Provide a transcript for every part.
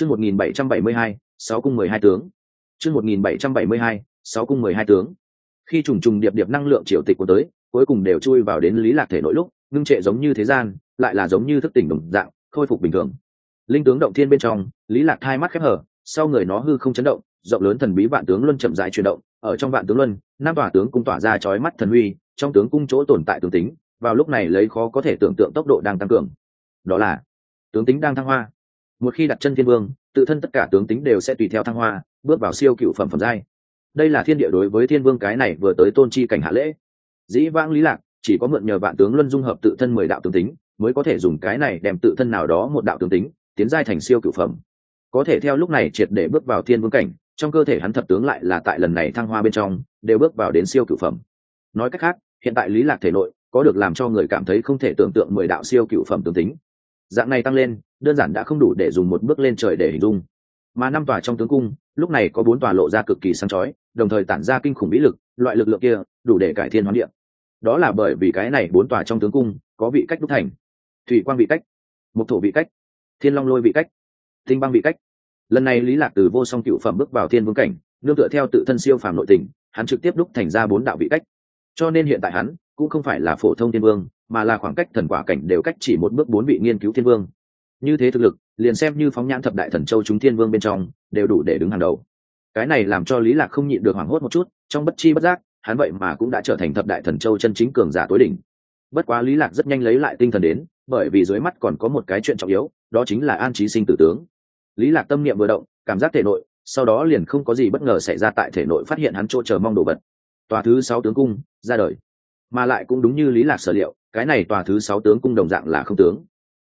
chương một nghìn bảy trăm bảy mươi hai, sáu cung mười hai tướng. Chương một nghìn bảy trăm bảy mươi hai, sáu cung mười hai tướng. Khi trùng trùng điệp điệp năng lượng triều tịch của tới, cuối cùng đều chui vào đến lý lạc thể nội lúc, ngưng trệ giống như thế gian, lại là giống như thức tỉnh đồng dạng, khôi phục bình thường. Linh tướng động thiên bên trong, lý lạc hai mắt khép hở sau người nó hư không chấn động, rộng lớn thần bí vạn tướng luân chậm rãi chuyển động, ở trong vạn tướng luân, năm tòa tướng cung tỏa ra chói mắt thần huy trong tướng cung chỗ tồn tại tướng tính, vào lúc này lấy khó có thể tưởng tượng tốc độ đang tăng cường. Đó là, tướng tính đang thăng hoa một khi đặt chân thiên vương, tự thân tất cả tướng tính đều sẽ tùy theo thăng hoa, bước vào siêu cựu phẩm phẩm giai. Đây là thiên địa đối với thiên vương cái này vừa tới tôn chi cảnh hạ lễ. Dĩ vãng lý lạc, chỉ có mượn nhờ vạn tướng luân dung hợp tự thân mười đạo tướng tính, mới có thể dùng cái này đem tự thân nào đó một đạo tướng tính, tiến giai thành siêu cựu phẩm. Có thể theo lúc này triệt để bước vào thiên vương cảnh, trong cơ thể hắn thập tướng lại là tại lần này thăng hoa bên trong, đều bước vào đến siêu cựu phẩm. Nói cách khác, hiện tại lý lạc thể nội, có được làm cho người cảm thấy không thể tưởng tượng mười đạo siêu cựu phẩm tướng tính. Dạng này tăng lên đơn giản đã không đủ để dùng một bước lên trời để hình dung. Mà năm tòa trong tướng cung, lúc này có bốn tòa lộ ra cực kỳ sáng chói, đồng thời tản ra kinh khủng bí lực, loại lực lượng kia đủ để cải thiên hoán điện đó là bởi vì cái này bốn tòa trong tướng cung có vị cách đúc thành. Thủy quang vị cách mục thổ vị cách, thiên long lôi vị cách, tinh băng vị cách. Lần này lý lạc từ vô song cựu phẩm bước vào thiên vương cảnh, nương tựa theo tự thân siêu phàm nội tình, hắn trực tiếp đúc thành ra bốn đạo vị cách. Cho nên hiện tại hắn cũng không phải là phổ thông thiên vương, mà là khoảng cách thần quả cảnh đều cách chỉ một bước bốn vị nghiên cứu thiên vương như thế thực lực, liền xem như phóng nhãn thập đại thần châu chúng thiên vương bên trong, đều đủ để đứng hàng đầu. Cái này làm cho lý lạc không nhịn được hoảng hốt một chút, trong bất chi bất giác, hắn vậy mà cũng đã trở thành thập đại thần châu chân chính cường giả tối đỉnh. Bất quá lý lạc rất nhanh lấy lại tinh thần đến, bởi vì dưới mắt còn có một cái chuyện trọng yếu, đó chính là an trí sinh tử tướng. Lý lạc tâm niệm vừa động, cảm giác thể nội, sau đó liền không có gì bất ngờ xảy ra tại thể nội phát hiện hắn chỗ chờ mong đồ vật. Tòa thứ sáu tướng cung, ra đời. Mà lại cũng đúng như lý lạc sở liệu, cái này tòa thứ sáu tướng cung đồng dạng là không tướng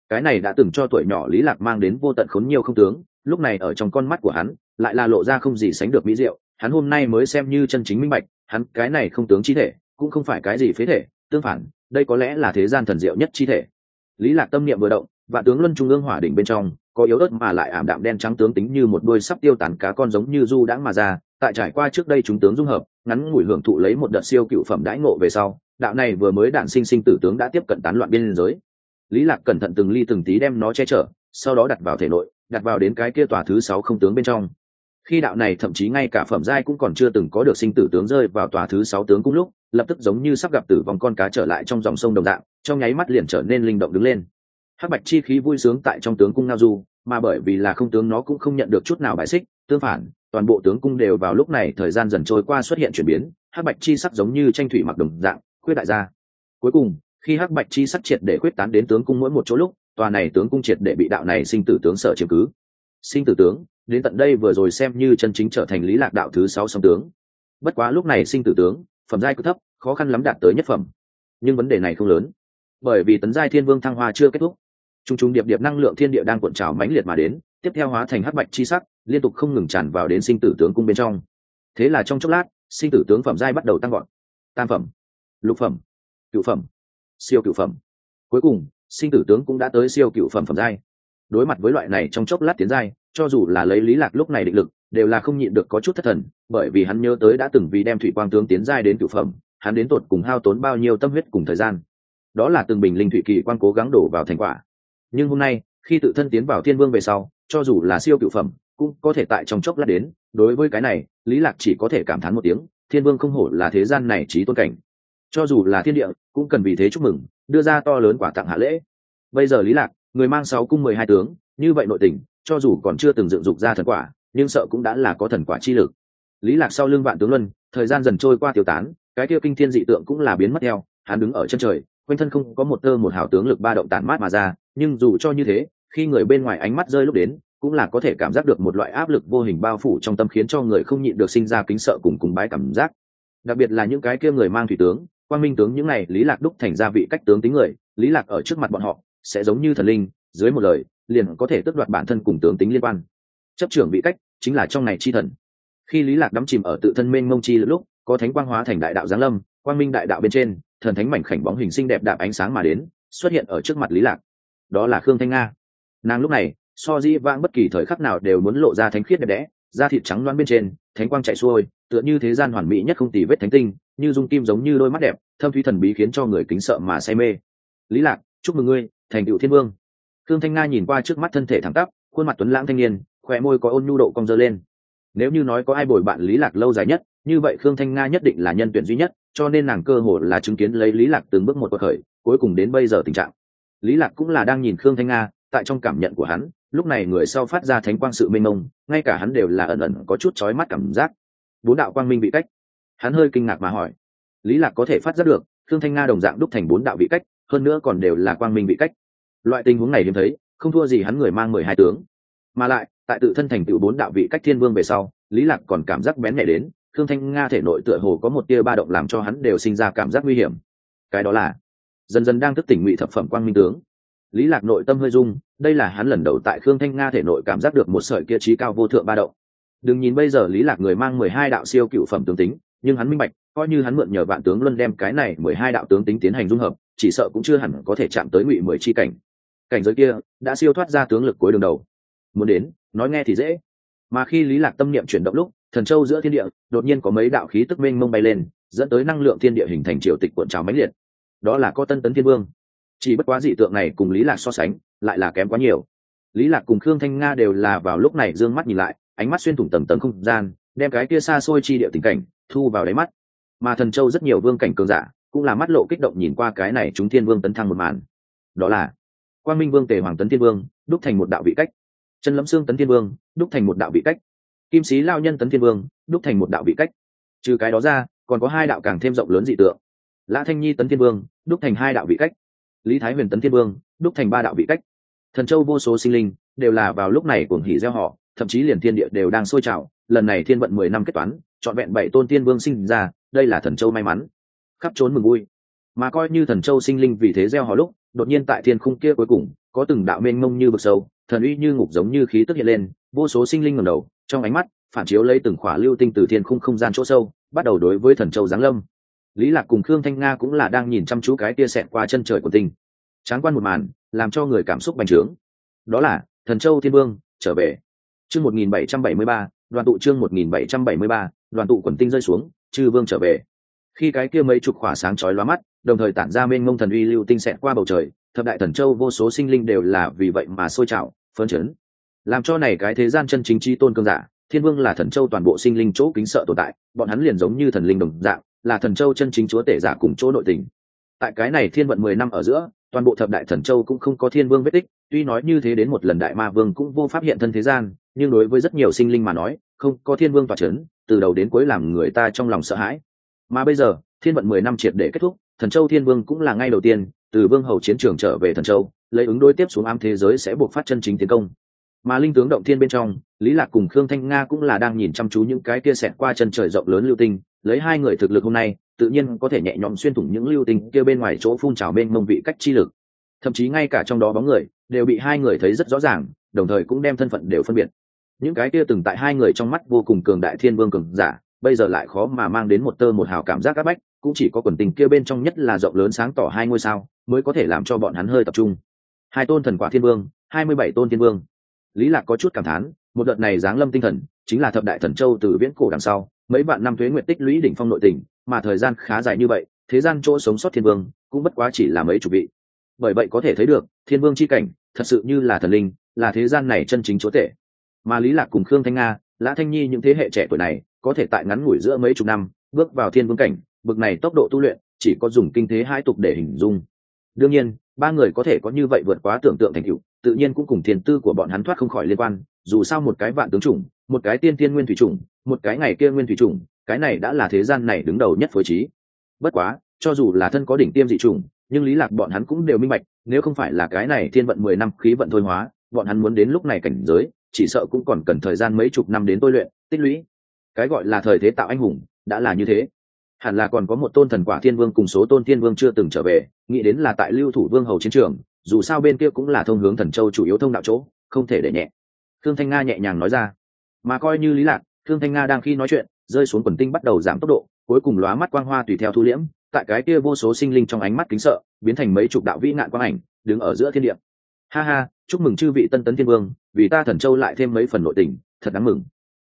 cái này đã từng cho tuổi nhỏ lý lạc mang đến vô tận khốn nhiều không tướng, lúc này ở trong con mắt của hắn, lại là lộ ra không gì sánh được mỹ diệu, hắn hôm nay mới xem như chân chính minh bạch, hắn cái này không tướng chi thể, cũng không phải cái gì phế thể, tương phản, đây có lẽ là thế gian thần diệu nhất chi thể. Lý lạc tâm niệm vừa động, vạn tướng luân trung ương hỏa đỉnh bên trong, có yếu ớt mà lại ảm đạm đen trắng tướng tính như một đôi sắp tiêu tán cá con giống như du đãng mà ra, tại trải qua trước đây chúng tướng dung hợp, ngắn ngủi hưởng thụ lấy một đợt siêu cựu phẩm đãi ngộ về sau, đạo này vừa mới đạn sinh sinh tử tướng đã tiếp cận tán loạn biên giới lý lạc cẩn thận từng ly từng tí đem nó che chở, sau đó đặt vào thể nội, đặt vào đến cái kia tòa thứ sáu không tướng bên trong. Khi đạo này thậm chí ngay cả phẩm giai cũng còn chưa từng có được sinh tử tướng rơi vào tòa thứ sáu tướng cùng lúc, lập tức giống như sắp gặp tử vong con cá trở lại trong dòng sông đồng dạng, trong nháy mắt liền trở nên linh động đứng lên. Hắc bạch chi khí vui sướng tại trong tướng cung ngao du, mà bởi vì là không tướng nó cũng không nhận được chút nào bài xích, tương phản, toàn bộ tướng cung đều vào lúc này thời gian dần trôi qua xuất hiện chuyển biến, hắc bạch chi sắc giống như tranh thủy mặc đồng dạng, khuyết đại gia. Cuối cùng khi hắc bạch chi sắc triệt để khuyết tán đến tướng cung mỗi một chỗ lúc, tòa này tướng cung triệt để bị đạo này sinh tử tướng sở chiếm cứ. Sinh tử tướng, đến tận đây vừa rồi xem như chân chính trở thành lý lạc đạo thứ sáu song tướng. Bất quá lúc này sinh tử tướng, phẩm giai cứ thấp, khó khăn lắm đạt tới nhất phẩm. Nhưng vấn đề này không lớn. Bởi vì tấn giai thiên vương thăng hoa chưa kết thúc t r u n g t r u n g điệp điệp năng lượng thiên địa đang cuộn trào mãnh liệt mà đến, tiếp theo hóa thành hắc bạch chi sắc, liên tục không ngừng tràn vào đến sinh tử tướng cung bên trong. Thế là trong chốc lát, sinh tử tướng phẩm giai bắt đầu tăng gọn tam phẩm, lục phẩm cựu phẩm siêu cựu phẩm. Cuối cùng, sinh tử tướng cũng đã tới siêu cựu phẩm phẩm giai. Đối mặt với loại này trong chốc lát tiến giai, cho dù là lấy lý lạc lúc này định lực, đều là không nhịn được có chút thất thần, bởi vì hắn nhớ tới đã từng vì đem thủy quang tướng tiến giai đến cựu phẩm, hắn đến tột cùng hao tốn bao nhiêu tâm huyết cùng thời gian. Đó là từng bình linh thủy kỳ quan cố gắng đổ vào thành quả. Nhưng hôm nay, khi tự thân tiến vào thiên vương về sau, cho dù là siêu cựu phẩm, cũng có thể tại trong chốc lát đến. Đối với cái này, lý lạc chỉ có thể cảm thán một tiếng, thiên vương không hổ là thế gian này trí tôn cảnh cho dù là thiên địa, cũng cần vì thế chúc mừng, đưa ra to lớn quả tặng hạ lễ. Bây giờ lý lạc, người mang sáu cung mười hai tướng, như vậy nội tình, cho dù còn chưa từng dựng dục ra thần quả, nhưng sợ cũng đã là có thần quả chi lực. Lý lạc sau lưng vạn tướng luân, thời gian dần trôi qua tiêu tán, cái kia kinh thiên dị tượng cũng là biến mất theo, hắn đứng ở chân trời, quanh thân không có một tơ một hào tướng lực ba động tản mát mà ra, nhưng dù cho như thế, khi người bên ngoài ánh mắt rơi lúc đến, cũng là có thể cảm giác được một loại áp lực vô hình bao phủ trong tâm khiến cho người không nhịn được sinh ra kính sợ cùng cùng bái cảm giác. Đặc biệt là những cái kia người mang thủy tướng quan minh tướng những này, lý lạc đúc thành ra vị cách tướng tính người, lý lạc ở trước mặt bọn họ, sẽ giống như thần linh, dưới một lời, liền có thể tước đoạt bản thân cùng tướng tính liên quan. Chấp trưởng vị cách, chính là trong này chi thần. Khi lý lạc đắm chìm ở tự thân mênh mông chi lúc, có thánh quang hóa thành đại đạo giáng lâm, quang minh đại đạo bên trên, thần thánh mảnh khảnh bóng hình xinh đẹp đạp ánh sáng mà đến, xuất hiện ở trước mặt lý lạc. Đó là khương thanh nga. Nàng lúc này, so di vãng bất kỳ thời khắc nào đều muốn lộ ra thánh khiết đẹp đẽ da thịt trắng loáng bên trên, thánh quang chạy xuôi, tựa như thế gian hoàn mỹ nhất không tì vết thánh tinh, như dung kim giống như đôi mắt đẹp, thâm thúy thần bí khiến cho người kính sợ mà say mê. Lý lạc, chúc mừng ngươi, thành tựu thiên vương. Khương thanh nga nhìn qua trước mắt thân thể thẳng tắp, khuôn mặt tuấn lãng thanh niên khóe môi có ôn nhu độ cong dơ lên. Nếu như nói có ai bồi bạn lý lạc lâu dài nhất, như vậy khương thanh nga nhất định là nhân tuyển duy nhất, cho nên nàng cơ hồ là chứng kiến lấy lý lạc từng bước một cuộc khởi, cuối cùng đến bây giờ tình trạng. Lý lạc cũng là đang nhìn khương thanh nga tại trong cảm nhận của hắn, lúc này người sau phát ra thánh quang sự mênh mông, ngay cả hắn đều là ẩn ẩn có chút chói mắt cảm giác. Bốn đạo quang minh bị cách hắn hơi kinh ngạc mà hỏi, lý lạc có thể phát giác được thương thanh nga đồng dạng đúc thành bốn đạo vị cách hơn nữa còn đều là quang minh vị cách loại tình huống này hiếm thấy, không thua gì hắn người mang mười hai tướng. Mà lại, tại tự thân thành tựu bốn đạo vị cách thiên vương về sau, lý lạc còn cảm giác bén nhẹ đến thương thanh nga thể nội tựa hồ có một tia ba động làm cho hắn đều sinh ra cảm giác nguy hiểm. Cái đó là, dần dần đang thức tỉnh ngụy thập phẩm quang minh tướng lý lạc nội tâm hơi rung, đây là hắn lần đầu tại khương thanh nga thể nội cảm giác được một sợi kia trí cao vô thượng ba động. Đừng nhìn bây giờ lý lạc người mang mười hai đạo siêu cựu phẩm tướng tính, nhưng hắn minh bạch, coi như hắn mượn nhờ vạn tướng luân đem cái này mười hai đạo tướng tính tiến hành dung hợp, chỉ sợ cũng chưa hẳn có thể chạm tới ngụy mười chi cảnh. Cảnh giới kia đã siêu thoát ra tướng lực cuối đường đầu. Muốn đến, nói nghe thì dễ. Mà khi lý lạc tâm niệm chuyển động lúc, thần châu giữa thiên địa, đột nhiên có mấy đạo khí tức mênh mông bay lên, dẫn tới năng lượng thiên địa hình thành triều tịch cuộn trào mãnh liệt. Đó là có tân tấn thiên vương chỉ bất quá dị tượng này cùng lý lạc so sánh, lại là kém quá nhiều. Lý lạc cùng khương thanh nga đều là vào lúc này dương mắt nhìn lại, ánh mắt xuyên thủng tầng tầng không gian, đem cái kia xa xôi chi địa tình cảnh, thu vào đáy mắt. Mà thần châu rất nhiều vương cảnh cường giả, cũng là mắt lộ kích động nhìn qua cái này chúng thiên vương tấn thăng một màn. Đó là, quang minh vương tề hoàng tấn thiên vương, đúc thành một đạo vị cách. Trần lâm xương tấn thiên vương, đúc thành một đạo vị cách. Kim sĩ lao nhân tấn thiên vương, đúc thành một đạo vị cách. Trừ cái đó ra, còn có hai đạo càng thêm rộng lớn dị tượng. Lã thanh nhi tấn thiên vương, đúc thành hai đạo vị cách lý thái huyền tấn thiên vương, đúc thành ba đạo vị cách. Thần châu vô số sinh linh đều là vào lúc này cuồng hỉ gieo họ, thậm chí liền thiên địa đều đang sôi trào. Lần này thiên vận mười năm kết toán, trọn vẹn bảy tôn Thiên vương sinh ra, đây là thần châu may mắn. Khắp trốn mừng vui. Mà coi như thần châu sinh linh vì thế gieo họ lúc, đột nhiên tại thiên khung kia cuối cùng, có từng đạo mênh mông như vực sâu, thần uy như ngục giống như khí tức hiện lên, vô số sinh linh ngầm đầu, trong ánh mắt phản chiếu lấy từng khỏa lưu tinh từ thiên khung không gian chỗ sâu, bắt đầu đối với thần châu giáng lâm lý lạc cùng khương thanh nga cũng là đang nhìn chăm chú cái tia xẹt qua chân trời của tinh. Tráng quan một màn làm cho người cảm xúc bành trướng. Đó là thần châu thiên vương trở về. Chương 1773, đoàn tụ chương 1773, đoàn tụ quần tinh rơi xuống chư vương trở về. Khi cái kia mấy chục khỏa sáng chói lóa mắt đồng thời tản ra mênh mông thần uy lưu tinh xẹt qua bầu trời thập đại thần châu vô số sinh linh đều là vì vậy mà sôi trào phấn chấn. Làm cho này cái thế gian chân chính chi tôn cương giả thiên vương là thần châu toàn bộ sinh linh chỗ kính sợ tồn tại bọn hắn liền giống như thần linh đồng dạng là thần châu chân chính chúa tể giả cùng chỗ nội tình. Tại cái này thiên vận mười năm ở giữa, toàn bộ thập đại thần châu cũng không có thiên vương vết tích, tuy nói như thế đến một lần đại ma vương cũng vô pháp hiện thân thế gian, nhưng đối với rất nhiều sinh linh mà nói, không có thiên vương tỏa c h ấ n từ đầu đến cuối làm người ta trong lòng sợ hãi. Mà bây giờ, thiên vận mười năm triệt để kết thúc, thần châu thiên vương cũng là ngay đầu tiên, từ vương hầu chiến trường trở về thần châu, lấy ứng đối tiếp xuống am thế giới sẽ buộc phát chân chính tiến công mà linh tướng động thiên bên trong, lý lạc cùng khương thanh nga cũng là đang nhìn chăm chú những cái kia xẹt qua chân trời rộng lớn lưu tinh, lấy hai người thực lực hôm nay, tự nhiên có thể nhẹ nhõm xuyên thủng những lưu tinh kia bên ngoài chỗ phun trào bên mông vị cách chi lực. Thậm chí ngay cả trong đó bóng người, đều bị hai người thấy rất rõ ràng, đồng thời cũng đem thân phận đều phân biệt. Những cái kia từng tại hai người trong mắt vô cùng cường đại thiên vương cường giả, bây giờ lại khó mà mang đến một tơ một hào cảm giác áp bách, cũng chỉ có quần tình kia bên trong nhất là rộng lớn sáng tỏ hai ngôi sao, mới có thể làm cho bọn hắn hơi tập trung. Hai tôn thần quả thiên vương, hai mươi bảy tôn thiên vương lý lạc có chút cảm thán, một đợt này giáng lâm tinh thần, chính là thập đại thần châu từ viễn cổ đằng sau, mấy vạn năm thuế nguyện tích lũy đỉnh phong nội tình, mà thời gian khá dài như vậy, thế gian chỗ sống sót thiên vương, cũng bất quá chỉ là mấy chủ vị. Bởi vậy có thể thấy được, thiên vương c h i cảnh, thật sự như là thần linh, là thế gian này chân chính chúa tể. Mà lý lạc cùng khương thanh nga, lã thanh nhi những thế hệ trẻ tuổi này, có thể tại ngắn ngủi giữa mấy chục năm, bước vào thiên vương cảnh, bực này tốc độ tu luyện, chỉ có dùng kinh thế hai tục để hình dung. Đương nhiên, ba người có thể có như vậy vượt quá tưởng tượng thành cựu tự nhiên cũng cùng thiền tư của bọn hắn thoát không khỏi liên quan, dù sao một cái vạn tướng chủng, một cái tiên tiên nguyên thủy chủng, một cái ngày kia nguyên thủy chủng, cái này đã là thế gian này đứng đầu nhất phối trí. Bất quá, cho dù là thân có đỉnh tiêm dị chủng, nhưng lý lạc bọn hắn cũng đều minh bạch, nếu không phải là cái này thiên vận mười năm khí vận thôi hóa, bọn hắn muốn đến lúc này cảnh giới, chỉ sợ cũng còn cần thời gian mấy chục năm đến tôi luyện, tích lũy. Cái gọi là thời thế tạo anh hùng, đã là như thế. Hẳn là còn có một tôn thần quả thiên vương cùng số tôn thiên vương chưa từng trở về, nghĩ đến là tại lưu thủ vương hầu chiến trường dù sao bên kia cũng là thông hướng thần châu chủ yếu thông đạo chỗ, không thể để nhẹ. Thương thanh nga nhẹ nhàng nói ra. Mà coi như lý lạc thương thanh nga đang khi nói chuyện, rơi xuống quần tinh bắt đầu giảm tốc độ, cuối cùng lóa mắt quang hoa tùy theo thu liễm, tại cái kia vô số sinh linh trong ánh mắt kính sợ, biến thành mấy chục đạo vĩ nạn quang ảnh, đứng ở giữa thiên địa. Ha ha, chúc mừng chư vị tân tấn thiên vương, vì ta thần châu lại thêm mấy phần nội tình, thật đáng mừng.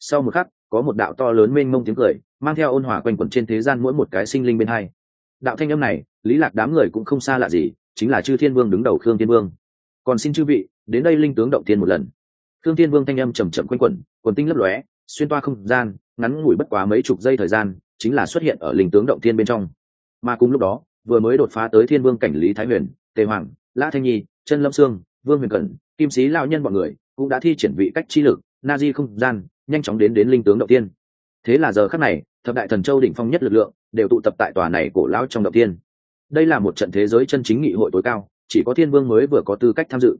Sau một khắc, có một đạo to lớn mênh mông tiếng cười, mang theo ôn hòa quanh quẩn trên thế gian mỗi một cái sinh linh bên hai. Đạo thanh âm này, lý lạc đám người cũng không xa lạ gì chính là chư thiên vương đứng đầu khương thiên vương. Còn xin chư vị, đến đây linh tướng động tiên một lần. Thương thiên vương thanh âm chầm chậm quanh quẩn, quần tinh lấp lóe, xuyên toa không gian, ngắn ngủi bất quá mấy chục giây thời gian, chính là xuất hiện ở linh tướng động tiên bên trong. Mà cùng lúc đó, vừa mới đột phá tới thiên vương cảnh lý thái huyền, tề hoàng, lã thanh nhi, chân lâm sương, vương huyền cẩn, kim sĩ lao nhân b ọ n người cũng đã thi triển vị cách chi lực, na di không gian, nhanh chóng đến đến linh tướng động tiên thế là giờ khắc này, thập đại thần châu đỉnh phong nhất lực lượng đều tụ tập tại tòa này cổ lao trong động tiên đây là một trận thế giới chân chính nghị hội tối cao, chỉ có thiên vương mới vừa có tư cách tham dự.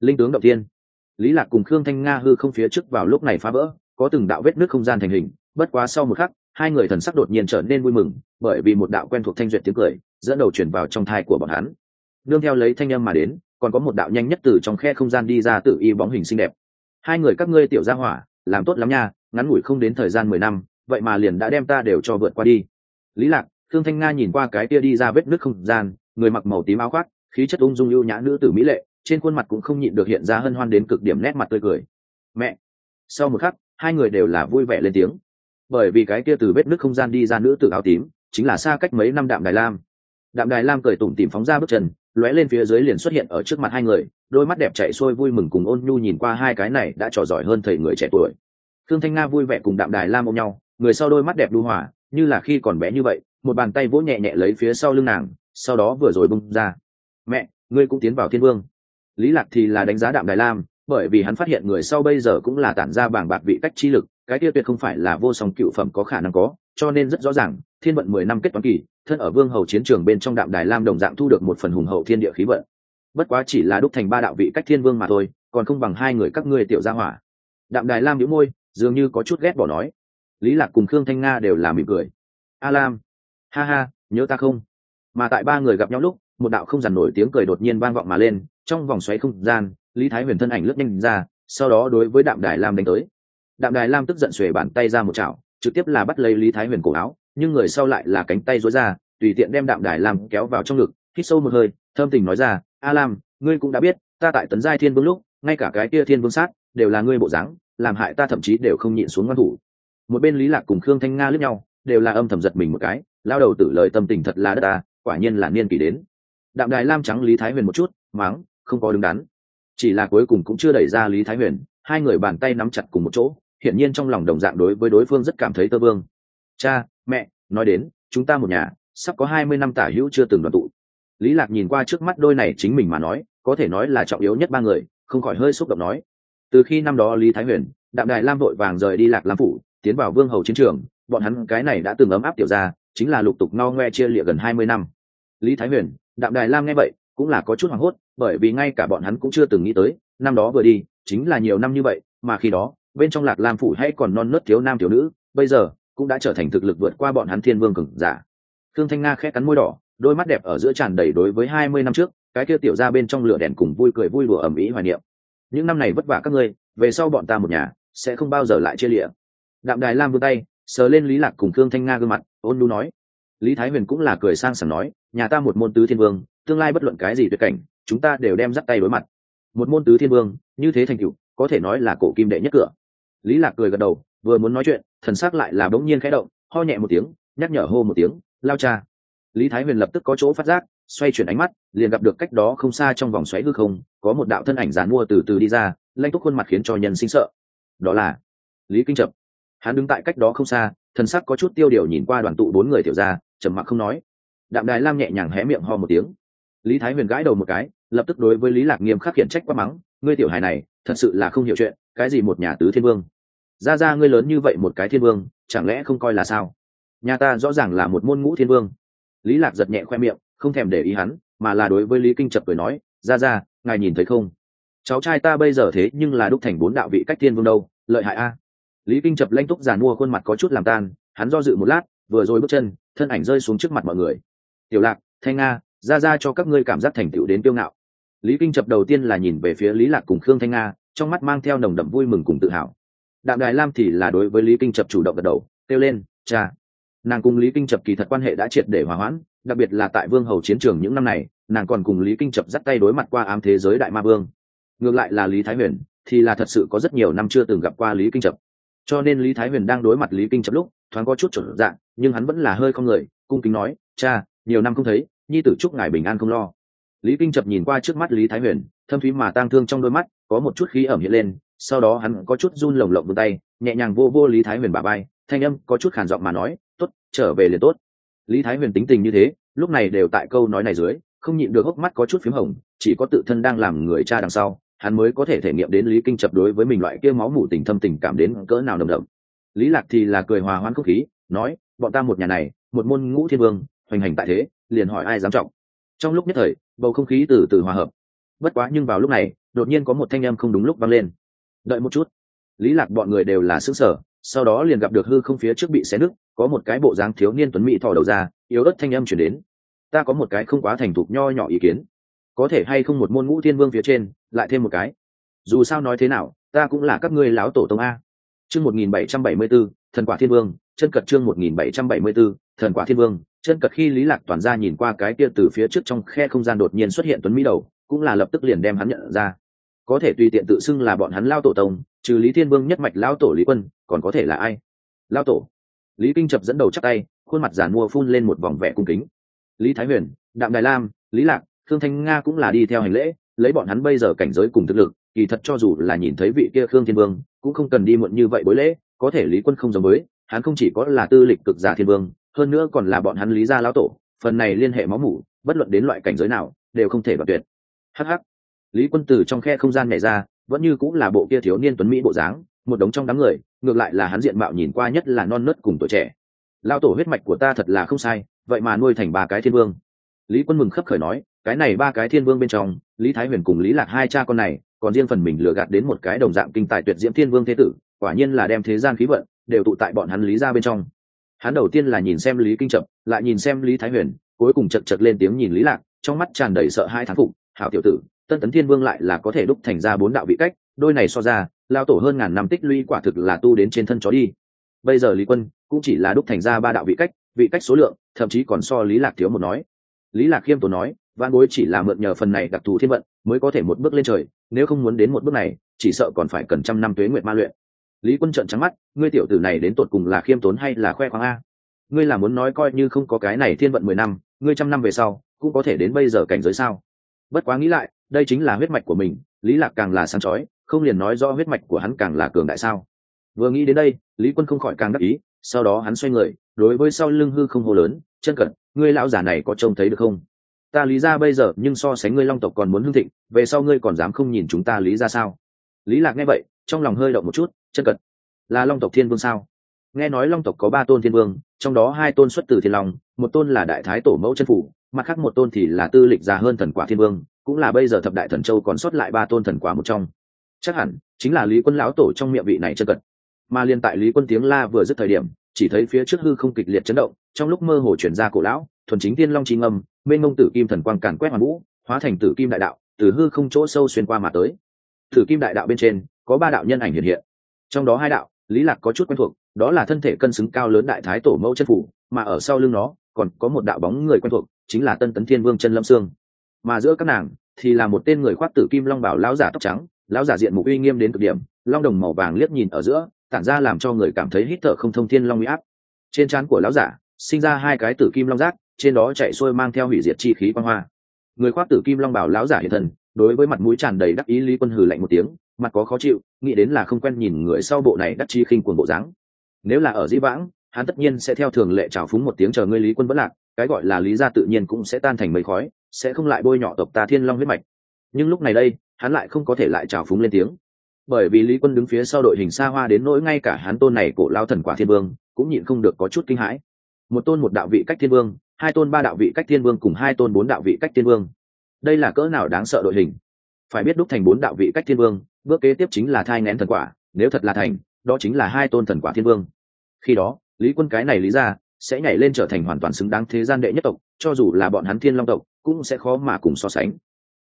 Linh tướng động tiên lý lạc cùng khương thanh nga hư không phía trước vào lúc này phá vỡ, có từng đạo vết nước không gian thành hình, bất quá sau một khắc, hai người thần sắc đột nhiên trở nên vui mừng, bởi vì một đạo quen thuộc thanh duyệt tiếng cười, dẫn đầu chuyển vào trong thai của bọn hắn. Nương theo lấy thanh âm mà đến, còn có một đạo nhanh nhất từ trong khe không gian đi ra tự y bóng hình xinh đẹp. Hai người các ngươi tiểu gia hỏa, làm tốt lắm nha, ngắn ngủi không đến thời gian mười năm, vậy mà liền đã đem ta đều cho vượt qua đi. Lý lạc thương thanh nga nhìn qua cái kia đi ra vết nước không gian, người mặc màu tím áo khoác, khí chất ung dung ưu nhã nữ tử mỹ lệ, trên khuôn mặt cũng không nhịn được hiện ra hân hoan đến cực điểm nét mặt tươi cười. Mẹ. Sau một khắc, hai người đều là vui vẻ lên tiếng. Bởi vì cái kia từ vết nước không gian đi ra nữ tử áo tím, chính là xa cách mấy năm đạm đài lam. Đạm đài lam cười tủm tìm phóng ra bước chân, lóe lên phía dưới liền xuất hiện ở trước mặt hai người, đôi mắt đẹp chạy xuôi vui mừng cùng ôn nhu nhìn qua hai cái này đã trò giỏi hơn thầy người trẻ tuổi. Thương thanh nga vui vẻ cùng đạm đài lam ôm nhau, người sau đôi mắt đẹp đu hỏa như là khi còn bé như vậy, một bàn tay vỗ nhẹ nhẹ lấy phía sau lưng nàng, sau đó vừa rồi bung ra. Mẹ, ngươi cũng tiến vào thiên vương. Lý lạc thì là đánh giá đạm đài lam, bởi vì hắn phát hiện người sau bây giờ cũng là tản ra bảng bạc vị cách chi lực, cái kia tuyệt không phải là vô song cựu phẩm có khả năng có, cho nên rất rõ ràng, thiên vận mười năm kết toán kỳ, thân ở vương hầu chiến trường bên trong đạm đài lam đồng dạng thu được một phần hùng hậu thiên địa khí vận. Bất quá chỉ là đúc thành ba đạo vị cách thiên vương mà thôi, còn không bằng hai người các ngươi tiểu gia hỏa. Đạm đài lam nhíu môi, dường như có chút ghét bỏ nói lý lạc cùng khương thanh nga đều là mỉm cười. A lam ha ha, nhớ ta không? Mà tại ba người gặp nhau lúc, một đạo không dằn nổi tiếng cười đột nhiên vang vọng mà lên, trong vòng xoáy không gian, lý thái huyền thân ảnh lướt nhanh ra, sau đó đối với đạm đài lam đánh tới. Đạm đài lam tức giận xuề bàn tay ra một chảo, trực tiếp là bắt lấy lý thái huyền cổ áo, nhưng người sau lại là cánh tay rối ra, tùy tiện đem đạm đài lam kéo vào trong ngực, hít sâu một hơi thơm tình nói ra a lam ngươi cũng đã biết, ta tại tấn giai thiên vương lúc, ngay cả cái kia thiên vương sát, đều là ngươi bộ dáng, làm hại ta thậm chí đều không nhịn xuống ngoan thủ một bên lý lạc cùng khương thanh nga lướt nhau, đều là âm thầm giật mình một cái, lao đầu tử lời tâm tình thật là đất ta, quả nhiên là niên kỷ đến. Đạm đài lam trắng lý thái huyền một chút, mắng, không có đứng đắn. Chỉ là cuối cùng cũng chưa đẩy ra lý thái huyền, hai người bàn tay nắm chặt cùng một chỗ, hiển nhiên trong lòng đồng dạng đối với đối phương rất cảm thấy tơ vương. Cha, mẹ, nói đến, chúng ta một nhà, sắp có hai mươi năm tả hữu chưa từng đoàn tụ. Lý lạc nhìn qua trước mắt đôi này chính mình mà nói, có thể nói là trọng yếu nhất ba người, không khỏi hơi xúc động nói. Từ khi năm đó lý thái huyền, đạm đài lam vội vàng rời đi lạc lam phủ tiến vào vương hầu chiến trường, bọn hắn cái này đã từng ấm áp tiểu ra chính là lục tục no ngoe chia lịa gần hai mươi năm. Lý thái huyền, đạm đài lam nghe vậy, cũng là có chút hoảng hốt, bởi vì ngay cả bọn hắn cũng chưa từng nghĩ tới, năm đó vừa đi, chính là nhiều năm như vậy, mà khi đó, bên trong lạc lam phủ hay còn non nớt thiếu nam thiếu nữ, bây giờ, cũng đã trở thành thực lực vượt qua bọn hắn thiên vương cường giả. Thương thanh nga khẽ cắn môi đỏ, đôi mắt đẹp ở giữa tràn đầy đối với hai mươi năm trước, cái kia tiểu ra bên trong lửa đèn cùng vui cười vui đùa ẩm ý hoài niệm. Những năm này vất vả các ngươi, về sau bọn ta một nhà, sẽ không bao giờ lại chia lịa đạm đài lam vươn tay, sờ lên lý lạc cùng thương thanh nga gương mặt, ôn nu nói. Lý thái huyền cũng là cười sang sảng nói, nhà ta một môn tứ thiên vương, tương lai bất luận cái gì tuyệt cảnh, chúng ta đều đem dắt tay đối mặt. Một môn tứ thiên vương, như thế thành cựu có thể nói là cổ kim đệ nhất cửa. Lý lạc cười gật đầu, vừa muốn nói chuyện, thần sắc lại là bỗng nhiên khẽ động, ho nhẹ một tiếng, nhắc nhở hô một tiếng, lao cha. Lý thái huyền lập tức có chỗ phát giác, xoay chuyển ánh mắt, liền gặp được cách đó không xa trong vòng xoáy hư không, có một đạo thân ảnh giàn mua từ từ đi ra, lanh túc khuôn mặt khiến cho nhân sinh sợ. Đó là lý kinh trập hắn đứng tại cách đó không xa, thần sắc có chút tiêu điều nhìn qua đoàn tụ bốn người tiểu ra trầm mặc không nói. Đạm đài lam nhẹ nhàng hé miệng ho một tiếng. Lý thái huyền gãi đầu một cái, lập tức đối với lý lạc nghiêm khắc khiển trách quá mắng, ngươi tiểu hài này, thật sự là không hiểu chuyện, cái gì một nhà tứ thiên vương? Ra ra ngươi lớn như vậy một cái thiên vương, chẳng lẽ không coi là sao? Nhà ta rõ ràng là một môn ngũ thiên vương. Lý lạc giật nhẹ khoe miệng, không thèm để ý hắn, mà là đối với lý kinh chập cười nói, ra ra, ngài nhìn thấy không? Cháu trai ta bây giờ thế nhưng là đúc thành bốn đạo vị cách thiên vương đâu, lợi hại a lý kinh chập lanh túc giàn mua khuôn mặt có chút làm tan, hắn do dự một lát, vừa rồi bước chân, thân ảnh rơi xuống trước mặt mọi người. Tiểu lạc, thanh nga, ra ra cho các ngươi cảm giác thành tựu đến kiêu ngạo. Lý kinh chập đầu tiên là nhìn về phía lý lạc cùng khương thanh nga, trong mắt mang theo nồng đậm vui mừng cùng tự hào. Đạm đài lam thì là đối với lý kinh chập chủ động gật đầu, kêu lên, cha. Nàng cùng lý kinh chập kỳ thật quan hệ đã triệt để hòa hoãn, đặc biệt là tại vương hầu chiến trường những năm này, nàng còn cùng lý kinh chập dắt tay đối mặt qua ám thế giới đại ma vương. Ngược lại là lý thái huyền, thì là thật sự có rất nhiều năm chưa từng gặp qua lý kinh chập cho nên lý thái huyền đang đối mặt lý kinh chập lúc, thoáng có chút chuẩn dạng, nhưng hắn vẫn là hơi không người, cung kính nói, cha, nhiều năm không thấy, nhi tử chúc ngài bình an không lo. Lý kinh chập nhìn qua trước mắt lý thái huyền, thâm thúy mà tang thương trong đôi mắt, có một chút khí ẩm hiện lên, sau đó hắn có chút run lồng lộng vươn tay, nhẹ nhàng vô vô lý thái huyền bà bay thanh âm có chút khản giọng mà nói, tốt, trở về liền tốt. Lý thái huyền tính tình như thế, lúc này đều tại câu nói này dưới, không nhịn được hốc mắt có chút p h í m hồng, chỉ có tự thân đang làm người cha đằng sau hắn mới có thể thể nghiệm đến lý kinh chập đối với mình loại kia máu mủ tình thâm tình cảm đến cỡ nào nồng đậm. Lý lạc thì là cười hòa hoãn không khí, nói, bọn ta một nhà này, một môn ngũ thiên vương, hoành hành tại thế, liền hỏi ai dám trọng? Trong lúc nhất thời, bầu không khí từ từ hòa hợp. Bất quá nhưng vào lúc này, đột nhiên có một thanh âm không đúng lúc vang lên. Đợi một chút. Lý lạc bọn người đều là xứng sở sau đó liền gặp được hư không phía trước bị xé nứt, có một cái bộ dáng thiếu niên tuấn mỹ thò đầu ra, yếu ớt thanh âm chuyển đến. Ta có một cái không quá thành thục nho nhỏ ý kiến có thể hay không một môn ngũ thiên vương phía trên, lại thêm một cái. Dù sao nói thế nào, ta cũng là các ngươi láo tổ tông a. Chương một nghìn bảy trăm bảy mươi b ố thần quả thiên vương, chân cật chương một nghìn bảy trăm bảy mươi b ố thần quả thiên vương, chân cật khi lý lạc toàn ra nhìn qua cái kia từ phía trước trong khe không gian đột nhiên xuất hiện tuấn mỹ đầu, cũng là lập tức liền đem hắn nhận ra. Có thể tùy tiện tự xưng là bọn hắn lao tổ tông, trừ lý thiên vương nhất mạch lao tổ lý quân, còn có thể là ai? Lao tổ. Lý kinh chập dẫn đầu chắc tay, khuôn mặt giản mua phun lên một vòng vẻ cung kính. Lý thái huyền, đạm đài lam, lý lạc khương thanh nga cũng là đi theo hành lễ, lấy bọn hắn bây giờ cảnh giới cùng thực lực, kỳ thật cho dù là nhìn thấy vị kia khương thiên vương, cũng không cần đi muộn như vậy bối lễ, có thể lý quân không giống với, hắn không chỉ có là tư lịch cực giả thiên vương, hơn nữa còn là bọn hắn lý gia lão tổ, phần này liên hệ máu mủ, bất luận đến loại cảnh giới nào, đều không thể đoạt tuyệt. Hh lý quân từ trong khe không gian nhảy ra, vẫn như cũng là bộ kia thiếu niên tuấn mỹ bộ dáng, một đống trong đám người, ngược lại là hắn diện mạo nhìn qua nhất là non nớt cùng tuổi trẻ. Lao tổ huyết mạch của ta thật là không sai, vậy mà nuôi thành ba cái thiên vương lý quân mừng khấp khởi nói, cái này ba cái thiên vương bên trong, lý thái huyền cùng lý lạc hai cha con này, còn riêng phần mình lừa gạt đến một cái đồng dạng kinh tài tuyệt diễm thiên vương thế tử, quả nhiên là đem thế gian khí vận đều tụ tại bọn hắn lý ra bên trong. Hắn đầu tiên là nhìn xem lý kinh chậm lại nhìn xem lý thái huyền, cuối cùng chật chật lên tiếng nhìn lý lạc, trong mắt tràn đầy sợ hai thán phục, hảo tiểu tử, tân tấn thiên vương lại là có thể đúc thành ra bốn đạo vị cách, đôi này so ra, lao tổ hơn ngàn năm tích lũy quả thực là tu đến trên thân chó đi. Bây giờ lý quân cũng chỉ là đúc thành ra ba đạo vị cách vị cách số lượng, thậm chí còn so lý lạc thiếu một nói lý lạc khiêm tốn nói văn bối chỉ là mượn nhờ phần này đặc thù thiên vận mới có thể một bước lên trời, nếu không muốn đến một bước này, chỉ sợ còn phải cần trăm năm tuế nguyệt ma luyện. Lý quân trợn trắng mắt, ngươi tiểu tử này đến tột cùng là khiêm tốn hay là khoe khoang a? Ngươi là muốn nói coi như không có cái này thiên vận mười năm, ngươi trăm năm về sau, cũng có thể đến bây giờ cảnh giới sao? Bất quá nghĩ lại, đây chính là huyết mạch của mình, lý lạc càng là sáng chói, không liền nói do huyết mạch của hắn càng là cường đại sao? Vừa nghĩ đến đây, lý quân không khỏi càng đắc ý, sau đó hắn xoay người, đối với sau lưng hư không hô lớn, chân cận ngươi lão già này có trông thấy được không? Ta lý ra bây giờ, nhưng so sánh ngươi long tộc còn muốn hưng thịnh, về sau ngươi còn dám không nhìn chúng ta lý ra sao? Lý lạc nghe vậy, trong lòng hơi động một chút, chân cận là long tộc thiên vương sao? Nghe nói long tộc có ba tôn thiên vương, trong đó hai tôn xuất từ thiên long, một tôn là đại thái tổ mẫu chân phủ, mặt khác một tôn thì là tư lịch già hơn thần quả thiên vương, cũng là bây giờ thập đại thần châu còn sót lại ba tôn thần quả một trong. Chắc hẳn, chính là lý quân lão tổ trong miệng vị này chân cận mà liên tại lý quân tiếng la vừa dứt thời điểm, chỉ thấy phía trước hư không kịch liệt chấn động trong lúc mơ hồ chuyển ra cổ lão, thuần chính tiên long trí ngâm, mênh mông tử kim thần quang càn quét hoàn vũ, hóa thành tử kim đại đạo, từ hư không chỗ sâu xuyên qua mà tới. Tử kim đại đạo bên trên, có ba đạo nhân ảnh hiện hiện. Trong đó hai đạo, lý lạc có chút quen thuộc, đó là thân thể cân xứng cao lớn đại thái tổ mẫu chân phủ, mà ở sau lưng nó, còn có một đạo bóng người quen thuộc, chính là tân tấn thiên vương chân lâm sương. Mà giữa các nàng, thì là một tên người khoác tử kim long bảo lão giả tóc trắng, lão giả diện mục uy nghiêm đến cực điểm, long đồng màu vàng liếc nhìn ở giữa, tản ra làm cho người cảm thấy hít thở không thông thiên long uy áp. Trên trán của lão giả sinh ra hai cái tử kim long giác trên đó chạy xuôi mang theo hủy diệt chi khí quang hoa. Người khoác tử kim long bảo lão giả hiện thần, đối với mặt mũi tràn đầy đắc ý lý quân hừ lạnh một tiếng mặt có khó chịu nghĩ đến là không quen nhìn người sau bộ này đắc chi khinh cuồng bộ dáng. Nếu là ở dĩ vãng hắn tất nhiên sẽ theo thường lệ trào phúng một tiếng chờ ngươi lý quân vẫn lạc cái gọi là lý gia tự nhiên cũng sẽ tan thành mây khói sẽ không lại bôi nhọ tộc ta thiên long huyết mạch. Nhưng lúc này đây hắn lại không có thể lại trào phúng lên tiếng. Bởi vì lý quân đứng phía sau đội hình xa hoa đến nỗi ngay cả hắn tôn này cổ lao thần quả thiên vương cũng nhịn không được có chút kinh hãi một tôn một đạo vị cách thiên vương, hai tôn ba đạo vị cách thiên vương cùng hai tôn bốn đạo vị cách thiên vương. Đây là cỡ nào đáng sợ đội hình? Phải biết đúc thành bốn đạo vị cách thiên vương, bước kế tiếp chính là thai ngén thần quả, nếu thật là thành, đó chính là hai tôn thần quả thiên vương. Khi đó, lý quân cái này lý ra sẽ nhảy lên trở thành hoàn toàn xứng đáng thế gian đệ nhất tộc, cho dù là bọn hắn thiên long tộc, cũng sẽ khó mà cùng so sánh.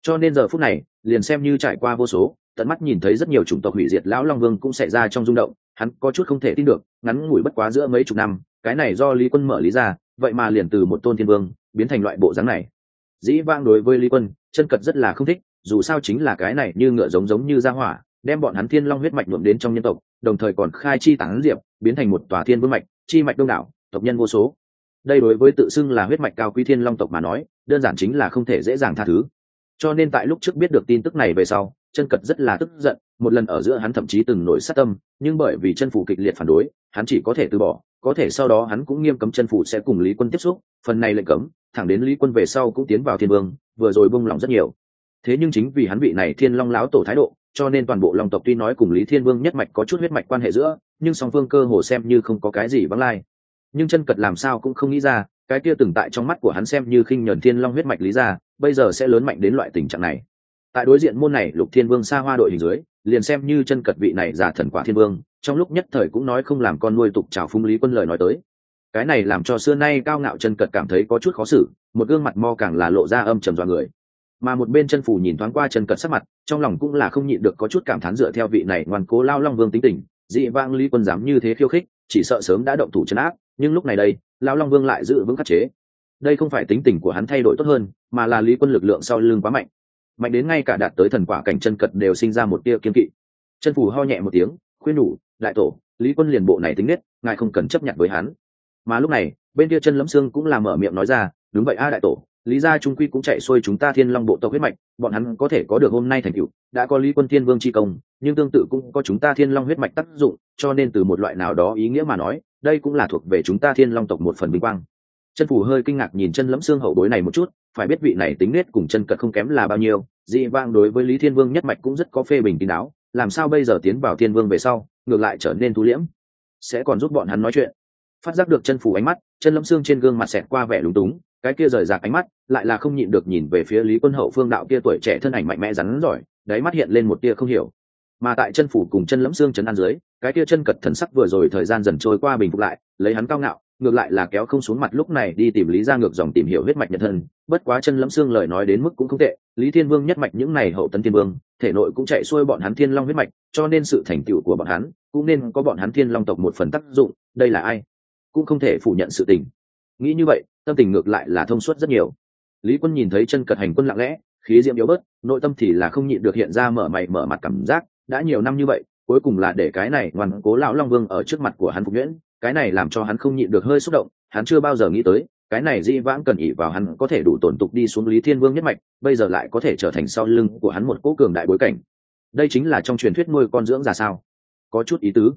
Cho nên giờ phút này, liền xem như trải qua vô số, tận mắt nhìn thấy rất nhiều chủng tộc hủy diệt lão long vương cũng xảy ra trong rung động hắn có chút không thể tin được, ngắn ngủi bất quá giữa mấy chục năm, cái này do lý quân mở lý ra, vậy mà liền từ một tôn thiên vương, biến thành loại bộ dáng này. Dĩ vang đối với lý quân, chân cật rất là không thích, dù sao chính là cái này như ngựa giống giống như gia hỏa, đem bọn hắn thiên long huyết mạch nhuộm đến trong nhân tộc, đồng thời còn khai chi tán diệp, biến thành một tòa thiên vương mạch, chi mạch đông đảo, tộc nhân vô số. Đây đối với tự xưng là huyết mạch cao quý thiên long tộc mà nói, đơn giản chính là không thể dễ dàng tha thứ. Cho nên tại lúc trước biết được tin tức này về sau, chân cật rất là tức giận một lần ở giữa hắn thậm chí từng nổi sát tâm, nhưng bởi vì chân phủ kịch liệt phản đối, hắn chỉ có thể từ bỏ, có thể sau đó hắn cũng nghiêm cấm chân phủ sẽ cùng lý quân tiếp xúc, phần này lệnh cấm, thẳng đến lý quân về sau cũng tiến vào thiên vương, vừa rồi bung lòng rất nhiều. Thế nhưng chính vì hắn vị này thiên long láo tổ thái độ, cho nên toàn bộ long tộc tuy nói cùng lý thiên vương nhất mạch có chút huyết mạch quan hệ giữa, nhưng song phương cơ hồ xem như không có cái gì vắng lai. Nhưng chân cật làm sao cũng không nghĩ ra, cái kia từng tại trong mắt của hắn xem như khinh nhẫn thiên long huyết mạch lý ra, bây giờ sẽ lớn mạnh đến loại tình trạng này. Tại đối diện môn này, lục thiên vương xa hoa đội hình dưới liền xem như chân cật vị này giả thần quả thiên vương, trong lúc nhất thời cũng nói không làm con nuôi tục trào phung lý quân lời nói tới. Cái này làm cho xưa nay cao ngạo chân cật cảm thấy có chút khó xử, một gương mặt mo càng là lộ ra âm trầm dọa người. Mà một bên chân phủ nhìn thoáng qua chân cật sắc mặt, trong lòng cũng là không nhịn được có chút cảm thán dựa theo vị này ngoan cố lao long vương tính tình, dị vang lý quân dám như thế khiêu khích, chỉ sợ sớm đã động thủ chân áp, nhưng lúc này đây, lao long vương lại giữ vững khắc chế. Đây không phải tính tình của hắn thay đổi tốt hơn, mà là lý quân lực lượng sau lưng quá mạnh mạnh đến ngay cả đạt tới thần quả cảnh chân cật đều sinh ra một tia kiên kỵ. Chân phủ ho nhẹ một tiếng khuyên nhủ đại tổ lý quân liền bộ này tính nết ngài không cần chấp nhận với hắn. Mà lúc này bên kia chân lấm xương cũng làm mở miệng nói ra đúng vậy a đại tổ lý gia trung quy cũng chạy xuôi chúng ta thiên long bộ tộc huyết mạch bọn hắn có thể có được hôm nay thành tựu, đã có lý quân thiên vương chi công nhưng tương tự cũng có chúng ta thiên long huyết mạch tác dụng cho nên từ một loại nào đó ý nghĩa mà nói đây cũng là thuộc về chúng ta thiên long tộc một phần vinh quang. Chân phủ hơi kinh ngạc nhìn chân lẫm xương hậu bối này một chút phải biết vị này tính nết cùng chân cật không kém là bao nhiêu, dị vang đối với lý thiên vương nhất mạch cũng rất có phê bình kín đáo, làm sao bây giờ tiến vào thiên vương về sau, ngược lại trở nên thu liễm? Sẽ còn giúp bọn hắn nói chuyện. Phát giác được chân phủ ánh mắt, chân lâm xương trên gương mặt xẹt qua vẻ lúng túng, cái kia rời rạc ánh mắt, lại là không nhịn được nhìn về phía lý quân hậu phương đạo kia tuổi trẻ thân ảnh mạnh mẽ rắn giỏi, đáy mắt hiện lên một tia không hiểu. Mà tại chân phủ cùng chân lẫm xương chấn an dưới, cái kia chân cật thần sắc vừa rồi thời gian dần trôi qua bình phục lại, lấy hắn cao ngạo ngược lại là kéo không xuống mặt lúc này đi tìm lý ra ngược dòng tìm hiểu huyết mạch nhật thân bất quá chân lẫm xương lời nói đến mức cũng không tệ, lý thiên vương nhất mạch những này hậu tấn thiên vương, thể nội cũng chạy xuôi bọn hắn thiên long huyết mạch, cho nên sự thành tựu của bọn hắn cũng nên có bọn hắn thiên long tộc một phần tác dụng, đây là ai? Cũng không thể phủ nhận sự tình. Nghĩ như vậy, tâm tình ngược lại là thông suốt rất nhiều. Lý quân nhìn thấy chân cật hành quân lặng lẽ, khí diễm yếu bớt, nội tâm thì là không nhịn được hiện ra mở mày mở mặt cảm giác, đã nhiều năm như vậy, cuối cùng là để cái này ngoan cố lão long vương ở trước mặt của hắn phục nhuyễn cái này làm cho hắn không nhịn được hơi xúc động, hắn chưa bao giờ nghĩ tới, cái này di vãng cần ỉ vào hắn có thể đủ tổn tục đi xuống lý thiên vương nhất mạch, bây giờ lại có thể trở thành sau lưng của hắn một cố cường đại bối cảnh. Đây chính là trong truyền thuyết nuôi con dưỡng ra sao? Có chút ý tứ.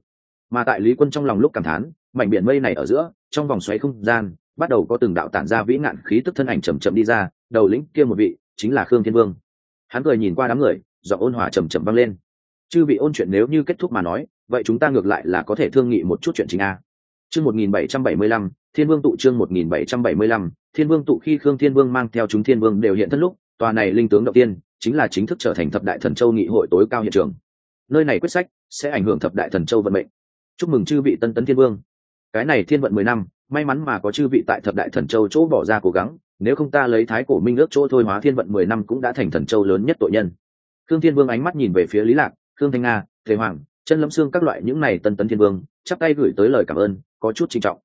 Mà tại lý quân trong lòng lúc cảm thán, mảnh biển mây này ở giữa, trong vòng xoáy không gian, bắt đầu có từng đạo tản ra vĩ ngạn khí tức thân ảnh chầm chậm đi ra, đầu lĩnh kia một vị, chính là khương thiên vương. Hắn cười nhìn qua đám người, giọng ôn hòa chầm chậm vang lên. Chư vị ôn chuyện nếu như kết thúc mà nói, vậy chúng ta ngược lại là có thể thương nghị một chút chuyện chính a chương một nghìn bảy trăm bảy mươi lăm, thiên vương tụ chương một nghìn bảy trăm bảy mươi lăm, thiên vương tụ khi khương thiên vương mang theo chúng thiên vương đều hiện thân lúc, tòa này linh tướng đầu tiên chính là chính thức trở thành thập đại thần châu nghị hội tối cao hiện trường. Nơi này quyết sách sẽ ảnh hưởng thập đại thần châu vận mệnh. Chúc mừng chư vị tân tấn thiên vương. Cái này thiên vận mười năm, may mắn mà có chư vị tại thập đại thần châu chỗ bỏ ra cố gắng, nếu không ta lấy thái cổ minh ước chỗ thôi hóa thiên vận mười năm cũng đã thành thần châu lớn nhất tội nhân. Khương thiên vương ánh mắt nhìn về phía lý lạc, khương thanh nga thế hoàng, chân lâm xương các loại những này tân tấn thiên vương, chắp tay gửi tới lời cảm ơn có chút trinh trọng.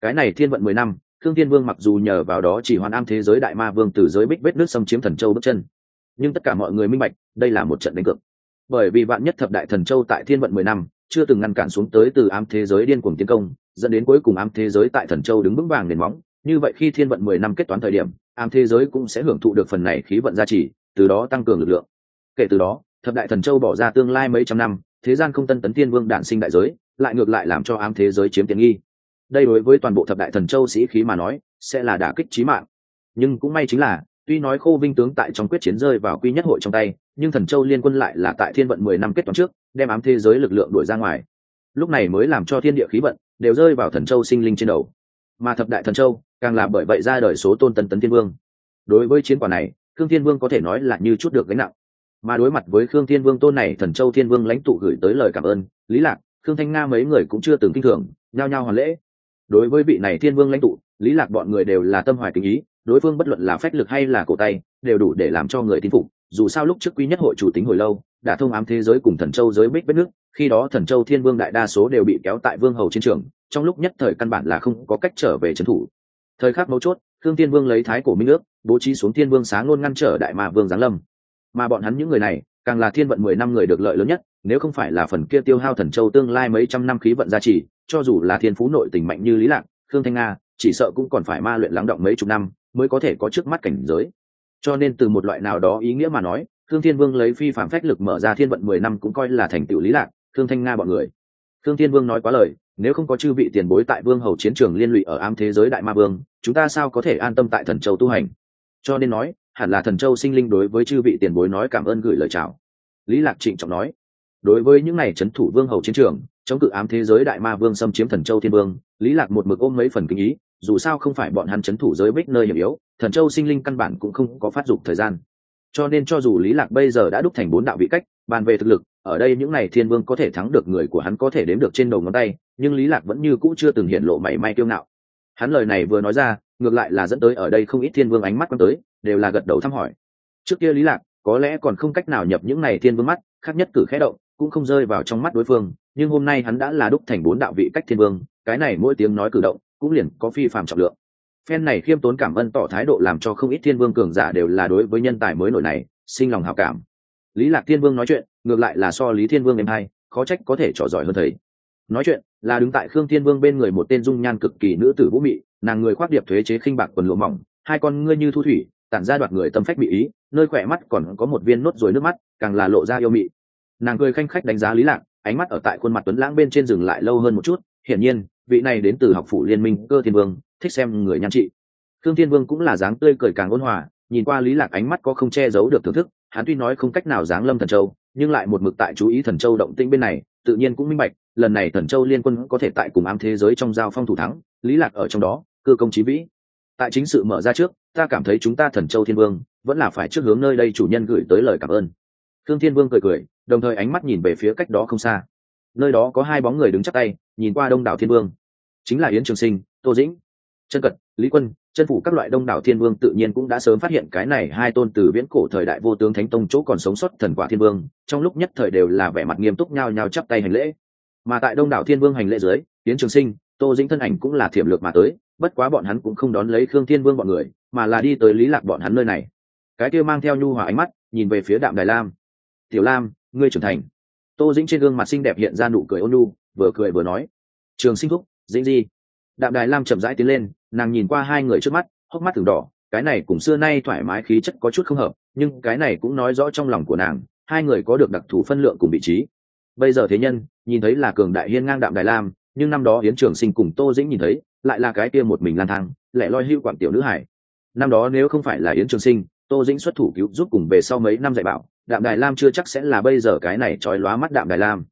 Cái này thiên vận mười năm, Thương thiên vương mặc dù nhờ vào đó chỉ hoàn am thế giới đại ma vương từ giới bích vết nước xâm chiếm thần châu bước chân. Nhưng tất cả mọi người minh bạch, đây là một trận đánh cược. Bởi vì vạn nhất thập đại thần châu tại thiên vận mười năm chưa từng ngăn cản xuống tới từ ám thế giới điên cuồng tiến công, dẫn đến cuối cùng ám thế giới tại thần châu đứng vững vàng nền móng, như vậy khi thiên vận mười năm kết toán thời điểm, ám thế giới cũng sẽ hưởng thụ được phần này khí vận gia trì, từ đó tăng cường lực lượng. Kể từ đó, thập đại thần châu bỏ ra tương lai mấy trăm năm, thế gian không tân tấn tiên vương đản sinh đại giới lại ngược lại làm cho ám thế giới chiếm tiện nghi. Đây đối với toàn bộ thập đại thần châu sĩ khí mà nói, sẽ là đả kích trí mạng. Nhưng cũng may chính là, tuy nói khô vinh tướng tại trong quyết chiến rơi vào quy nhất hội trong tay, nhưng thần châu liên quân lại là tại thiên vận mười năm kết toán trước, đem ám thế giới lực lượng đuổi ra ngoài. Lúc này mới làm cho thiên địa khí vận đều rơi vào thần châu sinh linh trên đầu. Mà thập đại thần châu, càng là bởi vậy ra đời số tôn tân tấn thiên vương. Đối với chiến quả này, khương thiên vương có thể nói là như chút được gánh nặng. Mà đối mặt với khương thiên vương tôn này, thần châu thiên vương lãnh tụ gửi tới lời cảm ơn, lý lạc khương thanh nga mấy người cũng chưa từng kinh thường, nhao nhao hoàn lễ. Đối với vị này thiên vương lãnh tụ, lý lạc bọn người đều là tâm hoài kính ý, đối phương bất luận là phách lực hay là cổ tay, đều đủ để làm cho người tin phục, dù sao lúc trước quý nhất hội chủ tính hồi lâu, đã thông ám thế giới cùng thần châu giới bích bất nước, khi đó thần châu thiên vương đại đa số đều bị kéo tại vương hầu chiến trường, trong lúc nhất thời căn bản là không có cách trở về trấn thủ. Thời khắc mấu chốt thương thiên vương lấy thái cổ minh ước, bố trí xuống thiên vương sáng luôn ngăn trở đại mà vương giáng lâm. Mà bọn hắn những người này, càng là thiên vận mười năm người được lợi lớn nhất nếu không phải là phần kia tiêu hao thần châu tương lai mấy trăm năm khí vận gia trì, cho dù là thiên phú nội tình mạnh như lý lạc, khương thanh nga, chỉ sợ cũng còn phải ma luyện lắng động mấy chục năm mới có thể có trước mắt cảnh giới. Cho nên từ một loại nào đó ý nghĩa mà nói thương thiên vương lấy phi phạm phách lực mở ra thiên vận mười năm cũng coi là thành tựu lý lạc thương thanh nga bọn người. Thương thiên vương nói quá lời, nếu không có chư vị tiền bối tại vương hầu chiến trường liên lụy ở ám thế giới đại ma vương, chúng ta sao có thể an tâm tại thần châu tu hành? Cho nên nói, hẳn là thần châu sinh linh đối với chư vị tiền bối nói cảm ơn gửi lời chào. Lý lạc trịnh trọng nói đối với những này trấn thủ vương hầu chiến trường, chống cự ám thế giới đại ma vương xâm chiếm thần châu thiên vương, lý lạc một mực ôm mấy phần kinh ý, dù sao không phải bọn hắn trấn thủ giới bích nơi hiểm yếu, thần châu sinh linh căn bản cũng không có phát dục thời gian. Cho nên cho dù lý lạc bây giờ đã đúc thành bốn đạo vị cách, bàn về thực lực, ở đây những này thiên vương có thể thắng được người của hắn có thể đếm được trên đầu ngón tay, nhưng lý lạc vẫn như cũ chưa từng hiện lộ mảy may kiêu ngạo. Hắn lời này vừa nói ra, ngược lại là dẫn tới ở đây không ít thiên vương ánh mắt quan tới, đều là gật đầu thăm hỏi. Trước kia lý lạc có lẽ còn không cách nào nhập những này thiên vương mắt, khác nhất cử khẽ động cũng không rơi vào trong mắt đối phương, nhưng hôm nay hắn đã là đúc thành bốn đạo vị cách thiên vương, cái này mỗi tiếng nói cử động cũng liền có phi phàm trọng lượng. Phen này khiêm tốn cảm ơn tỏ thái độ làm cho không ít thiên vương cường giả đều là đối với nhân tài mới nổi này, sinh lòng hào cảm. Lý lạc thiên vương nói chuyện, ngược lại là so lý thiên vương em hai khó trách có thể trò giỏi hơn thầy. Nói chuyện, là đứng tại khương thiên vương bên người một tên dung nhan cực kỳ nữ tử vũ mị, nàng người khoác điệp thuế chế khinh bạc quần lụa mỏng, hai con ngươi như thu thủy, tản ra đoạt người tâm phách mỹ ý, nơi khỏe mắt còn có một viên nốt ruồi nước mắt, càng là lộ ra yêu mị nàng cười khanh khách đánh giá lý lạc, ánh mắt ở tại khuôn mặt tuấn lãng bên trên dừng lại lâu hơn một chút. Hiển nhiên, vị này đến từ học phủ liên minh cơ thiên vương, thích xem người nhan trị. Thương thiên vương cũng là dáng tươi cười càng ôn hòa, nhìn qua lý lạc ánh mắt có không che giấu được thưởng thức, hắn tuy nói không cách nào dáng lâm thần châu, nhưng lại một mực tại chú ý thần châu động tĩnh bên này, tự nhiên cũng minh bạch, lần này thần châu liên quân có thể tại cùng ám thế giới trong giao phong thủ thắng, lý lạc ở trong đó cơ công chí vĩ. Tại chính sự mở ra trước, ta cảm thấy chúng ta thần châu thiên vương, vẫn là phải trước hướng nơi đây chủ nhân gửi tới lời cảm ơn. Thương thiên vương cười cười đồng thời ánh mắt nhìn về phía cách đó không xa. Nơi đó có hai bóng người đứng chắc tay, nhìn qua đông đảo thiên vương. Chính là yến trường sinh, tô dĩnh, chân cật, lý quân, chân phủ các loại đông đảo thiên vương tự nhiên cũng đã sớm phát hiện cái này hai tôn từ viễn cổ thời đại vô tướng thánh tông chỗ còn sống sót thần quả thiên vương, trong lúc nhất thời đều là vẻ mặt nghiêm túc nhao nhao chắp tay hành lễ. Mà tại đông đảo thiên vương hành lễ dưới tiến trường sinh, tô dĩnh thân ảnh cũng là thiểm lược mà tới, bất quá bọn hắn cũng không đón lấy khương thiên vương bọn người, mà là đi tới lý lạc bọn hắn nơi này. Cái kia mang theo nhu hòa ánh mắt, nhìn về phía đạm đài lam. Tiểu lam ngươi trưởng thành. Tô dĩnh trên gương mặt xinh đẹp hiện ra nụ cười ôn nhu, vừa cười vừa nói. Trường sinh thúc, dĩnh di. Đạm đài lam chậm rãi tiến lên, nàng nhìn qua hai người trước mắt, hốc mắt thử đỏ, cái này cùng xưa nay thoải mái khí chất có chút không hợp, nhưng cái này cũng nói rõ trong lòng của nàng, hai người có được đặc thù phân lượng cùng vị trí. Bây giờ thế nhân, nhìn thấy là cường đại hiên ngang đạm đài lam, nhưng năm đó hiến trường sinh cùng tô dĩnh nhìn thấy, lại là cái kia một mình lang thang, lẻ loi hưu quản tiểu nữ hải. Năm đó nếu không phải là hiến trường sinh, tô dĩnh xuất thủ cứu giúp cùng về sau mấy năm dạy bảo đạm đài lam chưa chắc sẽ là bây giờ cái này trói lóa mắt đạm đài lam.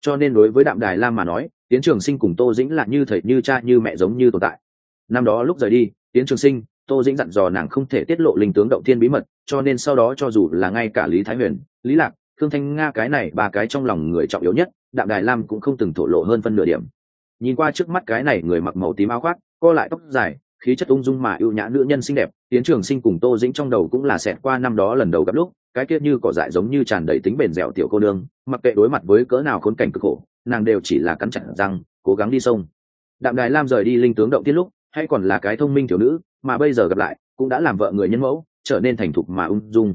Cho nên đối với đạm đài lam mà nói, tiến trường sinh cùng tô dĩnh là như thầy, như cha, như mẹ giống như tồn tại. Năm đó lúc rời đi, tiến trường sinh, tô dĩnh dặn dò nàng không thể tiết lộ linh tướng động thiên bí mật, cho nên sau đó cho dù là ngay cả lý thái huyền, lý lạc, thương thanh nga cái này ba cái trong lòng người trọng yếu nhất, đạm đài lam cũng không từng thổ lộ hơn phân nửa điểm. Nhìn qua trước mắt cái này người mặc màu tím áo khoác, co lại tóc dài, khí chất ung dung mà ưu nhã nữ nhân xinh đẹp, tiến trường sinh cùng tô dĩnh trong đầu cũng là xẹt qua năm đó lần đầu gặp lúc cái kia như cỏ dại giống như tràn đầy tính bền dẻo tiểu cô nương, mặc kệ đối mặt với cỡ nào khốn cảnh cực khổ, nàng đều chỉ là cắn chặt răng, cố gắng đi sông. Đạm đài lam rời đi linh tướng động tiết lúc, hay còn là cái thông minh thiếu nữ, mà bây giờ gặp lại, cũng đã làm vợ người nhân mẫu, trở nên thành thục mà ung dung.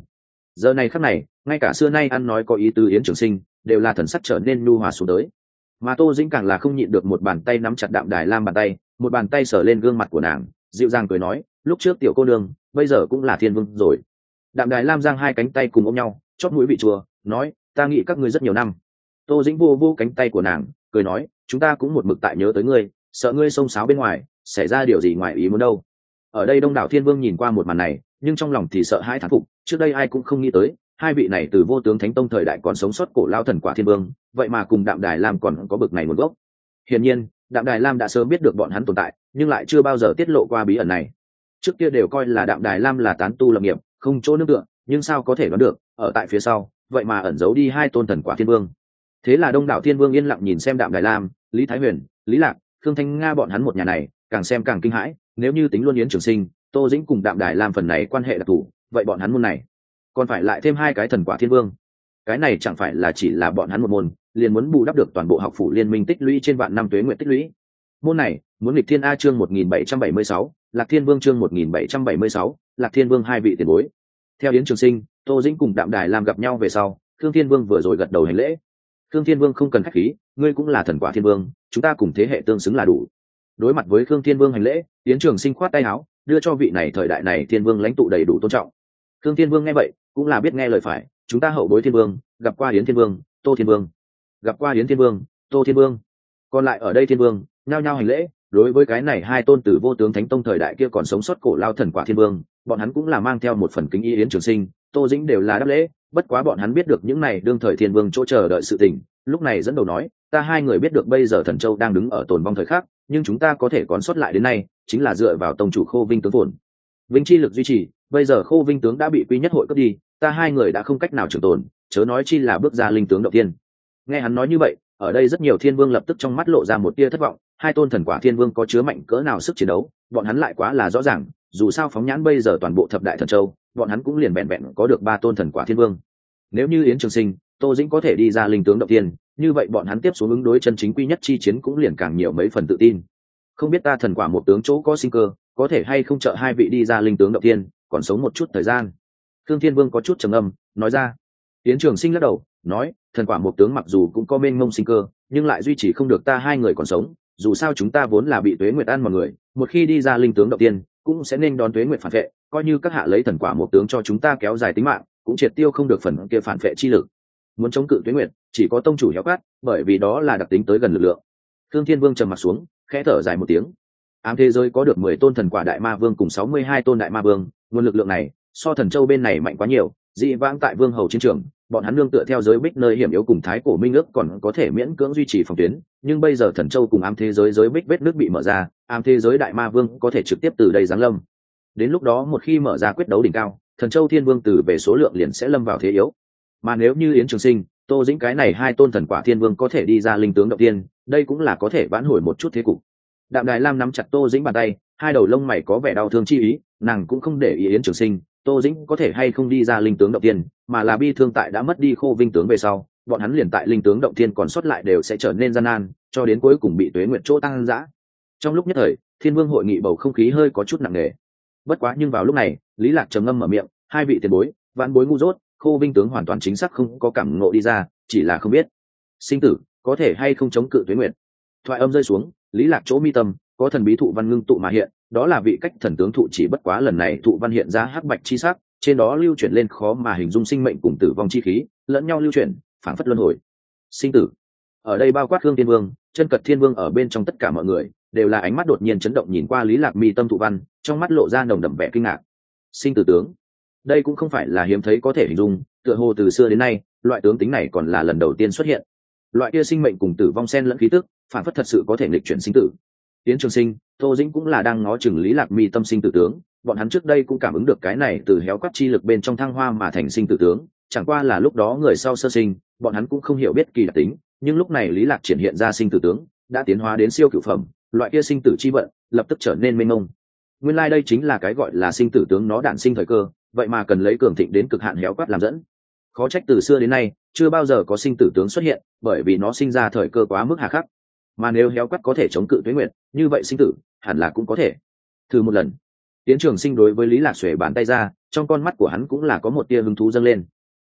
Giờ này khắc này, ngay cả xưa nay ăn nói có ý tứ yến trường sinh, đều là thần sắc trở nên nhu hòa xuống tới. Mà tô dĩnh càng là không nhịn được một bàn tay nắm chặt đạm đài lam bàn tay, một bàn tay sờ lên gương mặt của nàng, dịu dàng cười nói, lúc trước tiểu cô nương, bây giờ cũng là thiên vương rồi đạm đài lam giang hai cánh tay cùng ôm nhau, chót mũi vị chùa, nói, ta nghĩ các ngươi rất nhiều năm. Tô dĩnh vô vô cánh tay của nàng, cười nói, chúng ta cũng một mực tại nhớ tới ngươi, sợ ngươi xông xáo bên ngoài, xảy ra điều gì ngoài ý muốn đâu. Ở đây đông đảo thiên vương nhìn qua một màn này, nhưng trong lòng thì sợ hai thán phục, trước đây ai cũng không nghĩ tới, hai vị này từ vô tướng thánh tông thời đại còn sống sót cổ lao thần quả thiên vương, vậy mà cùng đạm đài lam còn có bực này nguồn gốc. Hiển nhiên, đạm đài lam đã sớm biết được bọn hắn tồn tại, nhưng lại chưa bao giờ tiết lộ qua bí ẩn này. Trước kia đều coi là đạm đài lam là tán tu lập nghiệp không chỗ nương tựa, nhưng sao có thể đoán được, ở tại phía sau, vậy mà ẩn giấu đi hai tôn thần quả thiên vương. Thế là đông đảo thiên vương yên lặng nhìn xem đạm đài lam, lý thái huyền, lý lạc thương thanh nga bọn hắn một nhà này, càng xem càng kinh hãi, nếu như tính luôn yến trường sinh, tô dĩnh cùng đạm đài lam phần này quan hệ đặc thù, vậy bọn hắn môn này, còn phải lại thêm hai cái thần quả thiên vương. Cái này chẳng phải là chỉ là bọn hắn một môn, liền muốn bù đắp được toàn bộ học phủ liên minh tích lũy trên vạn năm tuế nguyện tích lũy. Môn này muốn lịch thiên a chương một nghìn bảy trăm bảy mươi sáu, lạc thiên vương chương một nghìn bảy trăm bảy mươi sáu, lạc thiên vương hai vị tiền bối. Theo yến trường sinh, tô dĩnh cùng đạm đài làm gặp nhau về sau, thương thiên vương vừa rồi gật đầu hành lễ. Thương thiên vương không cần khách khí, ngươi cũng là thần quả thiên vương, chúng ta cùng thế hệ tương xứng là đủ. Đối mặt với thương thiên vương hành lễ, yến trường sinh khoát tay áo, đưa cho vị này thời đại này thiên vương lãnh tụ đầy đủ tôn trọng. Thương thiên vương nghe vậy, cũng là biết nghe lời phải, chúng ta hậu bối thiên vương, gặp qua yến thiên vương, tô thiên vương. Gặp qua yến thiên vương, tô thiên vương. Còn lại ở đây thiên vương, nhao nhao hành lễ đối với cái này hai tôn tử vô tướng thánh tông thời đại kia còn sống sót cổ lao thần quả thiên vương, bọn hắn cũng là mang theo một phần kính y yến trường sinh, tô dĩnh đều là đáp lễ, bất quá bọn hắn biết được những này đương thời thiên vương chỗ chờ đợi sự tình, lúc này dẫn đầu nói, ta hai người biết được bây giờ thần châu đang đứng ở tồn vong thời khắc, nhưng chúng ta có thể còn sót lại đến nay, chính là dựa vào tông chủ khô vinh tướng phồn. Vinh chi lực duy trì, bây giờ khô vinh tướng đã bị quy nhất hội cướp đi, ta hai người đã không cách nào trường tồn, chớ nói chi là bước ra linh tướng đầu tiên. Nghe hắn nói như vậy ở đây rất nhiều thiên vương lập tức trong mắt lộ ra một tia thất vọng, hai tôn thần quả thiên vương có chứa mạnh cỡ nào sức chiến đấu, bọn hắn lại quá là rõ ràng, dù sao phóng nhãn bây giờ toàn bộ thập đại thần châu, bọn hắn cũng liền vẹn vẹn có được ba tôn thần quả thiên vương. Nếu như yến trường sinh, tô dĩnh có thể đi ra linh tướng động tiên, như vậy bọn hắn tiếp xuống ứng đối chân chính quy nhất chi chiến cũng liền càng nhiều mấy phần tự tin. Không biết ta thần quả một tướng chỗ có sinh cơ, có thể hay không trợ hai vị đi ra linh tướng động tiên, còn sống một chút thời gian. Thương thiên vương có chút trầm âm nói ra. Yến trường sinh lắc đầu, nói thần quả một tướng mặc dù cũng có mênh mông sinh cơ, nhưng lại duy trì không được ta hai người còn sống, dù sao chúng ta vốn là bị tuế nguyệt ăn mọi người, một khi đi ra linh tướng đầu tiên, cũng sẽ nên đón tuế nguyệt phản vệ, coi như các hạ lấy thần quả một tướng cho chúng ta kéo dài tính mạng, cũng triệt tiêu không được phần kia phản vệ chi lực. Muốn chống cự tuế nguyệt, chỉ có tông chủ héo cát bởi vì đó là đặc tính tới gần lực lượng. Thương thiên vương trầm mặt xuống, khẽ thở dài một tiếng. Ám thế giới có được mười tôn thần quả đại ma vương cùng sáu mươi hai tôn đại ma vương, nguồn lực lượng này, so thần châu bên này mạnh quá nhiều dị vãng tại vương hầu chiến trường, bọn hắn nương tựa theo giới bích nơi hiểm yếu cùng thái cổ minh ước còn có thể miễn cưỡng duy trì phòng tuyến, nhưng bây giờ thần châu cùng ám thế giới giới bích vết nước bị mở ra, ám thế giới đại ma vương có thể trực tiếp từ đây giáng lâm. Đến lúc đó một khi mở ra quyết đấu đỉnh cao, thần châu thiên vương từ về số lượng liền sẽ lâm vào thế yếu. Mà nếu như yến trường sinh, tô dĩnh cái này hai tôn thần quả thiên vương có thể đi ra linh tướng động tiên, đây cũng là có thể vãn hồi một chút thế cục. Đạm đài lam nắm chặt tô dĩnh bàn tay, hai đầu lông mày có vẻ đau thương chi ý, nàng cũng không để ý yến trường sinh tô dĩnh có thể hay không đi ra linh tướng động tiên, mà là bi thương tại đã mất đi khô vinh tướng về sau, bọn hắn liền tại linh tướng động tiên còn sót lại đều sẽ trở nên gian nan, cho đến cuối cùng bị tuế nguyện chỗ tăng giã trong lúc nhất thời, thiên vương hội nghị bầu không khí hơi có chút nặng nề. Bất quá nhưng vào lúc này, lý lạc trầm ngâm mở miệng, hai vị tiền bối, vãn bối ngu dốt, khô vinh tướng hoàn toàn chính xác không có cảm ngộ đi ra, chỉ là không biết. Sinh tử, có thể hay không chống cự tuế nguyện thoại âm rơi xuống, lý lạc chỗ mi tâm, có thần bí thụ văn ngưng tụ mà hiện đó là vị cách thần tướng thụ chỉ bất quá lần này thụ văn hiện ra hắc bạch chi sắc, trên đó lưu chuyển lên khó mà hình dung sinh mệnh cùng tử vong chi khí, lẫn nhau lưu chuyển phản phất luân hồi. Sinh tử. Ở đây bao quát hương thiên vương, chân cật thiên vương ở bên trong tất cả mọi người, đều là ánh mắt đột nhiên chấn động nhìn qua lý lạc mi tâm thụ văn, trong mắt lộ ra nồng đậm vẻ kinh ngạc. Sinh tử tướng. Đây cũng không phải là hiếm thấy có thể hình dung, tựa hồ từ xưa đến nay, loại tướng tính này còn là lần đầu tiên xuất hiện. Loại kia sinh mệnh cùng tử vong xen lẫn khí tức phản phất thật sự có thể nghịch chuyển sinh tử tiến trường sinh, tô dĩnh cũng là đang ngó chừng lý lạc mi tâm sinh tử tướng. Bọn hắn trước đây cũng cảm ứng được cái này từ héo quát chi lực bên trong thăng hoa mà thành sinh tử tướng. Chẳng qua là lúc đó người sau sơ sinh, bọn hắn cũng không hiểu biết kỳ đặc tính. Nhưng lúc này lý lạc triển hiện ra sinh tử tướng, đã tiến hóa đến siêu cửu phẩm. Loại kia sinh tử chi vận, lập tức trở nên mênh mông. Nguyên lai like đây chính là cái gọi là sinh tử tướng nó đản sinh thời cơ, vậy mà cần lấy cường thịnh đến cực hạn héo quát làm dẫn. Khó trách từ xưa đến nay, chưa bao giờ có sinh tử tướng xuất hiện, bởi vì nó sinh ra thời cơ quá mức hà khắc mà nếu héo quắt có thể chống cự tuế nguyện như vậy sinh tử, hẳn là cũng có thể. Thử một lần. Tiến trường sinh đối với lý lạc xuể bàn tay ra, trong con mắt của hắn cũng là có một tia hứng thú dâng lên.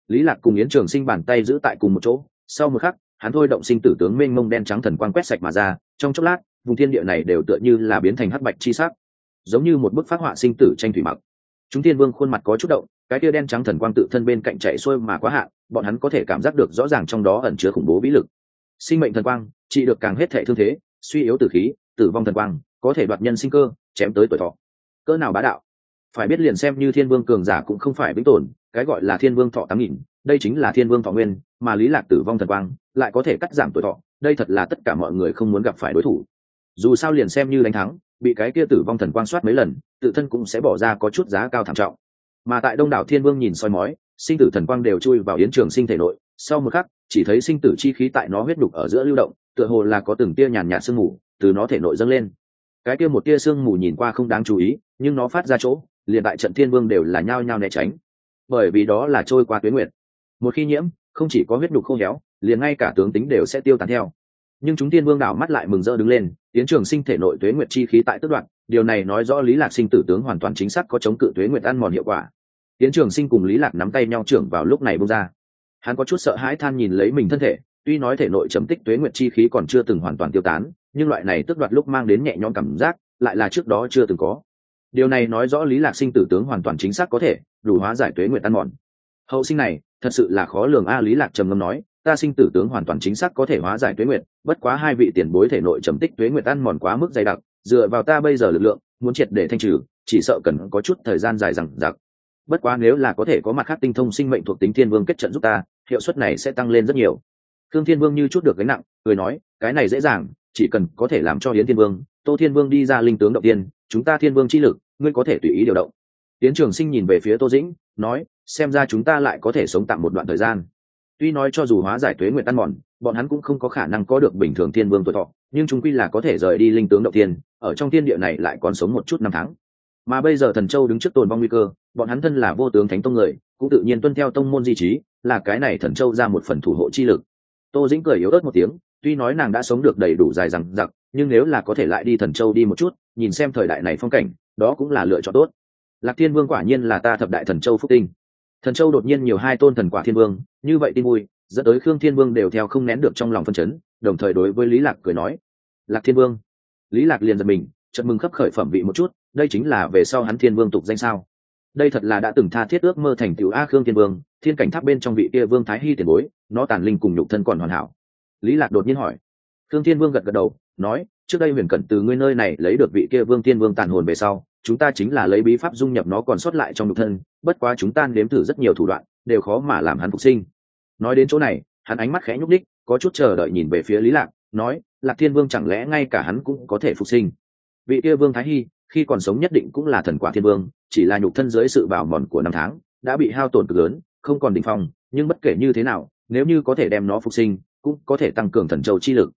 Lý lạc cùng yến trường sinh bàn tay giữ tại cùng một chỗ, sau một khắc, hắn thôi động sinh tử tướng mênh mông đen trắng thần quang quét sạch mà ra, trong chốc lát, vùng thiên địa này đều tựa như là biến thành hắc bạch chi sắc, giống như một bức phát họa sinh tử tranh thủy mặc. Chúng thiên vương khuôn mặt có chút động, cái tia đen trắng thần quang tự thân bên cạnh chạy xuôi mà quá hạn bọn hắn có thể cảm giác được rõ ràng trong đó ẩn chứa khủng bố vĩ lực. Sinh mệnh thần quang trị được càng hết thệ thương thế, suy yếu tử khí, tử vong thần quang, có thể đoạt nhân sinh cơ, chém tới tuổi thọ. Cỡ nào bá đạo? Phải biết liền xem như thiên vương cường giả cũng không phải vĩnh tồn, cái gọi là thiên vương thọ tám nghìn, đây chính là thiên vương thọ nguyên, mà lý lạc tử vong thần quang lại có thể cắt giảm tuổi thọ, đây thật là tất cả mọi người không muốn gặp phải đối thủ. Dù sao liền xem như đánh thắng, bị cái kia tử vong thần quang soát mấy lần, tự thân cũng sẽ bỏ ra có chút giá cao thảm trọng. Mà tại đông đảo thiên vương nhìn soi mói, sinh tử thần quang đều chui vào yến trường sinh thể nội, sau một khắc, chỉ thấy sinh tử chi khí tại nó huyết đục ở giữa lưu động tựa hồ là có từng tia nhàn nhạt sương mù, từ nó thể nội dâng lên. Cái kia một tia sương mù nhìn qua không đáng chú ý, nhưng nó phát ra chỗ, liền tại trận thiên vương đều là nhao nhao né tránh. Bởi vì đó là trôi qua tuyến nguyệt. Một khi nhiễm, không chỉ có huyết đục khô héo, liền ngay cả tướng tính đều sẽ tiêu tán theo. Nhưng chúng tiên vương đảo mắt lại mừng rỡ đứng lên, tiến trường sinh thể nội tuế nguyệt chi khí tại tức đoạn, điều này nói rõ lý lạc sinh tử tướng hoàn toàn chính xác có chống cự tuế nguyệt ăn mòn hiệu quả. Tiến trường sinh cùng lý lạc nắm tay nhau trưởng vào lúc này bung ra. Hắn có chút sợ hãi than nhìn lấy mình thân thể tuy nói thể nội chấm tích tuế nguyệt chi khí còn chưa từng hoàn toàn tiêu tán, nhưng loại này tức đoạt lúc mang đến nhẹ nhõm cảm giác, lại là trước đó chưa từng có. Điều này nói rõ lý lạc sinh tử tướng hoàn toàn chính xác có thể đủ hóa giải tuế nguyệt ăn mòn. Hậu sinh này, thật sự là khó lường a, lý lạc trầm ngâm nói, ta sinh tử tướng hoàn toàn chính xác có thể hóa giải tuế nguyệt, bất quá hai vị tiền bối thể nội trầm tích tuế nguyệt ăn mòn quá mức dày đặc, dựa vào ta bây giờ lực lượng, muốn triệt để thanh trừ, chỉ sợ cần có chút thời gian dài rằng giặc bất quá nếu là có thể có mặt khác tinh thông sinh mệnh thuộc tính thiên vương kết trận giúp ta, hiệu suất này sẽ tăng lên rất nhiều khương thiên vương như chút được gánh nặng, cười nói, cái này dễ dàng, chỉ cần có thể làm cho hiến thiên vương, tô thiên vương đi ra linh tướng động tiên, chúng ta thiên vương chi lực, ngươi có thể tùy ý điều động. Tiến trường sinh nhìn về phía tô dĩnh, nói, xem ra chúng ta lại có thể sống tạm một đoạn thời gian. Tuy nói cho dù hóa giải tuế nguyện tan mòn, bọn hắn cũng không có khả năng có được bình thường thiên vương tuổi thọ, nhưng chúng quy là có thể rời đi linh tướng động tiên, ở trong thiên địa này lại còn sống một chút năm tháng. Mà bây giờ thần châu đứng trước tồn vong nguy cơ, bọn hắn thân là vô tướng thánh tông người, cũng tự nhiên tuân theo tông môn di trí, là cái này thần châu ra một phần thủ hộ chi lực tô dĩnh cười yếu ớt một tiếng, tuy nói nàng đã sống được đầy đủ dài rằng giặc nhưng nếu là có thể lại đi thần châu đi một chút, nhìn xem thời đại này phong cảnh, đó cũng là lựa chọn tốt. Lạc thiên vương quả nhiên là ta thập đại thần châu phúc tinh. Thần châu đột nhiên nhiều hai tôn thần quả thiên vương, như vậy tin vui, dẫn tới khương thiên vương đều theo không nén được trong lòng phân chấn, đồng thời đối với lý lạc cười nói, lạc thiên vương. Lý lạc liền giật mình, chợt mừng khắp khởi phẩm vị một chút, đây chính là về sau hắn thiên vương tục danh sao? Đây thật là đã từng tha thiết ước mơ thành tiểu a khương thiên vương, thiên cảnh tháp bên trong vị kia vương thái hy tiền bối, nó tàn linh cùng nhục thân còn hoàn hảo. Lý lạc đột nhiên hỏi. Khương thiên vương gật gật đầu, nói, trước đây huyền cẩn từ ngươi nơi này lấy được vị kia vương tiên vương tàn hồn về sau, chúng ta chính là lấy bí pháp dung nhập nó còn sót lại trong nhục thân, bất quá chúng ta nếm thử rất nhiều thủ đoạn, đều khó mà làm hắn phục sinh. Nói đến chỗ này, hắn ánh mắt khẽ nhúc đích có chút chờ đợi nhìn về phía lý lạc, nói, lạc thiên vương chẳng lẽ ngay cả hắn cũng có thể phục sinh? Vị kia vương thái hy khi còn sống nhất định cũng là thần quả thiên vương, chỉ là nhục thân dưới sự bào mòn của năm tháng, đã bị hao tổn cực lớn, không còn đỉnh phong, nhưng bất kể như thế nào, nếu như có thể đem nó phục sinh, cũng có thể tăng cường thần châu chi lực.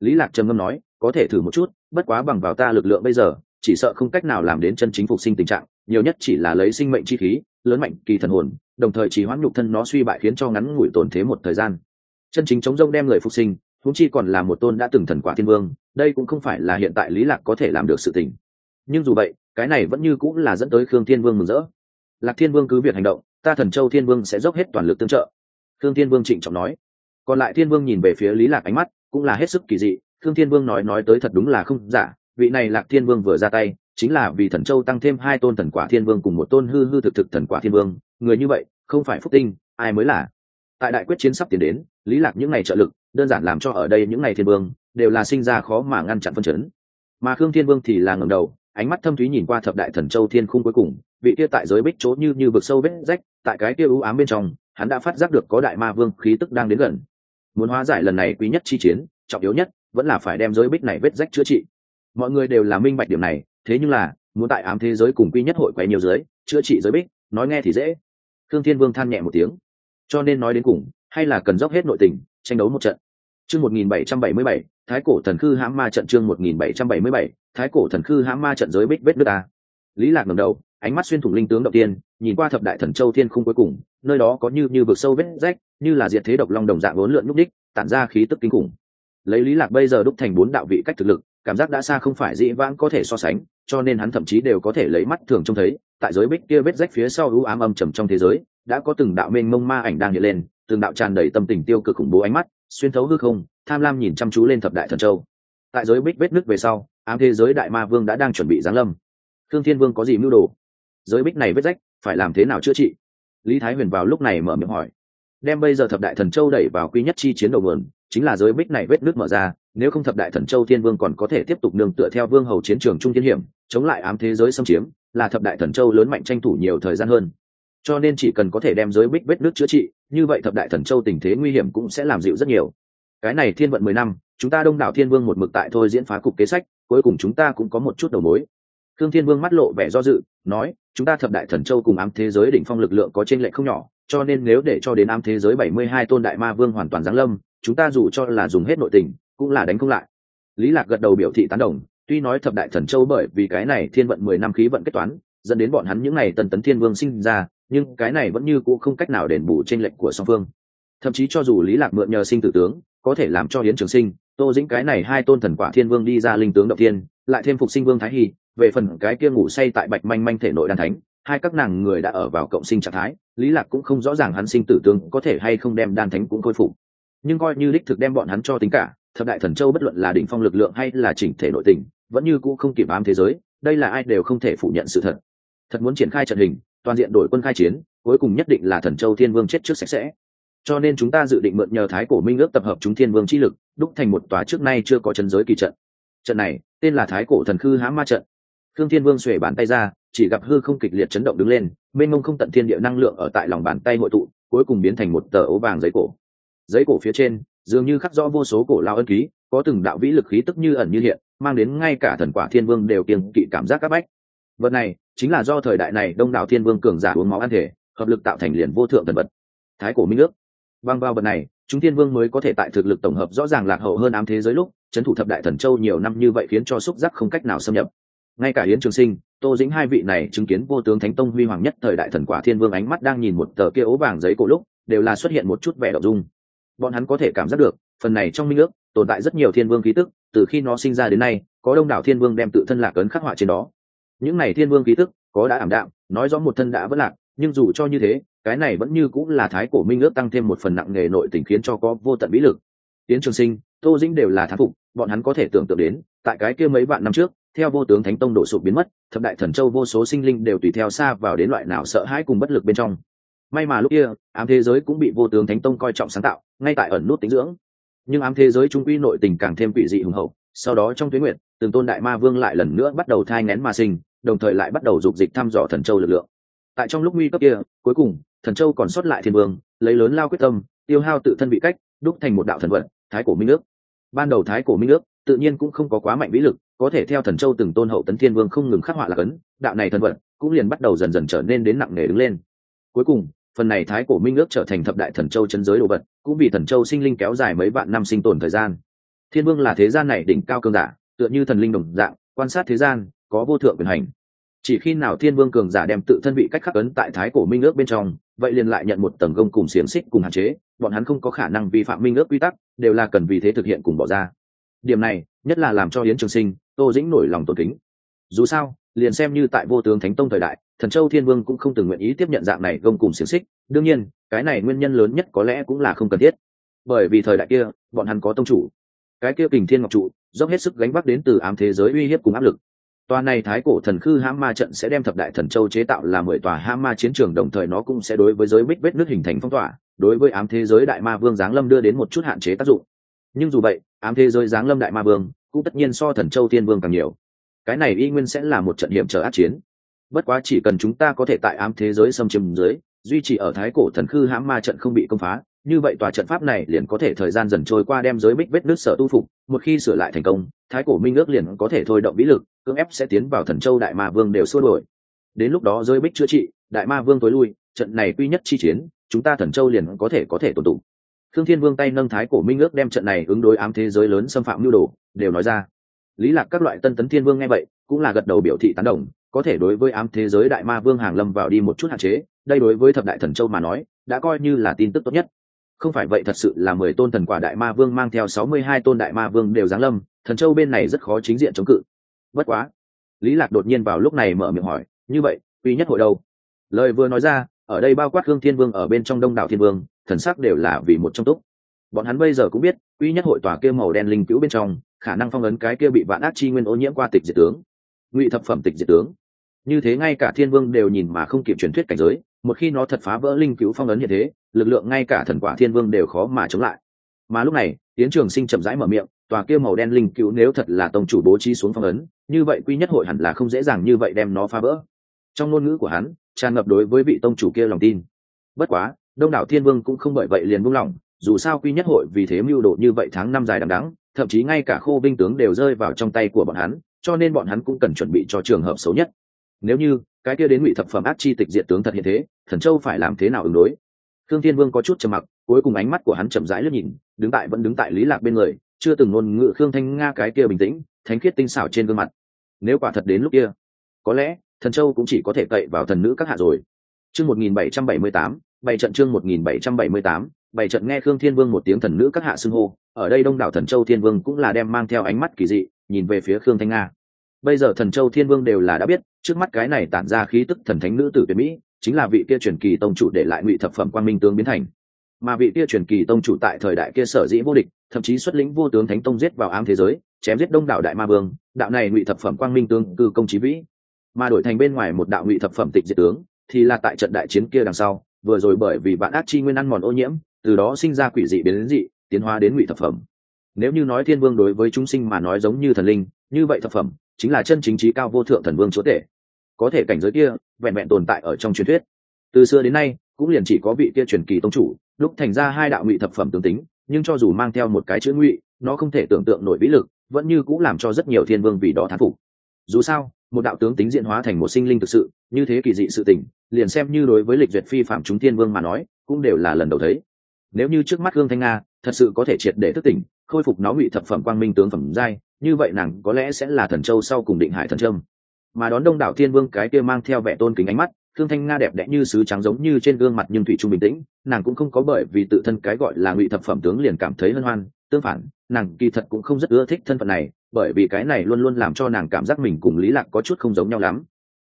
Lý lạc trầm ngâm nói, có thể thử một chút, bất quá bằng vào ta lực lượng bây giờ, chỉ sợ không cách nào làm đến chân chính phục sinh tình trạng, nhiều nhất chỉ là lấy sinh mệnh chi khí, lớn mạnh kỳ thần hồn, đồng thời chỉ hoãn nhục thân nó suy bại khiến cho ngắn ngủi tổn thế một thời gian. Chân chính chống rông đem người phục sinh thúng chi còn là một tôn đã từng thần quả thiên vương, đây cũng không phải là hiện tại lý lạc có thể làm được sự tình nhưng dù vậy, cái này vẫn như cũng là dẫn tới khương thiên vương mừng rỡ. Lạc thiên vương cứ việc hành động, ta thần châu thiên vương sẽ dốc hết toàn lực tương trợ. Khương thiên vương trịnh trọng nói. Còn lại thiên vương nhìn về phía lý lạc ánh mắt, cũng là hết sức kỳ dị, khương thiên vương nói nói tới thật đúng là không giả, vị này lạc thiên vương vừa ra tay, chính là vì thần châu tăng thêm hai tôn thần quả thiên vương cùng một tôn hư hư thực thực thần quả thiên vương, người như vậy, không phải phúc tinh, ai mới là? Tại đại quyết chiến sắp tiến đến, lý lạc những ngày trợ lực, đơn giản làm cho ở đây những ngày thiên vương, đều là sinh ra khó mà ngăn chặn phân chấn. Mà khương thiên vương thì là ngầm đầu ánh mắt thâm thúy nhìn qua thập đại thần châu thiên khung cuối cùng vị kia tại giới bích chỗ như như vực sâu vết rách tại cái kia ưu ám bên trong hắn đã phát giác được có đại ma vương khí tức đang đến gần. Muốn hóa giải lần này quý nhất chi chiến trọng yếu nhất vẫn là phải đem giới bích này vết rách chữa trị. Mọi người đều là minh bạch điểm này thế nhưng là muốn tại ám thế giới cùng quý nhất hội quay nhiều giới chữa trị giới bích nói nghe thì dễ. Thương thiên vương than nhẹ một tiếng. Cho nên nói đến cùng hay là cần dốc hết nội tình tranh đấu một trận. Chương 1777, thái cổ thần khư hãm ma trận chương 1777, thái cổ thần khư hãm ma trận giới bích vết nước ta. Lý lạc ngẩng đầu, ánh mắt xuyên thủng linh tướng đầu tiên, nhìn qua thập đại thần châu thiên khung cuối cùng, nơi đó có như như vực sâu vết rách, như là diệt thế độc long đồng dạng vốn lượn nhúc đích tản ra khí tức kinh khủng. Lấy lý lạc bây giờ đúc thành bốn đạo vị cách thực lực, cảm giác đã xa không phải dĩ vãng có thể so sánh, cho nên hắn thậm chí đều có thể lấy mắt thường trông thấy, tại giới bích kia vết rách phía sau u ám âm trầm trong thế giới, đã có từng đạo mênh mông ma ảnh đang hiện lên, từng đạo tràn đầy tâm tình tiêu cực khủng bố ánh mắt, xuyên thấu hư không, tham lam nhìn chăm chú lên thập đại thần châu. Tại giới bích vết nước về sau ám thế giới đại ma vương đã đang chuẩn bị giáng lâm. Thương thiên vương có gì mưu đồ? Giới bích này vết rách, phải làm thế nào chữa trị? Lý thái huyền vào lúc này mở miệng hỏi. Đem bây giờ thập đại thần châu đẩy vào quy nhất chi chiến đầu nguồn, chính là giới bích này vết nước mở ra, nếu không thập đại thần châu thiên vương còn có thể tiếp tục nương tựa theo vương hầu chiến trường trung thiên hiểm, chống lại ám thế giới xâm chiếm, là thập đại thần châu lớn mạnh tranh thủ nhiều thời gian hơn. Cho nên chỉ cần có thể đem giới bích vết nước chữa trị, như vậy thập đại thần châu tình thế nguy hiểm cũng sẽ làm dịu rất nhiều. Cái này thiên vận mười năm, chúng ta đông đảo thiên vương một mực tại thôi diễn phá cục kế sách cuối cùng chúng ta cũng có một chút đầu mối. Thương thiên vương mắt lộ vẻ do dự, nói, chúng ta thập đại thần châu cùng ám thế giới đỉnh phong lực lượng có t r ê n lệch không nhỏ, cho nên nếu để cho đến ám thế giới bảy mươi hai tôn đại ma vương hoàn toàn giáng lâm, chúng ta dù cho là dùng hết nội tình, cũng là đánh không lại. Lý lạc gật đầu biểu thị tán đồng, tuy nói thập đại thần châu bởi vì cái này thiên vận mười năm khí vận kết toán, dẫn đến bọn hắn những ngày tần tấn thiên vương sinh ra, nhưng cái này vẫn như cũ không cách nào đền bù trên lệch của song phương. Thậm chí cho dù lý lạc mượn nhờ sinh tử tướng, có thể làm cho hiến trường sinh tô dĩnh cái này hai tôn thần quả thiên vương đi ra linh tướng động thiên, lại thêm phục sinh vương thái hy về phần cái kia ngủ say tại bạch manh manh thể nội đan thánh, hai các nàng người đã ở vào cộng sinh trạng thái, lý lạc cũng không rõ ràng hắn sinh tử tướng có thể hay không đem đan thánh cũng khôi phục. Nhưng coi như đích thực đem bọn hắn cho tính cả, thập đại thần châu bất luận là đỉnh phong lực lượng hay là chỉnh thể nội tình, vẫn như cũ không kịp ám thế giới, đây là ai đều không thể phủ nhận sự thật. Thật muốn triển khai trận hình, toàn diện đổi quân khai chiến, cuối cùng nhất định là thần châu thiên vương chết trước sạch sẽ cho nên chúng ta dự định mượn nhờ thái cổ minh ước tập hợp chúng thiên vương chi lực, đúc thành một tòa trước nay chưa có chân giới kỳ trận. Trận này, tên là thái cổ thần khư hãm ma trận. Thương thiên vương xuể bàn tay ra, chỉ gặp hư không kịch liệt chấn động đứng lên, mênh mông không tận thiên địa năng lượng ở tại lòng bàn tay hội tụ, cuối cùng biến thành một tờ ố vàng giấy cổ. Giấy cổ phía trên, dường như khắc rõ vô số cổ lao ân ký, có từng đạo vĩ lực khí tức như ẩn như hiện, mang đến ngay cả thần quả thiên vương đều kiêng kỵ cảm giác áp bách. Vật này, chính là do thời đại này đông đảo thiên vương cường giả uống máu ăn thể, hợp lực tạo thành liền vô thượng thần vật. Thái cổ minh ước bằng vào vật này, chúng thiên vương mới có thể tại thực lực tổng hợp rõ ràng lạc hậu hơn ám thế giới lúc trấn thủ thập đại thần châu nhiều năm như vậy khiến cho xúc giác không cách nào xâm nhập. Ngay cả yến trường sinh, tô dĩnh hai vị này chứng kiến vô tướng thánh tông huy hoàng nhất thời đại thần quả thiên vương ánh mắt đang nhìn một tờ kia ố vàng giấy cổ lúc, đều là xuất hiện một chút vẻ đ dung. Bọn hắn có thể cảm giác được, phần này trong minh ước, tồn tại rất nhiều thiên vương ký tức, từ khi nó sinh ra đến nay, có đông đảo thiên vương đem tự thân lạc ấn khắc họa trên đó. Những này thiên vương ký tức, có đã ảm đạm, nói rõ một thân đã vẫn lạc, nhưng dù cho như thế cái này vẫn như cũng là thái cổ minh ước tăng thêm một phần nặng nghề nội tình khiến cho có vô tận vĩ lực. Tiến trường sinh, tô dĩnh đều là thán phục, bọn hắn có thể tưởng tượng đến, tại cái kia mấy vạn năm trước, theo vô tướng thánh tông đổ sụp biến mất, thập đại thần châu vô số sinh linh đều tùy theo xa vào đến loại nào sợ hãi cùng bất lực bên trong. May mà lúc kia, ám thế giới cũng bị vô tướng thánh tông coi trọng sáng tạo, ngay tại ẩn nút tính dưỡng. Nhưng ám thế giới trung quy nội tình càng thêm quỷ dị hùng hậu, sau đó trong tuyến nguyện từng tôn đại ma vương lại lần nữa bắt đầu thai ngén ma sinh, đồng thời lại bắt đầu dục dịch thăm dò thần châu lực lượng. Tại trong lúc nguy cấp kia, cuối cùng thần châu còn sót lại thiên vương, lấy lớn lao quyết tâm, tiêu hao tự thân bị cách, đúc thành một đạo thần vận, thái cổ minh ước. Ban đầu thái cổ minh ước, tự nhiên cũng không có quá mạnh vĩ lực, có thể theo thần châu từng tôn hậu tấn thiên vương không ngừng khắc họa là cấn đạo này thần vận cũng liền bắt đầu dần dần trở nên đến nặng nề đứng lên. Cuối cùng, phần này thái cổ minh ước trở thành thập đại thần châu chân giới đồ vật, cũng vì thần châu sinh linh kéo dài mấy vạn năm sinh tồn thời gian. Thiên vương là thế gian này đỉnh cao cường giả, tựa như thần linh đồng dạng, quan sát thế gian, có vô thượng quyền hành chỉ khi nào thiên vương cường giả đem tự thân vị cách khắc ấn tại thái cổ minh ước bên trong, vậy liền lại nhận một tầng gông cùng xiềng xích cùng hạn chế, bọn hắn không có khả năng vi phạm minh ước quy tắc, đều là cần vì thế thực hiện cùng bỏ ra. Điểm này, nhất là làm cho hiến trường sinh, tô dĩnh nổi lòng tôn kính. Dù sao, liền xem như tại vô tướng thánh tông thời đại, thần châu thiên vương cũng không từng nguyện ý tiếp nhận dạng này gông cùng xiềng xích. Đương nhiên, cái này nguyên nhân lớn nhất có lẽ cũng là không cần thiết. Bởi vì thời đại kia, bọn hắn có tông chủ. Cái kia kình thiên ngọc trụ, dốc hết sức gánh vác đến từ ám thế giới uy hiếp cùng áp lực tòa này thái cổ thần khư hãm ma trận sẽ đem thập đại thần châu chế tạo là mười tòa hãm ma chiến trường, đồng thời nó cũng sẽ đối với giới bích vết nước hình thành phong tỏa, đối với ám thế giới đại ma vương giáng lâm đưa đến một chút hạn chế tác dụng. Nhưng dù vậy, ám thế giới giáng lâm đại ma vương cũng tất nhiên so thần châu tiên vương càng nhiều. Cái này y nguyên sẽ là một trận hiểm trở át chiến. Bất quá chỉ cần chúng ta có thể tại ám thế giới xâm chiếm dưới, duy trì ở thái cổ thần khư hãm ma trận không bị công phá như vậy tòa trận pháp này liền có thể thời gian dần trôi qua đem giới bích vết nước sở tu phục, một khi sửa lại thành công, thái cổ minh ước liền có thể thôi động vĩ lực, cưỡng ép sẽ tiến vào thần châu đại ma vương đều xua đổi đến lúc đó giới bích chữa trị, đại ma vương tối lui, trận này quy nhất chi chiến, chúng ta thần châu liền có thể có thể tồn tụ. Thương thiên vương tay nâng thái cổ minh ước đem trận này ứng đối ám thế giới lớn xâm phạm nhu đồ, đều nói ra. Lý lạc các loại tân tấn thiên vương nghe vậy, cũng là gật đầu biểu thị tán đồng, có thể đối với ám thế giới đại ma vương hàng lâm vào đi một chút hạn chế, đây đối với thập đại thần châu mà nói, đã coi như là tin tức tốt nhất không phải vậy thật sự là mười tôn thần quả đại ma vương mang theo sáu mươi hai tôn đại ma vương đều giáng lâm, thần châu bên này rất khó chính diện chống cự. Bất quá, lý lạc đột nhiên vào lúc này mở miệng hỏi, như vậy, uy nhất hội đâu? Lời vừa nói ra, ở đây bao quát hương thiên vương ở bên trong đông đảo thiên vương, thần sắc đều là vì một trong túc. Bọn hắn bây giờ cũng biết, uy nhất hội tòa kia màu đen linh cứu bên trong, khả năng phong ấn cái kia bị vạn ác chi nguyên ô nhiễm qua tịch diệt tướng, ngụy thập phẩm tịch diệt tướng. Như thế ngay cả thiên vương đều nhìn mà không kịp truyền thuyết cảnh giới một khi nó thật phá vỡ linh cứu phong ấn như thế, lực lượng ngay cả thần quả thiên vương đều khó mà chống lại. Mà lúc này tiến trường sinh chậm rãi mở miệng, tòa kia màu đen linh cứu nếu thật là tông chủ bố trí xuống phong ấn, như vậy quy nhất hội hẳn là không dễ dàng như vậy đem nó phá vỡ. Trong ngôn ngữ của hắn, tràn ngập đối với vị tông chủ kia lòng tin. Bất quá, đông đảo thiên vương cũng không bởi vậy liền buông lỏng, dù sao quy nhất hội vì thế mưu đồ như vậy tháng năm dài đằng đắng thậm chí ngay cả khô binh tướng đều rơi vào trong tay của bọn hắn, cho nên bọn hắn cũng cần chuẩn bị cho trường hợp xấu nhất. Nếu như cái kia đến ngụy thập phẩm ác chi tịch diện tướng thật hiện thế, thần châu phải làm thế nào ứng đối? Thương thiên vương có chút trầm mặc, cuối cùng ánh mắt của hắn chậm rãi lướt nhìn, đứng tại vẫn đứng tại lý lạc bên người, chưa từng ngôn ngữ khương thanh nga cái kia bình tĩnh, thánh khiết tinh xảo trên gương mặt. Nếu quả thật đến lúc kia, có lẽ thần châu cũng chỉ có thể cậy vào thần nữ các hạ rồi. Chương một nghìn bảy trăm bảy mươi tám bảy trận chương một nghìn bảy trăm bảy mươi tám bảy trận nghe khương thiên vương một tiếng thần nữ các hạ xưng hô, ở đây đông đảo thần châu thiên vương cũng là đem mang theo ánh mắt kỳ dị, nhìn về phía khương thanh nga bây giờ thần châu thiên vương đều là đã biết, trước mắt cái này tản ra khí tức thần thánh nữ tử tuyệt mỹ, chính là vị kia truyền kỳ tông chủ để lại ngụy thập phẩm quang minh tướng biến thành. Mà vị kia truyền kỳ tông chủ tại thời đại kia sở dĩ vô địch, thậm chí xuất lĩnh vô tướng thánh tông giết vào ám thế giới, chém giết đông đảo đại ma vương, đạo này ngụy thập phẩm quang minh tướng cư công trí vĩ. Mà đổi thành bên ngoài một đạo ngụy thập phẩm tịch diệt tướng, thì là tại trận đại chiến kia đằng sau, vừa rồi bởi vì bạn ác chi nguyên ăn mòn ô nhiễm, từ đó sinh ra quỷ dị biến đến dị, tiến hóa đến ngụy thập phẩm. Nếu như nói thiên vương đối với chúng sinh mà nói giống như thần linh, như vậy thập phẩm chính là chân chính trí cao vô thượng thần vương chúa tể. Có thể cảnh giới kia, vẹn vẹn tồn tại ở trong truyền thuyết. Từ xưa đến nay, cũng liền chỉ có vị kia truyền kỳ tông chủ, lúc thành ra hai đạo ngụy thập phẩm tương tính, nhưng cho dù mang theo một cái chữ ngụy, nó không thể tưởng tượng nổi vĩ lực, vẫn như cũng làm cho rất nhiều thiên vương vì đó thán phục. Dù sao, một đạo tướng tính diện hóa thành một sinh linh thực sự, như thế kỳ dị sự tình, liền xem như đối với lịch duyệt phi phạm chúng thiên vương mà nói, cũng đều là lần đầu thấy. Nếu như trước mắt gương thanh nga, thật sự có thể triệt để thức tỉnh, khôi phục nó ngụy thập phẩm quang minh tướng phẩm giai như vậy nàng có lẽ sẽ là thần châu sau cùng định hải thần trâm. Mà đón đông đảo thiên vương cái kia mang theo vẻ tôn kính ánh mắt thương thanh nga đẹp đẽ như sứ trắng giống như trên gương mặt nhưng thủy trung bình tĩnh, nàng cũng không có bởi vì tự thân cái gọi là ngụy thập phẩm tướng liền cảm thấy hân hoan, tương phản, nàng kỳ thật cũng không rất ưa thích thân phận này, bởi vì cái này luôn luôn làm cho nàng cảm giác mình cùng lý lạc có chút không giống nhau lắm.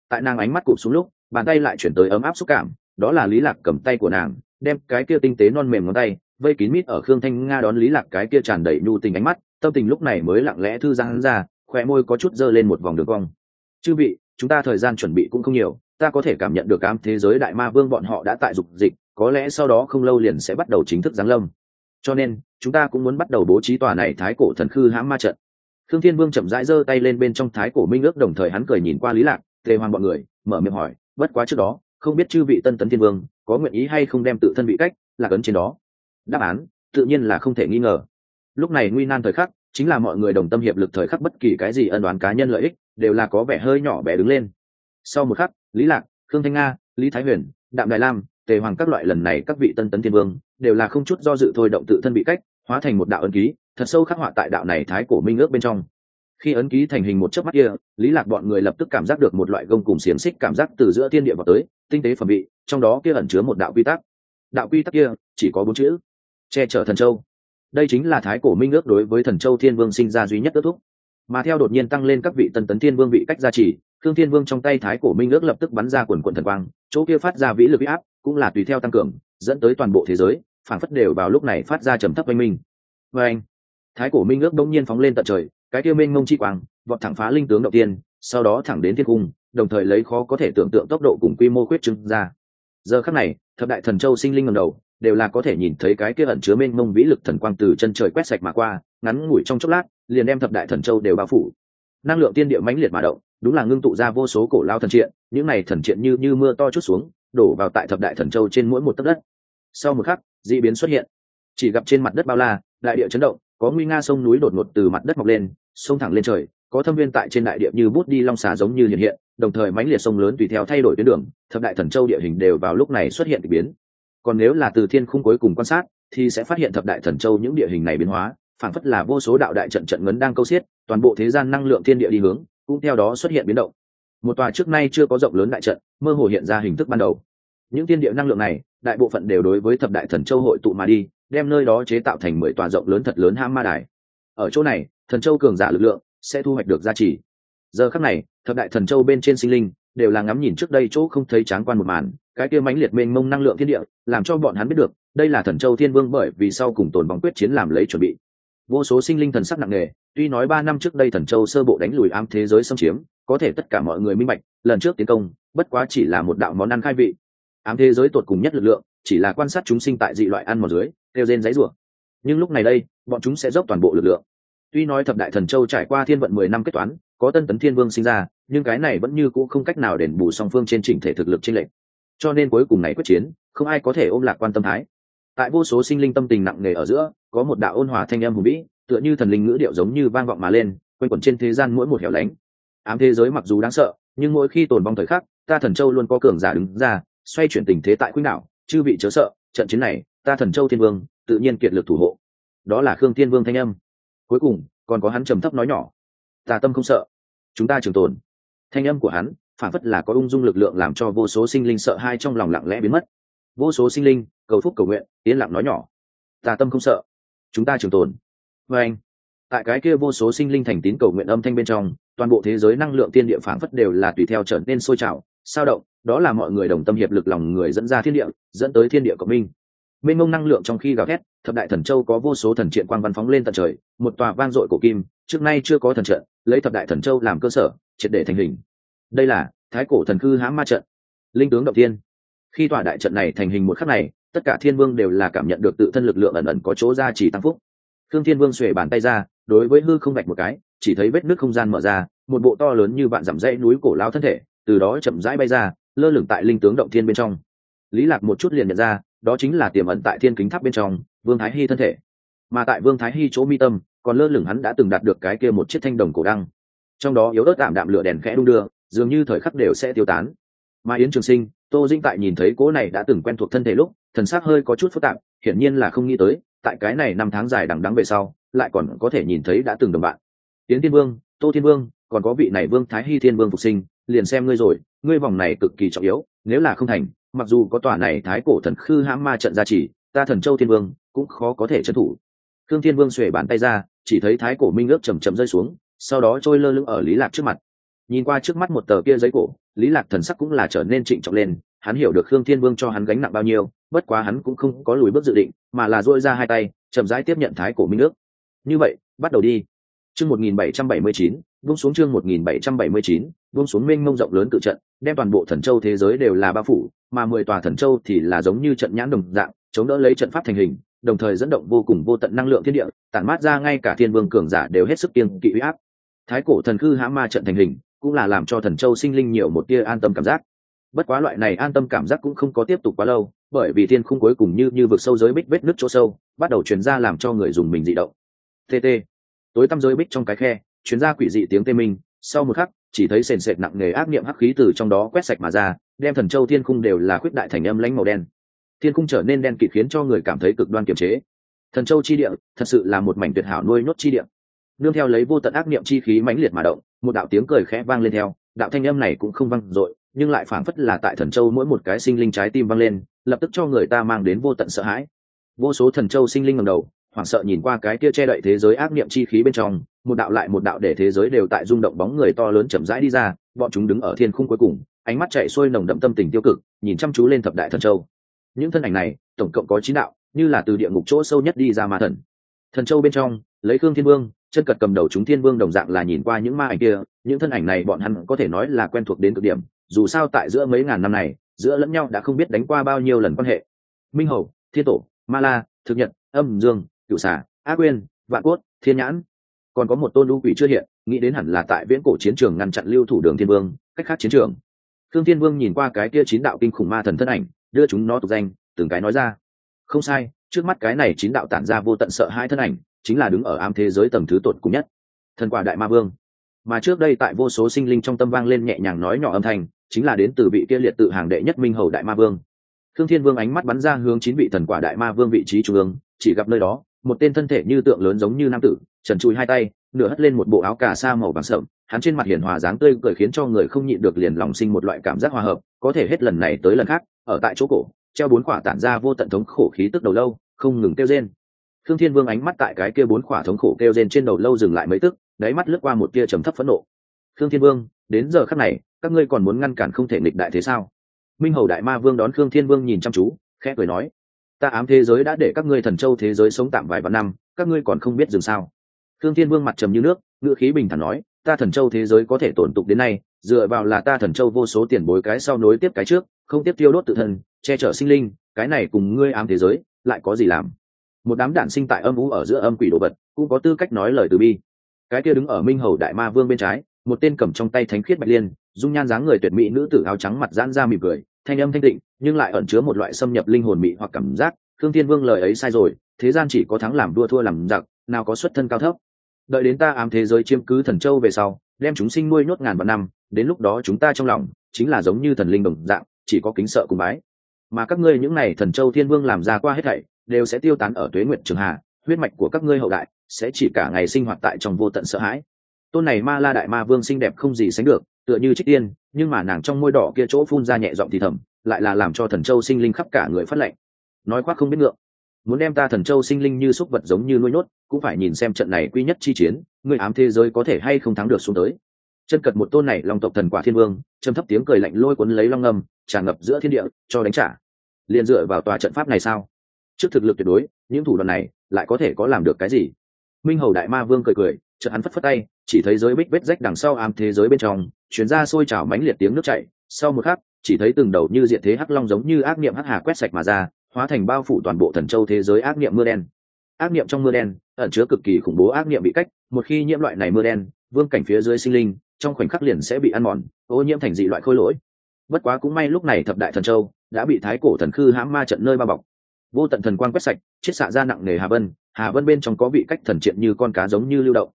Tại nàng ánh mắt cụp xuống lúc, bàn tay lại chuyển tới ấm áp xúc cảm, đó là lý lạc cầm tay của nàng, đem cái kia tinh tế non mềm ngón tay vây kín mít ở khương thanh nga đón lý lạc cái kia tràn đầy nhu tình ánh mắt tâm tình lúc này mới lặng lẽ thư giãn ra, khóe môi có chút dơ lên một vòng đường cong. Chư vị, chúng ta thời gian chuẩn bị cũng không nhiều, ta có thể cảm nhận được ám thế giới đại ma vương bọn họ đã tại dục dịch, có lẽ sau đó không lâu liền sẽ bắt đầu chính thức giáng lâm. Cho nên, chúng ta cũng muốn bắt đầu bố trí tòa này thái cổ thần khư hãm ma trận. Thương thiên vương chậm rãi giơ tay lên bên trong thái cổ minh ước, đồng thời hắn cười nhìn qua lý lạc, tề hoàng bọn người, mở miệng hỏi, bất quá trước đó, không biết chư vị tân tấn thiên vương có nguyện ý hay không đem tự thân bị cách là cấn trên đó? Đáp án, tự nhiên là không thể nghi ngờ lúc này nguy nan thời khắc, chính là mọi người đồng tâm hiệp lực thời khắc bất kỳ cái gì ân đoán cá nhân lợi ích, đều là có vẻ hơi nhỏ bé đứng lên. Sau một khắc, lý lạc, khương thanh nga, lý thái huyền, đạm đại lam, tề hoàng các loại lần này các vị tân tấn thiên vương, đều là không chút do dự thôi động tự thân bị cách, hóa thành một đạo ấn ký, thật sâu khắc họa tại đạo này thái cổ minh ước bên trong. Khi ấn ký thành hình một chớp mắt kia, lý lạc bọn người lập tức cảm giác được một loại gông cùng xiềng xích cảm giác từ giữa thiên địa vào tới, tinh tế phẩm vị, trong đó kia ẩn chứa một đạo quy tắc. Đạo quy tắc kia, chỉ có bốn chữ, che chở thần châu đây chính là thái cổ minh ước đối với thần châu thiên vương sinh ra duy nhất ước thúc. Mà theo đột nhiên tăng lên các vị tân tấn thiên vương vị cách gia trì thương thiên vương trong tay thái cổ minh ước lập tức bắn ra quần quần thần quang, chỗ kia phát ra vĩ lực áp cũng là tùy theo tăng cường, dẫn tới toàn bộ thế giới phản phất đều vào lúc này phát ra trầm thấp oanh minh. Vê anh, thái cổ minh ước đông nhiên phóng lên tận trời, cái kia minh ngông chi quang, vọt thẳng phá linh tướng đầu tiên, sau đó thẳng đến thiên cung, đồng thời lấy khó có thể tưởng tượng tốc độ cùng quy mô khuyết trưng ra. Giờ khắc này, thập đại thần châu sinh linh ngầm đầu đều là có thể nhìn thấy cái kia ẩn chứa mênh mông vĩ lực thần quang từ chân trời quét sạch mà qua, ngắn ngủi trong chốc lát, liền đem thập đại thần châu đều bao phủ. Năng lượng tiên địa mãnh liệt mà động, đúng là ngưng tụ ra vô số cổ lao thần triện, những này thần triện như như mưa to chút xuống, đổ vào tại thập đại thần châu trên mỗi một tấc đất. Sau một khắc d ị biến xuất hiện. Chỉ gặp trên mặt đất bao la, đại địa chấn động, có nguy nga sông núi đột ngột từ mặt đất mọc lên, sông thẳng lên trời, có thâm viên tại trên đại địa như bút đi long xà giống như hiện hiện, đồng thời mãnh liệt sông lớn tùy theo thay đổi tuyến đường, thập đại thần châu địa hình đều vào lúc này xuất hiện k biến còn nếu là từ thiên khung cuối cùng quan sát, thì sẽ phát hiện thập đại thần châu những địa hình này biến hóa phản phất là vô số đạo đại trận trận ngấn đang câu xiết, toàn bộ thế gian năng lượng thiên địa đi hướng, cũng theo đó xuất hiện biến động. Một tòa trước nay chưa có rộng lớn đại trận, mơ hồ hiện ra hình thức ban đầu. Những thiên địa năng lượng này, đại bộ phận đều đối với thập đại thần châu hội tụ mà đi, đem nơi đó chế tạo thành mười tòa rộng lớn thật lớn ham ma đài. Ở chỗ này, thần châu cường giả lực lượng sẽ thu hoạch được gia trì. Giờ khắc này, thập đại thần châu bên trên sinh linh đều là ngắm nhìn trước đây chỗ không thấy tráng quan một màn cái kia mãnh liệt mênh mông năng lượng thiên địa, làm cho bọn hắn biết được, đây là thần châu thiên vương bởi vì sau cùng tồn bóng quyết chiến làm lấy chuẩn bị. Vô số sinh linh thần sắc nặng nề, tuy nói ba năm trước đây thần châu sơ bộ đánh lùi ám thế giới xâm chiếm, có thể tất cả mọi người minh bạch, lần trước tiến công, bất quá chỉ là một đạo món ăn khai vị. Ám thế giới tột cùng nhất lực lượng, chỉ là quan sát chúng sinh tại dị loại ăn mòn dưới, kêu rên giấy rủa. Nhưng lúc này đây, bọn chúng sẽ dốc toàn bộ lực lượng. Tuy nói thập đại thần châu trải qua thiên vận mười năm kết toán, có tân tấn thiên vương sinh ra, nhưng cái này vẫn như cũ không cách nào đền bù song phương trên chỉnh thể thực lực trên lệch cho nên cuối cùng này quyết chiến, không ai có thể ôm lạc quan tâm thái. Tại vô số sinh linh tâm tình nặng nề ở giữa, có một đạo ôn hòa thanh âm hùng vĩ, tựa như thần linh ngữ điệu giống như vang vọng mà lên, quanh quẩn trên thế gian mỗi một hẻo lánh. Ám thế giới mặc dù đáng sợ, nhưng mỗi khi tồn vong thời khắc, ta thần châu luôn có cường giả đứng ra, xoay chuyển tình thế tại khuynh đạo chư vị chớ sợ, trận chiến này, ta thần châu thiên vương, tự nhiên kiệt lực thủ hộ. Đó là khương thiên vương thanh âm. Cuối cùng, còn có hắn trầm thấp nói nhỏ, ta tâm không sợ, chúng ta trường tồn. Thanh âm của hắn phản phất là có ung dung lực lượng làm cho vô số sinh linh sợ hai trong lòng lặng lẽ biến mất. Vô số sinh linh, cầu phúc cầu nguyện tiến lặng nói nhỏ. Ta tâm không sợ. Chúng ta trường tồn. Và anh, tại cái kia vô số sinh linh thành tín cầu nguyện âm thanh bên trong, toàn bộ thế giới năng lượng tiên địa phản phất đều là tùy theo trở nên sôi trào, sao động, đó là mọi người đồng tâm hiệp lực lòng người dẫn ra thiên địa, dẫn tới thiên địa cộng minh. Mênh mông năng lượng trong khi gào thét, thập đại thần châu có vô số thần triện quang văn phóng lên tận trời, một tòa vang dội cổ kim, trước nay chưa có thần trận, lấy thập đại thần châu làm cơ sở, triệt để thành hình đây là thái cổ thần khư hãm ma trận, linh tướng động thiên. Khi tòa đại trận này thành hình một khắc này, tất cả thiên vương đều là cảm nhận được tự thân lực lượng ẩn ẩn có chỗ ra chỉ tăng phúc. Thương thiên vương xuề bàn tay ra, đối với hư không gạch một cái, chỉ thấy vết nước không gian mở ra, một bộ to lớn như vạn dặm dãy núi cổ lao thân thể, từ đó chậm rãi bay ra, lơ lửng tại linh tướng động thiên bên trong. Lý lạc một chút liền nhận ra, đó chính là tiềm ẩn tại thiên kính tháp bên trong, vương thái hy thân thể. Mà tại vương thái hy chỗ mi tâm, còn lơ lửng hắn đã từng đạt được cái kia một chiếc thanh đồng cổ đăng. Trong đó yếu ớt tạm đạm lửa đèn khẽ đung đưa dường như thời khắc đều sẽ tiêu tán. Mà yến trường sinh, tô Dĩnh tại nhìn thấy cố này đã từng quen thuộc thân thể lúc, thần sắc hơi có chút phức tạp, hiển nhiên là không nghĩ tới, tại cái này năm tháng dài đằng đắng về sau, lại còn có thể nhìn thấy đã từng đồng bạn. Yến thiên vương, tô thiên vương, còn có vị này vương thái hy thiên vương phục sinh, liền xem ngươi rồi, ngươi vòng này cực kỳ trọng yếu, nếu là không thành, mặc dù có tòa này thái cổ thần khư hãm ma trận gia trì, ta thần châu thiên vương cũng khó có thể trấn thủ. Khương thiên vương xuể bàn tay ra, chỉ thấy thái cổ minh ước chầm chầm rơi xuống, sau đó trôi lơ lưng ở lý lạc trước mặt nhìn qua trước mắt một tờ kia giấy cổ lý lạc thần sắc cũng là trở nên trịnh trọng lên hắn hiểu được khương thiên vương cho hắn gánh nặng bao nhiêu bất quá hắn cũng không có lùi bước dự định mà là dôi ra hai tay chậm rãi tiếp nhận thái cổ minh nước. như vậy bắt đầu đi chương 1779, vung xuống chương 1779, vung xuống mênh mông rộng lớn tự trận đem toàn bộ thần châu thế giới đều là bao phủ mà mười tòa thần châu thì là giống như trận nhãn đồng dạng chống đỡ lấy trận pháp thành hình đồng thời dẫn động vô cùng vô tận năng lượng thiên địa tản mát ra ngay cả thiên vương cường giả đều hết sức kiên kỵ uy áp thái cổ thần khư hã ma trận thành hình cũng là làm cho thần châu sinh linh nhiều một tia an tâm cảm giác. Bất quá loại này an tâm cảm giác cũng không có tiếp tục quá lâu, bởi vì thiên khung cuối cùng như như vực sâu giới bích vết nước chỗ sâu, bắt đầu chuyển ra làm cho người dùng mình dị động. Tt tối tăm giới bích trong cái khe chuyển ra quỷ dị tiếng tê minh. Sau một khắc, chỉ thấy sền sệt nặng nề ác niệm hắc khí từ trong đó quét sạch mà ra, đem thần châu thiên khung đều là khuyết đại thành âm lãnh màu đen. Thiên khung trở nên đen kịt khiến cho người cảm thấy cực đoan kiềm chế. Thần châu chi địa, thật sự là một mảnh tuyệt hảo nuôi nhốt chi địa nương theo lấy vô tận ác niệm chi khí mãnh liệt mà động, một đạo tiếng cười khẽ vang lên theo, đạo thanh âm này cũng không vang dội, nhưng lại phảng phất là tại thần châu mỗi một cái sinh linh trái tim vang lên, lập tức cho người ta mang đến vô tận sợ hãi. Vô số thần châu sinh linh ngầm đầu, hoảng sợ nhìn qua cái kia che đậy thế giới ác niệm chi khí bên trong, một đạo lại một đạo để thế giới đều tại rung động bóng người to lớn chậm rãi đi ra, bọn chúng đứng ở thiên khung cuối cùng, ánh mắt chạy xuôi nồng đậm tâm tình tiêu cực, nhìn chăm chú lên thập đại thần châu. Những thân ảnh này, tổng cộng có chín đạo, như là từ địa ngục chỗ sâu nhất đi ra ma thần. Thần châu bên trong, lấy khương thiên vương chân cật cầm đầu chúng thiên vương đồng dạng là nhìn qua những ma ảnh kia, những thân ảnh này bọn hắn có thể nói là quen thuộc đến cực điểm, dù sao tại giữa mấy ngàn năm này, giữa lẫn nhau đã không biết đánh qua bao nhiêu lần quan hệ. Minh hầu, thiên tổ, ma la, thực nhật, âm dương cựu xà ác quyên, vạn cốt, thiên nhãn. Còn có một tôn lưu quỷ chưa hiện, nghĩ đến hẳn là tại viễn cổ chiến trường ngăn chặn lưu thủ đường thiên vương, cách khác chiến trường. Thương thiên vương nhìn qua cái kia chín đạo kinh khủng ma thần thân ảnh, đưa chúng nó tục danh, từng cái nói ra. Không sai, trước mắt cái này chín đạo tản ra vô tận sợ hai thân ảnh chính là đứng ở ám thế giới tầng thứ tột cùng nhất. Thần quả đại ma vương. Mà trước đây tại vô số sinh linh trong tâm vang lên nhẹ nhàng nói nhỏ âm thanh, chính là đến từ vị kia liệt tự hàng đệ nhất minh hầu đại ma vương. Thương thiên vương ánh mắt bắn ra hướng chín vị thần quả đại ma vương vị trí trung ương, chỉ gặp nơi đó, một tên thân thể như tượng lớn giống như nam tử, trần trụi hai tay, nửa hất lên một bộ áo cà sa màu vàng sậm, hắn trên mặt hiển hòa dáng tươi cười khiến cho người không nhịn được liền lòng sinh một loại cảm giác hòa hợp, có thể hết lần này tới lần khác, ở tại chỗ cổ, treo bốn quả tản ra vô tận thống khổ khí tức đầu lâu, không ngừng kêu rên thương thiên vương ánh mắt tại cái kia bốn khỏa thống khổ kêu rên trên đầu lâu dừng lại mấy tức, đáy mắt lướt qua một tia trầm thấp phẫn nộ. Thương thiên vương, đến giờ khắc này, các ngươi còn muốn ngăn cản không thể nghịch đại thế sao? Minh hầu đại ma vương đón khương thiên vương nhìn chăm chú, khẽ cười nói, ta ám thế giới đã để các ngươi thần châu thế giới sống tạm vài vạn năm, các ngươi còn không biết dừng sao? Thương thiên vương mặt trầm như nước, ngữ khí bình thản nói, ta thần châu thế giới có thể tồn tục đến nay, dựa vào là ta thần châu vô số tiền bối cái sau nối tiếp cái trước, không tiếp tiêu đốt tự thân, che chở sinh linh, cái này cùng ngươi ám thế giới, lại có gì làm? Một đám đản sinh tại âm vũ ở giữa âm quỷ đồ vật, cũng có tư cách nói lời từ bi. Cái kia đứng ở minh hầu đại ma vương bên trái, một tên cầm trong tay thánh khiết bạch liên, dung nhan dáng người tuyệt mỹ nữ tử áo trắng mặt giãn ra mỉm cười, thanh âm thanh tịnh, nhưng lại ẩn chứa một loại xâm nhập linh hồn mị hoặc cảm giác. Thương thiên vương lời ấy sai rồi, thế gian chỉ có thắng làm đua thua làm giặc, nào có xuất thân cao thấp. Đợi đến ta ám thế giới chiếm cứ thần châu về sau, đem chúng sinh nuôi nhốt ngàn vạn năm, đến lúc đó chúng ta trong lòng chính là giống như thần linh đồng dạng, chỉ có kính sợ cùng bái. Mà các ngươi những này thần châu thiên vương làm ra qua hết thảy đều sẽ tiêu tán ở tuế nguyện trường hà, huyết mạch của các ngươi hậu đại sẽ chỉ cả ngày sinh hoạt tại trong vô tận sợ hãi. Tôn này ma la đại ma vương xinh đẹp không gì sánh được, tựa như trích tiên, nhưng mà nàng trong môi đỏ kia chỗ phun ra nhẹ giọng thì thầm, lại là làm cho thần châu sinh linh khắp cả người phát lệnh. Nói khoác không biết ngượng. Muốn đem ta thần châu sinh linh như xúc vật giống như nuôi nhốt, cũng phải nhìn xem trận này quy nhất chi chiến, người ám thế giới có thể hay không thắng được xuống tới. Chân cật một tôn này long tộc thần quả thiên vương châm thấp tiếng cười lạnh lôi cuốn lấy long ngâm tràn ngập giữa thiên địa, cho đánh trả. Liền dựa vào tòa trận pháp này sao? Trước thực lực tuyệt đối, những thủ đoạn này lại có thể có làm được cái gì? Minh hầu đại ma vương cười cười, chợt hắn phất phất tay, chỉ thấy giới bích vết rách đằng sau ám thế giới bên trong, chuyển ra sôi trào mãnh liệt tiếng nước chảy. Sau một khắc, chỉ thấy từng đầu như diện thế hắc long giống như ác niệm hắc hà quét sạch mà ra, hóa thành bao phủ toàn bộ thần châu thế giới ác niệm mưa đen. Ác niệm trong mưa đen, ẩn chứa cực kỳ khủng bố ác niệm bị cách, một khi nhiễm loại này mưa đen, vương cảnh phía dưới sinh linh, trong khoảnh khắc liền sẽ bị ăn mòn, ô nhiễm thành dị loại khôi lỗi. Bất quá cũng may lúc này thập đại thần châu đã bị thái cổ thần khư hãm ma trận nơi bao bọc vô tận thần quang quét sạch, chiết xạ ra nặng nề hà vân hà vân bên trong có vị cách thần triện như con cá giống như lưu động.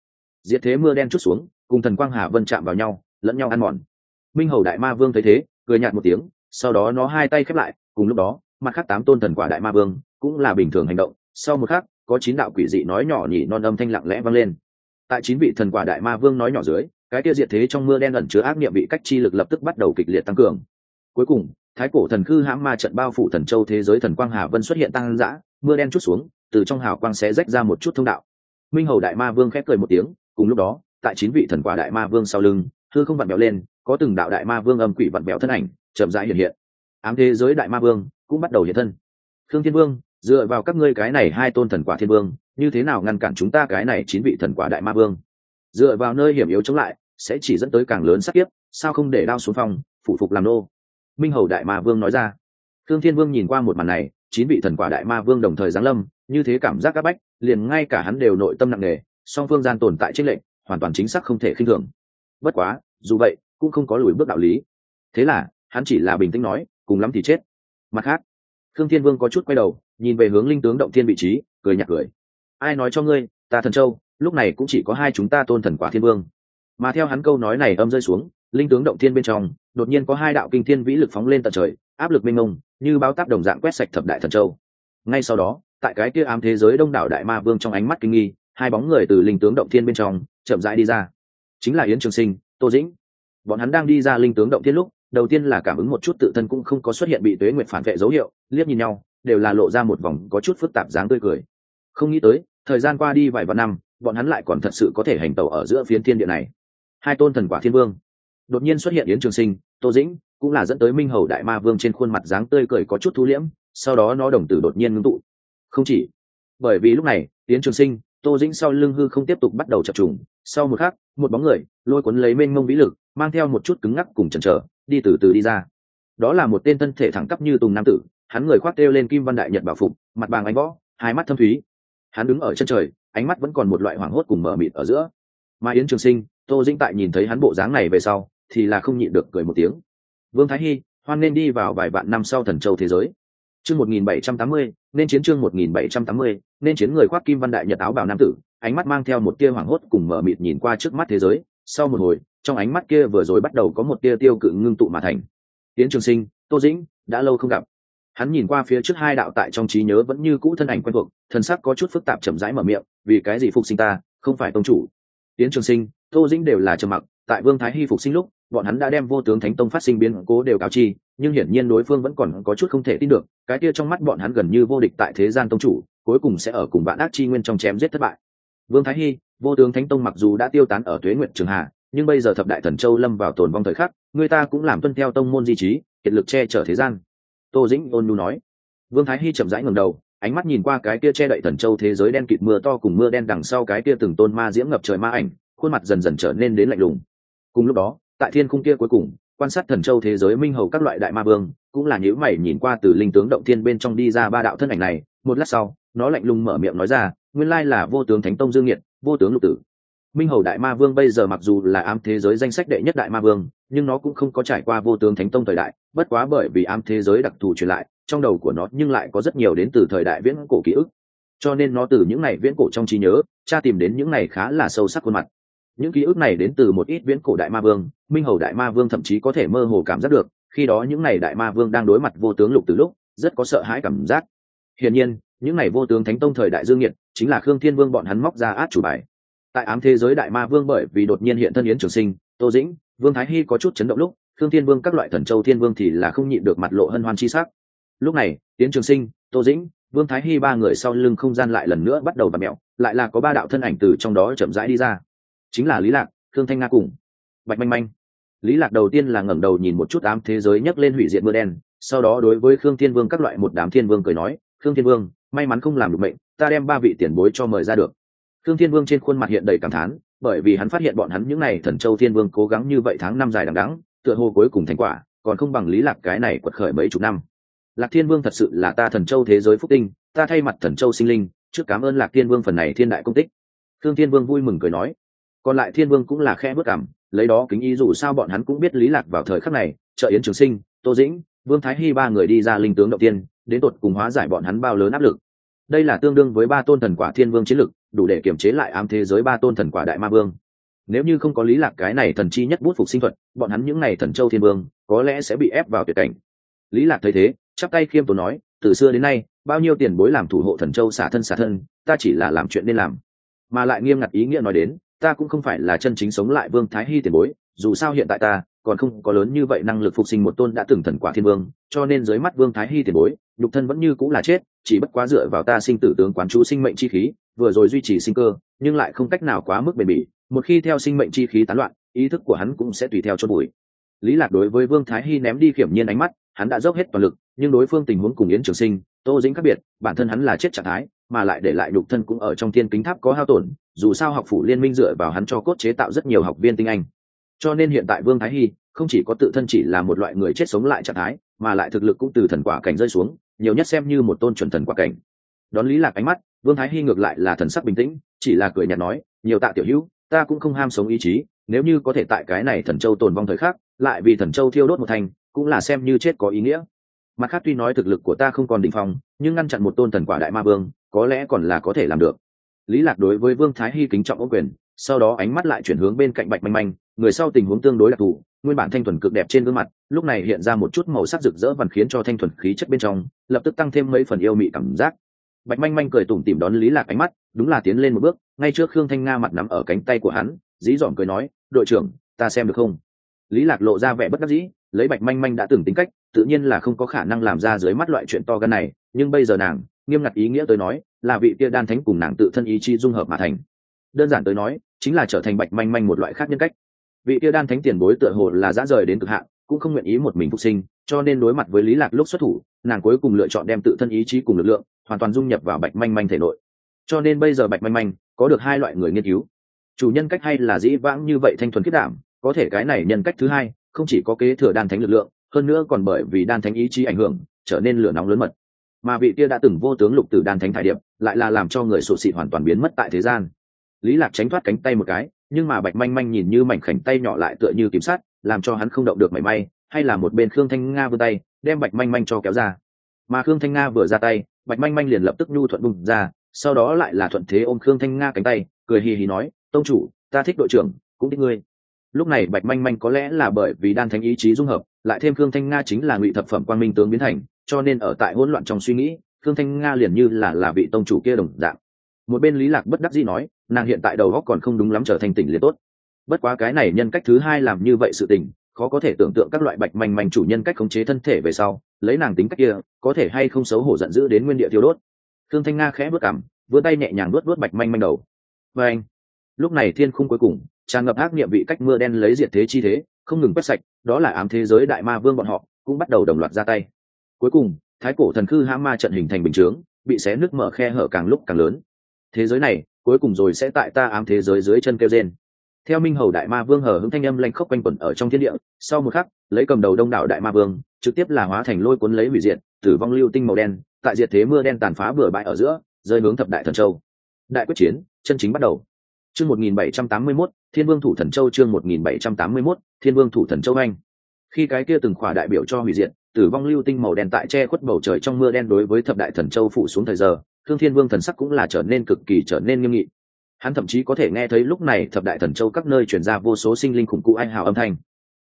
Diệt thế mưa đen chút xuống, cùng thần quang hà vân chạm vào nhau, lẫn nhau ăn mòn. Minh hầu đại ma vương thấy thế, cười nhạt một tiếng, sau đó nó hai tay khép lại, cùng lúc đó, mặt khác tám tôn thần quả đại ma vương cũng là bình thường hành động. Sau một khắc, có chín đạo quỷ dị nói nhỏ nhỉ non âm thanh lặng lẽ vang lên. Tại chín vị thần quả đại ma vương nói nhỏ dưới, cái kia diệt thế trong mưa đen ẩn chứa ác niệm bị cách chi lực lập tức bắt đầu kịch liệt tăng cường. Cuối cùng thái cổ thần khư hãm ma trận bao phủ thần châu thế giới thần quang hà vân xuất hiện tăng dã, mưa đen chút xuống, từ trong hào quang sẽ rách ra một chút thông đạo. Minh hầu đại ma vương khép cười một tiếng, cùng lúc đó, tại chín vị thần quả đại ma vương sau lưng thư không vặn béo lên, có từng đạo đại ma vương âm quỷ vặn béo thân ảnh, chậm rãi hiện hiện. Ám thế giới đại ma vương cũng bắt đầu hiện thân. Thương thiên vương, dựa vào các ngươi cái này hai tôn thần quả thiên vương, như thế nào ngăn cản chúng ta cái này chín vị thần quả đại ma vương? Dựa vào nơi hiểm yếu chống lại, sẽ chỉ dẫn tới càng lớn sắc tiếp sao không để đao xuống phòng phụ phục làm nô? Minh hầu đại ma vương nói ra. Thương thiên vương nhìn qua một màn này, chín vị thần quả đại ma vương đồng thời giáng lâm, như thế cảm giác áp bách, liền ngay cả hắn đều nội tâm nặng nề, song phương gian tồn tại trích lệnh hoàn toàn chính xác không thể khinh thường. Bất quá, dù vậy, cũng không có lùi bước đạo lý. Thế là, hắn chỉ là bình tĩnh nói, cùng lắm thì chết. Mặt khác thương thiên vương có chút quay đầu, nhìn về hướng linh tướng động thiên vị trí, cười nhạt cười. Ai nói cho ngươi, ta thần châu, lúc này cũng chỉ có hai chúng ta tôn thần quả thiên vương. Mà theo hắn câu nói này âm rơi xuống linh tướng động thiên bên trong, đột nhiên có hai đạo kinh thiên vĩ lực phóng lên tận trời, áp lực mênh mông, như bao táp đồng dạng quét sạch thập đại thần châu. Ngay sau đó, tại cái kia ám thế giới đông đảo đại ma vương trong ánh mắt kinh nghi, hai bóng người từ linh tướng động thiên bên trong chậm rãi đi ra. Chính là yến trường sinh, tô dĩnh. Bọn hắn đang đi ra linh tướng động thiên lúc, đầu tiên là cảm ứng một chút tự thân cũng không có xuất hiện bị tuế nguyệt phản vệ dấu hiệu, liếc nhìn nhau, đều là lộ ra một vòng có chút phức tạp dáng tươi cười. Không nghĩ tới, thời gian qua đi vài vạn năm, bọn hắn lại còn thật sự có thể hành tẩu ở giữa phiến thiên địa này. Hai tôn thần quả thiên vương đột nhiên xuất hiện yến trường sinh, tô dĩnh, cũng là dẫn tới minh hầu đại ma vương trên khuôn mặt dáng tươi cười có chút thu liễm, sau đó nó đồng tử đột nhiên ngưng tụ. Không chỉ, bởi vì lúc này, yến trường sinh, tô dĩnh sau lưng hư không tiếp tục bắt đầu chập trùng, sau một khắc, một bóng người, lôi cuốn lấy mênh mông vĩ lực, mang theo một chút cứng ngắc cùng chần chờ, đi từ từ đi ra. Đó là một tên thân thể thẳng tắp như tùng nam tử, hắn người khoác đeo lên kim văn đại nhật bảo phục, mặt bàng ánh võ, hai mắt thâm thúy. Hắn đứng ở chân trời, ánh mắt vẫn còn một loại hoảng hốt cùng mở mịt ở giữa. Mà yến trường sinh, tô dĩnh tại nhìn thấy hắn bộ dáng này về sau thì là không nhịn được cười một tiếng. Vương thái hy, hoan nên đi vào vài vạn năm sau thần châu thế giới. Chương một nghìn bảy trăm tám mươi, nên chiến chương một nghìn bảy trăm tám mươi, nên chiến người khoác kim văn đại nhật áo bảo nam tử, ánh mắt mang theo một tia hoảng hốt cùng mở mịt nhìn qua trước mắt thế giới. Sau một hồi, trong ánh mắt kia vừa rồi bắt đầu có một tia tiêu cự ngưng tụ mà thành. Tiến trường sinh, tô dĩnh, đã lâu không gặp. Hắn nhìn qua phía trước hai đạo tại trong trí nhớ vẫn như cũ thân ảnh quen thuộc thân sắc có chút phức tạp chậm rãi mở miệng, vì cái gì phục sinh ta? Không phải tông chủ. Tiến trường sinh, tô dĩnh đều là trầm mặc, tại vương thái hy phục sinh lúc bọn hắn đã đem vô tướng thánh tông phát sinh biến cố đều cáo chi, nhưng hiển nhiên đối phương vẫn còn có chút không thể tin được, cái kia trong mắt bọn hắn gần như vô địch tại thế gian tông chủ, cuối cùng sẽ ở cùng bạn ác chi nguyên trong chém giết thất bại. Vương thái hy, vô tướng thánh tông mặc dù đã tiêu tán ở tuế nguyện trường hà, nhưng bây giờ thập đại thần châu lâm vào tồn vong thời khắc, người ta cũng làm tuân theo tông môn di trí hiện lực che chở thế gian. Tô dĩnh ôn nhu nói. Vương thái hy chậm rãi ngầm đầu, ánh mắt nhìn qua cái kia che đậy thần châu thế giới đen kịt mưa to cùng mưa đen đằng sau cái kia từng tôn ma diễm ngập trời ma ảnh, khuôn mặt dần dần trở nên đến lạnh lùng. Cùng lúc đó tại thiên khung kia cuối cùng, quan sát thần châu thế giới minh hầu các loại đại ma vương, cũng là nhữ mày nhìn qua từ linh tướng động thiên bên trong đi ra ba đạo thân ảnh này, một lát sau, nó lạnh lùng mở miệng nói ra, nguyên lai là vô tướng thánh tông dương nhiệt vô tướng lục tử. Minh hầu đại ma vương bây giờ mặc dù là ám thế giới danh sách đệ nhất đại ma vương, nhưng nó cũng không có trải qua vô tướng thánh tông thời đại, bất quá bởi vì ám thế giới đặc thù truyền lại, trong đầu của nó nhưng lại có rất nhiều đến từ thời đại viễn cổ ký ức. Cho nên nó từ những ngày viễn cổ trong trí nhớ cha tìm đến những ngày khá là sâu sắc khuôn mặt những ký ức này đến từ một ít viễn cổ đại ma vương, minh hầu đại ma vương thậm chí có thể mơ hồ cảm giác được, khi đó những ngày đại ma vương đang đối mặt vô tướng lục từ lúc, rất có sợ hãi cảm giác. Hiển nhiên, những ngày vô tướng thánh tông thời đại dương nhiệt chính là khương thiên vương bọn hắn móc ra át chủ bài. Tại ám thế giới đại ma vương bởi vì đột nhiên hiện thân yến trường sinh, tô dĩnh, vương thái hy có chút chấn động lúc, khương thiên vương các loại thần châu thiên vương thì là không nhịn được mặt lộ hân hoan chi sắc. Lúc này, yến trường sinh, tô dĩnh, vương thái hy ba người sau lưng không gian lại lần nữa bắt đầu và mẹo lại là có ba đạo thân ảnh từ trong đó chậm rãi đi ra chính là lý lạc thương thanh nga cùng. Bạch manh manh. Lý lạc đầu tiên là ngẩng đầu nhìn một chút ám thế giới nhấc lên hủy diệt mưa đen, sau đó đối với khương thiên vương các loại một đám thiên vương cười nói, khương thiên vương, may mắn không làm được mệnh, ta đem ba vị tiền bối cho mời ra được. Khương thiên vương trên khuôn mặt hiện đầy cảm thán, bởi vì hắn phát hiện bọn hắn những n à y thần châu thiên vương cố gắng như vậy tháng năm dài đằng đắng tựa hồ cuối cùng thành quả, còn không bằng lý lạc cái này quật khởi mấy chục năm. Lạc thiên vương thật sự là ta thần châu thế giới phúc tinh, ta thay mặt thần châu sinh linh, trước cảm ơn lạc thiên vương phần này thiên đại công tích. Thương thiên vương vui mừng cười nói còn lại thiên vương cũng là khe bước cảm, lấy đó kính ý dù sao bọn hắn cũng biết lý lạc vào thời khắc này, trợ yến trường sinh, tô dĩnh, vương thái hy ba người đi ra linh tướng đầu tiên, đến tột cùng hóa giải bọn hắn bao lớn áp lực. Đây là tương đương với ba tôn thần quả thiên vương chiến lực, đủ để kiểm chế lại ám thế giới ba tôn thần quả đại ma vương. Nếu như không có lý lạc cái này thần chi nhất bút phục sinh thuật, bọn hắn những này thần châu thiên vương, có lẽ sẽ bị ép vào tuyệt cảnh. Lý lạc thấy thế, chắp tay khiêm tốn nói, từ xưa đến nay, bao nhiêu tiền bối làm thủ hộ thần châu xả thân xả thân, ta chỉ là làm chuyện nên làm. Mà lại nghiêm ngặt ý nghĩa nói đến ta cũng không phải là chân chính sống lại vương thái hy tiền bối, dù sao hiện tại ta còn không có lớn như vậy năng lực phục sinh một tôn đã từng thần quả thiên vương, cho nên dưới mắt vương thái hy tiền bối, nhục thân vẫn như cũng là chết, chỉ bất quá dựa vào ta sinh tử tướng quán chú sinh mệnh chi khí, vừa rồi duy trì sinh cơ, nhưng lại không cách nào quá mức bền bỉ, một khi theo sinh mệnh chi khí tán loạn, ý thức của hắn cũng sẽ tùy theo cho bụi lý lạc đối với vương thái hy ném đi kiểm nhiên ánh mắt, hắn đã dốc hết toàn lực, nhưng đối phương tình huống cùng yến trường sinh, tô dĩnh khác biệt, bản thân hắn là chết trạng thái mà lại để lại nhục thân cũng ở trong thiên kính tháp có hao tổn, dù sao học phủ liên minh dựa vào hắn cho cốt chế tạo rất nhiều học viên tinh anh. Cho nên hiện tại vương thái hy không chỉ có tự thân chỉ là một loại người chết sống lại trạng thái, mà lại thực lực cũng từ thần quả cảnh rơi xuống, nhiều nhất xem như một tôn chuẩn thần quả cảnh. Đón lý lạc ánh mắt, vương thái hy ngược lại là thần sắc bình tĩnh, chỉ là cười nhạt nói, nhiều tạ tiểu hữu, ta cũng không ham sống ý chí, nếu như có thể tại cái này thần châu tồn vong thời khắc, lại vì thần châu thiêu đốt một thành, cũng là xem như chết có ý nghĩa mặt khác tuy nói thực lực của ta không còn đỉnh phong, nhưng ngăn chặn một tôn thần quả đại ma vương, có lẽ còn là có thể làm được. Lý lạc đối với vương thái hy kính trọng ô quyền, sau đó ánh mắt lại chuyển hướng bên cạnh bạch manh manh, người sau tình huống tương đối đặc thù, nguyên bản thanh thuần cực đẹp trên gương mặt, lúc này hiện ra một chút màu sắc rực rỡ và khiến cho thanh thuần khí chất bên trong, lập tức tăng thêm mấy phần yêu mị cảm giác. Bạch manh manh cười tủm tỉm đón lý lạc ánh mắt, đúng là tiến lên một bước, ngay trước khương thanh nga mặt nắm ở cánh tay của hắn, dí dỏm cười nói, đội trưởng, ta xem được không? Lý lạc lộ ra vẻ bất đắc dĩ, lấy bạch manh manh đã từng tính cách tự nhiên là không có khả năng làm ra dưới mắt loại chuyện to gan này, nhưng bây giờ nàng, nghiêm ngặt ý nghĩa tới nói, là vị kia đan thánh cùng nàng tự thân ý chi dung hợp mà thành. Đơn giản tới nói, chính là trở thành bạch manh manh một loại khác nhân cách. Vị kia đan thánh tiền bối tựa hồ là dã rời đến cực hạn, cũng không nguyện ý một mình phục sinh, cho nên đối mặt với lý lạc lúc xuất thủ, nàng cuối cùng lựa chọn đem tự thân ý chí cùng lực lượng, hoàn toàn dung nhập vào bạch manh manh thể nội. Cho nên bây giờ bạch manh manh, có được hai loại người nghiên cứu. Chủ nhân cách hay là dĩ vãng như vậy thanh thuần khiết đảm, có thể cái này nhân cách thứ hai, không chỉ có kế thừa đan thánh lực lượng hơn nữa còn bởi vì đan thánh ý chí ảnh hưởng, trở nên lửa nóng lớn mật. Mà vị kia đã từng vô tướng lục tử đan thánh thải điệp lại là làm cho người sụt xịt hoàn toàn biến mất tại thế gian. Lý lạc tránh thoát cánh tay một cái, nhưng mà bạch manh manh nhìn như mảnh khảnh tay nhỏ lại tựa như kiểm sát làm cho hắn không động được mảy may, hay là một bên khương thanh nga vươn tay, đem bạch manh manh cho kéo ra. Mà khương thanh nga vừa ra tay, bạch manh manh liền lập tức nhu thuận bùng ra, sau đó lại là thuận thế ôm khương thanh nga cánh tay, cười hì hì nói, tông chủ, ta thích đội trưởng, cũng thích ngươi. Lúc này bạch manh manh có lẽ là bởi vì đan thánh ý chí dung hợp lại thêm khương thanh nga chính là ngụy thập phẩm quang minh tướng biến thành, cho nên ở tại hỗn loạn trong suy nghĩ, khương thanh nga liền như là là vị tông chủ kia đồng dạng. Một bên lý lạc bất đắc dĩ nói, nàng hiện tại đầu óc còn không đúng lắm trở thành tỉnh liền tốt. Bất quá cái này nhân cách thứ hai làm như vậy sự tình, khó có thể tưởng tượng các loại bạch manh manh chủ nhân cách khống chế thân thể về sau, lấy nàng tính cách kia, có thể hay không xấu hổ giận dữ đến nguyên địa thiếu đốt. Khương thanh nga khẽ bước cảm vươn tay nhẹ nhàng đuốt đuốt bạch manh manh đầu. Và anh lúc này thiên khung cuối cùng tràn ngập ác niệm vị cách mưa đen lấy diệt thế chi thế không ngừng quét sạch đó là ám thế giới đại ma vương bọn họ cũng bắt đầu đồng loạt ra tay. Cuối cùng thái cổ thần khư hãm ma trận hình thành bình chướng bị xé nước mở khe hở càng lúc càng lớn. Thế giới này cuối cùng rồi sẽ tại ta ám thế giới dưới chân kêu gen theo minh hầu đại ma vương hở hứng thanh âm lanh khốc quanh quẩn ở trong thiên địa sau một khắc lấy cầm đầu đông đảo đại ma vương trực tiếp là hóa thành lôi cuốn lấy hủy diệt tử vong lưu tinh màu đen tại diệt thế mưa đen tàn phá bừa bãi ở giữa rơi hướng thập đại thần châu. Đại quyết chiến chân chính bắt đầu. Chương một nghìn bảy trăm tám mươi 1781, thiên vương thủ thần châu chương một nghìn bảy trăm tám mươi 1781, thiên vương thủ thần châu anh. Khi cái kia từng khỏa đại biểu cho hủy diệt tử vong lưu tinh màu đen tại che khuất bầu trời trong mưa đen đối với thập đại thần châu phủ xuống thời giờ thương thiên vương thần sắc cũng là trở nên cực kỳ trở nên nghiêm nghị. Hắn thậm chí có thể nghe thấy lúc này thập đại thần châu các nơi chuyển ra vô số sinh linh khủng cụ anh hào âm thanh.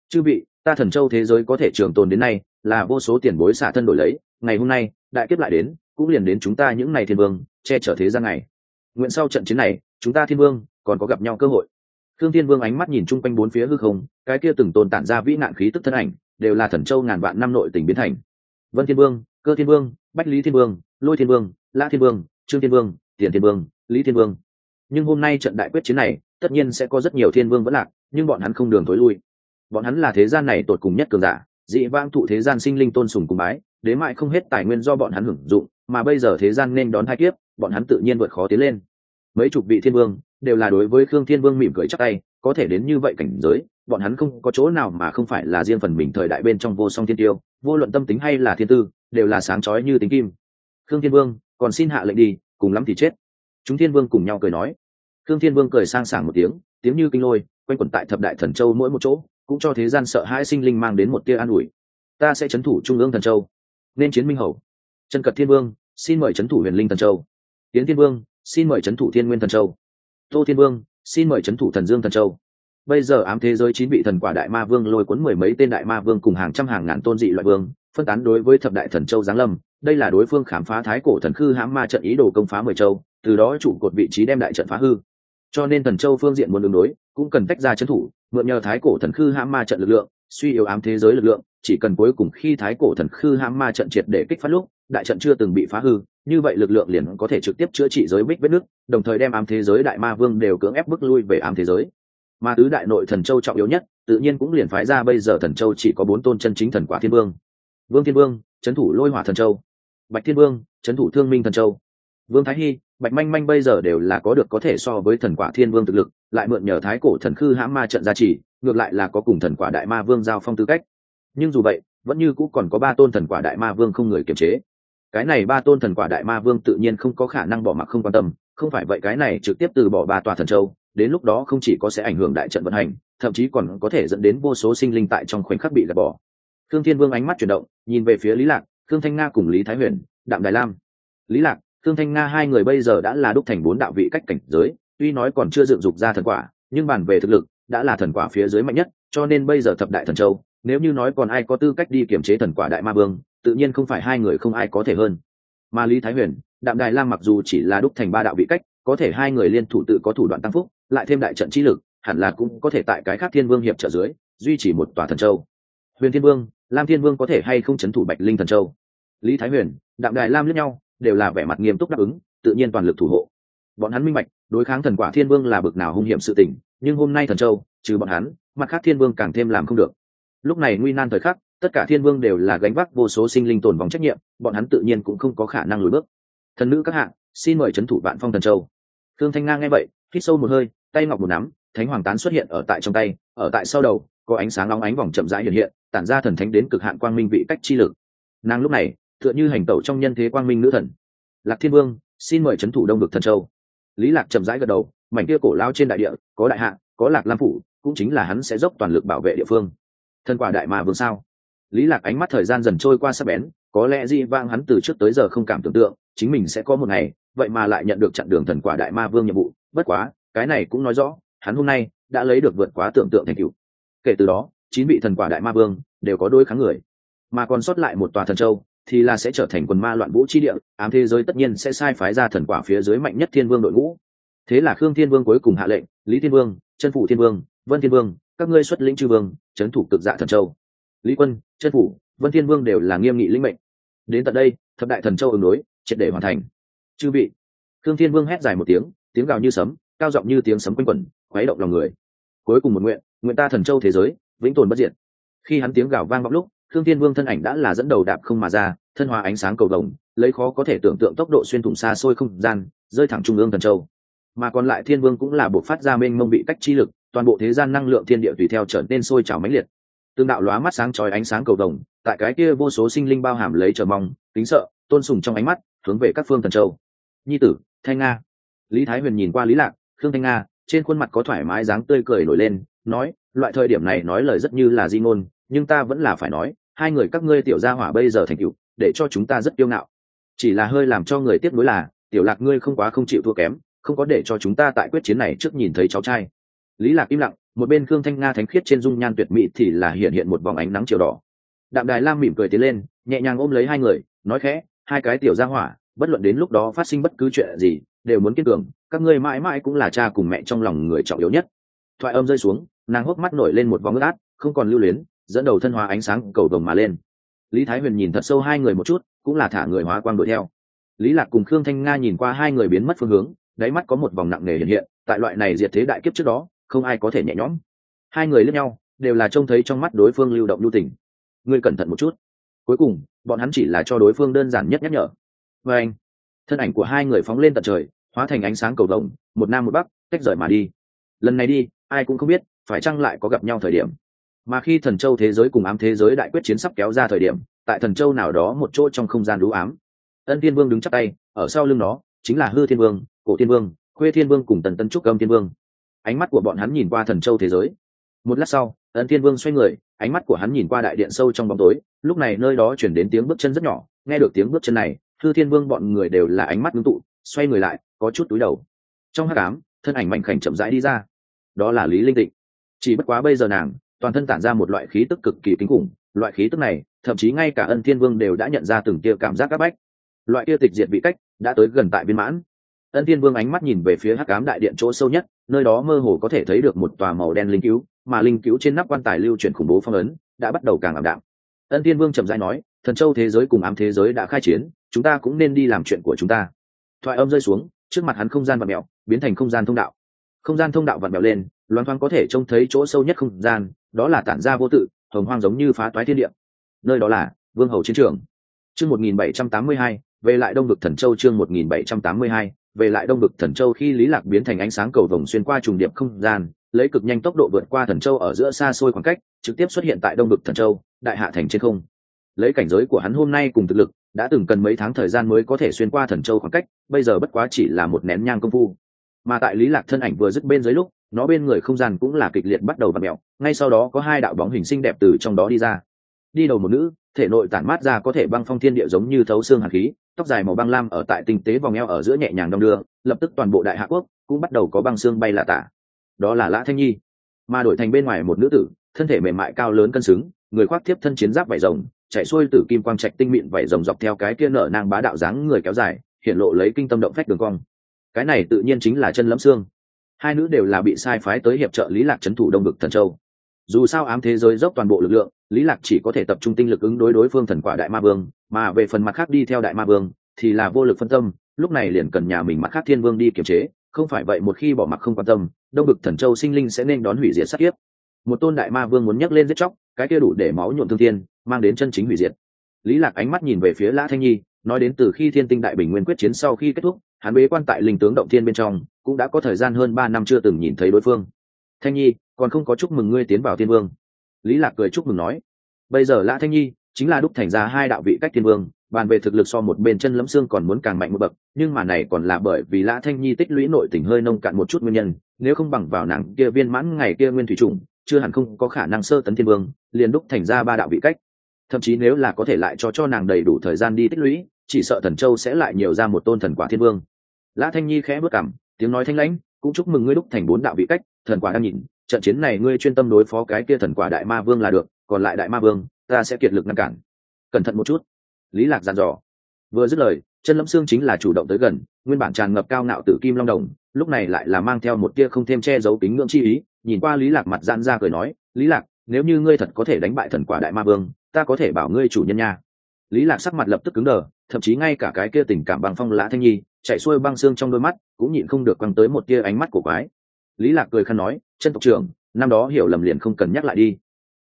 Chư vị ta thần châu thế giới có thể trường tồn đến nay là vô số tiền bối xả thân đổi lấy ngày hôm nay đại kiếp lại đến cũng liền đến chúng ta những ngày thiên vương che chở thế gian này. Nguyện sau trận chiến này chúng ta thiên vương còn có gặp nhau cơ hội thương thiên vương ánh mắt nhìn chung quanh bốn phía hư không, cái kia từng tồn tản ra vĩ nạn khí tức thân ảnh, đều là thần châu ngàn vạn năm nội tình biến thành. Vân thiên vương, cơ thiên vương, bách lý thiên vương, lôi thiên vương, Lã thiên vương, trương thiên vương, tiền thiên vương, lý thiên vương. Nhưng hôm nay trận đại quyết chiến này, tất nhiên sẽ có rất nhiều thiên vương vẫn lạc, nhưng bọn hắn không đường tối lui. Bọn hắn là thế gian này tột cùng nhất cường giả, dị vãng thụ thế gian sinh linh tôn sùng cùng bái đến mại không hết tài nguyên do bọn hắn hưởng dụng, mà bây giờ thế gian nên đón hai kiếp, bọn hắn tự nhiên vượt khó tiến lên. Mấy chục vị thiên vương đều là đối với khương thiên vương mỉm cười chắc tay, có thể đến như vậy cảnh giới, bọn hắn không có chỗ nào mà không phải là riêng phần mình thời đại bên trong vô song thiên tiêu, vô luận tâm tính hay là thiên tư, đều là sáng chói như tính kim. Khương thiên vương, còn xin hạ lệnh đi, cùng lắm thì chết. Chúng thiên vương cùng nhau cười nói. Khương thiên vương cười sang sảng một tiếng tiếng như kinh lôi, quanh quẩn tại thập đại thần châu mỗi một chỗ, cũng cho thế gian sợ hãi sinh linh mang đến một tia an ủi. Ta sẽ c h ấ n thủ trung ương thần châu, nên chiến minh hầu trần cật thiên vương, xin mời c h ấ n thủ huyền linh thần châu. Tiến thiên vương, xin mời c h ấ n thủ thiên nguyên thần châu tô thiên vương, xin mời c h ấ n thủ thần dương thần châu. Bây giờ ám thế giới chín vị thần quả đại ma vương lôi cuốn mười mấy tên đại ma vương cùng hàng trăm hàng ngàn tôn dị loại vương, phân tán đối với thập đại thần châu giáng lâm. Đây là đối phương khám phá thái cổ thần khư hãm ma trận ý đồ công phá mười châu, từ đó trụ cột vị trí đem đại trận phá hư. Cho nên thần châu phương diện muốn đường đối, cũng cần tách ra c thủ, mượn nhờ thái cổ thần khư hãm ma trận lực lượng, suy yếu ám thế giới lực lượng, chỉ cần cuối cùng khi thái cổ thần khư hãm ma trận triệt để kích phát lúc, đại trận chưa từng bị phá hư như vậy lực lượng liền có thể trực tiếp chữa trị giới bích vết nước đồng thời đem ám thế giới đại ma vương đều cưỡng ép bước lui về ám thế giới. Ma tứ đại nội thần châu trọng yếu nhất, tự nhiên cũng liền phái ra bây giờ thần châu chỉ có bốn tôn chân chính thần quả thiên vương. Vương thiên vương trấn thủ lôi hỏa thần châu. Bạch thiên vương trấn thủ thương minh thần châu. Vương thái hy, bạch manh manh bây giờ đều là có được có thể so với thần quả thiên vương thực lực, lại mượn nhờ thái cổ thần khư hãm ma trận gia trì, ngược lại là có cùng thần quả đại ma vương giao phong tư cách. Nhưng dù vậy, vẫn như cũng còn có ba tôn thần quả đại ma vương không người kiềm chế cái này ba tôn thần quả đại ma vương tự nhiên không có khả năng bỏ mặc không quan tâm, không phải vậy cái này trực tiếp từ bỏ ba tòa thần châu, đến lúc đó không chỉ có sẽ ảnh hưởng đại trận vận hành, thậm chí còn có thể dẫn đến vô số sinh linh tại trong khoảnh khắc bị gạt bỏ. Thương thiên vương ánh mắt chuyển động, nhìn về phía lý lạc thương thanh nga cùng lý thái huyền, đạm đài lam. Lý lạc thương thanh nga hai người bây giờ đã là đúc thành bốn đạo vị cách cảnh giới, tuy nói còn chưa dựng dục ra thần quả, nhưng bàn về thực lực đã là thần quả phía dưới mạnh nhất, cho nên bây giờ thập đại thần châu, nếu như nói còn ai có tư cách đi kiểm chế thần quả đại ma vương tự nhiên không phải hai người không ai có thể hơn. Mà lý thái huyền, đạm đài lam mặc dù chỉ là đúc thành ba đạo vị cách, có thể hai người liên thủ tự có thủ đoạn tăng phúc, lại thêm đại trận trí lực, hẳn là cũng có thể tại cái khác thiên vương hiệp trợ dưới, duy trì một tòa thần châu. Huyền thiên vương, lam thiên vương có thể hay không c h ấ n thủ bạch linh thần châu? Lý thái huyền, đạm đài lam lẫn nhau, đều là vẻ mặt nghiêm túc đáp ứng, tự nhiên toàn lực thủ hộ. Bọn hắn minh bạch, đối kháng thần quả thiên vương là bực nào hung hiểm sự tình, nhưng hôm nay thần châu, trừ bọn hắn, mặt khác thiên vương càng thêm làm không được. Lúc này nguy nan thời khắc tất cả thiên vương đều là gánh vác vô số sinh linh tồn vòng trách nhiệm, bọn hắn tự nhiên cũng không có khả năng lùi bước. Thần nữ các hạng xin mời c h ấ n thủ vạn phong thần châu. Thương thanh nga nghe vậy, hít sâu một hơi, tay ngọc một nắm, thánh hoàng tán xuất hiện ở tại trong tay, ở tại sau đầu, có ánh sáng long ánh vòng chậm rãi hiện hiện, tản ra thần thánh đến cực hạn quang minh vị cách chi lực. Nàng lúc này, tựa như hành tẩu trong nhân thế quang minh nữ thần. Lạc thiên vương, xin mời c h ấ n thủ đông vực thần châu. Lý lạc chậm rãi gật đầu, mảnh kia cổ lao trên đại địa, có đại hạ, có lạc lam phủ, cũng chính là hắn sẽ dốc toàn lực bảo vệ địa phương. Thần quả đại ma vương sao? Lý lạc ánh mắt thời gian dần trôi qua sắp bén, có lẽ di vang hắn từ trước tới giờ không cảm tưởng tượng, chính mình sẽ có một ngày, vậy mà lại nhận được chặn đường thần quả đại ma vương nhiệm vụ. Bất quá, cái này cũng nói rõ, hắn hôm nay đã lấy được vượt quá tưởng tượng thành cựu kể từ đó, chín vị thần quả đại ma vương đều có đôi kháng người. Mà còn sót lại một tòa thần châu, thì là sẽ trở thành quần ma loạn vũ chi địa, ám thế giới tất nhiên sẽ sai phái ra thần quả phía dưới mạnh nhất thiên vương đội ngũ. Thế là khương thiên vương cuối cùng hạ lệnh, lý thiên vương, chân phụ thiên vương, vân thiên vương, các ngươi xuất lĩnh chư vương trấn thủ cực dạ thần châu. Lý quân chân phủ, vân thiên vương đều là nghiêm nghị linh mệnh. Đến tận đây, thập đại thần châu ứng đối, triệt để hoàn thành. Chư vị, thương thiên vương hét dài một tiếng tiếng gào như sấm, cao giọng như tiếng sấm quanh quẩn, khuấy động lòng người. Cuối cùng một nguyện nguyện ta thần châu thế giới, vĩnh tồn bất diệt. Khi hắn tiếng gào vang vọng lúc, thương thiên vương thân ảnh đã là dẫn đầu đạp không mà ra, thân hóa ánh sáng cầu đồng lấy khó có thể tưởng tượng tốc độ xuyên thủng xa xôi không gian, rơi thẳng trung ương thần châu. Mà còn lại thiên vương cũng là buộc phát ra mênh mông bị cách chi lực, toàn bộ thế gian năng lượng thiên địa tùy theo trở nên sôi trào mãnh liệt tương đạo lóa mắt sáng chói ánh sáng cầu đồng tại cái kia vô số sinh linh bao hàm lấy chờ mong tính sợ, tôn sùng trong ánh mắt, hướng về các phương thần châu. Nhi tử, thanh nga. Lý thái huyền nhìn qua lý lạc, khương thanh nga, trên khuôn mặt có thoải mái dáng tươi cười nổi lên, nói, loại thời điểm này nói lời rất như là di ngôn, nhưng ta vẫn là phải nói, hai người các ngươi tiểu gia hỏa bây giờ thành cựu để cho chúng ta rất yêu ngạo. Chỉ là hơi làm cho người tiếc nuối là, tiểu lạc ngươi không quá không chịu thua kém, không có để cho chúng ta tại quyết chiến này trước nhìn thấy cháu trai. Lý lạc im lặng một bên khương thanh nga thánh khiết trên dung nhan tuyệt mỹ thì là hiện hiện một vòng ánh nắng chiều đỏ. Đạm đài lam mỉm cười tiến lên, nhẹ nhàng ôm lấy hai người, nói khẽ, hai cái tiểu ra hỏa, bất luận đến lúc đó phát sinh bất cứ chuyện gì, đều muốn kiên cường, các ngươi mãi mãi cũng là cha cùng mẹ trong lòng người trọng yếu nhất. Thoại âm rơi xuống, nàng hốc mắt nổi lên một vòng ướt át, không còn lưu luyến, dẫn đầu thân hóa ánh sáng cầu đồng mà lên. Lý thái huyền nhìn thật sâu hai người một chút, cũng là thả người hóa quang đuổi theo. Lý lạc cùng khương thanh nga nhìn qua hai người biến mất phương hướng, đáy mắt có một vòng nặng nề hiện hiện, tại loại này diệt thế đại kiếp trước đó không ai có thể nhẹ nhõm. Hai người lẫn nhau, đều là trông thấy trong mắt đối phương lưu động lưu tình. Ngươi cẩn thận một chút. Cuối cùng, bọn hắn chỉ là cho đối phương đơn giản nhất nhắc nhở. Và anh, thân ảnh của hai người phóng lên tận trời, hóa thành ánh sáng cầu rồng một nam một bắc, tách rời mà đi. Lần này đi, ai cũng không biết, phải chăng lại có gặp nhau thời điểm. Mà khi thần châu thế giới cùng ám thế giới đại quyết chiến sắp kéo ra thời điểm, tại thần châu nào đó một chỗ trong không gian đũ ám. Ân thiên vương đứng chắc tay, ở sau lưng nó, chính là hư thiên vương, cổ thiên vương, khuê thiên vương cùng tần tân trúc âm thiên vương ánh mắt của bọn hắn nhìn qua thần châu thế giới. Một lát sau, ân thiên vương xoay người, ánh mắt của hắn nhìn qua đại điện sâu trong bóng tối, lúc này nơi đó chuyển đến tiếng bước chân rất nhỏ, nghe được tiếng bước chân này, thư thiên vương bọn người đều là ánh mắt ngưng tụ, xoay người lại, có chút túi đầu. Trong hát cám thân ảnh mạnh khảnh chậm rãi đi ra. Đó là lý linh tịnh. Chỉ bất quá bây giờ nàng, toàn thân tản ra một loại khí tức cực kỳ kinh khủng, loại khí tức này, thậm chí ngay cả ân thiên vương đều đã nhận ra từng tia cảm giác áp bách. Loại kia tịch diệt vị cách, đã tới gần tại viên mãn. Ân thiên vương ánh mắt nhìn về phía hắc cám đại điện chỗ sâu nhất nơi đó mơ hồ có thể thấy được một tòa màu đen linh cứu mà linh cứu trên nắp quan tài lưu chuyển khủng bố phong ấn đã bắt đầu càng ảm đạm. Ân tiên vương trầm rãi nói thần châu thế giới cùng ám thế giới đã khai chiến chúng ta cũng nên đi làm chuyện của chúng ta. Thoại âm rơi xuống trước mặt hắn không gian vặn mẹo biến thành không gian thông đạo. Không gian thông đạo vặn mẹo lên loan thoáng có thể trông thấy chỗ sâu nhất không gian đó là tản ra vô tự hồng hoang giống như phá toái thiên địa. Nơi đó là vương hầu chiến trường. Chương 1782, về lại đông vực thần châu chương 1782, về lại đông bực thần châu khi lý lạc biến thành ánh sáng cầu vồng xuyên qua trùng điệp không gian, lấy cực nhanh tốc độ vượt qua thần châu ở giữa xa xôi khoảng cách, trực tiếp xuất hiện tại đông bực thần châu, đại hạ thành trên không lấy cảnh giới của hắn hôm nay cùng thực lực, đã từng cần mấy tháng thời gian mới có thể xuyên qua thần châu khoảng cách, bây giờ bất quá chỉ là một nén nhang công phu mà tại lý lạc thân ảnh vừa dứt bên dưới lúc, nó bên người không gian cũng là kịch liệt bắt đầu vặn mèo. mẹo ngay sau đó có hai đạo bóng hình xinh đẹp từ trong đó đi ra đi đầu một nữ, thể nội tản mát ra có thể băng phong thiên địa giống như thấu xương hạt khí tóc dài màu băng lam ở tại tinh tế vòng eo ở giữa nhẹ nhàng đong đưa, lập tức toàn bộ đại hạ quốc cũng bắt đầu có băng xương bay lạ tả. Đó là lã thanh nhi. Mà đổi thành bên ngoài một nữ tử, thân thể mềm mại cao lớn cân xứng, người khoác tiếp thân chiến giáp vải rồng, chạy xuôi từ kim quang trạch tinh mịn vảy rồng dọc theo cái kia nở nang bá đạo dáng người kéo dài, hiện lộ lấy kinh tâm động phách đường cong. Cái này tự nhiên chính là chân lẫm xương. Hai nữ đều là bị sai phái tới hiệp trợ lý lạc trấn thủ đông vực thần châu. Dù sao ám thế giới dốc toàn bộ lực lượng lý lạc chỉ có thể tập trung tinh lực ứng đối đối phương thần quả đại ma vương, mà về phần mặt khác đi theo đại ma vương thì là vô lực phân tâm, lúc này liền cần nhà mình mặt khác thiên vương đi kiềm chế, không phải vậy một khi bỏ mặc không quan tâm, đông bực thần châu sinh linh sẽ nên đón hủy diệt sát kiếp. Một tôn đại ma vương muốn nhấc lên giết chóc, cái kia đủ để máu nhuộm thương thiên, mang đến chân chính hủy diệt. Lý lạc ánh mắt nhìn về phía lã thanh nhi, nói đến từ khi thiên tinh đại bình nguyên quyết chiến sau khi kết thúc, hắn bế quan tại linh tướng động thiên bên trong, cũng đã có thời gian hơn ba năm chưa từng nhìn thấy đối phương. Thanh nhi, còn không có chúc mừng ngươi tiến vào thiên vương lý lạc cười chúc mừng nói, bây giờ lã thanh nhi chính là đúc thành ra hai đạo vị cách thiên vương, bàn về thực lực so một bên chân lẫm xương còn muốn càng mạnh một bậc, nhưng mà này còn là bởi vì lã thanh nhi tích lũy nội tình hơi nông cạn một chút nguyên nhân, nếu không bằng vào nàng kia viên mãn ngày kia nguyên thủy trùng, chưa hẳn không có khả năng sơ tấn thiên vương, liền đúc thành ra ba đạo vị cách. Thậm chí nếu là có thể lại cho cho nàng đầy đủ thời gian đi tích lũy, chỉ sợ thần châu sẽ lại nhiều ra một tôn thần quả thiên vương. Lã thanh nhi khẽ bước cảm tiếng nói thanh lãnh, cũng chúc mừng ngươi đúc thành bốn đạo vị cách, thần quả đang nhìn trận chiến này ngươi chuyên tâm đối phó cái kia thần quả đại ma vương là được, còn lại đại ma vương, ta sẽ kiệt lực ngăn cản. Cẩn thận một chút. Lý lạc dàn dò. Vừa dứt lời, chân lâm xương chính là chủ động tới gần, nguyên bản tràn ngập cao ngạo tử kim long đồng, lúc này lại là mang theo một tia không thêm che giấu kính ngưỡng chi ý, nhìn qua lý lạc mặt gian ra cười nói, lý lạc, nếu như ngươi thật có thể đánh bại thần quả đại ma vương, ta có thể bảo ngươi chủ nhân nha. Lý lạc sắc mặt lập tức cứng đờ, thậm chí ngay cả cái kia tình cảm bằng phong lã thanh nhi, chạy xuôi băng xương trong đôi mắt, cũng nhịn không được quăng tới một tia ánh mắt của quái lý lạc cười khăn nói, chân tộc trưởng, năm đó hiểu lầm liền không cần nhắc lại đi.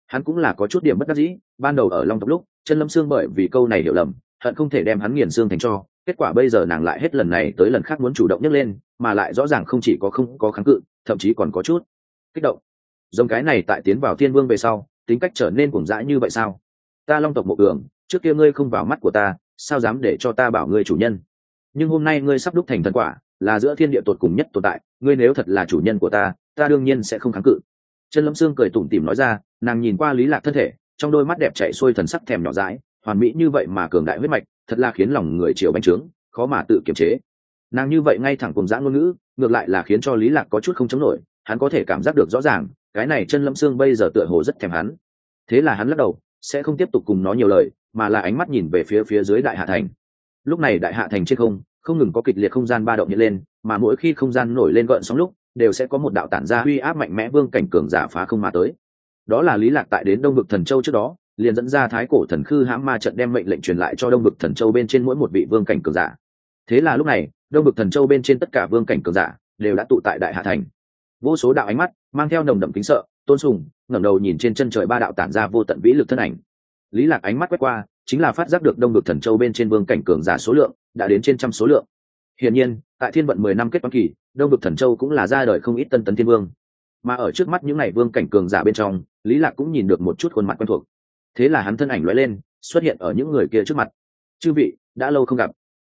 Hắn cũng là có chút điểm bất đắc dĩ, ban đầu ở long tộc lúc, chân lâm xương bởi vì câu này hiểu lầm, hận không thể đem hắn nghiền xương thành cho, kết quả bây giờ nàng lại hết lần này tới lần khác muốn chủ động nhấc lên, mà lại rõ ràng không chỉ có không có kháng cự, thậm chí còn có chút kích động. Giống cái này tại tiến vào thiên vương về sau, tính cách trở nên cuồng dã như vậy sao? Ta long tộc một cường, trước kia ngươi không vào mắt của ta, sao dám để cho ta bảo ngươi chủ nhân? Nhưng hôm nay ngươi sắp đúc thành thần quả là giữa thiên địa tột cùng nhất tồn tại, ngươi nếu thật là chủ nhân của ta ta đương nhiên sẽ không kháng cự. Chân lâm sương cười tủm tỉm nói ra, nàng nhìn qua lý lạc thân thể, trong đôi mắt đẹp chạy xuôi thần sắc thèm nhỏ dãi, hoàn mỹ như vậy mà cường đại huyết mạch, thật là khiến lòng người chiều bánh trướng, khó mà tự kiềm chế. Nàng như vậy ngay thẳng cùng dã ngôn ngữ, ngược lại là khiến cho lý lạc có chút không chống nổi, hắn có thể cảm giác được rõ ràng, cái này chân lâm xương bây giờ tựa hồ rất thèm hắn. Thế là hắn lắc đầu, sẽ không tiếp tục cùng nó nhiều lời, mà là ánh mắt nhìn về phía phía dưới đại hạ thành. Lúc này đại hạ thành trên không không ngừng có kịch liệt không gian ba động nhện lên, mà mỗi khi không gian nổi lên gợn sóng lúc, đều sẽ có một đạo tản ra uy áp mạnh mẽ vương cảnh cường giả phá không mà tới. Đó là lý lạc tại đến đông vực thần châu trước đó, liền dẫn ra thái cổ thần khư hãm ma trận đem mệnh lệnh truyền lại cho đông vực thần châu bên trên mỗi một vị vương cảnh cường giả. Thế là lúc này, đông vực thần châu bên trên tất cả vương cảnh cường giả đều đã tụ tại đại hạ thành. Vô số đạo ánh mắt mang theo nồng đậm kính sợ, tôn sùng, ngẩng đầu nhìn trên chân trời ba đạo tản ra vô tận vĩ lực thân ảnh. Lý lạc ánh mắt quét qua chính là phát giác được đông được thần châu bên trên vương cảnh cường giả số lượng, đã đến trên trăm số lượng. Hiển nhiên, tại thiên vận mười năm kết toán kỳ, đông được thần châu cũng là ra đời không ít tân tấn thiên vương. Mà ở trước mắt những ngày vương cảnh cường giả bên trong, lý lạc cũng nhìn được một chút khuôn mặt quen thuộc. Thế là hắn thân ảnh lóe lên, xuất hiện ở những người kia trước mặt. Chư vị, đã lâu không gặp.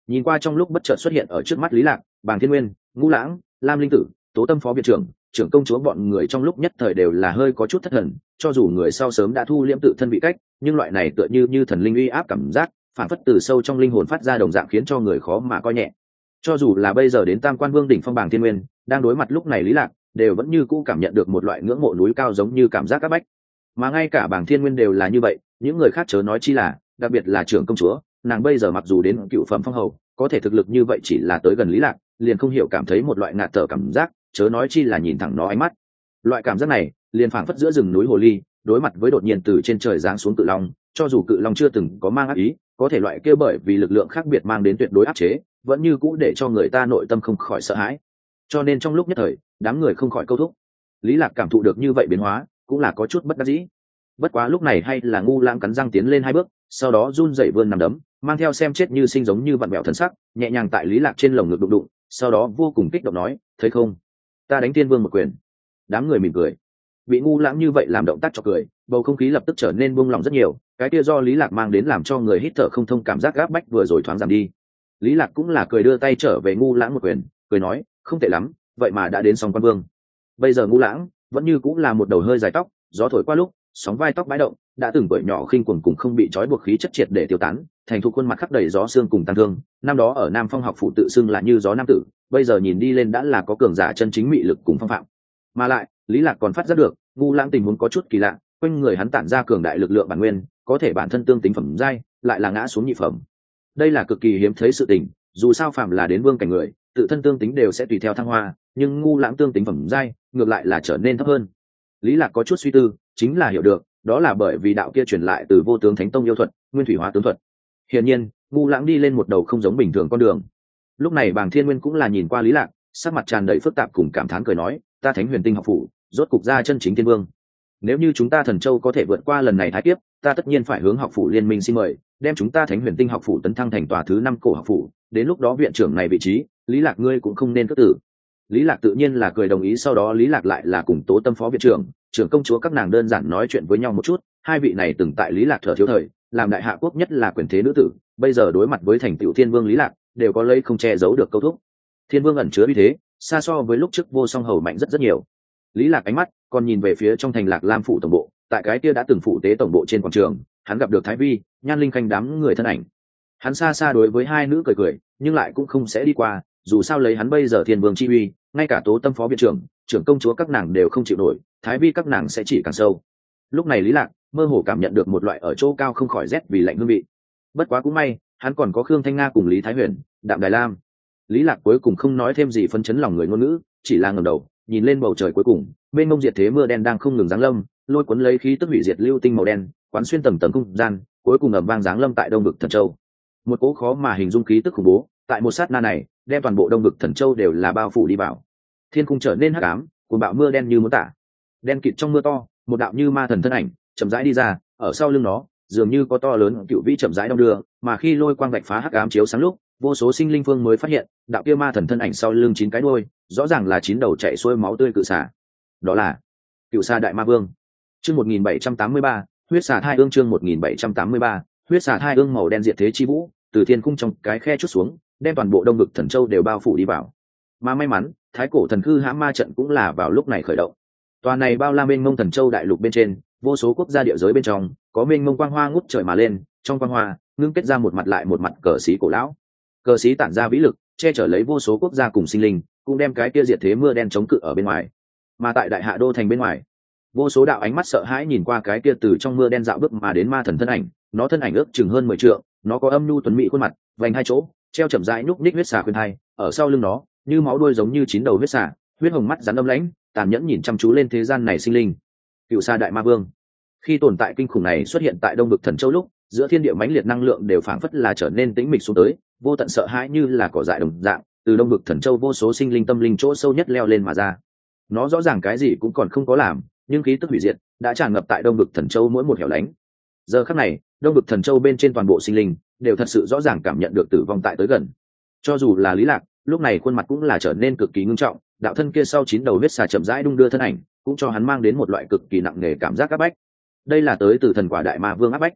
Nhìn qua trong lúc bất chợt xuất hiện ở trước mắt lý lạc, bàng thiên nguyên, ngũ lãng, lam linh tử, tố tâm phó viện trưởng trưởng công chúa bọn người trong lúc nhất thời đều là hơi có chút thất thần, cho dù người sau sớm đã thu liễm tự thân vị cách, nhưng loại này tựa như như thần linh uy áp cảm giác, phản phất từ sâu trong linh hồn phát ra đồng dạng khiến cho người khó mà coi nhẹ. Cho dù là bây giờ đến tam quan vương đỉnh phong bàng thiên nguyên, đang đối mặt lúc này lý lạc, đều vẫn như cũ cảm nhận được một loại ngưỡng mộ núi cao giống như cảm giác các bách. Mà ngay cả bàng thiên nguyên đều là như vậy, những người khác chớ nói chi là, đặc biệt là trưởng công chúa, nàng bây giờ mặc dù đến cựu phẩm phong hầu, có thể thực lực như vậy chỉ là tới gần lý lạc, liền không hiểu cảm thấy một loại ngạt thở cảm giác chớ nói chi là nhìn thẳng nó ánh mắt. Loại cảm giác này, liền phảng phất giữa rừng núi hồ ly, đối mặt với đột nhiên từ trên trời giáng xuống cự long, cho dù cự long chưa từng có mang ác ý, có thể loại kia bởi vì lực lượng khác biệt mang đến tuyệt đối áp chế, vẫn như cũ để cho người ta nội tâm không khỏi sợ hãi. Cho nên trong lúc nhất thời, đám người không khỏi câu thúc. Lý lạc cảm thụ được như vậy biến hóa, cũng là có chút bất đắc dĩ. Bất quá lúc này hay là ngu lãng cắn răng tiến lên hai bước, sau đó run dậy vươn nằm đấm, mang theo xem chết như sinh giống như vặn bẹo thần sắc, nhẹ nhàng tại lý lạc trên lồng ngực đụng đụng, sau đó vô cùng kích động nói, thấy không? Ta đánh tiên vương một quyền. Đám người mỉm cười. Bị ngu lãng như vậy làm động tác cho cười, bầu không khí lập tức trở nên buông lỏng rất nhiều, cái kia do lý lạc mang đến làm cho người hít thở không thông cảm giác gáp bách vừa rồi thoáng giảm đi. Lý lạc cũng là cười đưa tay trở về ngu lãng một quyền, cười nói, không tệ lắm, vậy mà đã đến sòng quan vương. Bây giờ ngu lãng vẫn như cũng là một đầu hơi dài tóc, gió thổi qua lúc, sóng vai tóc bãi động, đã từng bởi nhỏ khinh quần cùng không bị trói buộc khí chất triệt để tiêu tán, thành thục khuôn mặt khắp đầy gió xương cùng tăng thương, năm đó ở nam phong học phụ tự xưng là như gió nam tử bây giờ nhìn đi lên đã là có cường giả chân chính mị lực cùng phong phạm. Mà lại, lý lạc còn phát giác được ngu lãng tình huống có chút kỳ lạ, quanh người hắn tản ra cường đại lực lượng bản nguyên, có thể bản thân tương tính phẩm giai, lại là ngã xuống nhị phẩm. Đây là cực kỳ hiếm thấy sự tình, dù sao phạm là đến vương cảnh người, tự thân tương tính đều sẽ tùy theo thăng hoa, nhưng ngu lãng tương tính phẩm giai, ngược lại là trở nên thấp hơn. Lý lạc có chút suy tư, chính là hiểu được, đó là bởi vì đạo kia truyền lại từ vô tướng thánh tông yêu thuật, nguyên thủy hóa tướng thuật. Hiển nhiên ngu lãng đi lên một đầu không giống bình thường con đường lúc này bàng thiên nguyên cũng là nhìn qua lý lạc, sắc mặt tràn đầy phức tạp cùng cảm thán cười nói, ta thánh huyền tinh học phủ, rốt cục ra chân chính thiên vương. Nếu như chúng ta thần châu có thể vượt qua lần này thái kiếp, ta tất nhiên phải hướng học phủ liên minh xin mời, đem chúng ta thánh huyền tinh học phủ tấn thăng thành tòa thứ năm cổ học phủ. Đến lúc đó viện trưởng này vị trí, lý lạc ngươi cũng không nên cất tử. Lý lạc tự nhiên là cười đồng ý, sau đó lý lạc lại là cùng tố tâm phó viện trưởng trưởng công chúa các nàng đơn giản nói chuyện với nhau một chút. Hai vị này từng tại lý lạc thở thiếu thời, làm đại hạ quốc nhất là quyền thế nữ tử, bây giờ đối mặt với thành tiểu thiên vương lý lạc đều có lấy không che giấu được câu thúc. Thiên vương ẩn chứa uy thế, xa so với lúc trước vô song hầu mạnh rất rất nhiều. Lý lạc ánh mắt còn nhìn về phía trong thành lạc lam phủ tổng bộ, tại cái kia đã từng phụ tế tổng bộ trên quảng trường, hắn gặp được thái vi, nhan linh khanh đám người thân ảnh. Hắn xa xa đối với hai nữ cười cười, nhưng lại cũng không sẽ đi qua, dù sao lấy hắn bây giờ thiên vương chi uy, ngay cả tố tâm phó viện trưởng trưởng công chúa các nàng đều không chịu nổi, thái vi các nàng sẽ chỉ càng sâu. Lúc này lý lạc mơ hồ cảm nhận được một loại ở chỗ cao không khỏi rét vì lạnh hương vị. Bất quá cũng may hắn còn có khương thanh nga cùng lý thái huyền, đạm đài lam. Lý lạc cuối cùng không nói thêm gì phân chấn lòng người ngôn ngữ, chỉ là ngẩng đầu, nhìn lên bầu trời cuối cùng, bên mông diệt thế mưa đen đang không ngừng giáng lâm, lôi cuốn lấy khí tức hủy diệt lưu tinh màu đen, quán xuyên tầng tầng không gian, cuối cùng ầm vang giáng lâm tại đông vực thần châu. Một cỗ khó mà hình dung khí tức khủng bố, tại một sát na này, đem toàn bộ đông vực thần châu đều là bao phủ đi vào. Thiên cung trở nên hắc ám, cuồng bạo mưa đen như muốn tả. Đen kịt trong mưa to, một đạo như ma thần thân ảnh, chậm rãi đi ra, ở sau lưng nó dường như có to lớn cựu vĩ chậm rãi đong đưa, mà khi lôi quang gạch phá hắc ám chiếu sáng lúc, vô số sinh linh phương mới phát hiện, đạo kia ma thần thân ảnh sau lưng chín cái đôi rõ ràng là chín đầu chạy xuôi máu tươi cự xả đó là cựu xa đại ma vương. Chương một nghìn bảy trăm tám mươi ba, huyết xả hai ương chương một nghìn bảy trăm tám mươi ba, huyết xả hai ương màu đen diệt thế chi vũ, từ thiên cung trong cái khe chút xuống, đem toàn bộ đông ngực thần châu đều bao phủ đi vào. Mà may mắn, thái cổ thần khư hãm ma trận cũng là vào lúc này khởi động tòa này bao la mênh mông thần châu đại lục bên trên, vô số quốc gia địa giới bên trong, có mênh mông quang hoa ngút trời mà lên, trong quang hoa, ngưng kết ra một mặt lại một mặt cờ xí cổ lão. Cờ xí tản ra vĩ lực, che chở lấy vô số quốc gia cùng sinh linh, cũng đem cái kia diệt thế mưa đen chống cự ở bên ngoài. Mà tại đại hạ đô thành bên ngoài, vô số đạo ánh mắt sợ hãi nhìn qua cái kia từ trong mưa đen dạo bước mà đến ma thần thân ảnh, nó thân ảnh ước chừng hơn mười trượng, nó có âm nhu tuấn mỹ khuôn mặt, vành hai chỗ, treo chậm rãi nhúc ních huyết xà khuyên hai, ở sau lưng nó, như máu đuôi giống như chín đầu huyết xà, huyết hồng mắt rắn âm lãnh tàn nhẫn nhìn chăm chú lên thế gian này sinh linh. Cựu sa đại ma vương. Khi tồn tại kinh khủng này xuất hiện tại đông vực thần châu lúc, giữa thiên địa mãnh liệt năng lượng đều phảng phất là trở nên tĩnh mịch xuống tới, vô tận sợ hãi như là cỏ dại đồng dạng, từ đông vực thần châu vô số sinh linh tâm linh chỗ sâu nhất leo lên mà ra. Nó rõ ràng cái gì cũng còn không có làm, nhưng khí tức hủy diệt, đã tràn ngập tại đông vực thần châu mỗi một hẻo lánh. Giờ khắc này, đông vực thần châu bên trên toàn bộ sinh linh đều thật sự rõ ràng cảm nhận được tử vong tại tới gần. Cho dù là lý lạc, lúc này khuôn mặt cũng là trở nên cực kỳ ngưng trọng đạo thân kia sau chín đầu huyết xà chậm rãi đung đưa thân ảnh, cũng cho hắn mang đến một loại cực kỳ nặng nề cảm giác áp bách. Đây là tới từ thần quả đại ma vương áp bách.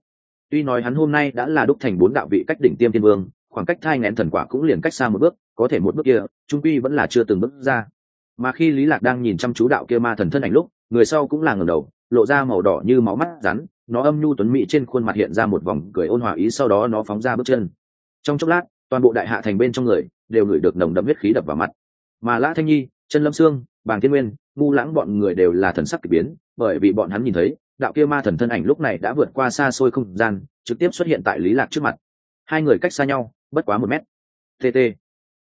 Tuy nói hắn hôm nay đã là đúc thành bốn đạo vị cách đỉnh tiêm thiên vương, khoảng cách thai ngén thần quả cũng liền cách xa một bước, có thể một bước kia, trung quy vẫn là chưa từng bước ra. Mà khi lý lạc đang nhìn chăm chú đạo kia ma thần thân ảnh lúc, người sau cũng là ngẩng đầu, lộ ra màu đỏ như máu mắt rắn, nó âm nhu tuấn mỹ trên khuôn mặt hiện ra một vòng cười ôn hòa ý, sau đó nó phóng ra bước chân. Trong chốc lát, toàn bộ đại hạ thành bên trong người đều ngửi được nồng đậm huyết khí đập vào mắt mà lã thanh nhi chân lâm sương, bàng thiên nguyên, ngu lãng bọn người đều là thần sắc kỳ biến, bởi vì bọn hắn nhìn thấy, đạo kia ma thần thân ảnh lúc này đã vượt qua xa xôi không gian, trực tiếp xuất hiện tại lý lạc trước mặt. Hai người cách xa nhau, bất quá một mét. Tt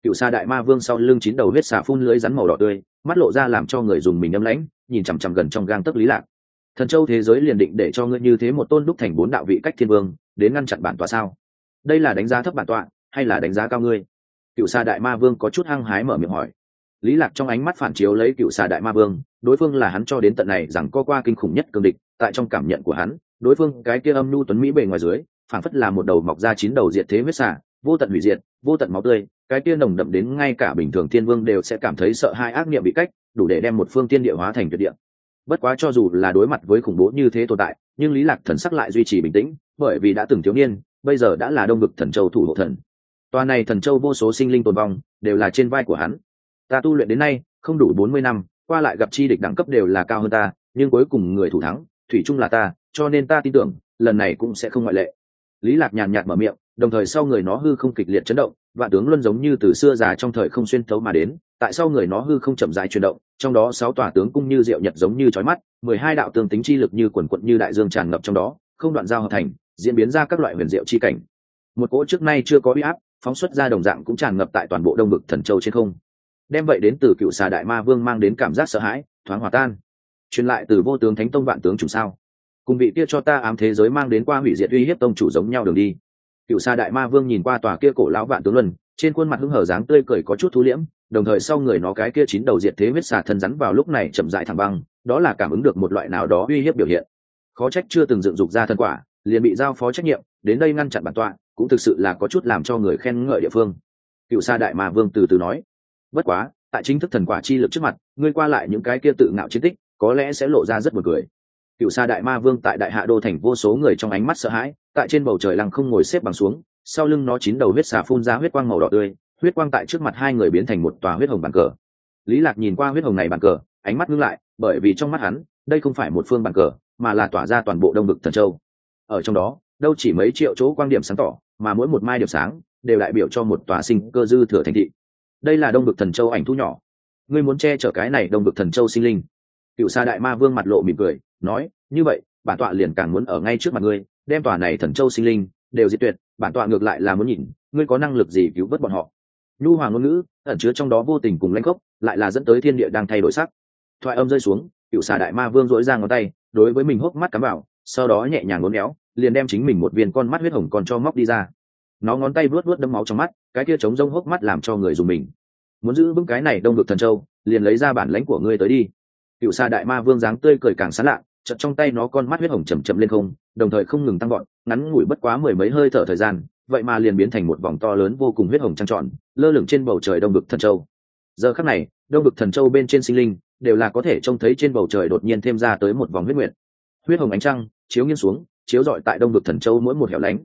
cựu xa đại ma vương sau lưng chín đầu huyết xà phun lưới rắn màu đỏ tươi, mắt lộ ra làm cho người dùng mình âm lãnh, nhìn chằm chằm gần trong gang tấc lý lạc. Thần châu thế giới liền định để cho ngươi như thế một tôn đúc thành bốn đạo vị cách thiên vương, đến ngăn chặn bản tọa sao? Đây là đánh giá thấp bản tọa, hay là đánh giá cao ngươi? Cựu xa đại ma vương có chút hăng hái mở miệng hỏi lý lạc trong ánh mắt phản chiếu lấy cựu xà đại ma vương, đối phương là hắn cho đến tận này rằng co qua kinh khủng nhất cường địch, tại trong cảm nhận của hắn, đối phương, cái kia âm nhu tuấn mỹ bề ngoài dưới, phảng phất là một đầu mọc ra chín đầu diệt thế huyết xà, vô tận hủy diệt, vô tận máu tươi, cái kia nồng đậm đến ngay cả bình thường thiên vương đều sẽ cảm thấy sợ hai ác niệm bị cách, đủ để đem một phương tiên địa hóa thành tuyệt địa. Bất quá cho dù là đối mặt với khủng bố như thế tồn tại, nhưng lý lạc thần sắc lại duy trì bình tĩnh, bởi vì đã từng thiếu niên, bây giờ đã là đông vực thần châu thủ hộ thần. Toa này thần châu vô số sinh linh tồn vong, đều là trên vai của hắn ta tu luyện đến nay, không đủ bốn mươi năm, qua lại gặp chi địch đẳng cấp đều là cao hơn ta, nhưng cuối cùng người thủ thắng, thủy chung là ta, cho nên ta tin tưởng, lần này cũng sẽ không ngoại lệ. Lý lạc nhàn nhạt mở miệng, đồng thời sau người nó hư không kịch liệt chấn động, vạn tướng luân giống như từ xưa già trong thời không xuyên thấu mà đến, tại sau người nó hư không chậm rãi chuyển động, trong đó sáu tòa tướng cung như diệu nhật giống như chói mắt, mười hai đạo tương tính chi lực như quần quận như đại dương tràn ngập trong đó, không đoạn giao hợp thành, diễn biến ra các loại huyền diệu chi cảnh. Một cỗ trước nay chưa có uy áp, phóng xuất ra đồng dạng cũng tràn ngập tại toàn bộ đông bực thần châu trên không đem vậy đến từ cựu xà đại ma vương mang đến cảm giác sợ hãi, thoáng hòa tan. Truyền lại từ vô tướng thánh tông vạn tướng chủ sao? Cùng vị kia cho ta ám thế giới mang đến qua hủy diệt uy hiếp tông chủ giống nhau đường đi. Cựu xà đại ma vương nhìn qua tòa kia cổ lão vạn tướng luân, trên khuôn mặt hưng hở dáng tươi cười có chút thú liễm, đồng thời sau người nó cái kia chín đầu diệt thế huyết xà thân rắn vào lúc này chậm dại thẳng băng, đó là cảm ứng được một loại nào đó uy hiếp biểu hiện. Khó trách chưa từng dựng dục ra thân quả, liền bị giao phó trách nhiệm, đến đây ngăn chặn bản tọa, cũng thực sự là có chút làm cho người khen ngợi địa phương. Cựu sa đại ma vương từ từ nói bất quá, tại chính thức thần quả chi lực trước mặt, ngươi qua lại những cái kia tự ngạo chiến tích, có lẽ sẽ lộ ra rất buồn cười. Cựu sa đại ma vương tại đại hạ đô thành vô số người trong ánh mắt sợ hãi, tại trên bầu trời lăng không ngồi xếp bằng xuống, sau lưng nó chín đầu huyết xà phun ra huyết quang màu đỏ tươi, huyết quang tại trước mặt hai người biến thành một tòa huyết hồng bàn cờ. Lý lạc nhìn qua huyết hồng này bàn cờ, ánh mắt ngưng lại, bởi vì trong mắt hắn, đây không phải một phương bàn cờ, mà là tỏa ra toàn bộ đông vực thần châu. Ở trong đó, đâu chỉ mấy triệu chỗ quan điểm sáng tỏ, mà mỗi một mai điểm sáng đều đại biểu cho một tòa sinh cơ dư thừa thành thị đây là đông vực thần châu ảnh thu nhỏ. Ngươi muốn che chở cái này đông vực thần châu sinh linh. Cựu sa đại ma vương mặt lộ mỉm cười, nói, như vậy, bản tọa liền càng muốn ở ngay trước mặt ngươi, đem tòa này thần châu sinh linh đều diệt tuyệt, bản tọa ngược lại là muốn nhìn, ngươi có năng lực gì cứu vớt bọn họ. Nhu hoàng ngôn ngữ, ẩn chứa trong đó vô tình cùng lãnh gốc lại là dẫn tới thiên địa đang thay đổi sắc. Thoại âm rơi xuống, cựu xà đại ma vương dỗi ra ngón tay, đối với mình hốc mắt cắm vào, sau đó nhẹ nhàng ngốn éo liền đem chính mình một viên con mắt huyết hồng còn cho móc đi ra nó ngón tay vuốt vuốt đâm máu trong mắt, cái kia trống rông hốc mắt làm cho người dùng mình. Muốn giữ vững cái này đông được thần châu, liền lấy ra bản lãnh của ngươi tới đi. Cựu xa đại ma vương dáng tươi cười càng sán lạ, chợt trong tay nó con mắt huyết hồng chầm chậm lên không, đồng thời không ngừng tăng gọn ngắn ngủi bất quá mười mấy hơi thở thời gian, vậy mà liền biến thành một vòng to lớn vô cùng huyết hồng trăng trọn lơ lửng trên bầu trời đông vực thần châu. Giờ khắc này, đông vực thần châu bên trên sinh linh đều là có thể trông thấy trên bầu trời đột nhiên thêm ra tới một vòng huyết nguyện huyết hồng ánh trăng chiếu nghiêng xuống, chiếu rọi tại đông vực thần châu mỗi một hẻo lánh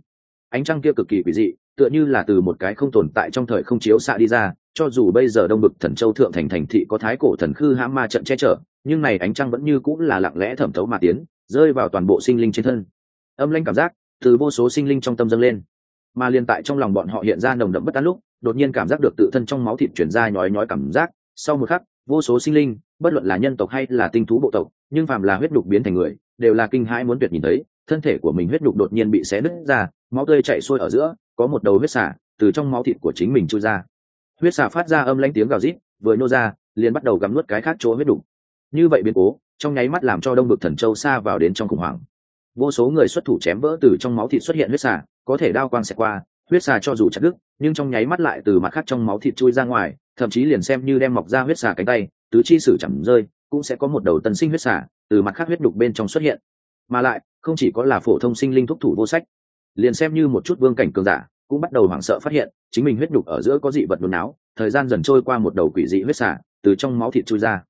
ánh trăng kia cực kỳ quỷ dị, tựa như là từ một cái không tồn tại trong thời không chiếu xạ đi ra, cho dù bây giờ đông bực thần châu thượng thành thành thị có thái cổ thần khư hãm ma trận che chở, nhưng này ánh trăng vẫn như cũng là lặng lẽ thẩm thấu mà tiến, rơi vào toàn bộ sinh linh trên thân. Âm lanh cảm giác từ vô số sinh linh trong tâm dâng lên, mà liền tại trong lòng bọn họ hiện ra nồng đậm bất an lúc, đột nhiên cảm giác được tự thân trong máu thịt chuyển ra nhói nhói cảm giác. Sau một khắc, vô số sinh linh, bất luận là nhân tộc hay là tinh thú bộ tộc, nhưng phàm là huyết đục biến thành người, đều là kinh hãi muốn tuyệt nhìn thấy thân thể của mình huyết đục đột nhiên bị xé nứt ra, máu tươi chảy xuôi ở giữa, có một đầu huyết xả từ trong máu thịt của chính mình trôi ra. Huyết xả phát ra âm lãnh tiếng gào rít, vừa nô ra, liền bắt đầu gắm nuốt cái khác chỗ huyết đục như vậy biến cố, trong nháy mắt làm cho đông bực thần châu xa vào đến trong khủng hoảng. Vô số người xuất thủ chém vỡ từ trong máu thịt xuất hiện huyết xả, có thể đao quang xẹt qua, huyết xà cho dù chặt đứt, nhưng trong nháy mắt lại từ mặt khác trong máu thịt chui ra ngoài, thậm chí liền xem như đem mọc ra huyết xà cánh tay, tứ chi sử chẳng rơi, cũng sẽ có một đầu tân sinh huyết xà từ mặt khác huyết đục bên trong xuất hiện mà lại, không chỉ có là phổ thông sinh linh thúc thủ vô sách, liền xem như một chút vương cảnh cường giả cũng bắt đầu hoảng sợ phát hiện chính mình huyết đục ở giữa có dị vật nôn áo thời gian dần trôi qua một đầu quỷ dị huyết xả từ trong máu thịt chui ra.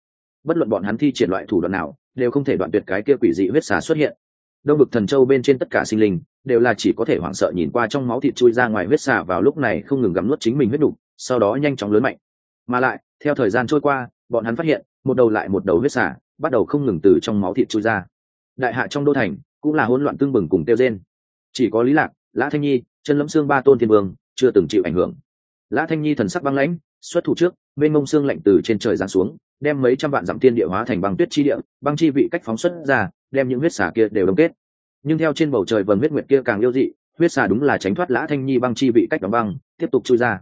Bất luận bọn hắn thi triển loại thủ đoạn nào, đều không thể đoạn tuyệt cái kia quỷ dị huyết xả xuất hiện. Đông vực thần châu bên trên tất cả sinh linh đều là chỉ có thể hoảng sợ nhìn qua trong máu thịt chui ra ngoài huyết xả vào lúc này không ngừng gắm nuốt chính mình huyết đục sau đó nhanh chóng lớn mạnh. Mà lại, theo thời gian trôi qua, bọn hắn phát hiện, một đầu lại một đầu huyết xả bắt đầu không ngừng từ trong máu thịt chui ra đại hạ trong đô thành, cũng là hỗn loạn tương bừng cùng tiêu trên chỉ có lý lạc, lã thanh nhi, chân lẫm xương ba tôn thiên vương, chưa từng chịu ảnh hưởng. Lã thanh nhi thần sắc băng lãnh, xuất thủ trước bên mông xương lạnh từ trên trời giáng xuống, đem mấy trăm vạn dặm tiên địa hóa thành băng tuyết chi địa, băng chi vị cách phóng xuất ra, đem những huyết xà kia đều đông kết. Nhưng theo trên bầu trời vầng huyết nguyệt kia càng yêu dị, huyết xà đúng là tránh thoát lã thanh nhi băng chi vị cách đóng băng, tiếp tục chui ra.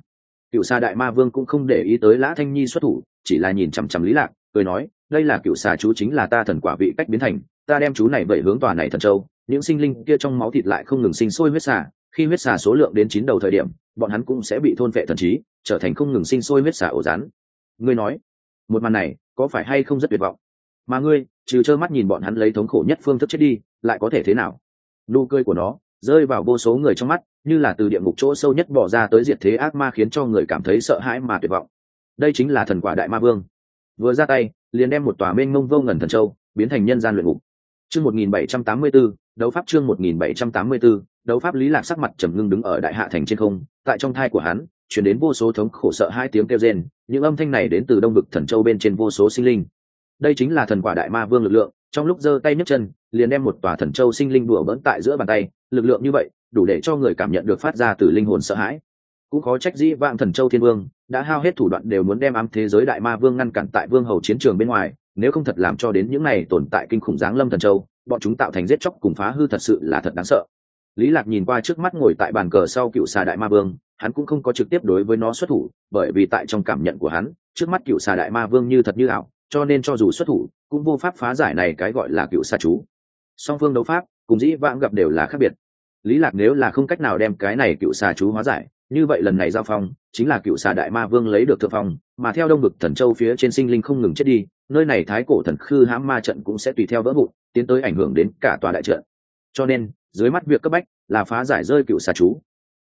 Cựu xà đại ma vương cũng không để ý tới lã thanh nhi xuất thủ, chỉ là nhìn chằm chằm lý lạc, cười nói, đây là cựu xà chú chính là ta thần quả vị cách biến thành ta đem chú này bảy hướng tòa này thần châu, những sinh linh kia trong máu thịt lại không ngừng sinh sôi huyết xà, khi huyết xà số lượng đến chín đầu thời điểm, bọn hắn cũng sẽ bị thôn vệ thần trí, trở thành không ngừng sinh sôi huyết xà ổ rán ngươi nói, một màn này có phải hay không rất tuyệt vọng? Mà ngươi, trừ trơ mắt nhìn bọn hắn lấy thống khổ nhất phương thức chết đi, lại có thể thế nào? Nụ cười của nó rơi vào vô số người trong mắt, như là từ địa ngục chỗ sâu nhất bỏ ra tới diệt thế ác ma khiến cho người cảm thấy sợ hãi mà tuyệt vọng. Đây chính là thần quả đại ma vương. Vừa ra tay, liền đem một tòa mênh mông vô ngần thần châu biến thành nhân gian luyện ngục chương một nghìn bảy trăm tám mươi b ố đấu pháp chương một nghìn bảy trăm tám mươi b ố đấu pháp lý lạc sắc mặt trầm ngưng đứng ở đại hạ thành trên không, tại trong thai của hắn truyền đến vô số thống khổ sợ hai tiếng kêu rên, những âm thanh này đến từ đông vực thần châu bên trên vô số sinh linh. Đây chính là thần quả đại ma vương lực lượng, trong lúc giơ tay nhấc chân, liền đem một tòa thần châu sinh linh đùa bỡn tại giữa bàn tay, lực lượng như vậy, đủ để cho người cảm nhận được phát ra từ linh hồn sợ hãi. Cũng khó trách dĩ vạn thần châu thiên vương, đã hao hết thủ đoạn đều muốn đem ám thế giới đại ma vương ngăn cản tại vương hầu chiến trường bên ngoài nếu không thật làm cho đến những này tồn tại kinh khủng giáng lâm thần châu, bọn chúng tạo thành giết chóc cùng phá hư thật sự là thật đáng sợ. Lý lạc nhìn qua trước mắt ngồi tại bàn cờ sau cựu xà đại ma vương, hắn cũng không có trực tiếp đối với nó xuất thủ, bởi vì tại trong cảm nhận của hắn, trước mắt cựu xà đại ma vương như thật như ảo, cho nên cho dù xuất thủ, cũng vô pháp phá giải này cái gọi là cựu xà chú. Song phương đấu pháp, cùng dĩ vãng gặp đều là khác biệt. Lý lạc nếu là không cách nào đem cái này cựu xà chú hóa giải, như vậy lần này giao phong, chính là cựu xà đại ma vương lấy được thượng phong mà theo đông vực thần châu phía trên sinh linh không ngừng chết đi, nơi này thái cổ thần khư hãm ma trận cũng sẽ tùy theo vỡ vụn, tiến tới ảnh hưởng đến cả tòa đại trận. Cho nên, dưới mắt việc cấp bách là phá giải rơi cựu xà chú.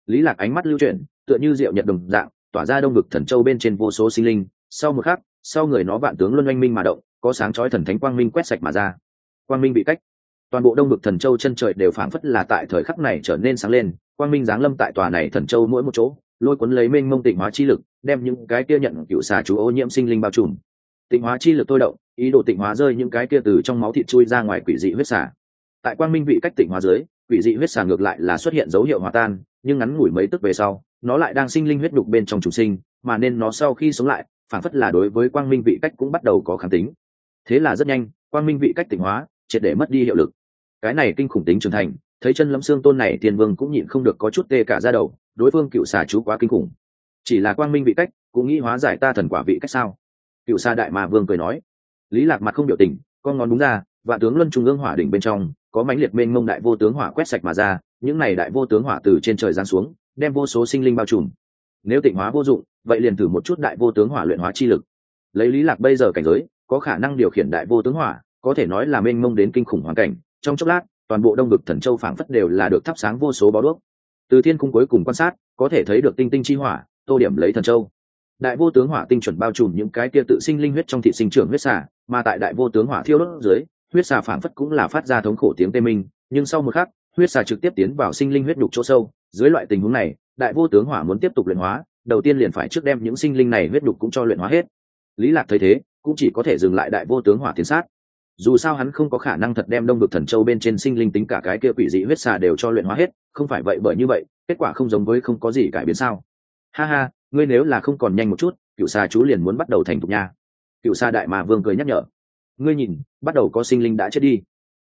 Lý lạc ánh mắt lưu chuyển, tựa như diệu nhật đồng dạng, tỏa ra đông vực thần châu bên trên vô số sinh linh. Sau một khắc, sau người nó vạn tướng luân oanh minh mà động, có sáng chói thần thánh quang minh quét sạch mà ra. Quang minh bị cách. Toàn bộ đông vực thần châu chân trời đều phảng phất là tại thời khắc này trở nên sáng lên, quang minh giáng lâm tại tòa này thần châu mỗi một chỗ lôi cuốn lấy mênh mông tịnh hóa chi lực, đem những cái kia nhận cựu xà chú ô nhiễm sinh linh bao trùm. Tịnh hóa chi lực tôi động, ý đồ tịnh hóa rơi những cái kia từ trong máu thịt chui ra ngoài quỷ dị huyết xà. Tại quang minh vị cách tịnh hóa dưới, quỷ dị huyết xà ngược lại là xuất hiện dấu hiệu hòa tan, nhưng ngắn ngủi mấy tức về sau, nó lại đang sinh linh huyết đục bên trong chủ sinh, mà nên nó sau khi sống lại, phản phất là đối với quang minh vị cách cũng bắt đầu có kháng tính. Thế là rất nhanh, quang minh vị cách tỉnh hóa, triệt để mất đi hiệu lực. Cái này kinh khủng tính trưởng thành thấy chân lâm xương tôn này tiền vương cũng nhịn không được có chút tê cả ra đầu, đối phương cựu xà chú quá kinh khủng. Chỉ là quang minh vị cách, cũng nghĩ hóa giải ta thần quả vị cách sao? Cựu xà đại mà vương cười nói. Lý lạc mặt không biểu tình, con ngón đúng ra, và tướng luân trung ương hỏa đỉnh bên trong, có mãnh liệt mênh mông đại vô tướng hỏa quét sạch mà ra, những này đại vô tướng hỏa từ trên trời giáng xuống, đem vô số sinh linh bao trùm. Nếu tịnh hóa vô dụng, vậy liền thử một chút đại vô tướng hỏa luyện hóa chi lực. Lấy lý lạc bây giờ cảnh giới, có khả năng điều khiển đại vô tướng hỏa, có thể nói là mênh mông đến kinh khủng hoàn cảnh, trong chốc lát toàn bộ đông vực thần châu phảng phất đều là được thắp sáng vô số bó đuốc. Từ thiên cung cuối cùng quan sát, có thể thấy được tinh tinh chi hỏa, tô điểm lấy thần châu. Đại vô tướng hỏa tinh chuẩn bao trùm những cái kia tự sinh linh huyết trong thị sinh trưởng huyết xả mà tại đại vô tướng hỏa thiêu đốt dưới, huyết xà phảng phất cũng là phát ra thống khổ tiếng tê minh, nhưng sau một khắc, huyết xà trực tiếp tiến vào sinh linh huyết đục chỗ sâu. Dưới loại tình huống này, đại vô tướng hỏa muốn tiếp tục luyện hóa, đầu tiên liền phải trước đem những sinh linh này huyết đục cũng cho luyện hóa hết. Lý lạc thấy thế, cũng chỉ có thể dừng lại đại vô tướng hỏa tiến sát dù sao hắn không có khả năng thật đem đông được thần châu bên trên sinh linh tính cả cái kia quỷ dị huyết xà đều cho luyện hóa hết, không phải vậy bởi như vậy, kết quả không giống với không có gì cải biến sao. Ha ha, ngươi nếu là không còn nhanh một chút, cựu xà chú liền muốn bắt đầu thành thục nha. Cựu xà đại mà vương cười nhắc nhở. Ngươi nhìn, bắt đầu có sinh linh đã chết đi.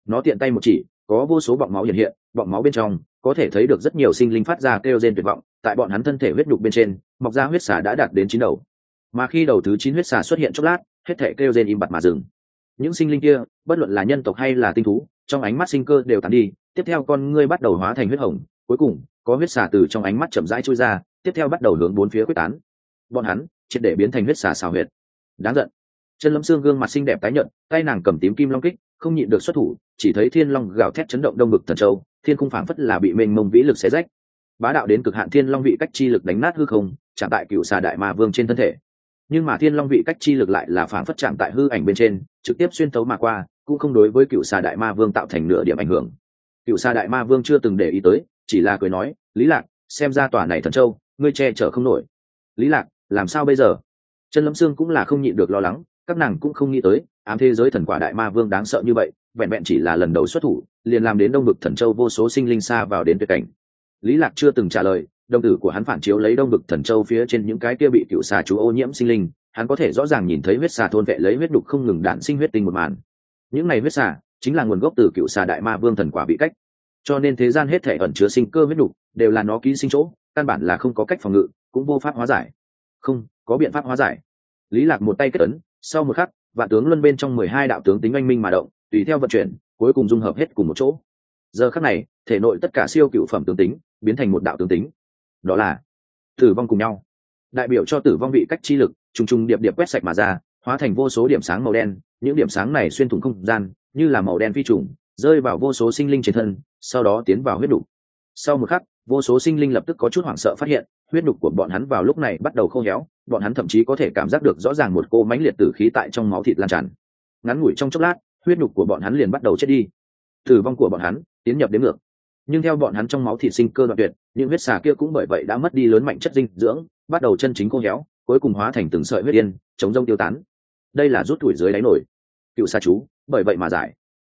Nó tiện tay một chỉ, có vô số bọng máu hiện hiện, bọng máu bên trong, có thể thấy được rất nhiều sinh linh phát ra kêu rên tuyệt vọng, tại bọn hắn thân thể huyết nhục bên trên, mọc ra huyết xà đã đạt đến chín đầu. Mà khi đầu thứ chín huyết xà xuất hiện chốc lát, hết thể kêu rên im bặt mà dừng những sinh linh kia, bất luận là nhân tộc hay là tinh thú, trong ánh mắt sinh cơ đều tàn đi, tiếp theo con ngươi bắt đầu hóa thành huyết hồng, cuối cùng, có huyết xà từ trong ánh mắt chậm rãi trôi ra, tiếp theo bắt đầu hướng bốn phía quyết tán. Bọn hắn, triệt để biến thành huyết xà xào huyệt. Đáng giận. Chân lâm xương gương mặt xinh đẹp tái nhợt, tay nàng cầm tím kim long kích, không nhịn được xuất thủ, chỉ thấy thiên long gào thét chấn động đông ngực thần châu, thiên khung phảng phất là bị mênh mông vĩ lực xé rách. Bá đạo đến cực hạn thiên long bị cách chi lực đánh nát hư không trả tại cựu xà đại ma vương trên thân thể nhưng mà thiên long vị cách chi lực lại là phản phất chạm tại hư ảnh bên trên, trực tiếp xuyên tấu mà qua, cũng không đối với cựu xà đại ma vương tạo thành nửa điểm ảnh hưởng. Cựu xà đại ma vương chưa từng để ý tới, chỉ là cười nói, lý lạc, xem ra tòa này thần châu, ngươi che chở không nổi. Lý lạc, làm sao bây giờ? Chân lâm xương cũng là không nhịn được lo lắng, các nàng cũng không nghĩ tới, ám thế giới thần quả đại ma vương đáng sợ như vậy, vẹn vẹn chỉ là lần đầu xuất thủ, liền làm đến đông vực thần châu vô số sinh linh xa vào đến tuyệt cảnh. Lý lạc chưa từng trả lời đồng tử của hắn phản chiếu lấy đông vực thần châu phía trên những cái kia bị cựu xà chú ô nhiễm sinh linh, hắn có thể rõ ràng nhìn thấy huyết xà thôn vệ lấy huyết đục không ngừng đạn sinh huyết tinh một màn. Những này huyết xà chính là nguồn gốc từ cựu xà đại ma vương thần quả bị cách. Cho nên thế gian hết thể ẩn chứa sinh cơ huyết đục, đều là nó ký sinh chỗ, căn bản là không có cách phòng ngự, cũng vô pháp hóa giải. Không, có biện pháp hóa giải. Lý lạc một tay kết ấn, sau một khắc, vạn tướng luân bên trong mười hai đạo tướng tính anh minh mà động, tùy theo vận chuyển, cuối cùng dung hợp hết cùng một chỗ. Giờ khắc này, thể nội tất cả siêu cựu phẩm tướng tính, biến thành một đạo tướng tính đó là tử vong cùng nhau. Đại biểu cho tử vong vị cách chi lực, trùng trùng điệp điệp quét sạch mà ra, hóa thành vô số điểm sáng màu đen. Những điểm sáng này xuyên thủng không gian, như là màu đen phi trùng, rơi vào vô số sinh linh trên thân, sau đó tiến vào huyết đục. Sau một khắc, vô số sinh linh lập tức có chút hoảng sợ phát hiện, huyết đục của bọn hắn vào lúc này bắt đầu khô héo. Bọn hắn thậm chí có thể cảm giác được rõ ràng một cô mánh liệt tử khí tại trong máu thịt lan tràn. Ngắn ngủi trong chốc lát, huyết đục của bọn hắn liền bắt đầu chết đi. Tử vong của bọn hắn, tiến nhập đến ngược nhưng theo bọn hắn trong máu thịt sinh cơ đoạn tuyệt, những huyết xà kia cũng bởi vậy đã mất đi lớn mạnh chất dinh dưỡng, bắt đầu chân chính khô héo, cuối cùng hóa thành từng sợi huyết yên, chống rông tiêu tán. Đây là rút tuổi dưới đáy nổi. Cựu xa chú, bởi vậy mà giải.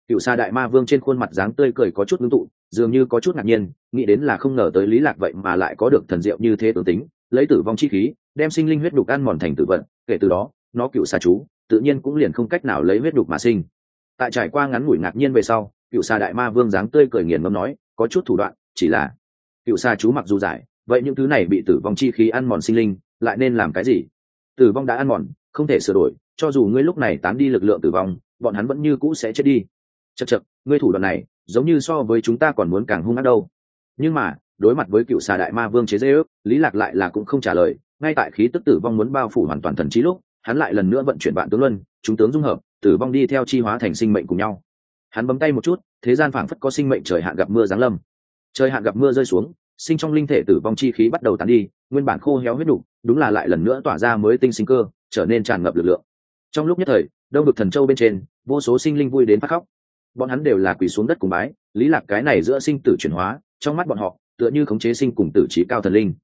Cựu xa đại ma vương trên khuôn mặt dáng tươi cười có chút ngưng tụ, dường như có chút ngạc nhiên, nghĩ đến là không ngờ tới lý lạc vậy mà lại có được thần diệu như thế tướng tính, lấy tử vong chi khí, đem sinh linh huyết đục ăn mòn thành tử vận kể từ đó, nó cựu xa chú, tự nhiên cũng liền không cách nào lấy huyết đục mà sinh. Tại trải qua ngắn ngủi ngạc nhiên về sau, cựu xa đại ma vương dáng tươi cười nghiền ngâm nói có chút thủ đoạn, chỉ là, cựu xa chú mặc dù giải, vậy những thứ này bị tử vong chi khí ăn mòn sinh linh, lại nên làm cái gì? Tử vong đã ăn mòn, không thể sửa đổi, cho dù ngươi lúc này tán đi lực lượng tử vong, bọn hắn vẫn như cũ sẽ chết đi. Chật chật ngươi thủ đoạn này, giống như so với chúng ta còn muốn càng hung ác đâu. Nhưng mà, đối mặt với cựu xà đại ma vương chế dây ước lý lạc lại là cũng không trả lời, ngay tại khí tức tử vong muốn bao phủ hoàn toàn thần trí lúc, hắn lại lần nữa vận chuyển bạn tướng luân, chúng tướng dung hợp, tử vong đi theo chi hóa thành sinh mệnh cùng nhau. Hắn bấm tay một chút thế gian phảng phất có sinh mệnh trời hạn gặp mưa giáng lâm. Trời hạn gặp mưa rơi xuống sinh trong linh thể tử vong chi khí bắt đầu tàn đi nguyên bản khô héo huyết đủ, đúng là lại lần nữa tỏa ra mới tinh sinh cơ trở nên tràn ngập lực lượng. Trong lúc nhất thời đông được thần châu bên trên vô số sinh linh vui đến phát khóc. Bọn hắn đều là quỳ xuống đất cùng bái lý lạc cái này giữa sinh tử chuyển hóa trong mắt bọn họ tựa như khống chế sinh cùng tử trí cao thần linh.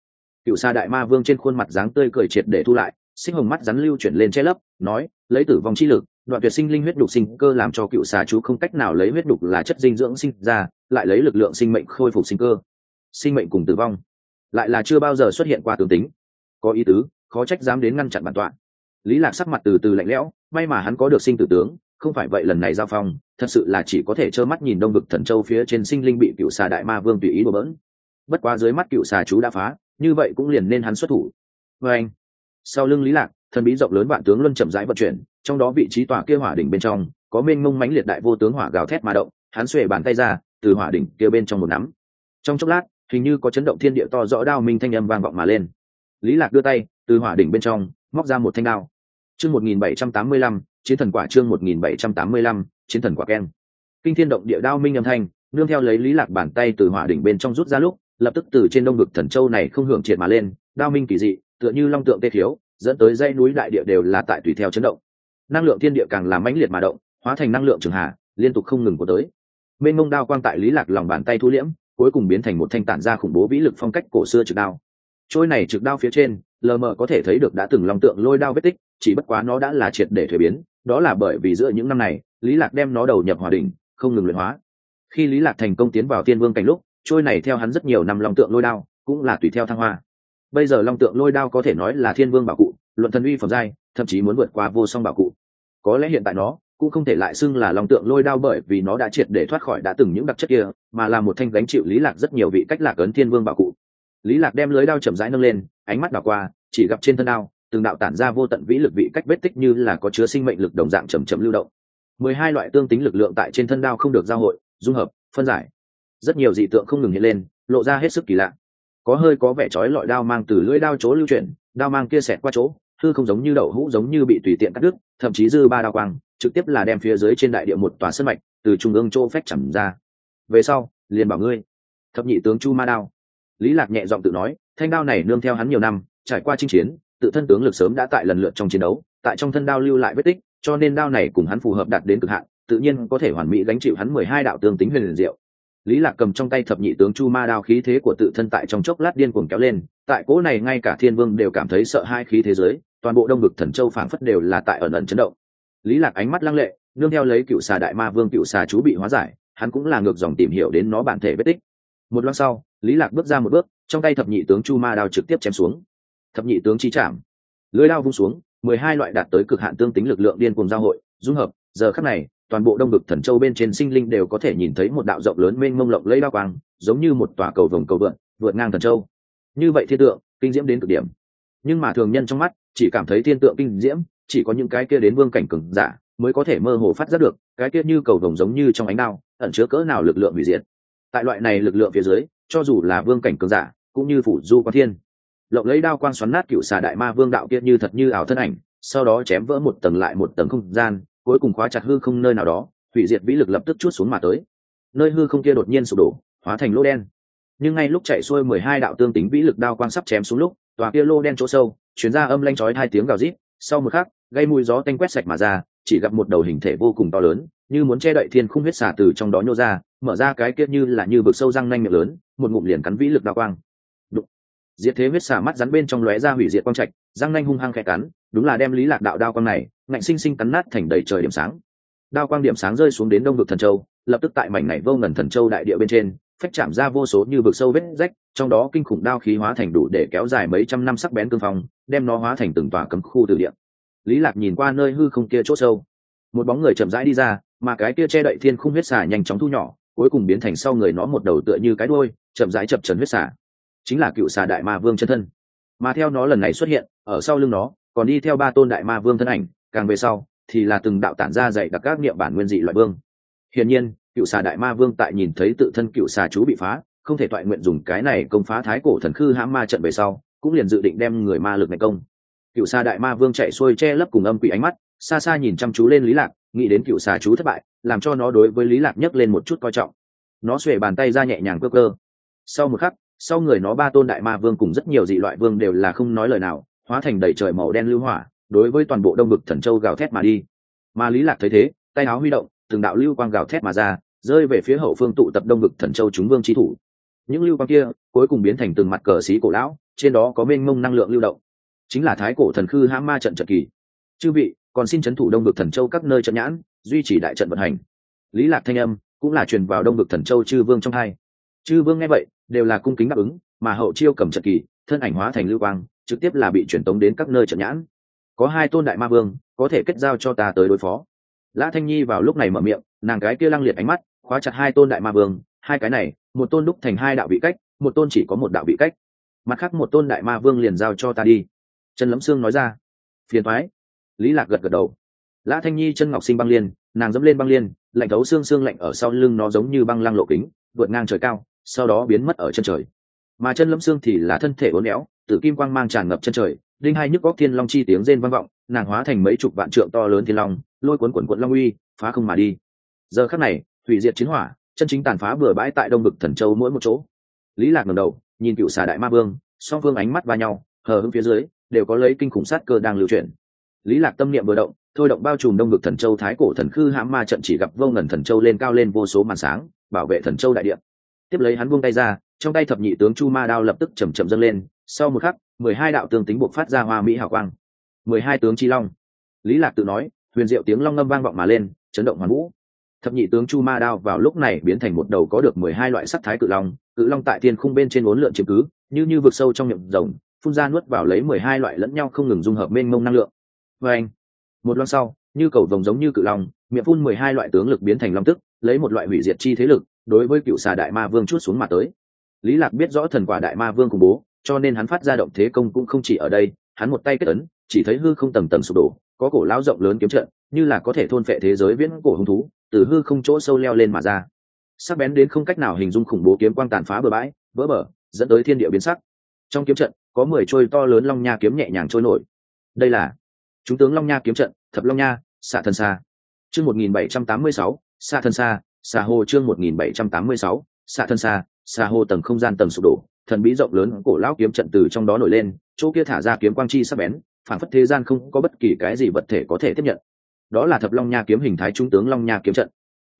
Cựu sa đại ma vương trên khuôn mặt dáng tươi cười triệt để thu lại sinh hồng mắt rắn lưu chuyển lên che lấp nói lấy tử vong chi lực đoạn tuyệt sinh linh huyết đục sinh cơ làm cho cựu xà chú không cách nào lấy huyết đục là chất dinh dưỡng sinh ra, lại lấy lực lượng sinh mệnh khôi phục sinh cơ. Sinh mệnh cùng tử vong. Lại là chưa bao giờ xuất hiện qua tướng tính. Có ý tứ, khó trách dám đến ngăn chặn bản tọa. Lý lạc sắc mặt từ từ lạnh lẽo, may mà hắn có được sinh tử tướng, không phải vậy lần này giao phong, thật sự là chỉ có thể trơ mắt nhìn đông vực thần châu phía trên sinh linh bị cựu xà đại ma vương tùy ý đổ bỡn. Bất quá dưới mắt cựu xà chú đã phá, như vậy cũng liền nên hắn xuất thủ. Vê anh, sau lưng lý lạc thần bí rộng lớn vạn tướng luân chậm rãi vận chuyển trong đó vị trí tòa kia hỏa đỉnh bên trong có mênh mông mãnh liệt đại vô tướng hỏa gào thét mà động hắn xuề bàn tay ra từ hỏa đỉnh kia bên trong một nắm. Trong chốc lát hình như có chấn động thiên địa to rõ đao minh thanh âm vang vọng mà lên. Lý lạc đưa tay từ hỏa đỉnh bên trong móc ra một thanh đao. Chương 1785, chiến thần quả chương 1785, chiến thần quả keng kinh thiên động địa đao minh âm thanh nương theo lấy lý lạc bàn tay từ hỏa đỉnh bên trong rút ra lúc lập tức từ trên đông ngực thần châu này không hưởng triệt mà lên đao minh kỳ dị tựa như long tượng tê thiếu dẫn tới dãy núi đại địa đều là tại tùy theo chấn động. Năng lượng thiên địa càng làm mãnh liệt mà động, hóa thành năng lượng trường hạ liên tục không ngừng của tới. Bên mông đao quang tại lý lạc lòng bàn tay thu liễm, cuối cùng biến thành một thanh tản ra khủng bố vĩ lực phong cách cổ xưa trực đao. Trôi này trực đao phía trên, lờ mờ có thể thấy được đã từng long tượng lôi đao vết tích, chỉ bất quá nó đã là triệt để thuế biến, đó là bởi vì giữa những năm này, lý lạc đem nó đầu nhập hòa đỉnh, không ngừng luyện hóa. Khi lý lạc thành công tiến vào tiên vương cảnh lúc, trôi này theo hắn rất nhiều năm long tượng lôi đao cũng là tùy theo thăng hoa. Bây giờ long tượng lôi đao có thể nói là thiên vương bảo cụ luận thần uy phẩm giai, thậm chí muốn vượt qua vô song bảo cụ. Có lẽ hiện tại nó cũng không thể lại xưng là long tượng lôi đao bởi vì nó đã triệt để thoát khỏi đã từng những đặc chất kia, mà là một thanh gánh chịu lý lạc rất nhiều vị cách lạc ấn thiên vương bảo cụ. Lý lạc đem lưới đao chậm rãi nâng lên, ánh mắt đảo qua, chỉ gặp trên thân đao, từng đạo tản ra vô tận vĩ lực vị cách vết tích như là có chứa sinh mệnh lực đồng dạng chậm chậm lưu động. Mười hai loại tương tính lực lượng tại trên thân đao không được giao hội, dung hợp, phân giải. Rất nhiều dị tượng không ngừng hiện lên, lộ ra hết sức kỳ lạ. Có hơi có vẻ chói lọi đao mang từ lưỡi đao chỗ lưu chuyển, đao mang kia xẹt qua chỗ thư không giống như đậu hũ giống như bị tùy tiện cắt đứt, thậm chí dư ba đao quang, trực tiếp là đem phía dưới trên đại địa một tòa sân mạch từ trung ương chỗ phách chẳng ra. Về sau, liền bảo ngươi, thập nhị tướng chu ma đao. Lý lạc nhẹ giọng tự nói, thanh đao này nương theo hắn nhiều năm, trải qua chinh chiến, tự thân tướng lực sớm đã tại lần lượt trong chiến đấu, tại trong thân đao lưu lại vết tích, cho nên đao này cùng hắn phù hợp đạt đến cực hạn, tự nhiên có thể hoàn mỹ gánh chịu hắn mười hai đạo tương tính huyền diệu. Lý lạc cầm trong tay thập nhị tướng chu ma đao khí thế của tự thân tại trong chốc lát điên cuồng kéo lên, tại cỗ này ngay cả thiên vương đều cảm thấy sợ hai khí thế giới toàn bộ đông vực thần châu phảng phất đều là tại ẩn ẩn chấn động. Lý lạc ánh mắt lăng lệ, nương theo lấy cựu xà đại ma vương cựu xà chú bị hóa giải, hắn cũng là ngược dòng tìm hiểu đến nó bản thể vết tích. Một loan sau, lý lạc bước ra một bước, trong tay thập nhị tướng chu ma đao trực tiếp chém xuống. Thập nhị tướng chi chạm lưới đao vung xuống, mười hai loại đạt tới cực hạn tương tính lực lượng điên cuồng giao hội, dung hợp, giờ khắc này, toàn bộ đông vực thần châu bên trên sinh linh đều có thể nhìn thấy một đạo rộng lớn mênh mông lộng lấy đao quang, giống như một tòa cầu vồng cầu vượn, vượt ngang thần châu. Như vậy thiên tượng, kinh diễm đến cực điểm. Nhưng mà thường nhân trong mắt chỉ cảm thấy thiên tượng kinh diễm, chỉ có những cái kia đến vương cảnh cường giả mới có thể mơ hồ phát giác được, cái kia như cầu vồng giống như trong ánh đao, ẩn chứa cỡ nào lực lượng hủy diệt. Tại loại này lực lượng phía dưới, cho dù là vương cảnh cường giả, cũng như phủ du quan thiên. Lộng lấy đao quang xoắn nát cựu xà đại ma vương đạo kia như thật như ảo thân ảnh, sau đó chém vỡ một tầng lại một tầng không gian, cuối cùng khóa chặt hư không nơi nào đó, hủy diệt vĩ lực lập tức chút xuống mà tới. Nơi hư không kia đột nhiên sụp đổ, hóa thành lỗ đen. Nhưng ngay lúc chạy xuôi mười hai đạo tương tính vĩ lực đao quang sắp chém xuống lúc tòa kia lô đen chỗ sâu chuyển ra âm lanh chói hai tiếng gào rít, sau một khắc, gây mùi gió tanh quét sạch mà ra, chỉ gặp một đầu hình thể vô cùng to lớn, như muốn che đậy thiên khung huyết xả từ trong đó nhô ra, mở ra cái kia như là như vực sâu răng nanh miệng lớn, một ngụm liền cắn vĩ lực đao quang Đụng. diệt thế huyết xả mắt rắn bên trong lóe ra hủy diệt quang trạch, răng nanh hung hăng khẽ cắn, đúng là đem lý lạc đạo đao quang này, ngạnh sinh sinh cắn nát thành đầy trời điểm sáng đao quang điểm sáng rơi xuống đến đông vực thần châu, lập tức tại mảnh này vô ngần thần châu đại địa bên trên, phách chạm ra vô số như vực sâu vết rách trong đó kinh khủng đao khí hóa thành đủ để kéo dài mấy trăm năm sắc bén cương phong, đem nó hóa thành từng tòa cấm khu từ điện lý lạc nhìn qua nơi hư không kia chỗ sâu. Một bóng người chậm rãi đi ra, mà cái kia che đậy thiên khung huyết xả nhanh chóng thu nhỏ, cuối cùng biến thành sau người nó một đầu tựa như cái đuôi, chậm rãi chập trần huyết xả chính là cựu xà đại ma vương chân thân. Mà theo nó lần này xuất hiện, ở sau lưng nó, còn đi theo ba tôn đại ma vương thân ảnh, càng về sau, thì là từng đạo tản ra dạy đặc các niệm bản nguyên dị loại vương. Hiển nhiên, cựu xà đại ma vương tại nhìn thấy tự thân cựu xà chú bị phá không thể toại nguyện dùng cái này công phá thái cổ thần khư hãm ma trận về sau, cũng liền dự định đem người ma lực này công. Cựu xa đại ma vương chạy xuôi che lấp cùng âm quỷ ánh mắt, xa xa nhìn chăm chú lên lý lạc, nghĩ đến cựu xà chú thất bại, làm cho nó đối với lý lạc nhấc lên một chút coi trọng. Nó xuề bàn tay ra nhẹ nhàng cơ cơ sau một khắc, sau người nó ba tôn đại ma vương cùng rất nhiều dị loại vương đều là không nói lời nào, hóa thành đầy trời màu đen lưu hỏa, đối với toàn bộ đông vực thần châu gào thét mà đi. Mà lý lạc thấy thế, tay áo huy động, từng đạo lưu quang gào thét mà ra, rơi về phía hậu phương tụ tập đông vực thần châu chúng vương trí thủ những lưu quang kia cuối cùng biến thành từng mặt cờ xí cổ lão, trên đó có mênh mông năng lượng lưu động. Chính là thái cổ thần khư hãm ma trận trận kỳ. Chư vị, còn xin chấn thủ đông vực thần châu các nơi trận nhãn, duy trì đại trận vận hành. Lý lạc thanh âm cũng là truyền vào đông vực thần châu chư vương trong hai. Chư vương nghe vậy, đều là cung kính đáp ứng, mà hậu chiêu cầm trận kỳ, thân ảnh hóa thành lưu quang, trực tiếp là bị truyền tống đến các nơi trận nhãn. Có hai tôn đại ma vương, có thể kết giao cho ta tới đối phó. Lã thanh nhi vào lúc này mở miệng, nàng cái kia lăng liệt ánh mắt, khóa chặt hai tôn đại ma vương, hai cái này một tôn đúc thành hai đạo vị cách, một tôn chỉ có một đạo vị cách. Mặt khác một tôn đại ma vương liền giao cho ta đi. Trần lẫm sương nói ra. Phiền thoái lý lạc gật gật đầu. Lã thanh nhi chân ngọc sinh băng liên, nàng dẫm lên băng liên, lạnh thấu xương xương lạnh ở sau lưng nó giống như băng lăng lộ kính, vượt ngang trời cao, sau đó biến mất ở chân trời. Mà chân lẫm xương thì là thân thể uốn éo tự kim quang mang tràn ngập chân trời, đinh hai nhức góc thiên long chi tiếng rên vang vọng, nàng hóa thành mấy chục vạn trượng to lớn thiên long, lôi cuốn quần quận long uy, phá không mà đi. Giờ khắc này thủy diệt chiến hỏa chân chính tàn phá bừa bãi tại đông vực thần châu mỗi một chỗ. Lý lạc ngẩng đầu, nhìn cựu xà đại ma vương, song phương ánh mắt va nhau, hờ hững phía dưới, đều có lấy kinh khủng sát cơ đang lưu chuyển. Lý lạc tâm niệm vừa động, thôi động bao trùm đông vực thần châu thái cổ thần khư hãm ma trận chỉ gặp vô ngần thần châu lên cao lên vô số màn sáng, bảo vệ thần châu đại địa. Tiếp lấy hắn buông tay ra, trong tay thập nhị tướng chu ma đao lập tức chầm chậm dâng lên, sau một khắc, mười hai đạo tương tính buộc phát ra hoa mỹ hào quang. Mười hai tướng chi long. Lý lạc tự nói, huyền diệu tiếng long ngâm vang vọng mà lên, chấn động hoàn vũ thập nhị tướng chu ma đao vào lúc này biến thành một đầu có được mười hai loại sắc thái cự long cự long tại thiên khung bên trên bốn lượn chiếm cứ, như như vực sâu trong miệng rồng, phun ra nuốt vào lấy mười hai loại lẫn nhau không ngừng dung hợp mênh mông năng lượng. Và anh, một loan sau, như cầu vồng giống như cự long, miệng phun mười hai loại tướng lực biến thành long tức, lấy một loại hủy diệt chi thế lực, đối với cựu xà đại ma vương chút xuống mà tới. Lý lạc biết rõ thần quả đại ma vương khủng bố, cho nên hắn phát ra động thế công cũng không chỉ ở đây, hắn một tay kết ấn, chỉ thấy hư không tầng tầng sụp đổ, có cổ lão rộng lớn kiếm trận, như là có thể thôn phệ thế giới viễn cổ hung thú từ hư không chỗ sâu leo lên mà ra. Sắc bén đến không cách nào hình dung khủng bố kiếm quang tàn phá bờ bãi, vỡ bờ, dẫn tới thiên địa biến sắc. Trong kiếm trận, có mười trôi to lớn long nha kiếm nhẹ nhàng trôi nổi. Đây là chúng tướng long nha kiếm trận, thập long nha, xạ thần xa chương một nghìn bảy trăm tám mươi sáu, xạ thần xa xà hồ chương một nghìn bảy trăm tám mươi sáu, xạ thần xa xà hồ tầng không gian tầng sụp đổ, thần bí rộng lớn cổ lão kiếm trận từ trong đó nổi lên, chỗ kia thả ra kiếm quang chi sắc bén, phản phất thế gian không có bất kỳ cái gì vật thể có thể tiếp nhận đó là thập long nha kiếm hình thái trung tướng long nha kiếm trận.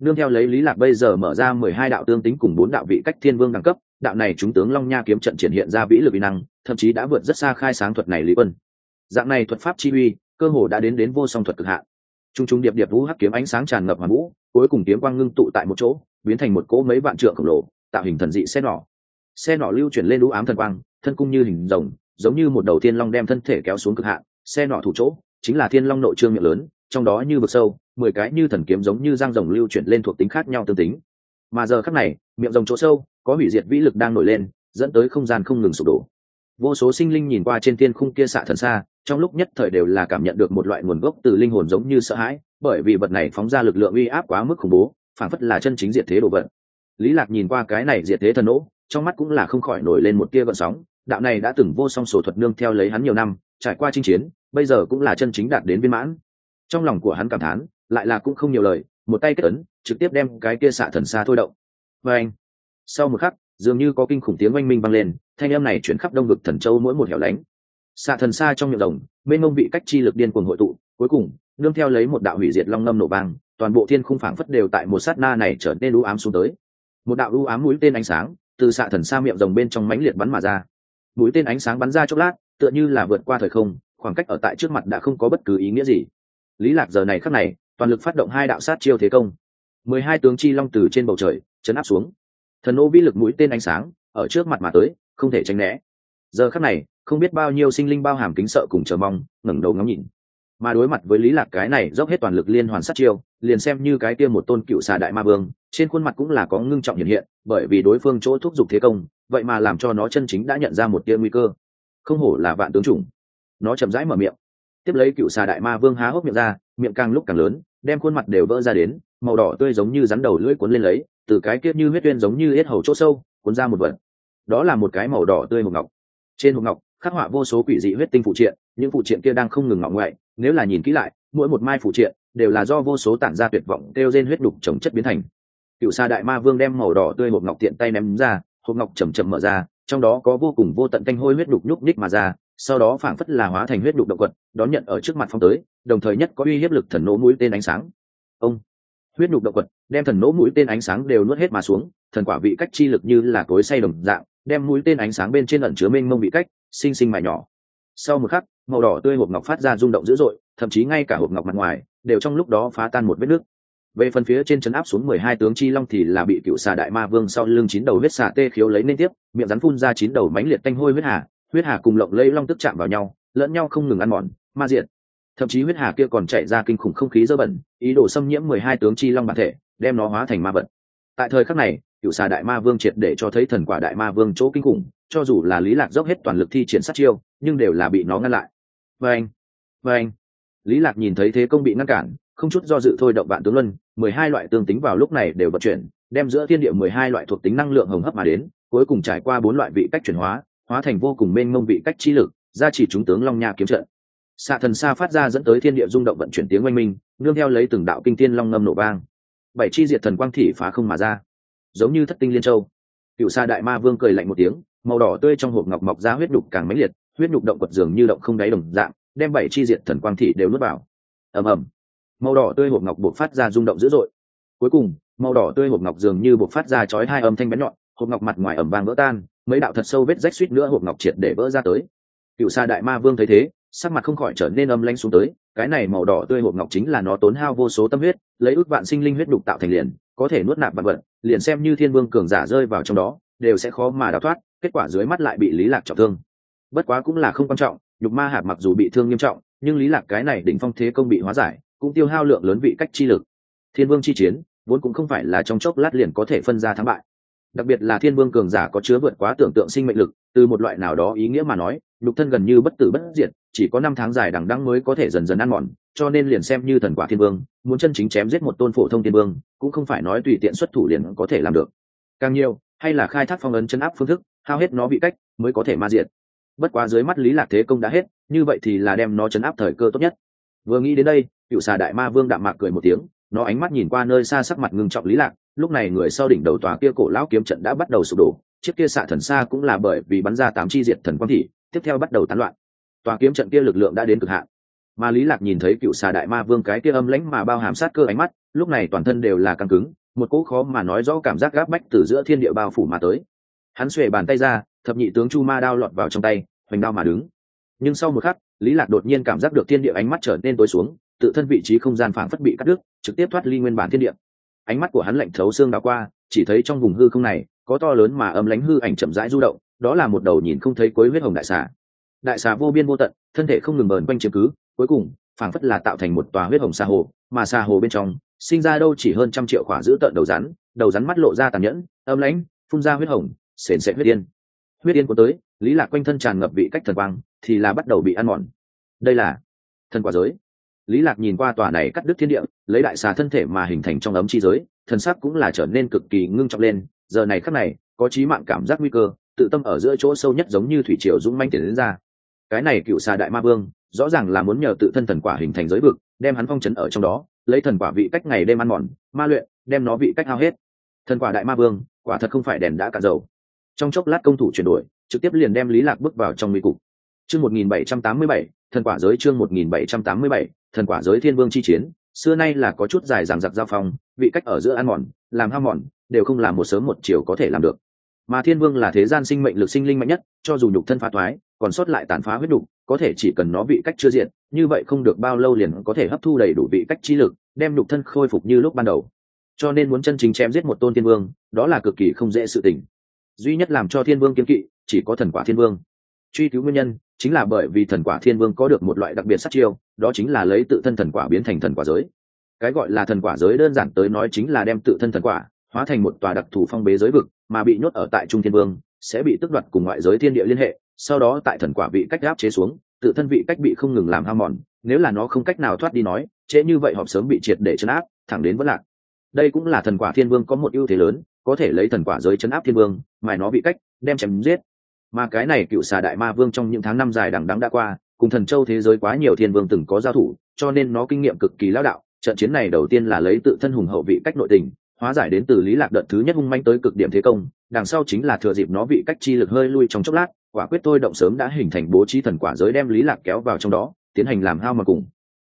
Nương theo lấy lý lạc bây giờ mở ra mười hai đạo tương tính cùng bốn đạo vị cách thiên vương đẳng cấp, đạo này chúng tướng long nha kiếm trận triển hiện ra vĩ lực uy năng, thậm chí đã vượt rất xa khai sáng thuật này lý quân. Dạng này thuật pháp chi uy, cơ hồ đã đến đến vô song thuật cực hạn. Trung trung điệp điệp vũ hắc kiếm ánh sáng tràn ngập hoàn vũ, cuối cùng kiếm quang ngưng tụ tại một chỗ, biến thành một cỗ mấy vạn trượng khổng lồ, tạo hình thần dị xe nỏ. Xe nỏ lưu chuyển lên lũ ám thần quang, thân cung như hình rồng, giống như một đầu thiên long đem thân thể kéo xuống cực hạn. Xe nỏ thủ chỗ, chính là thiên long nội trương miệng lớn trong đó như vực sâu, mười cái như thần kiếm giống như giang rồng lưu chuyển lên thuộc tính khác nhau tương tính. Mà giờ khắc này, miệng rồng chỗ sâu, có hủy diệt vĩ lực đang nổi lên, dẫn tới không gian không ngừng sụp đổ. Vô số sinh linh nhìn qua trên thiên khung kia xạ thần xa, trong lúc nhất thời đều là cảm nhận được một loại nguồn gốc từ linh hồn giống như sợ hãi, bởi vì vật này phóng ra lực lượng uy áp quá mức khủng bố, phản phất là chân chính diệt thế đồ vật. Lý lạc nhìn qua cái này diệt thế thần nỗ, trong mắt cũng là không khỏi nổi lên một tia gợn sóng. Đạo này đã từng vô song sổ thuật nương theo lấy hắn nhiều năm, trải qua chinh chiến, bây giờ cũng là chân chính đạt đến viên mãn trong lòng của hắn cảm thán, lại là cũng không nhiều lời, một tay kết ấn, trực tiếp đem cái kia xạ thần xa thôi động. Và anh, sau một khắc, dường như có kinh khủng tiếng oanh minh vang lên, thanh âm này chuyển khắp đông vực thần châu mỗi một hẻo lánh. Xạ thần xa trong miệng đồng bên mông bị cách chi lực điên cuồng hội tụ, cuối cùng, nương theo lấy một đạo hủy diệt long ngâm nổ vang, toàn bộ thiên khung phảng phất đều tại một sát na này trở nên u ám xuống tới. Một đạo u ám mũi tên ánh sáng, từ xạ thần xa miệng rồng bên trong mãnh liệt bắn mà ra. Mũi tên ánh sáng bắn ra chốc lát, tựa như là vượt qua thời không, khoảng cách ở tại trước mặt đã không có bất cứ ý nghĩa gì lý lạc giờ này khắc này, toàn lực phát động hai đạo sát chiêu thế công. Mười hai tướng chi long từ trên bầu trời, chấn áp xuống. Thần ô vi lực mũi tên ánh sáng, ở trước mặt mà tới, không thể tránh né. Giờ khắc này, không biết bao nhiêu sinh linh bao hàm kính sợ cùng chờ mong, ngẩng đầu ngắm nhìn. Mà đối mặt với lý lạc cái này dốc hết toàn lực liên hoàn sát chiêu, liền xem như cái kia một tôn cựu xà đại ma vương, trên khuôn mặt cũng là có ngưng trọng hiện hiện, bởi vì đối phương chỗ thúc giục thế công, vậy mà làm cho nó chân chính đã nhận ra một tia nguy cơ. Không hổ là vạn tướng chủng. Nó chậm rãi mở miệng tiếp lấy cựu xà đại ma vương há hốc miệng ra, miệng càng lúc càng lớn, đem khuôn mặt đều vỡ ra đến, màu đỏ tươi giống như rắn đầu lưỡi cuốn lên lấy, từ cái kiếp như huyết tuyên giống như hết hầu chỗ sâu, cuốn ra một vật. Đó là một cái màu đỏ tươi hộp ngọc. Trên hộp ngọc, khắc họa vô số quỷ dị huyết tinh phụ triện, những phụ triện kia đang không ngừng ngọng ngoại, nếu là nhìn kỹ lại, mỗi một mai phụ triện đều là do vô số tản ra tuyệt vọng kêu trên huyết đục trồng chất biến thành. Cựu sa đại ma vương đem màu đỏ tươi hộp ngọc tiện tay ném ra, hộp ngọc chầm chậm mở ra, trong đó có vô cùng vô tận canh hôi huyết đục nhúc ních mà ra sau đó phảng phất là hóa thành huyết đục động quật, đón nhận ở trước mặt phong tới, đồng thời nhất có uy hiếp lực thần nỗ mũi tên ánh sáng. Ông, huyết đục động quật, đem thần nỗ mũi tên ánh sáng đều nuốt hết mà xuống, thần quả vị cách chi lực như là cối say đồng dạng, đem mũi tên ánh sáng bên trên ẩn chứa mênh mông vị cách, sinh sinh mài nhỏ. Sau một khắc, màu đỏ tươi hộp ngọc phát ra rung động dữ dội, thậm chí ngay cả hộp ngọc mặt ngoài, đều trong lúc đó phá tan một vết nước. Về phần phía trên chấn áp xuống mười hai tướng chi long thì là bị cựu xà đại ma vương sau lưng chín đầu huyết xà tê khiếu lấy nên tiếp, miệng rắn phun ra chín đầu mánh liệt tanh hôi huyết hà huyết hà cùng lộng lây long tức chạm vào nhau, lẫn nhau không ngừng ăn mòn, ma diện thậm chí huyết hà kia còn chạy ra kinh khủng không khí dơ bẩn, ý đồ xâm nhiễm mười hai tướng chi long bản thể, đem nó hóa thành ma vật. Tại thời khắc này, cựu xà đại ma vương triệt để cho thấy thần quả đại ma vương chỗ kinh khủng, cho dù là lý lạc dốc hết toàn lực thi triển sát chiêu, nhưng đều là bị nó ngăn lại. Và anh anh lý lạc nhìn thấy thế công bị ngăn cản, không chút do dự thôi động vạn tướng luân, mười hai loại tương tính vào lúc này đều vận chuyển, đem giữa thiên địa mười hai loại thuộc tính năng lượng hồng hấp mà đến, cuối cùng trải qua bốn loại vị cách chuyển hóa hóa thành vô cùng mênh mông vị cách chi lực, ra chỉ chúng tướng long nha kiếm trận. Xạ thần xa phát ra dẫn tới thiên địa rung động vận chuyển tiếng oanh minh, nương theo lấy từng đạo kinh thiên long ngâm nổ vang. Bảy chi diệt thần quang thị phá không mà ra. Giống như thất tinh liên châu. Cựu xa đại ma vương cười lạnh một tiếng, màu đỏ tươi trong hộp ngọc mọc ra huyết đục càng mãnh liệt, huyết nhục động quật dường như động không đáy đồng dạng, đem bảy chi diệt thần quang thị đều nuốt vào. Ầm ầm. Màu đỏ tươi hộp ngọc buộc phát ra rung động dữ dội. Cuối cùng, màu đỏ tươi hộp ngọc dường như buộc phát ra chói hai âm thanh bén nhọn hộp ngọc mặt ngoài ẩm vàng vỡ tan, mấy đạo thật sâu vết rách suýt nữa hộp ngọc triệt để vỡ ra tới. Cựu sa đại ma vương thấy thế, sắc mặt không khỏi trở nên âm lanh xuống tới, cái này màu đỏ tươi hộp ngọc chính là nó tốn hao vô số tâm huyết, lấy ước vạn sinh linh huyết đục tạo thành liền, có thể nuốt nạp vạn vật, liền xem như thiên vương cường giả rơi vào trong đó, đều sẽ khó mà đào thoát, kết quả dưới mắt lại bị lý lạc trọng thương. Bất quá cũng là không quan trọng, nhục ma hạt mặc dù bị thương nghiêm trọng, nhưng lý lạc cái này đỉnh phong thế công bị hóa giải, cũng tiêu hao lượng lớn vị cách chi lực. Thiên vương chi chiến, vốn cũng không phải là trong chốc lát liền có thể phân ra thắng bại đặc biệt là thiên vương cường giả có chứa vượt quá tưởng tượng sinh mệnh lực, từ một loại nào đó ý nghĩa mà nói, nhục thân gần như bất tử bất diệt, chỉ có năm tháng dài đằng đăng mới có thể dần dần ăn mòn, cho nên liền xem như thần quả thiên vương, muốn chân chính chém giết một tôn phổ thông thiên vương, cũng không phải nói tùy tiện xuất thủ liền có thể làm được. Càng nhiều, hay là khai thác phong ấn chân áp phương thức, hao hết nó bị cách, mới có thể ma diệt. Bất quá dưới mắt lý lạc thế công đã hết, như vậy thì là đem nó chấn áp thời cơ tốt nhất. Vừa nghĩ đến đây, cựu xà đại ma vương đạm mạc cười một tiếng nó ánh mắt nhìn qua nơi xa sắc mặt ngưng trọng lý lạc, lúc này người sau đỉnh đầu tòa kia cổ lão kiếm trận đã bắt đầu sụp đổ, chiếc kia xạ thần xa cũng là bởi vì bắn ra tám chi diệt thần quang thị, tiếp theo bắt đầu tán loạn. Tòa kiếm trận kia lực lượng đã đến cực hạn. Mà lý lạc nhìn thấy cựu xà đại ma vương cái kia âm lãnh mà bao hàm sát cơ ánh mắt, lúc này toàn thân đều là căng cứng, một cỗ khó mà nói rõ cảm giác gáp bách từ giữa thiên địa bao phủ mà tới. Hắn xuề bàn tay ra, thập nhị tướng chu ma đao lọt vào trong tay, hoành đao mà đứng. Nhưng sau một khắc, lý lạc đột nhiên cảm giác được thiên địa ánh mắt trở nên tối xuống tự thân vị trí không gian phảng phất bị cắt đứt, trực tiếp thoát ly nguyên bản thiên địa. Ánh mắt của hắn lạnh thấu xương đảo qua, chỉ thấy trong vùng hư không này, có to lớn mà âm lãnh hư ảnh chậm rãi du động, đó là một đầu nhìn không thấy cuối huyết hồng đại xà. Đại xà vô biên vô tận, thân thể không ngừng bờn quanh chiếm cứ, cuối cùng, phảng phất là tạo thành một tòa huyết hồng xa hồ, mà xa hồ bên trong, sinh ra đâu chỉ hơn trăm triệu khỏa giữ tận đầu rắn đầu rắn mắt lộ ra tàn nhẫn âm lãnh phun ra huyết hồng, sền sệt huyết yên. Huyết yên của tới, lý lạc quanh thân tràn ngập vị cách thần quang, thì là bắt đầu bị ăn mòn. Đây là thần quả giới lý lạc nhìn qua tòa này cắt đứt thiên địa lấy đại xà thân thể mà hình thành trong ấm chi giới thần sắc cũng là trở nên cực kỳ ngưng trọng lên. Giờ này khắc này có trí mạng cảm giác nguy cơ tự tâm ở giữa chỗ sâu nhất giống như thủy triều dũng manh tiền đến ra. Cái này cựu xà đại ma vương rõ ràng là muốn nhờ tự thân thần quả hình thành giới vực đem hắn phong trấn ở trong đó lấy thần quả vị cách ngày đêm ăn mòn ma luyện đem nó vị cách hao hết. Thần quả đại ma vương quả thật không phải đèn đã cạn dầu. Trong chốc lát công thủ chuyển đổi trực tiếp liền đem lý lạc bước vào trong nguy cục. Chương 1787, thần quả giới chương 1787, thần quả giới thiên vương chi chiến, xưa nay là có chút dài dằng dặc giao phong, vị cách ở giữa ăn mòn, làm ham mòn, đều không làm một sớm một chiều có thể làm được. Mà thiên vương là thế gian sinh mệnh lực sinh linh mạnh nhất, cho dù nhục thân phá thoái, còn sót lại tàn phá huyết đục, có thể chỉ cần nó vị cách chưa diện như vậy không được bao lâu liền có thể hấp thu đầy đủ vị cách trí lực, đem nhục thân khôi phục như lúc ban đầu. Cho nên muốn chân chính chém giết một tôn thiên vương, đó là cực kỳ không dễ sự tình. Duy nhất làm cho thiên vương kiếm kỵ, chỉ có thần quả thiên vương. Truy cứu nguyên nhân chính là bởi vì thần quả thiên vương có được một loại đặc biệt sát chiêu, đó chính là lấy tự thân thần quả biến thành thần quả giới. Cái gọi là thần quả giới đơn giản tới nói chính là đem tự thân thần quả hóa thành một tòa đặc thù phong bế giới vực, mà bị nhốt ở tại trung thiên vương, sẽ bị tức đoạt cùng ngoại giới thiên địa liên hệ, sau đó tại thần quả vị cách áp chế xuống, tự thân vị cách bị không ngừng làm hao mòn, nếu là nó không cách nào thoát đi nói, trễ như vậy họp sớm bị triệt để chấn áp, thẳng đến vẫn lạc. Đây cũng là thần quả thiên vương có một ưu thế lớn, có thể lấy thần quả giới chấn áp thiên vương, mà nó bị cách, đem chém giết mà cái này cựu xà đại ma vương trong những tháng năm dài đằng đắng đã qua, cùng thần châu thế giới quá nhiều thiên vương từng có giao thủ, cho nên nó kinh nghiệm cực kỳ lão đạo. Trận chiến này đầu tiên là lấy tự thân hùng hậu vị cách nội tình, hóa giải đến từ lý lạc đợt thứ nhất hung manh tới cực điểm thế công, đằng sau chính là thừa dịp nó vị cách chi lực hơi lui trong chốc lát, quả quyết thôi động sớm đã hình thành bố trí thần quả giới đem lý lạc kéo vào trong đó, tiến hành làm hao mà cùng.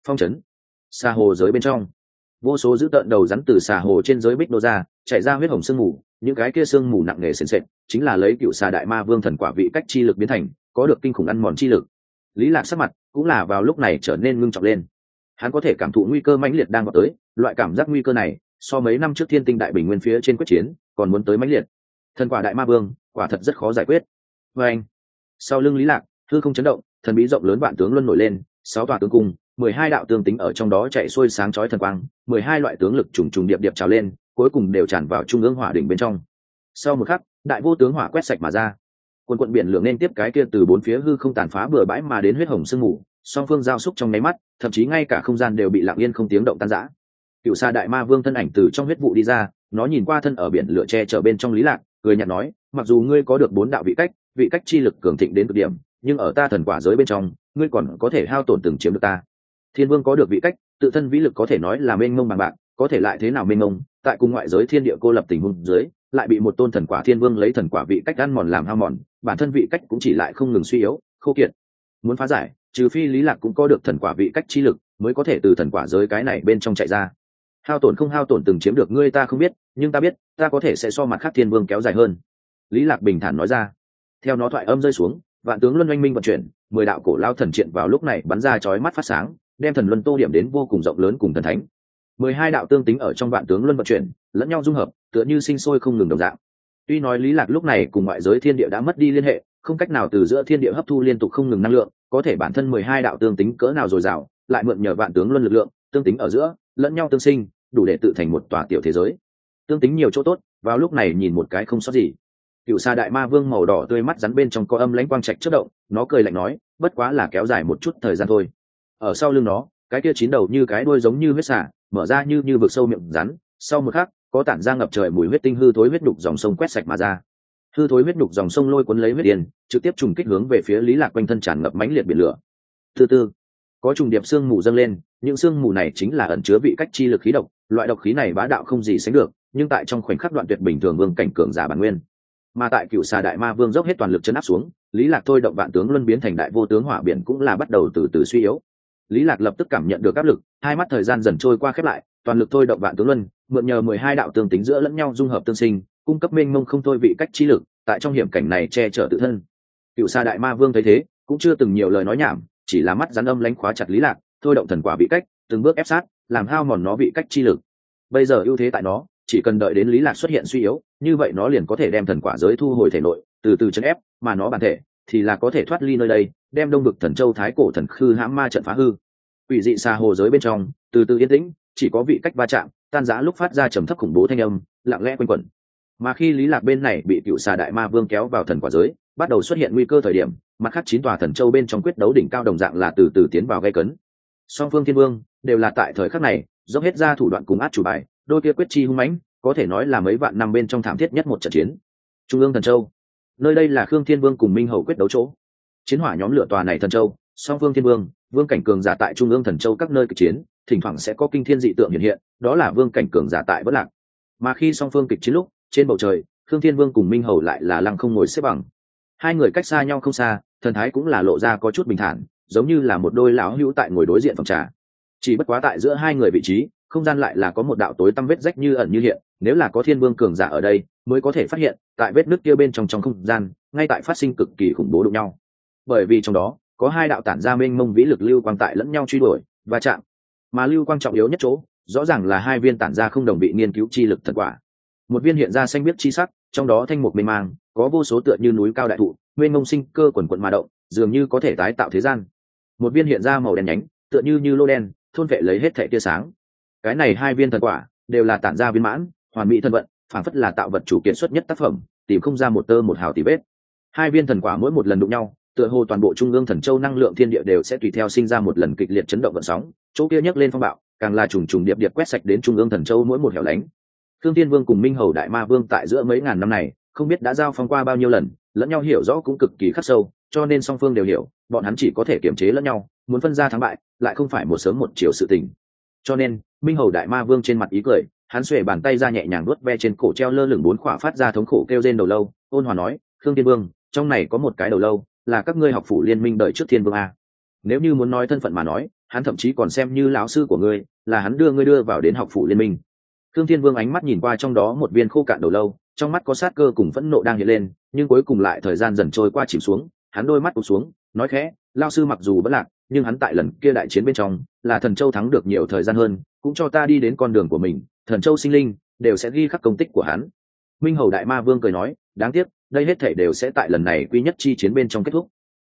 Phong chấn. Xa hồ giới bên trong vô số dữ tợn đầu rắn từ xà hồ trên giới bích nô ra chạy ra huyết hồng sương mù, những cái kia sương mù nặng nề sền sệt, chính là lấy cựu xà đại ma vương thần quả vị cách chi lực biến thành, có được kinh khủng ăn mòn chi lực. Lý lạc sắc mặt cũng là vào lúc này trở nên ngưng trọng lên. Hắn có thể cảm thụ nguy cơ mãnh liệt đang vào tới, loại cảm giác nguy cơ này, so mấy năm trước thiên tinh đại bình nguyên phía trên quyết chiến, còn muốn tới mãnh liệt. Thần quả đại ma vương, quả thật rất khó giải quyết. Và anh, sau lưng lý lạc thư không chấn động, thần bí rộng lớn vạn tướng luân nổi lên, sáu tòa tướng cung mười hai đạo tương tính ở trong đó chạy xuôi sáng chói thần quang, mười hai loại tướng lực trùng trùng điệp điệp trào lên, cuối cùng đều tràn vào trung ương hỏa đỉnh bên trong. Sau một khắc, đại vô tướng hỏa quét sạch mà ra. Quần quận biển lửa nên tiếp cái kia từ bốn phía hư không tàn phá bừa bãi mà đến huyết hồng sương mù, song phương giao xúc trong nháy mắt, thậm chí ngay cả không gian đều bị lặng yên không tiếng động tan rã. Cựu xa đại ma vương thân ảnh từ trong huyết vụ đi ra, nó nhìn qua thân ở biển lửa che chở bên trong lý lạc, cười nhạt nói, mặc dù ngươi có được bốn đạo vị cách vị cách chi lực cường thịnh đến cực điểm, nhưng ở ta thần quả giới bên trong, ngươi còn có thể hao tổn từng chiếm được ta thiên vương có được vị cách, tự thân vĩ lực có thể nói là mênh mông bằng bạc, có thể lại thế nào mênh mông, tại cùng ngoại giới thiên địa cô lập tình huống dưới, lại bị một tôn thần quả thiên vương lấy thần quả vị cách ăn mòn làm hao mòn, bản thân vị cách cũng chỉ lại không ngừng suy yếu, khô kiệt. Muốn phá giải, trừ phi lý lạc cũng có được thần quả vị cách chi lực, mới có thể từ thần quả giới cái này bên trong chạy ra. Hao tổn không hao tổn từng chiếm được ngươi ta không biết, nhưng ta biết, ta có thể sẽ so mặt khác thiên vương kéo dài hơn. Lý lạc bình thản nói ra. Theo nó thoại âm rơi xuống, vạn tướng luân oanh minh vận chuyển, mười đạo cổ lao thần triện vào lúc này bắn ra chói mắt phát sáng đem thần luân tô điểm đến vô cùng rộng lớn cùng thần thánh. Mười hai đạo tương tính ở trong vạn tướng luân vận chuyển, lẫn nhau dung hợp, tựa như sinh sôi không ngừng đồng dạng. Tuy nói lý lạc lúc này cùng ngoại giới thiên địa đã mất đi liên hệ, không cách nào từ giữa thiên địa hấp thu liên tục không ngừng năng lượng, có thể bản thân mười hai đạo tương tính cỡ nào dồi dào, lại mượn nhờ vạn tướng luân lực lượng, tương tính ở giữa, lẫn nhau tương sinh, đủ để tự thành một tòa tiểu thế giới. Tương tính nhiều chỗ tốt, vào lúc này nhìn một cái không sót gì. Cựu xa đại ma vương màu đỏ tươi mắt rắn bên trong có âm lãnh quang trạch chất động, nó cười lạnh nói, bất quá là kéo dài một chút thời gian thôi ở sau lưng nó, cái kia chín đầu như cái đuôi giống như huyết xả mở ra như như vực sâu miệng rắn, sau một khắc, có tản ra ngập trời mùi huyết tinh hư thối huyết đục dòng sông quét sạch mà ra. Hư thối huyết đục dòng sông lôi cuốn lấy huyết điền trực tiếp trùng kích hướng về phía lý lạc quanh thân tràn ngập mãnh liệt biển lửa. Thứ tư có trùng điệp xương mù dâng lên, những xương mù này chính là ẩn chứa vị cách chi lực khí độc, loại độc khí này bá đạo không gì sánh được, nhưng tại trong khoảnh khắc đoạn tuyệt bình thường vương cảnh cường giả bản nguyên. Mà tại cựu xà đại ma vương dốc hết toàn lực chấn áp xuống, lý lạc thôi động vạn tướng luân biến thành đại vô tướng hỏa biển cũng là bắt đầu từ từ suy yếu lý lạc lập tức cảm nhận được áp lực, hai mắt thời gian dần trôi qua khép lại, toàn lực thôi động vạn tướng luân, mượn nhờ mười hai đạo tương tính giữa lẫn nhau dung hợp tương sinh, cung cấp mênh mông không thôi vị cách chi lực, tại trong hiểm cảnh này che chở tự thân. Cựu sa đại ma vương thấy thế, cũng chưa từng nhiều lời nói nhảm, chỉ là mắt rắn âm lánh khóa chặt lý lạc, thôi động thần quả vị cách, từng bước ép sát, làm hao mòn nó vị cách chi lực. Bây giờ ưu thế tại nó, chỉ cần đợi đến lý lạc xuất hiện suy yếu, như vậy nó liền có thể đem thần quả giới thu hồi thể nội, từ từ chấn ép, mà nó bản thể thì là có thể thoát ly nơi đây, đem đông vực thần châu thái cổ thần khư hãm ma trận phá hư. Ủy dị xa hồ giới bên trong, từ từ yên tĩnh, chỉ có vị cách va chạm, tan giã lúc phát ra trầm thấp khủng bố thanh âm, lặng lẽ quanh quẩn. Mà khi lý lạc bên này bị cựu xà đại ma vương kéo vào thần quả giới, bắt đầu xuất hiện nguy cơ thời điểm, mặt khác chín tòa thần châu bên trong quyết đấu đỉnh cao đồng dạng là từ từ tiến vào gây cấn. Song phương thiên vương đều là tại thời khắc này, dốc hết ra thủ đoạn cùng át chủ bài, đôi kia quyết chi hung mãnh, có thể nói là mấy vạn năm bên trong thảm thiết nhất một trận chiến. Trung ương thần châu nơi đây là khương thiên vương cùng minh hầu quyết đấu chỗ. Chiến hỏa nhóm lửa tòa này thần châu, song Vương thiên vương vương cảnh cường giả tại trung ương thần châu các nơi kịch chiến, thỉnh thoảng sẽ có kinh thiên dị tượng hiện hiện, đó là vương cảnh cường giả tại bất lạc. Mà khi song phương kịch chiến lúc, trên bầu trời, khương thiên vương cùng minh hầu lại là lăng không ngồi xếp bằng. Hai người cách xa nhau không xa, thần thái cũng là lộ ra có chút bình thản, giống như là một đôi lão hữu tại ngồi đối diện phòng trà. Chỉ bất quá tại giữa hai người vị trí, không gian lại là có một đạo tối tăm vết rách như ẩn như hiện, nếu là có thiên vương cường giả ở đây mới có thể phát hiện, tại vết nước kia bên trong trong không gian, ngay tại phát sinh cực kỳ khủng bố đụng nhau. Bởi vì trong đó, có hai đạo tản ra mênh mông vĩ lực lưu quang tại lẫn nhau truy đuổi và chạm. Mà lưu quang trọng yếu nhất chỗ, rõ ràng là hai viên tản ra không đồng bị nghiên cứu chi lực thật quả. Một viên hiện ra xanh biếc chi sắc, trong đó thanh mục mê mang, có vô số tựa như núi cao đại thụ, mênh mông sinh cơ quần quận mà động, dường như có thể tái tạo thế gian. Một viên hiện ra màu đen nhánh, tựa như như lô đen, thôn vệ lấy hết thẻ tia sáng. Cái này hai viên thần quả, đều là tản ra viên mãn, hoàn mỹ thân vận phản phất là tạo vật chủ kiện xuất nhất tác phẩm, tìm không ra một tơ một hào tì vết. Hai viên thần quả mỗi một lần đụng nhau, tựa hồ toàn bộ trung ương thần châu năng lượng thiên địa đều sẽ tùy theo sinh ra một lần kịch liệt chấn động vận sóng, chỗ kia nhấc lên phong bạo, càng là trùng trùng điệp điệp quét sạch đến trung ương thần châu mỗi một hẻo lánh. Thương tiên vương cùng minh hầu đại ma vương tại giữa mấy ngàn năm này, không biết đã giao phong qua bao nhiêu lần, lẫn nhau hiểu rõ cũng cực kỳ khắc sâu, cho nên song phương đều hiểu, bọn hắn chỉ có thể kiềm chế lẫn nhau, muốn phân ra thắng bại, lại không phải một sớm một chiều sự tình. Cho nên, minh hầu đại ma vương trên mặt ý cười hắn xuề bàn tay ra nhẹ nhàng nuốt ve trên cổ treo lơ lửng bốn khỏa phát ra thống khổ kêu trên đầu lâu, ôn hòa nói, khương tiên vương, trong này có một cái đầu lâu, là các ngươi học phủ liên minh đợi trước thiên vương a. Nếu như muốn nói thân phận mà nói, hắn thậm chí còn xem như lão sư của ngươi, là hắn đưa ngươi đưa vào đến học phủ liên minh. Khương thiên vương ánh mắt nhìn qua trong đó một viên khô cạn đầu lâu, trong mắt có sát cơ cùng phẫn nộ đang hiện lên, nhưng cuối cùng lại thời gian dần trôi qua chìm xuống, hắn đôi mắt tụt xuống, nói khẽ lao sư mặc dù bất lạc, nhưng hắn tại lần kia đại chiến bên trong, là thần châu thắng được nhiều thời gian hơn, cũng cho ta đi đến con đường của mình thần châu sinh linh đều sẽ ghi khắc công tích của hắn. Minh hầu đại ma vương cười nói đáng tiếc đây hết thể đều sẽ tại lần này quy nhất chi chiến bên trong kết thúc.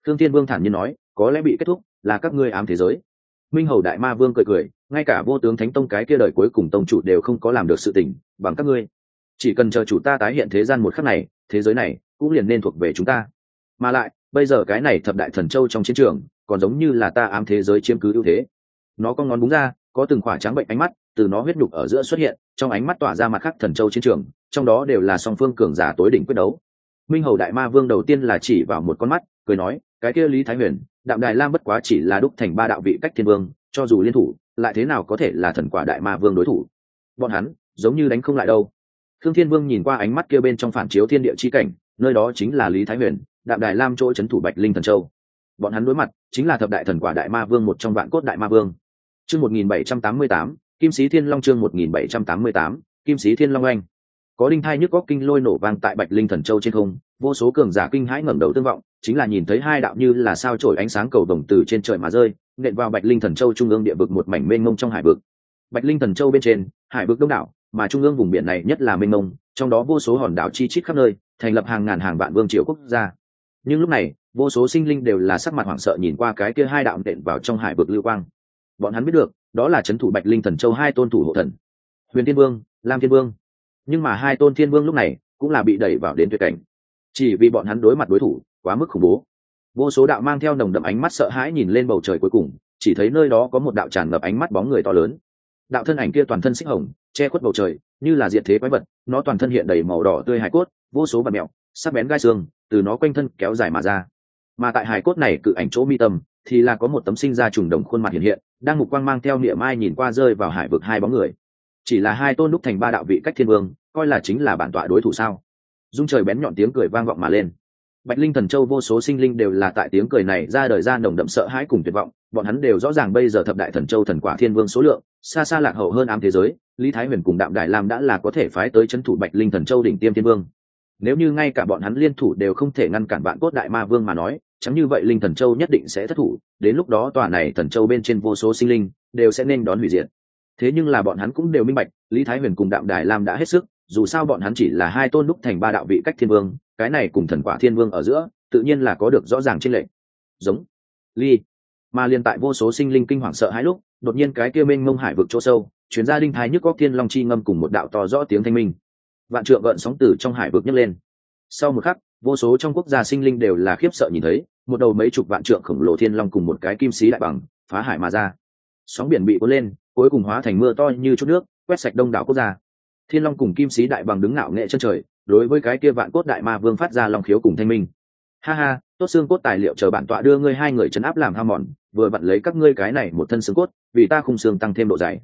Thương thiên vương thản nhiên nói có lẽ bị kết thúc là các ngươi ám thế giới. Minh hầu đại ma vương cười cười ngay cả vô tướng thánh tông cái kia đời cuối cùng tông chủ đều không có làm được sự tỉnh, bằng các ngươi. Chỉ cần chờ chủ ta tái hiện thế gian một khắc này thế giới này cũng liền nên thuộc về chúng ta. Mà lại bây giờ cái này thập đại thần châu trong chiến trường còn giống như là ta ám thế giới chiếm cứ ưu thế. Nó có ngón búng ra có từng khỏa trắng bệnh ánh mắt từ nó huyết nhục ở giữa xuất hiện, trong ánh mắt tỏa ra mặt khắc thần châu chiến trường, trong đó đều là song phương cường giả tối đỉnh quyết đấu. Minh hầu đại ma vương đầu tiên là chỉ vào một con mắt, cười nói, cái kia lý thái huyền, đạm đài lam bất quá chỉ là đúc thành ba đạo vị cách thiên vương, cho dù liên thủ, lại thế nào có thể là thần quả đại ma vương đối thủ? Bọn hắn, giống như đánh không lại đâu. Thương thiên vương nhìn qua ánh mắt kia bên trong phản chiếu thiên địa chi cảnh, nơi đó chính là lý thái huyền, đạm đài lam chỗ c h ấ n thủ bạch linh thần châu. Bọn hắn đối mặt, chính là thập đại thần quả đại ma vương một trong vạn cốt đại ma vương. Chương một nghìn bảy trăm tám mươi tám kim sĩ thiên long chương một nghìn bảy trăm tám mươi tám, kim sĩ thiên long anh có đinh thai nhức góc kinh lôi nổ vang tại bạch linh thần châu trên không, vô số cường giả kinh hãi ngẩng đầu tương vọng, chính là nhìn thấy hai đạo như là sao trổi ánh sáng cầu đồng từ trên trời mà rơi, nện vào bạch linh thần châu trung ương địa vực một mảnh mênh mông trong hải vực. Bạch linh thần châu bên trên, hải vực đông đảo, mà trung ương vùng biển này nhất là mênh mông, trong đó vô số hòn đảo chi chít khắp nơi, thành lập hàng ngàn hàng vạn vương triều quốc gia. Nhưng lúc này, vô số sinh linh đều là sắc mặt hoảng sợ nhìn qua cái kia hai đạo nện vào trong hải vực lưu quang. Bọn hắn biết được đó là c h ấ n thủ bạch linh thần châu hai tôn thủ hộ thần, huyền thiên vương, lam thiên vương. Nhưng mà hai tôn thiên vương lúc này cũng là bị đẩy vào đến tuyệt cảnh. Chỉ vì bọn hắn đối mặt đối thủ quá mức khủng bố. Vô số đạo mang theo nồng đậm ánh mắt sợ hãi nhìn lên bầu trời cuối cùng, chỉ thấy nơi đó có một đạo tràn ngập ánh mắt bóng người to lớn. Đạo thân ảnh kia toàn thân xích hồng, che khuất bầu trời, như là diện thế quái vật, nó toàn thân hiện đầy màu đỏ tươi hải cốt, vô số vật mẹo, sắc bén gai xương, từ nó quanh thân kéo dài mà ra. Mà tại hải cốt này cự ảnh chỗ mi tâm, thì là có một tấm sinh ra trùng đồng khuôn mặt hiện hiện đang mục quang mang theo niệm ai nhìn qua rơi vào hải vực hai bóng người. Chỉ là hai tôn đúc thành ba đạo vị cách thiên vương, coi là chính là bản tọa đối thủ sao? Dung trời bén nhọn tiếng cười vang vọng mà lên. Bạch linh thần châu vô số sinh linh đều là tại tiếng cười này ra đời ra nồng đậm sợ hãi cùng tuyệt vọng, bọn hắn đều rõ ràng bây giờ thập đại thần châu thần quả thiên vương số lượng, xa xa lạc hậu hơn ám thế giới, lý thái huyền cùng đạm đại lam đã là có thể phái tới c h ấ n thủ bạch linh thần châu đỉnh tiêm thiên vương. Nếu như ngay cả bọn hắn liên thủ đều không thể ngăn cản bạn cốt đại ma vương mà nói chẳng như vậy linh thần châu nhất định sẽ thất thủ, đến lúc đó tòa này thần châu bên trên vô số sinh linh đều sẽ nên đón hủy diệt. Thế nhưng là bọn hắn cũng đều minh bạch, lý thái huyền cùng đạm đài lam đã hết sức, dù sao bọn hắn chỉ là hai tôn đúc thành ba đạo vị cách thiên vương, cái này cùng thần quả thiên vương ở giữa, tự nhiên là có được rõ ràng trên lệ giống, ly, mà liền tại vô số sinh linh kinh hoàng sợ hãi lúc, đột nhiên cái kia mênh mông hải vực chỗ sâu chuyến gia đinh thái nhức góc thiên long chi ngâm cùng một đạo to rõ tiếng thanh minh. Vạn trượng gợn sóng từ trong hải vực nhấc lên. Sau một khắc vô số trong quốc gia sinh linh đều là khiếp sợ nhìn thấy, một đầu mấy chục vạn trượng khổng lồ thiên long cùng một cái kim xí đại bằng, phá hải mà ra. Sóng biển bị cuốn lên, cuối cùng hóa thành mưa to như chút nước, quét sạch đông đảo quốc gia. Thiên long cùng kim xí đại bằng đứng ngạo nghệ chân trời, đối với cái kia vạn cốt đại ma vương phát ra lòng khiếu cùng thanh minh. Ha ha, tốt xương cốt tài liệu chờ bản tọa đưa ngươi hai người chấn áp làm ham mòn, vừa vặn lấy các ngươi cái này một thân xương cốt, vì ta khung xương tăng thêm độ dày.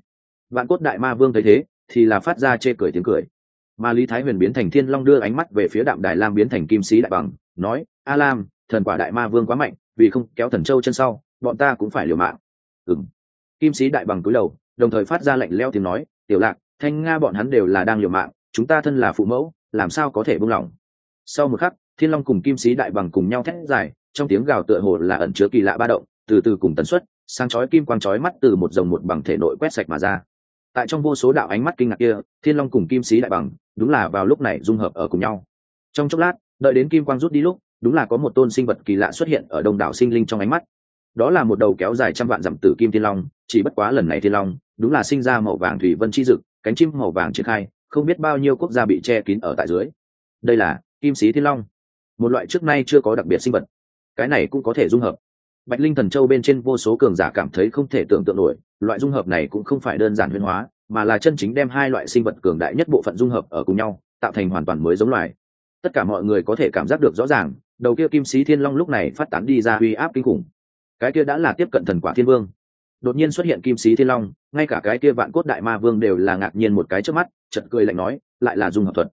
Vạn cốt đại ma vương thấy thế, thì là phát ra chê cười tiếng cười mà lý thái huyền biến thành thiên long đưa ánh mắt về phía đạm đại lam biến thành kim sĩ đại bằng, nói, a lam, thần quả đại ma vương quá mạnh, vì không kéo thần châu chân sau, bọn ta cũng phải liều mạng. Ừng kim sĩ đại bằng cúi đầu, đồng thời phát ra lệnh leo tiếng nói, tiểu lạc, thanh nga bọn hắn đều là đang liều mạng, chúng ta thân là phụ mẫu, làm sao có thể buông lỏng? Sau một khắc, thiên long cùng kim sĩ đại bằng cùng nhau thét dài, trong tiếng gào tựa hồ là ẩn chứa kỳ lạ ba động, từ từ cùng tần suất sang chói kim quang chói mắt từ một dòng một bằng thể nội quét sạch mà ra. Tại trong vô số đạo ánh mắt kinh ngạc kia, thiên long cùng kim sĩ đại bằng đúng là vào lúc này dung hợp ở cùng nhau. Trong chốc lát, đợi đến kim quang rút đi lúc, đúng là có một tôn sinh vật kỳ lạ xuất hiện ở đông đảo sinh linh trong ánh mắt. Đó là một đầu kéo dài trăm vạn dặm tử kim thiên long, chỉ bất quá lần này thiên long, đúng là sinh ra màu vàng thủy vân chi dực, cánh chim màu vàng triển khai, không biết bao nhiêu quốc gia bị che kín ở tại dưới. Đây là kim sĩ thiên long, một loại trước nay chưa có đặc biệt sinh vật. Cái này cũng có thể dung hợp. Bạch linh thần châu bên trên vô số cường giả cảm thấy không thể tưởng tượng nổi, loại dung hợp này cũng không phải đơn giản huyên hóa mà là chân chính đem hai loại sinh vật cường đại nhất bộ phận dung hợp ở cùng nhau, tạo thành hoàn toàn mới giống loài. Tất cả mọi người có thể cảm giác được rõ ràng, đầu kia kim sĩ thiên long lúc này phát tán đi ra uy áp kinh khủng. Cái kia đã là tiếp cận thần quả thiên vương. Đột nhiên xuất hiện kim sĩ thiên long, ngay cả cái kia vạn cốt đại ma vương đều là ngạc nhiên một cái trước mắt chật cười lạnh nói, lại là dung hợp thuật.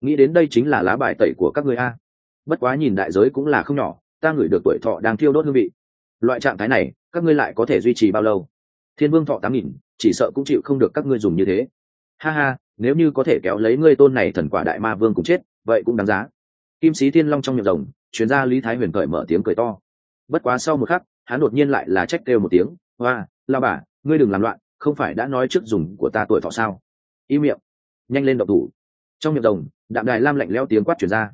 Nghĩ đến đây chính là lá bài tẩy của các người a. Bất quá nhìn đại giới cũng là không nhỏ, ta ngửi được tuổi thọ đang thiêu đốt hương vị. Loại trạng thái này, các ngươi lại có thể duy trì bao lâu? Thiên vương thọ tám nghìn chỉ sợ cũng chịu không được các ngươi dùng như thế. Ha ha, nếu như có thể kéo lấy ngươi tôn này thần quả đại ma vương cũng chết, vậy cũng đáng giá. Kim sĩ thiên long trong miệng rồng, chuyên gia lý thái huyền cởi mở tiếng cười to. Bất quá sau một khắc, hắn đột nhiên lại là trách kêu một tiếng, hoa, lao bà, ngươi đừng làm loạn, không phải đã nói trước dùng của ta tuổi thọ sao? Y miệng, nhanh lên độc thủ. Trong miệng rồng, đạm đài lam lạnh leo tiếng quát chuyển ra.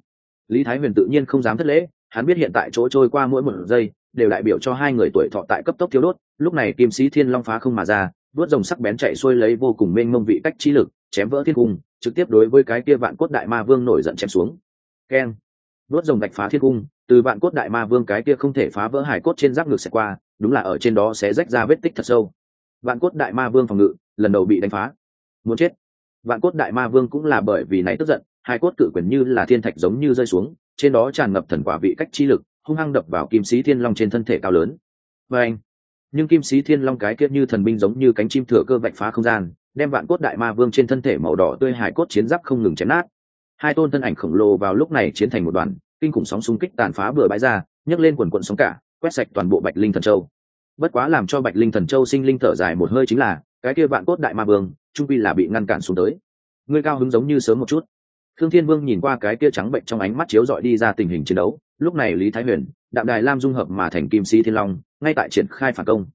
Lý thái huyền tự nhiên không dám thất lễ, hắn biết hiện tại chỗ trôi qua mỗi một giây, đều đại biểu cho hai người tuổi thọ tại cấp tốc thiếu đốt, lúc này kim sĩ thiên long phá không mà ra vớt rồng sắc bén chạy xuôi lấy vô cùng mênh mông vị cách chi lực, chém vỡ thiên cung, trực tiếp đối với cái kia vạn cốt đại ma vương nổi giận chém xuống. Keng. Vớt rồng gạch phá thiên cung, từ vạn cốt đại ma vương cái kia không thể phá vỡ hải cốt trên giáp ngực sẽ qua, đúng là ở trên đó sẽ rách ra vết tích thật sâu. Vạn cốt đại ma vương phòng ngự, lần đầu bị đánh phá. Muốn chết. Vạn cốt đại ma vương cũng là bởi vì này tức giận, hai cốt cự quyền như là thiên thạch giống như rơi xuống, trên đó tràn ngập thần quả vị cách chi lực, hung hăng đập vào kim sĩ thiên long trên thân thể cao lớn. Và anh nhưng kim sĩ thiên long cái kia như thần binh giống như cánh chim thừa cơ vạch phá không gian, đem vạn cốt đại ma vương trên thân thể màu đỏ tươi hải cốt chiến giáp không ngừng chém nát. Hai tôn thân ảnh khổng lồ vào lúc này chiến thành một đoàn, kinh khủng sóng xung kích tàn phá bừa bãi ra, nhấc lên quần quận sóng cả, quét sạch toàn bộ bạch linh thần châu. Bất quá làm cho bạch linh thần châu sinh linh thở dài một hơi chính là, cái kia vạn cốt đại ma vương, trung vi là bị ngăn cản xuống tới. Người cao hứng giống như sớm một chút. Thương thiên vương nhìn qua cái kia trắng bệnh trong ánh mắt chiếu dọi đi ra tình hình chiến đấu, lúc này lý thái huyền đạm đài lam dung hợp mà thành kim sĩ thiên long, ngay tại triển khai phản công.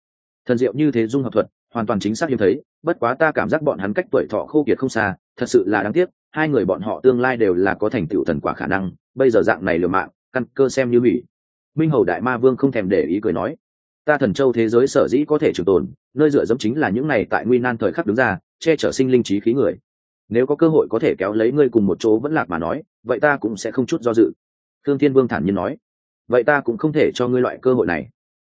Thần diệu như thế dung hợp thuật, hoàn toàn chính xác hiếm thấy, bất quá ta cảm giác bọn hắn cách tuổi thọ khô kiệt không xa, thật sự là đáng tiếc, hai người bọn họ tương lai đều là có thành tựu thần quả khả năng, bây giờ dạng này liều mạng, căn cơ xem như hủy. Minh hầu đại ma vương không thèm để ý cười nói, ta thần châu thế giới sở dĩ có thể trường tồn, nơi dựa dẫm chính là những này tại nguy nan thời khắc đứng ra, che chở sinh linh trí khí người. Nếu có cơ hội có thể kéo lấy ngươi cùng một chỗ vẫn lạc mà nói, vậy ta cũng sẽ không chút do dự. Thương thiên vương thản nhiên nói vậy ta cũng không thể cho ngươi loại cơ hội này.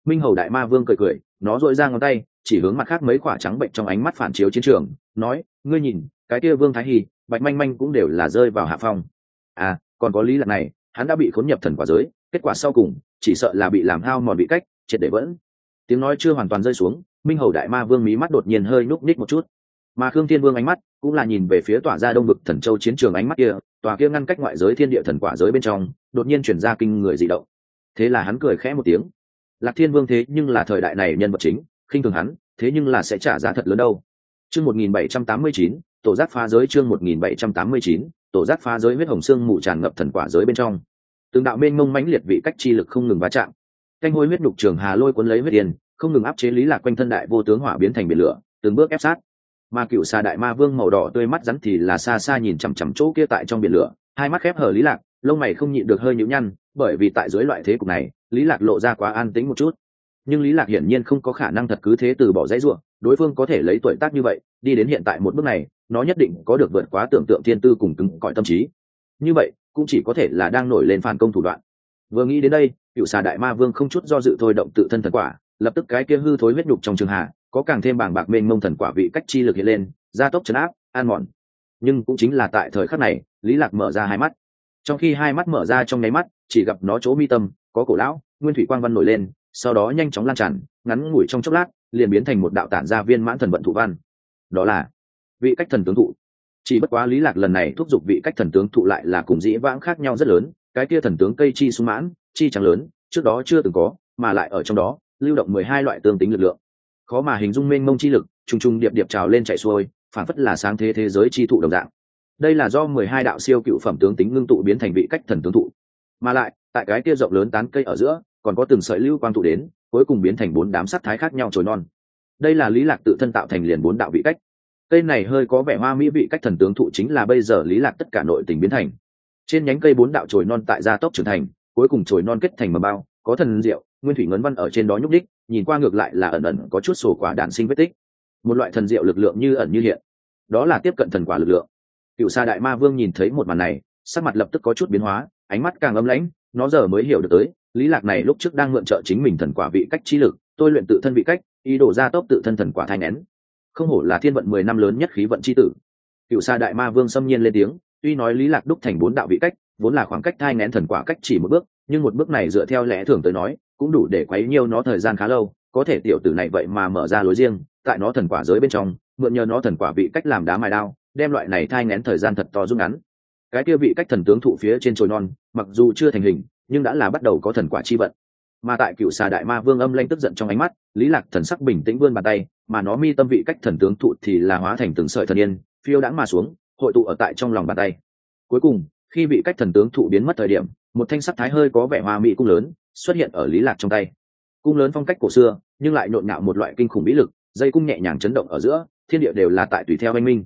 Minh hầu đại ma vương cười cười, nó dội ra ngón tay, chỉ hướng mặt khác mấy quả trắng bệnh trong ánh mắt phản chiếu chiến trường, nói, ngươi nhìn, cái kia vương thái hy bạch manh manh cũng đều là rơi vào hạ phong. À còn có lý lạc này, hắn đã bị khốn nhập thần quả giới, kết quả sau cùng, chỉ sợ là bị làm hao mòn bị cách, triệt để vẫn tiếng nói chưa hoàn toàn rơi xuống, minh hầu đại ma vương mí mắt đột nhiên hơi núp ních một chút. Mà khương thiên vương ánh mắt cũng là nhìn về phía tỏa ra đông vực thần châu chiến trường ánh mắt kia, tòa kia ngăn cách ngoại giới thiên địa thần quả giới bên trong, đột nhiên chuyển ra kinh người dị động thế là hắn cười khẽ một tiếng. Lạc thiên vương thế nhưng là thời đại này nhân vật chính, khinh thường hắn, thế nhưng là sẽ trả giá thật lớn đâu. Chương một nghìn bảy trăm tám mươi chín, tổ giác phá giới chương một nghìn bảy trăm tám mươi chín, tổ giác phá giới huyết hồng xương mù tràn ngập thần quả giới bên trong. Từng đạo mênh mông mãnh liệt vị cách chi lực không ngừng va chạm. Canh hôi huyết nhục trường hà lôi cuốn lấy huyết điền không ngừng áp chế lý lạc quanh thân đại vô tướng hỏa biến thành biển lửa, từng bước ép sát. Mà cựu xà đại ma vương màu đỏ tươi mắt rắn thì là xa xa nhìn chằm chằm chỗ kia tại trong biển lửa, hai mắt khép hờ lý lạc, lông mày không nhịn được hơi nhũ nhăn bởi vì tại dưới loại thế cục này, lý lạc lộ ra quá an tĩnh một chút. Nhưng lý lạc hiển nhiên không có khả năng thật cứ thế từ bỏ dãy ruộng đối phương có thể lấy tuổi tác như vậy, đi đến hiện tại một bước này, nó nhất định có được vượt quá tưởng tượng thiên tư cùng cứng cỏi tâm trí. Như vậy, cũng chỉ có thể là đang nổi lên phản công thủ đoạn. Vừa nghĩ đến đây, cựu xà đại ma vương không chút do dự thôi động tự thân thần quả, lập tức cái kia hư thối huyết nhục trong trường hạ, có càng thêm bảng bạc mênh mông thần quả vị cách chi lực hiện lên, gia tốc chấn áp, an mòn. Nhưng cũng chính là tại thời khắc này, lý lạc mở ra hai mắt trong khi hai mắt mở ra trong nháy mắt, chỉ gặp nó chỗ mi tâm, có cổ lão, nguyên thủy quang văn nổi lên, sau đó nhanh chóng lan tràn, ngắn ngủi trong chốc lát, liền biến thành một đạo tản gia viên mãn thần vận thụ văn. Đó là vị cách thần tướng thụ. Chỉ bất quá lý lạc lần này thúc giục vị cách thần tướng thụ lại là cùng dĩ vãng khác nhau rất lớn, cái kia thần tướng cây chi sung mãn, chi trắng lớn, trước đó chưa từng có, mà lại ở trong đó, lưu động mười hai loại tương tính lực lượng. Khó mà hình dung mênh mông chi lực, trùng trùng điệp điệp trào lên chạy xuôi phản phất là sáng thế thế giới chi thụ đồng dạng đây là do mười hai đạo siêu cựu phẩm tướng tính ngưng tụ biến thành vị cách thần tướng thụ. Mà lại, tại cái kia rộng lớn tán cây ở giữa, còn có từng sợi lưu quang tụ đến, cuối cùng biến thành bốn đám sắc thái khác nhau trồi non. Đây là lý lạc tự thân tạo thành liền bốn đạo vị cách. Cây này hơi có vẻ hoa mỹ vị cách thần tướng thụ chính là bây giờ lý lạc tất cả nội tình biến thành. Trên nhánh cây bốn đạo trồi non tại gia tốc trưởng thành, cuối cùng trồi non kết thành mầm bao, có thần diệu, nguyên thủy ngấn văn ở trên đó nhúc đích nhìn qua ngược lại là ẩn ẩn có chút sổ quả đạn sinh vết tích. Một loại thần diệu lực lượng như ẩn như hiện. Đó là tiếp cận thần quả lực lượng cựu sa đại ma vương nhìn thấy một màn này, sắc mặt lập tức có chút biến hóa, ánh mắt càng âm lãnh, nó giờ mới hiểu được tới, lý lạc này lúc trước đang mượn trợ chính mình thần quả vị cách trí lực, tôi luyện tự thân vị cách, ý đồ ra tốc tự thân thần quả thai nén. Không hổ là thiên vận mười năm lớn nhất khí vận chi tử. Cựu sa đại ma vương xâm nhiên lên tiếng, tuy nói lý lạc đúc thành bốn đạo vị cách, vốn là khoảng cách thai nén thần quả cách chỉ một bước, nhưng một bước này dựa theo lẽ thường tới nói, cũng đủ để quấy nhiêu nó thời gian khá lâu, có thể tiểu tử này vậy mà mở ra lối riêng, tại nó thần quả giới bên trong, mượn nhờ nó thần quả vị cách làm đá mài đao đem loại này thai ngén thời gian thật to rút ngắn. Cái kia vị cách thần tướng thụ phía trên trồi non, mặc dù chưa thành hình, nhưng đã là bắt đầu có thần quả chi vận. Mà tại cựu xà đại ma vương âm lanh tức giận trong ánh mắt, lý lạc thần sắc bình tĩnh vươn bàn tay, mà nó mi tâm vị cách thần tướng thụ thì là hóa thành từng sợi thần yên, phiêu đãng mà xuống, hội tụ ở tại trong lòng bàn tay. Cuối cùng, khi vị cách thần tướng thụ biến mất thời điểm, một thanh sắc thái hơi có vẻ hoa mỹ cung lớn, xuất hiện ở lý lạc trong tay. Cung lớn phong cách cổ xưa, nhưng lại nhộn nhạo một loại kinh khủng bí lực, dây cung nhẹ nhàng chấn động ở giữa, thiên địa đều là tại tùy theo anh minh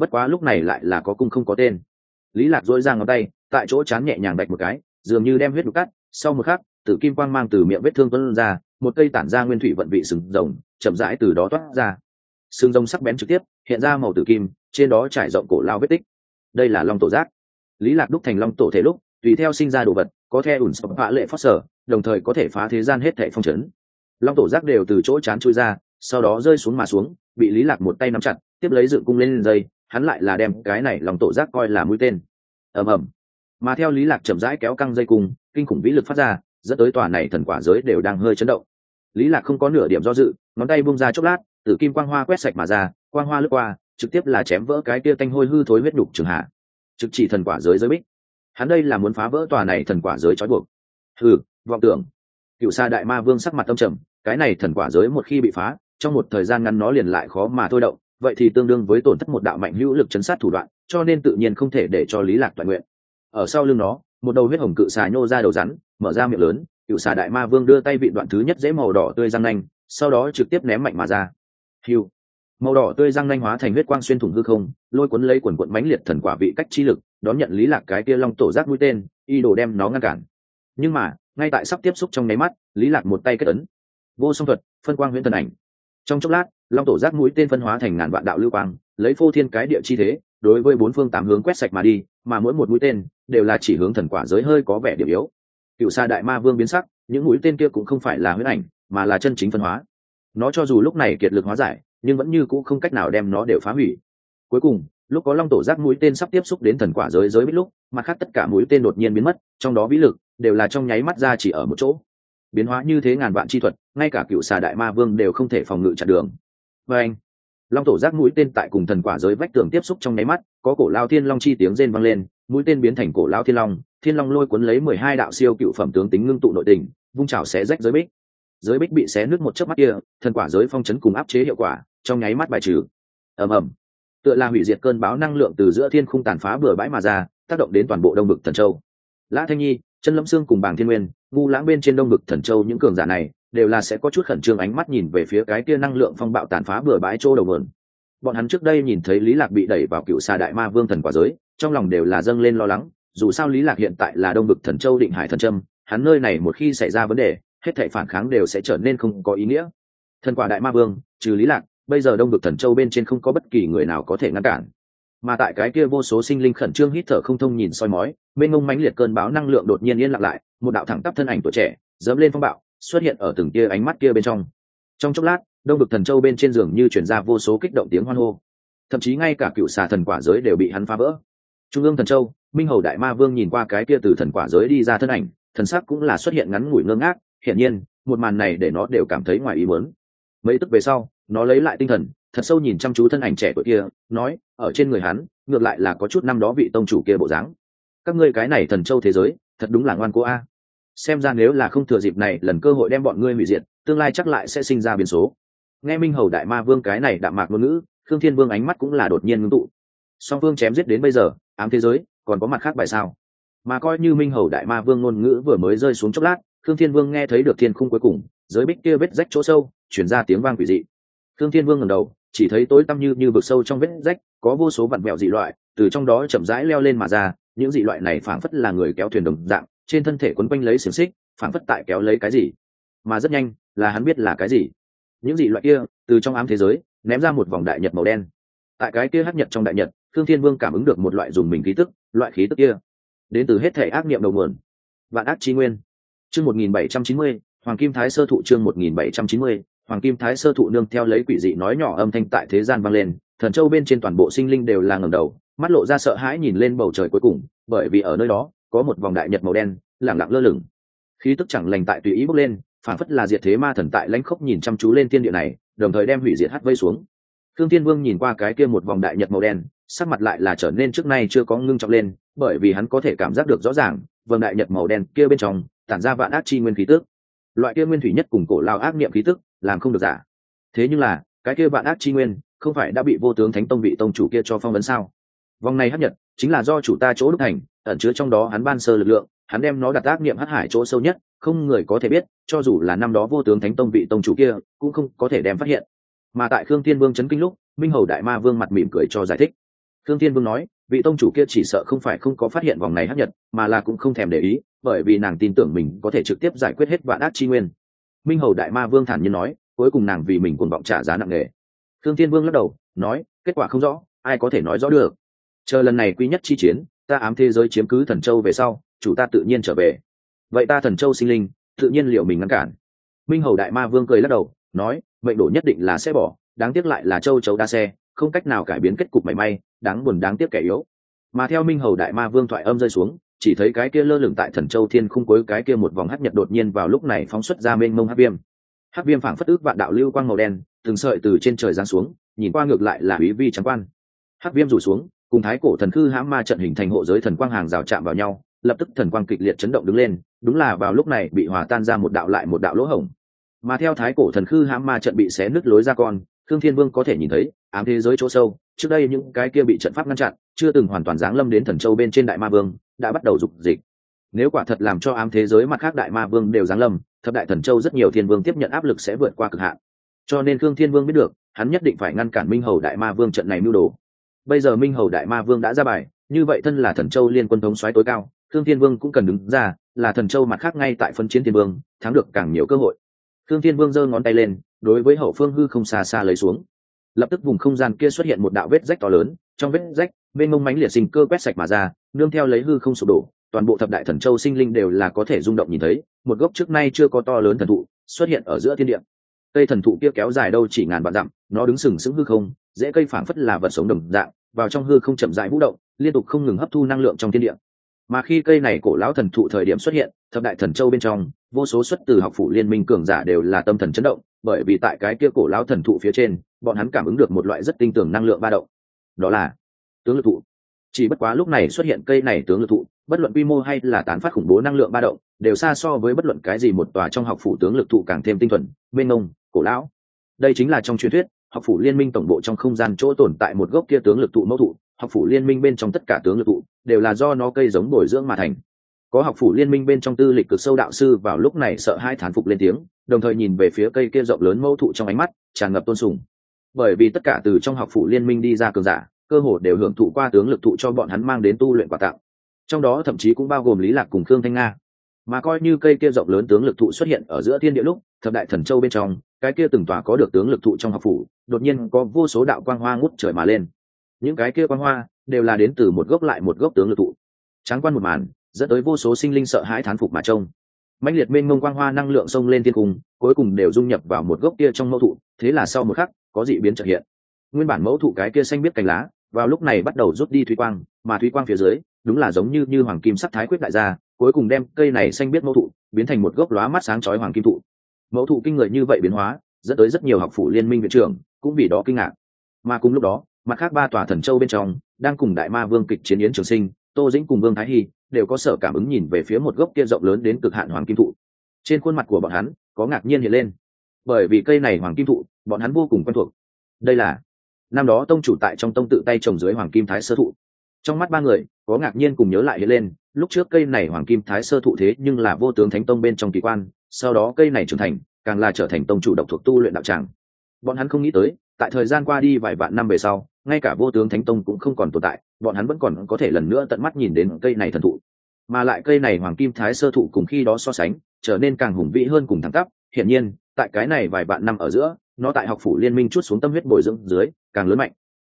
bất quá lúc này lại là có cung không có tên. Lý lạc dỗi ra ngón tay, tại chỗ chán nhẹ nhàng đạch một cái, dường như đem huyết đục cắt, sau một khắc, tử kim quang mang từ miệng vết thương tuân ra, một cây tản ra nguyên thủy vận vị sừng rồng, chậm rãi từ đó toát ra. Sừng rồng sắc bén trực tiếp, hiện ra màu tử kim, trên đó trải rộng cổ lao vết tích. Đây là long tổ giác. Lý lạc đúc thành long tổ thể lúc, tùy theo sinh ra đồ vật, có theo ủn sập hạ lệ phát sở, đồng thời có thể phá thế gian hết thệ phong trấn long tổ giác đều từ chỗ chán chui ra, sau đó rơi xuống mà xuống, bị lý lạc một tay nắm chặt, tiếp lấy dựng cung lên dây hắn lại là đem cái này lòng tổ giác coi là mũi tên. Ầm ầm. Mà theo lý lạc chậm rãi kéo căng dây cung, kinh khủng vĩ lực phát ra, dẫn tới tòa này thần quả giới đều đang hơi chấn động. Lý lạc không có nửa điểm do dự, ngón tay bung ra chốc lát, tử kim quang hoa quét sạch mà ra, quang hoa lướt qua, trực tiếp là chém vỡ cái kia tanh hôi hư thối huyết đục trường hạ. Trực chỉ thần quả giới giới bích. Hắn đây là muốn phá vỡ tòa này thần quả giới trói buộc. Hừ, vọng tưởng. Cựu sa đại ma vương sắc mặt tâm trầm, cái này thần quả giới một khi bị phá, trong một thời gian ngắn nó liền lại khó mà thôi động vậy thì tương đương với tổn thất một đạo mạnh hữu lực chấn sát thủ đoạn, cho nên tự nhiên không thể để cho lý lạc toàn nguyện. Ở sau lưng nó, một đầu huyết hồng cự xà nhô ra đầu rắn, mở ra miệng lớn cựu xà đại ma vương đưa tay vị đoạn thứ nhất dễ màu đỏ tươi răng nanh, sau đó trực tiếp ném mạnh mà ra. Hiu màu đỏ tươi răng nanh hóa thành huyết quang xuyên thủng hư không, lôi cuốn lấy quần quận mãnh liệt thần quả vị cách chi lực, đón nhận lý lạc cái kia long tổ giác mũi tên y đồ đem nó ngăn cản. Nhưng mà, ngay tại sắp tiếp xúc trong nháy mắt, lý lạc một tay kết ấn. Vô song thuật, phân quang huyễn thần ảnh trong chốc lát, long tổ giác mũi tên phân hóa thành ngàn vạn đạo lưu quang, lấy phô thiên cái địa chi thế, đối với bốn phương tám hướng quét sạch mà đi, mà mỗi một mũi tên đều là chỉ hướng thần quả giới hơi có vẻ điểm yếu. Cựu sa đại ma vương biến sắc, những mũi tên kia cũng không phải là huyết ảnh, mà là chân chính phân hóa. Nó cho dù lúc này kiệt lực hóa giải, nhưng vẫn như cũng không cách nào đem nó đều phá hủy. Cuối cùng, lúc có long tổ giác mũi tên sắp tiếp xúc đến thần quả giới giới biết lúc mà khác tất cả mũi tên đột nhiên biến mất, trong đó vĩ lực đều là trong nháy mắt ra chỉ ở một chỗ biến hóa như thế ngàn vạn chi thuật, ngay cả cựu xà đại ma vương đều không thể phòng ngự chặn đường. Và anh, long tổ giác mũi tên tại cùng thần quả giới vách tường tiếp xúc trong nháy mắt, có cổ lao thiên long chi tiếng rên vang lên, mũi tên biến thành cổ lao thiên long thiên long lôi cuốn lấy mười hai đạo siêu cựu phẩm tướng tính ngưng tụ nội tình, vung trào xé rách giới bích. Giới bích bị xé nước một chớp mắt kia, thần quả giới phong chấn cùng áp chế hiệu quả, trong nháy mắt bài trừ. Ầm ầm. Tựa là hủy diệt cơn bão năng lượng từ giữa thiên khung tàn phá bừa bãi mà ra, tác động đến toàn bộ đông bực thần châu. Lã thanh nhi chân lâm xương cùng bàng thiên nguyên, ngu lãng bên trên đông bực thần châu những cường giả này, đều là sẽ có chút khẩn trương ánh mắt nhìn về phía cái kia năng lượng phong bạo tàn phá bừa bãi chỗ đầu vườn. Bọn hắn trước đây nhìn thấy lý lạc bị đẩy vào cựu xà đại ma vương thần quả giới, trong lòng đều là dâng lên lo lắng, dù sao lý lạc hiện tại là đông bực thần châu định hải thần trâm hắn nơi này một khi xảy ra vấn đề, hết thảy phản kháng đều sẽ trở nên không có ý nghĩa. Thần quả đại ma vương, trừ lý lạc, bây giờ đông bực thần châu bên trên không có bất kỳ người nào có thể ngăn cản mà tại cái kia vô số sinh linh khẩn trương hít thở không thông nhìn soi mói bên ngông mãnh liệt cơn bão năng lượng đột nhiên yên lặng lại, một đạo thẳng tắp thân ảnh tuổi trẻ, dẫm lên phong bạo, xuất hiện ở từng kia ánh mắt kia bên trong. Trong chốc lát, đông bực thần châu bên trên giường như chuyển ra vô số kích động tiếng hoan hô. Thậm chí ngay cả cựu xà thần quả giới đều bị hắn phá vỡ. Trung ương thần châu, minh hầu đại ma vương nhìn qua cái kia từ thần quả giới đi ra thân ảnh, thần sắc cũng là xuất hiện ngắn ngủi ngơ ngác, hiển nhiên, một màn này để nó đều cảm thấy ngoài ý muốn. Mấy tức về sau, nó lấy lại tinh thần thật sâu nhìn chăm chú thân ảnh trẻ tuổi kia, nói, ở trên người hắn, ngược lại là có chút năm đó vị tông chủ kia bộ dáng. Các ngươi cái này thần châu thế giới, thật đúng là ngoan cố a. Xem ra nếu là không thừa dịp này, lần cơ hội đem bọn ngươi hủy diệt, tương lai chắc lại sẽ sinh ra biến số. Nghe minh hầu đại ma vương cái này đạm mạc ngôn ngữ, khương thiên vương ánh mắt cũng là đột nhiên ngưng tụ. Song vương chém giết đến bây giờ, ám thế giới, còn có mặt khác bài sao? Mà coi như minh hầu đại ma vương ngôn ngữ vừa mới rơi xuống chốc lát, khương thiên vương nghe thấy được thiên khung cuối cùng, giới bích kia vết rách chỗ sâu chuyển ra tiếng vang quỷ dị. Khương thiên vương ngẩng đầu chỉ thấy tối tăm như như vực sâu trong vết rách, có vô số vặn vẹo dị loại, từ trong đó chậm rãi leo lên mà ra, những dị loại này phảng phất là người kéo thuyền đồng dạng, trên thân thể quấn quanh lấy xiềng xích, phảng phất tại kéo lấy cái gì. Mà rất nhanh, là hắn biết là cái gì. Những dị loại kia, từ trong ám thế giới, ném ra một vòng đại nhật màu đen. Tại cái kia hắc nhật trong đại nhật thương thiên vương cảm ứng được một loại dùng mình khí tức, loại khí tức kia. Đến từ hết thể ác niệm đầu nguồn. Vạn ác chi nguyên. Chương một nghìn bảy trăm chín mươi, hoàng kim thái sơ thụ chương một nghìn bảy trăm chín mươi hoàng kim thái sơ thụ nương theo lấy quỷ dị nói nhỏ âm thanh tại thế gian vang lên, thần châu bên trên toàn bộ sinh linh đều là ngầm đầu, mắt lộ ra sợ hãi nhìn lên bầu trời cuối cùng, bởi vì ở nơi đó, có một vòng đại nhật màu đen, lẳng lặng lơ lửng. Khí tức chẳng lành tại tùy ý bốc lên phản phất là diệt thế ma thần tại lãnh khốc nhìn chăm chú lên thiên địa này, đồng thời đem hủy diệt hắt vây xuống. Thương thiên vương nhìn qua cái kia một vòng đại nhật màu đen, sắc mặt lại là trở nên trước nay chưa có ngưng trọng lên, bởi vì hắn có thể cảm giác được rõ ràng, vầng đại nhật màu đen kia bên trong, tản ra vạn ác chi nguyên khí tức. Loại kia nguyên thủy nhất cùng cổ lao ác niệm khí tức làm không được giả. Thế nhưng là, cái kia vạn ác chi nguyên, không phải đã bị vô tướng thánh tông vị tông chủ kia cho phong vấn sao? Vòng này hấp nhật, chính là do chủ ta chỗ đúc thành, ẩn chứa trong đó hắn ban sơ lực lượng, hắn đem nó đặt ác niệm hắc hải chỗ sâu nhất, không người có thể biết, cho dù là năm đó vô tướng thánh tông vị tông chủ kia, cũng không có thể đem phát hiện. Mà tại khương thiên vương chấn kinh lúc, minh hầu đại ma vương mặt mỉm cười cho giải thích. Khương thiên vương nói, vị tông chủ kia chỉ sợ không phải không có phát hiện vòng này hấp nhật, mà là cũng không thèm để ý, bởi vì nàng tin tưởng mình có thể trực tiếp giải quyết hết vạn ác chi nguyên minh hầu đại ma vương thản nhiên nói, cuối cùng nàng vì mình cuồng vọng trả giá nặng nề. Thương thiên vương lắc đầu, nói, kết quả không rõ, ai có thể nói rõ được? Chờ lần này quy nhất chi chiến, ta ám thế giới chiếm cứ thần châu về sau, chủ ta tự nhiên trở về. Vậy ta thần châu sinh linh, tự nhiên liệu mình ngăn cản. Minh hầu đại ma vương cười lắc đầu, nói, mệnh đổ nhất định là sẽ bỏ, đáng tiếc lại là châu chấu đa xe, không cách nào cải biến kết cục mảy may, đáng buồn đáng tiếc kẻ yếu. Mà theo minh hầu đại ma vương thoại âm rơi xuống chỉ thấy cái kia lơ lửng tại thần châu thiên khung cuối cái kia một vòng hắc nhật đột nhiên vào lúc này phóng xuất ra mênh mông hắc viêm. Hắc viêm phảng phất ước vạn đạo lưu quang màu đen, từng sợi từ trên trời giáng xuống, nhìn qua ngược lại là quý vi trắng quan. Hắc viêm rủ xuống, cùng thái cổ thần khư hãm ma trận hình thành hộ giới thần quang hàng rào chạm vào nhau, lập tức thần quang kịch liệt chấn động đứng lên, đúng là vào lúc này bị hòa tan ra một đạo lại một đạo lỗ hổng. Mà theo thái cổ thần khư hãm ma trận bị xé nứt lối ra con thương thiên vương có thể nhìn thấy, ám thế giới chỗ sâu, trước đây những cái kia bị trận pháp ngăn chặn chưa từng hoàn toàn giáng lâm đến thần châu bên trên đại ma vương, đã bắt đầu dục dịch. Nếu quả thật làm cho ám thế giới mặt khác đại ma vương đều giáng lâm, thập đại thần châu rất nhiều thiên vương tiếp nhận áp lực sẽ vượt qua cực hạn. Cho nên khương thiên vương biết được, hắn nhất định phải ngăn cản minh hầu đại ma vương trận này mưu đồ. Bây giờ minh hầu đại ma vương đã ra bài, như vậy thân là thần châu liên quân thống xoáy tối cao, khương thiên vương cũng cần đứng ra, là thần châu mặt khác ngay tại phân chiến thiên vương, thắng được càng nhiều cơ hội. Khương thiên vương giơ ngón tay lên, đối với hậu phương hư không xa xa lấy xuống. Lập tức vùng không gian kia xuất hiện một đạo vết rách to lớn, trong vết rách bên mông mánh liệt sinh cơ quét sạch mà ra, nương theo lấy hư không sụp đổ, toàn bộ thập đại thần châu sinh linh đều là có thể rung động nhìn thấy, một gốc trước nay chưa có to lớn thần thụ xuất hiện ở giữa thiên địa. Cây thần thụ kia kéo dài đâu chỉ ngàn vạn dặm, nó đứng sừng sững hư không, dễ cây phảng phất là vật sống đồng dạng, vào trong hư không chậm rãi vũ động, liên tục không ngừng hấp thu năng lượng trong thiên địa. Mà khi cây này cổ lão thần thụ thời điểm xuất hiện, thập đại thần châu bên trong, vô số xuất từ học phủ liên minh cường giả đều là tâm thần chấn động, bởi vì tại cái kia cổ lão thần thụ phía trên, bọn hắn cảm ứng được một loại rất tinh tường năng lượng ba động. Đó là tướng lực thụ. Chỉ bất quá lúc này xuất hiện cây này tướng lực thụ, bất luận quy mô hay là tán phát khủng bố năng lượng ba động, đều xa so với bất luận cái gì một tòa trong học phủ tướng lực thụ càng thêm tinh thuần, mênh mông, cổ lão. Đây chính là trong truyền thuyết, học phủ liên minh tổng bộ trong không gian chỗ tồn tại một gốc kia tướng lực thụ mẫu thụ, học phủ liên minh bên trong tất cả tướng lực thụ đều là do nó cây giống bồi dưỡng mà thành. Có học phủ liên minh bên trong tư lịch cực sâu đạo sư vào lúc này sợ hai thán phục lên tiếng, đồng thời nhìn về phía cây kia rộng lớn mẫu thụ trong ánh mắt, tràn ngập tôn sùng. Bởi vì tất cả từ trong học phủ liên minh đi ra cường giả cơ hồ đều hưởng thụ qua tướng lực thụ cho bọn hắn mang đến tu luyện quà tặng. Trong đó thậm chí cũng bao gồm lý lạc cùng khương thanh nga. Mà coi như cây kia rộng lớn tướng lực thụ xuất hiện ở giữa thiên địa lúc, thập đại thần châu bên trong, cái kia từng tòa có được tướng lực thụ trong học phủ, đột nhiên có vô số đạo quang hoa ngút trời mà lên. Những cái kia quang hoa đều là đến từ một gốc lại một gốc tướng lực thụ. Tráng quan một màn, dẫn tới vô số sinh linh sợ hãi thán phục mà trông. Mạnh liệt mênh mông quang hoa năng lượng xông lên thiên cung, cuối cùng đều dung nhập vào một gốc kia trong mẫu thụ, thế là sau một khắc, có dị biến trợ hiện. Nguyên bản mẫu thụ cái kia xanh biết cành lá vào lúc này bắt đầu rút đi thúy quang, mà thúy quang phía dưới, đúng là giống như như hoàng kim sắc thái quyết đại gia, cuối cùng đem cây này xanh biết mẫu thụ, biến thành một gốc lóa mắt sáng chói hoàng kim thụ. Mẫu thụ kinh người như vậy biến hóa, dẫn tới rất nhiều học phủ liên minh viện trưởng cũng vì đó kinh ngạc. Mà cùng lúc đó, mặt khác ba tòa thần châu bên trong, đang cùng đại ma vương kịch chiến yến trường sinh, tô dĩnh cùng vương thái hy, đều có sở cảm ứng nhìn về phía một gốc kia rộng lớn đến cực hạn hoàng kim thụ. Trên khuôn mặt của bọn hắn, có ngạc nhiên hiện lên. Bởi vì cây này hoàng kim thụ, bọn hắn vô cùng quen thuộc. Đây là năm đó tông chủ tại trong tông tự tay trồng dưới hoàng kim thái sơ thụ. Trong mắt ba người, có ngạc nhiên cùng nhớ lại hiện lên, lúc trước cây này hoàng kim thái sơ thụ thế nhưng là vô tướng thánh tông bên trong kỳ quan, sau đó cây này trưởng thành, càng là trở thành tông chủ độc thuộc tu luyện đạo tràng. Bọn hắn không nghĩ tới, tại thời gian qua đi vài vạn năm về sau, ngay cả vô tướng thánh tông cũng không còn tồn tại, bọn hắn vẫn còn có thể lần nữa tận mắt nhìn đến cây này thần thụ. Mà lại cây này hoàng kim thái sơ thụ cùng khi đó so sánh, trở nên càng hùng vĩ hơn cùng thẳng tắp. Hiển nhiên, tại cái này vài vạn năm ở giữa nó tại học phủ liên minh chút xuống tâm huyết bồi dưỡng dưới, càng lớn mạnh.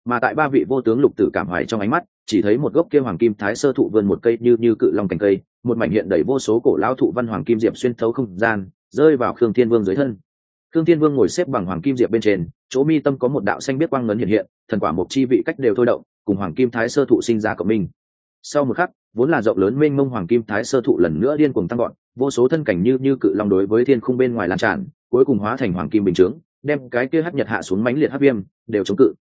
Mà tại ba vị vô tướng lục tử cảm hoài trong ánh mắt, chỉ thấy một gốc kia hoàng kim thái sơ thụ vươn một cây như như cự long cành cây, một mảnh hiện đầy vô số cổ lão thụ văn hoàng kim diệp xuyên thấu không gian, rơi vào khương thiên vương dưới thân. Khương thiên vương ngồi xếp bằng hoàng kim diệp bên trên, chỗ mi tâm có một đạo xanh biết quang ngấn hiện hiện, thần quả một chi vị cách đều thôi động, cùng hoàng kim thái sơ thụ sinh ra cộng minh. Sau một khắc, vốn là rộng lớn mênh mông hoàng kim thái sơ thụ lần nữa điên cuồng tăng gọn vô số thân cảnh như như cự long đối với thiên khung bên ngoài lan tràn, cuối cùng hóa thành hoàng kim bình chướng đem cái kia hắc nhật hạ xuống mãnh liệt hắc viêm, đều chống cự.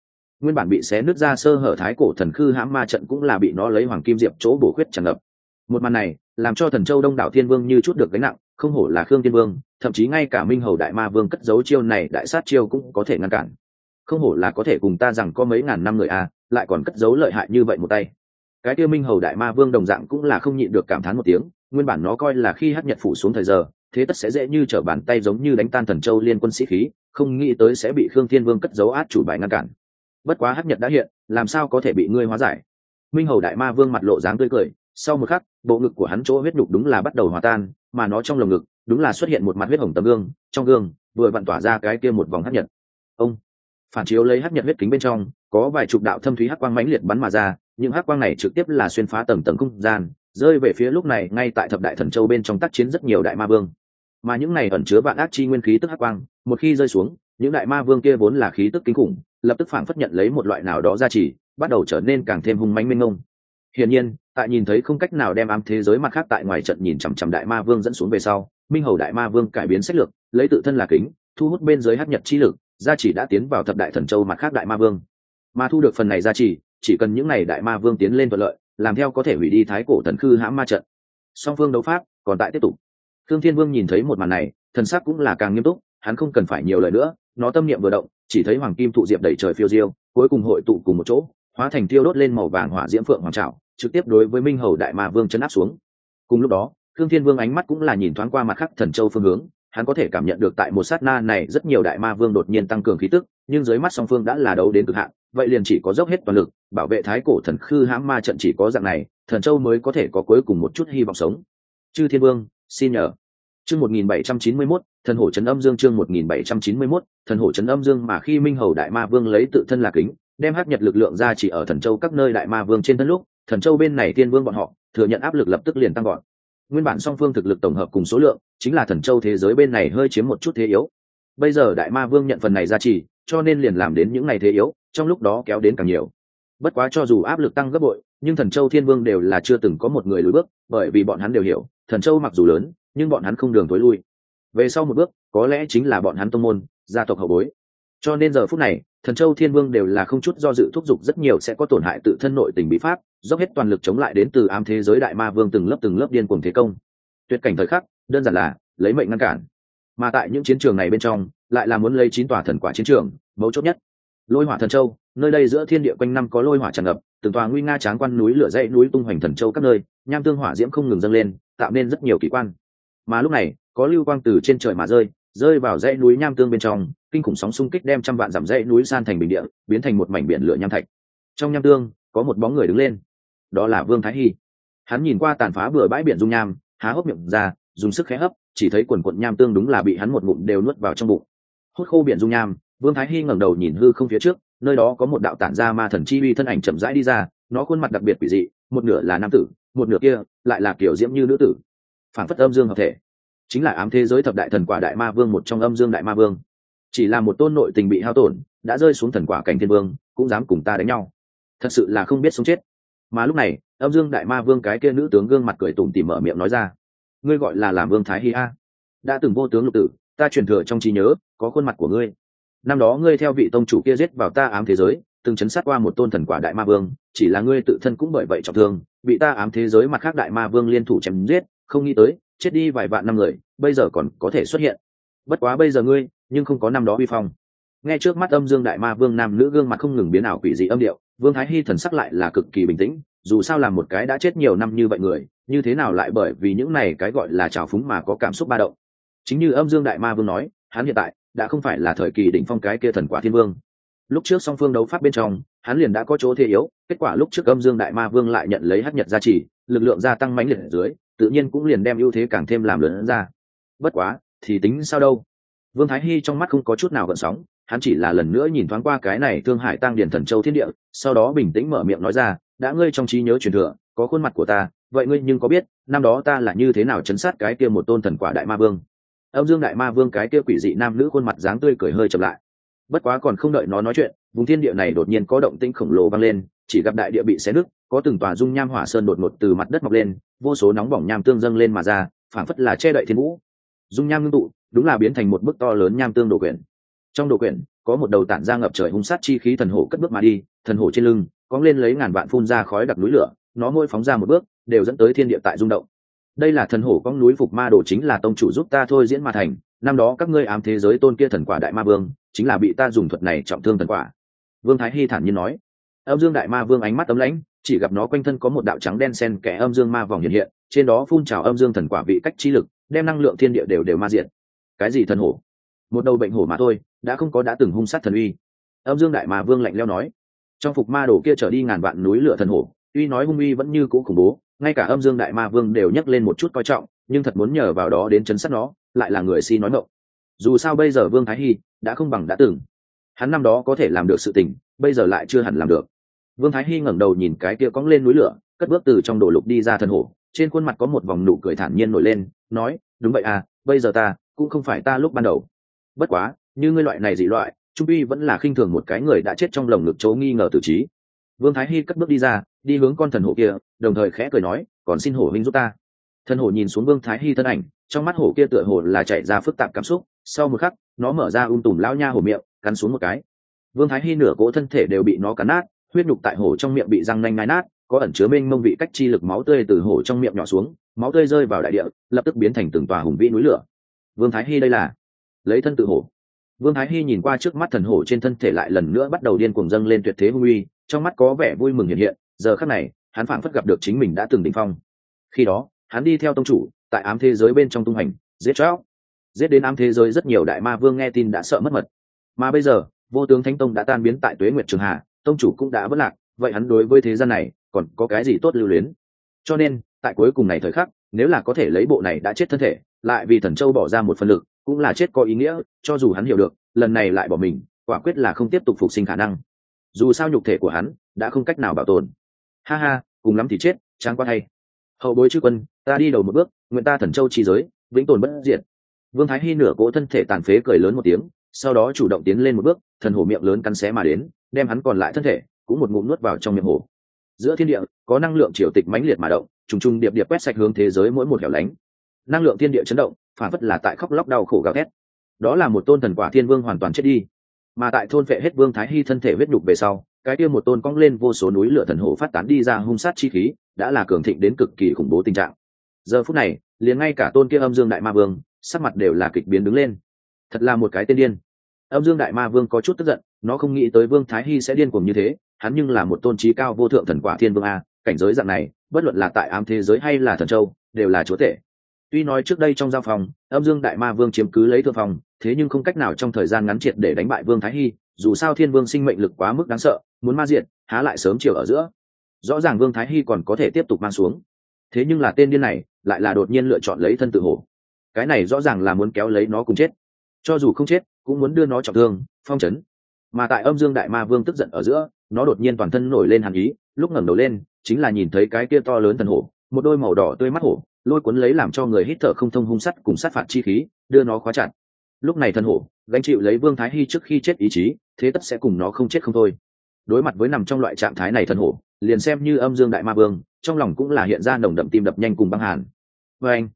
Nguyên bản bị xé nứt ra sơ hở thái cổ thần khư hãm ma trận cũng là bị nó lấy hoàng kim diệp chỗ bổ khuyết tràn ngập. Một màn này, làm cho thần châu đông đảo thiên vương như chút được gánh nặng, không hổ là khương thiên vương, thậm chí ngay cả minh hầu đại ma vương cất giấu chiêu này đại sát chiêu cũng có thể ngăn cản. Không hổ là có thể cùng ta rằng có mấy ngàn năm người a lại còn cất giấu lợi hại như vậy một tay. Cái tiêu minh hầu đại ma vương đồng dạng cũng là không nhịn được cảm thán một tiếng, nguyên bản nó coi là khi hát nhật phủ xuống thời giờ thế tất sẽ dễ như trở bàn tay giống như đánh tan thần châu liên quân sĩ khí, không nghĩ tới sẽ bị khương thiên vương cất giấu át chủ bài ngăn cản. Bất quá hắc nhật đã hiện, làm sao có thể bị ngươi hóa giải? Minh hầu đại ma vương mặt lộ dáng tươi cười, sau một khắc, bộ ngực của hắn chỗ huyết nhục đúng là bắt đầu hòa tan, mà nó trong lồng ngực, đúng là xuất hiện một mặt huyết hồng tấm gương, trong gương vừa vặn tỏa ra cái kia một vòng hắc nhật. Ông, phản chiếu lấy hắc nhật huyết kính bên trong, có vài chục đạo thâm thúy hắc quang mãnh liệt bắn mà ra, những hắc quang này trực tiếp là xuyên phá tầng tầng không gian, rơi về phía lúc này, ngay tại thập đại thần châu bên trong tác chiến rất nhiều đại ma vương mà những này ẩn chứa vạn ác chi nguyên khí tức hắc quang, một khi rơi xuống, những đại ma vương kia vốn là khí tức kinh khủng, lập tức phản phất nhận lấy một loại nào đó ra chỉ bắt đầu trở nên càng thêm hung mãnh minh ngông hiển nhiên, tại nhìn thấy không cách nào đem ám thế giới mặt khác tại ngoài trận nhìn chằm chằm đại ma vương dẫn xuống về sau, minh hầu đại ma vương cải biến sách lược, lấy tự thân là kính, thu hút bên dưới hắc nhật chi lực, gia chỉ đã tiến vào thập đại thần châu mặt khác đại ma vương. Mà thu được phần này gia chỉ chỉ cần những này đại ma vương tiến lên thuận lợi, làm theo có thể hủy đi thái cổ thần khư hãm ma trận. Song phương đấu pháp còn tại tiếp tục thương thiên vương nhìn thấy một màn này, thần sắc cũng là càng nghiêm túc, hắn không cần phải nhiều lời nữa, nó tâm niệm vừa động, chỉ thấy hoàng kim thụ diệp đẩy trời phiêu diêu, cuối cùng hội tụ cùng một chỗ, hóa thành tiêu đốt lên màu vàng hỏa diễm phượng hoàng trào trực tiếp đối với minh hầu đại ma vương chấn áp xuống. Cùng lúc đó thương thiên vương ánh mắt cũng là nhìn thoáng qua mặt khắc thần châu phương hướng, hắn có thể cảm nhận được tại một sát na này rất nhiều đại ma vương đột nhiên tăng cường khí tức, nhưng dưới mắt song phương đã là đấu đến cực hạn, vậy liền chỉ có dốc hết toàn lực, bảo vệ thái cổ thần khư hãm ma trận chỉ có dạng này, thần châu mới có thể có cuối cùng một chút hy vọng sống. Chư thiên vương, xin nhờ chương một nghìn bảy trăm chín mươi mốt, thần hổ trấn âm dương chương một nghìn bảy trăm chín mươi mốt, thần hổ trấn âm dương mà khi minh hầu đại ma vương lấy tự thân là kính, đem hắc nhật lực lượng ra chỉ ở thần châu các nơi đại ma vương trên thân lúc, thần châu bên này thiên vương bọn họ, thừa nhận áp lực lập tức liền tăng gọn nguyên bản song phương thực lực tổng hợp cùng số lượng, chính là thần châu thế giới bên này hơi chiếm một chút thế yếu. Bây giờ đại ma vương nhận phần này ra chỉ, cho nên liền làm đến những ngày thế yếu, trong lúc đó kéo đến càng nhiều. Bất quá cho dù áp lực tăng gấp bội, nhưng thần châu thiên vương đều là chưa từng có một người lùi bước, bởi vì bọn hắn đều hiểu, thần châu mặc dù lớn nhưng bọn hắn không đường tối lui. Về sau một bước, có lẽ chính là bọn hắn tông môn, gia tộc hậu bối. Cho nên giờ phút này, thần châu thiên vương đều là không chút do dự thúc giục rất nhiều sẽ có tổn hại tự thân nội tình bí pháp, dốc hết toàn lực chống lại đến từ ám thế giới đại ma vương từng lớp từng lớp điên cuồng thế công. Tuyệt cảnh thời khắc, đơn giản là lấy mệnh ngăn cản. Mà tại những chiến trường này bên trong, lại là muốn lấy chín tòa thần quả chiến trường, mấu chốt nhất. Lôi hỏa thần châu, nơi đây giữa thiên địa quanh năm có lôi hỏa tràn ngập, từng tòa nguy nga tráng quan núi lửa dãy núi tung hoành thần châu các nơi, nham tương hỏa diễm không ngừng dâng lên, tạo nên rất nhiều kỳ quan mà lúc này, có lưu quang từ trên trời mà rơi rơi vào dãy núi nham tương bên trong, kinh khủng sóng xung kích đem trăm vạn dặm dãy núi san thành bình địa, biến thành một mảnh biển lửa nham thạch. Trong nham tương, có một bóng người đứng lên. Đó là vương thái hy. Hắn nhìn qua tàn phá bừa bãi biển dung nham, há hốc miệng ra, dùng sức khẽ hấp, chỉ thấy quần quận nham tương đúng là bị hắn một ngụm đều nuốt vào trong bụng. Hút khô biển dung nham, vương thái hy ngẩng đầu nhìn hư không phía trước, nơi đó có một đạo tản ra ma thần chi uy thân ảnh chậm rãi đi ra, nó khuôn mặt đặc biệt quỷ dị, một nửa là nam tử, một nửa kia lại là kiểu diễm như nữ tử phản phất âm dương hợp thể. Chính là ám thế giới thập đại thần quả đại ma vương một trong âm dương đại ma vương. Chỉ là một tôn nội tình bị hao tổn, đã rơi xuống thần quả cảnh thiên vương, cũng dám cùng ta đánh nhau. Thật sự là không biết sống chết. Mà lúc này, âm dương đại ma vương cái kia nữ tướng gương mặt cười tủm tỉm mở miệng nói ra. Ngươi gọi là làm vương thái hi a. Đã từng vô tướng lục tử, ta truyền thừa trong trí nhớ, có khuôn mặt của ngươi. Năm đó ngươi theo vị tông chủ kia giết vào ta ám thế giới, từng chấn sát qua một tôn thần quả đại ma vương, chỉ là ngươi tự thân cũng bởi vậy trọng thương, bị ta ám thế giới mặt khác đại ma vương liên thủ chém giết không nghĩ tới, chết đi vài vạn năm người, bây giờ còn có thể xuất hiện. Bất quá bây giờ ngươi, nhưng không có năm đó uy phong. Nghe trước mắt âm dương đại ma vương nam nữ gương mặt không ngừng biến ảo quỷ dị âm điệu, vương thái hy thần sắc lại là cực kỳ bình tĩnh, dù sao là một cái đã chết nhiều năm như vậy người, như thế nào lại bởi vì những này cái gọi là trào phúng mà có cảm xúc ba động. Chính như âm dương đại ma vương nói, hắn hiện tại đã không phải là thời kỳ đỉnh phong cái kia thần quả thiên vương. Lúc trước song phương đấu pháp bên trong, hắn liền đã có chỗ thế yếu, kết quả lúc trước âm dương đại ma vương lại nhận lấy hát nhật gia trì, lực lượng gia tăng mãnh liệt ở dưới tự nhiên cũng liền đem ưu thế càng thêm làm lớn ra. Bất quá, thì tính sao đâu? Vương thái hy trong mắt không có chút nào gợn sóng, hắn chỉ là lần nữa nhìn thoáng qua cái này thương hải tăng điền thần châu thiên địa, sau đó bình tĩnh mở miệng nói ra, đã ngươi trong trí nhớ truyền thừa, có khuôn mặt của ta, vậy ngươi nhưng có biết, năm đó ta là như thế nào chấn sát cái kia một tôn thần quả đại ma vương? Âm dương đại ma vương cái kia quỷ dị nam nữ khuôn mặt dáng tươi cười hơi chậm lại. Bất quá còn không đợi nó nói chuyện, vùng thiên địa này đột nhiên có động tĩnh khổng lồ vang lên, chỉ gặp đại địa bị xé nứt có từng tòa dung nham hỏa sơn đột ngột từ mặt đất mọc lên, vô số nóng bỏng nham tương dâng lên mà ra, phảng phất là che đậy thiên vũ. Dung nham ngưng tụ, đúng là biến thành một bức to lớn nham tương đồ quyển. Trong đồ quyển, có một đầu tản ra ngập trời hung sát chi khí thần hổ cất bước mà đi, thần hổ trên lưng, cóng lên lấy ngàn vạn phun ra khói đặc núi lửa, nó mỗi phóng ra một bước, đều dẫn tới thiên địa tại rung động. Đây là thần hổ cong núi phục ma đồ chính là tông chủ giúp ta thôi diễn mà thành, năm đó các ngươi ám thế giới tôn kia thần quả đại ma vương, chính là bị ta dùng thuật này trọng thương thần quả. Vương thái hy thản nhiên nói. Âm dương đại ma vương ánh mắt tấm lãnh chỉ gặp nó quanh thân có một đạo trắng đen sen kẻ âm dương ma vòng hiện hiện, trên đó phun trào âm dương thần quả vị cách chi lực, đem năng lượng thiên địa đều đều ma diện cái gì thần hổ? Một đầu bệnh hổ mà thôi, đã không có đã từng hung sát thần uy. Âm dương đại ma vương lạnh leo nói. Trong phục ma đồ kia trở đi ngàn vạn núi lửa thần hổ, tuy nói hung uy vẫn như cũ khủng bố, ngay cả âm dương đại ma vương đều nhắc lên một chút coi trọng, nhưng thật muốn nhờ vào đó đến chấn sát nó, lại là người si nói mộng dù sao bây giờ vương thái hy, đã không bằng đã từng. Hắn năm đó có thể làm được sự tình, bây giờ lại chưa hẳn làm được vương thái hy ngẩng đầu nhìn cái kia cóng lên núi lửa, cất bước từ trong đồ lục đi ra thần hổ, trên khuôn mặt có một vòng nụ cười thản nhiên nổi lên, nói, đúng vậy à bây giờ ta cũng không phải ta lúc ban đầu. Bất quá, như ngươi loại này dị loại, trung uy vẫn là khinh thường một cái người đã chết trong lồng ngực chỗ nghi ngờ tử trí. Vương thái hy cất bước đi ra, đi hướng con thần hổ kia, đồng thời khẽ cười nói, còn xin hổ huynh giúp ta. Thần hổ nhìn xuống vương thái hy thân ảnh, trong mắt hổ kia tựa hồ là chạy ra phức tạp cảm xúc, sau một khắc, nó mở ra um tùm lao nha hổ miệng, cắn xuống một cái. Vương thái hy nửa cỗ thân thể đều bị nó cắn nát huyết nhục tại hổ trong miệng bị răng nanh ngai nát, có ẩn chứa mênh mông vị cách chi lực máu tươi từ hổ trong miệng nhỏ xuống, máu tươi rơi vào đại địa, lập tức biến thành từng tòa hùng vĩ núi lửa. Vương thái hy đây là lấy thân tự hổ. Vương thái hy nhìn qua trước mắt thần hổ trên thân thể lại lần nữa bắt đầu điên cuồng dâng lên tuyệt thế hung uy, trong mắt có vẻ vui mừng hiện hiện, giờ khắc này, hắn phảng phất gặp được chính mình đã từng đỉnh phong. Khi đó, hắn đi theo tông chủ, tại ám thế giới bên trong tung hành, giết chóc. Giết đến ám thế giới rất nhiều đại ma vương nghe tin đã sợ mất mật. Mà bây giờ, vô tướng thánh tông đã tan biến tại tuế nguyệt trường hà tông chủ cũng đã vất lạc, vậy hắn đối với thế gian này còn có cái gì tốt lưu luyến? Cho nên, tại cuối cùng này thời khắc, nếu là có thể lấy bộ này đã chết thân thể, lại vì thần châu bỏ ra một phần lực, cũng là chết có ý nghĩa, cho dù hắn hiểu được, lần này lại bỏ mình, quả quyết là không tiếp tục phục sinh khả năng. Dù sao nhục thể của hắn đã không cách nào bảo tồn. Ha ha, cùng lắm thì chết trang quan hay. Hậu bối chư quân, ta đi đầu một bước, nguyện ta thần châu chi giới, vĩnh tồn bất diệt. Vương thái hy nửa cỗ thân thể tàn phế cười lớn một tiếng sau đó chủ động tiến lên một bước, thần hổ miệng lớn cắn xé mà đến, đem hắn còn lại thân thể cũng một ngụm nuốt vào trong miệng hổ. Giữa thiên địa, có năng lượng triều tịch mãnh liệt mà động, trùng trùng điệp điệp quét sạch hướng thế giới mỗi một hẻo lánh. Năng lượng thiên địa chấn động, phản phất là tại khóc lóc đau khổ gào thét. Đó là một tôn thần quả thiên vương hoàn toàn chết đi. Mà tại thôn vệ hết vương thái hy thân thể huyết nhục về sau, cái kia một tôn cong lên vô số núi lửa thần hổ phát tán đi ra hung sát chi khí, đã là cường thịnh đến cực kỳ khủng bố tình trạng. Giờ phút này, liền ngay cả tôn kia âm dương đại ma vương, sắc mặt đều là kịch biến đứng lên thật là một cái tên điên. Âm dương đại ma vương có chút tức giận, nó không nghĩ tới vương thái hy sẽ điên cuồng như thế, hắn nhưng là một tôn trí cao vô thượng thần quả thiên vương a, cảnh giới dạng này, bất luận là tại ám thế giới hay là thần châu, đều là chúa tể. Tuy nói trước đây trong giao phòng, âm dương đại ma vương chiếm cứ lấy thượng phòng, thế nhưng không cách nào trong thời gian ngắn triệt để đánh bại vương thái hy, dù sao thiên vương sinh mệnh lực quá mức đáng sợ, muốn ma diện há lại sớm chiều ở giữa. Rõ ràng vương thái hy còn có thể tiếp tục mang xuống. Thế nhưng là tên điên này, lại là đột nhiên lựa chọn lấy thân tự hổ. Cái này rõ ràng là muốn kéo lấy nó cùng chết cho dù không chết, cũng muốn đưa nó trọng thương, phong chấn. Mà tại âm dương đại ma vương tức giận ở giữa, nó đột nhiên toàn thân nổi lên hàn ý, lúc ngẩng đầu lên, chính là nhìn thấy cái kia to lớn thần hổ, một đôi màu đỏ tươi mắt hổ, lôi cuốn lấy làm cho người hít thở không thông hung sắt cùng sát phạt chi khí, đưa nó khóa chặt. Lúc này thần hổ, gánh chịu lấy vương thái hy trước khi chết ý chí, thế tất sẽ cùng nó không chết không thôi. Đối mặt với nằm trong loại trạng thái này thần hổ, liền xem như âm dương đại ma vương, trong lòng cũng là hiện ra nồng đậm tim đập nhanh cùng băng hàn. Vê anh,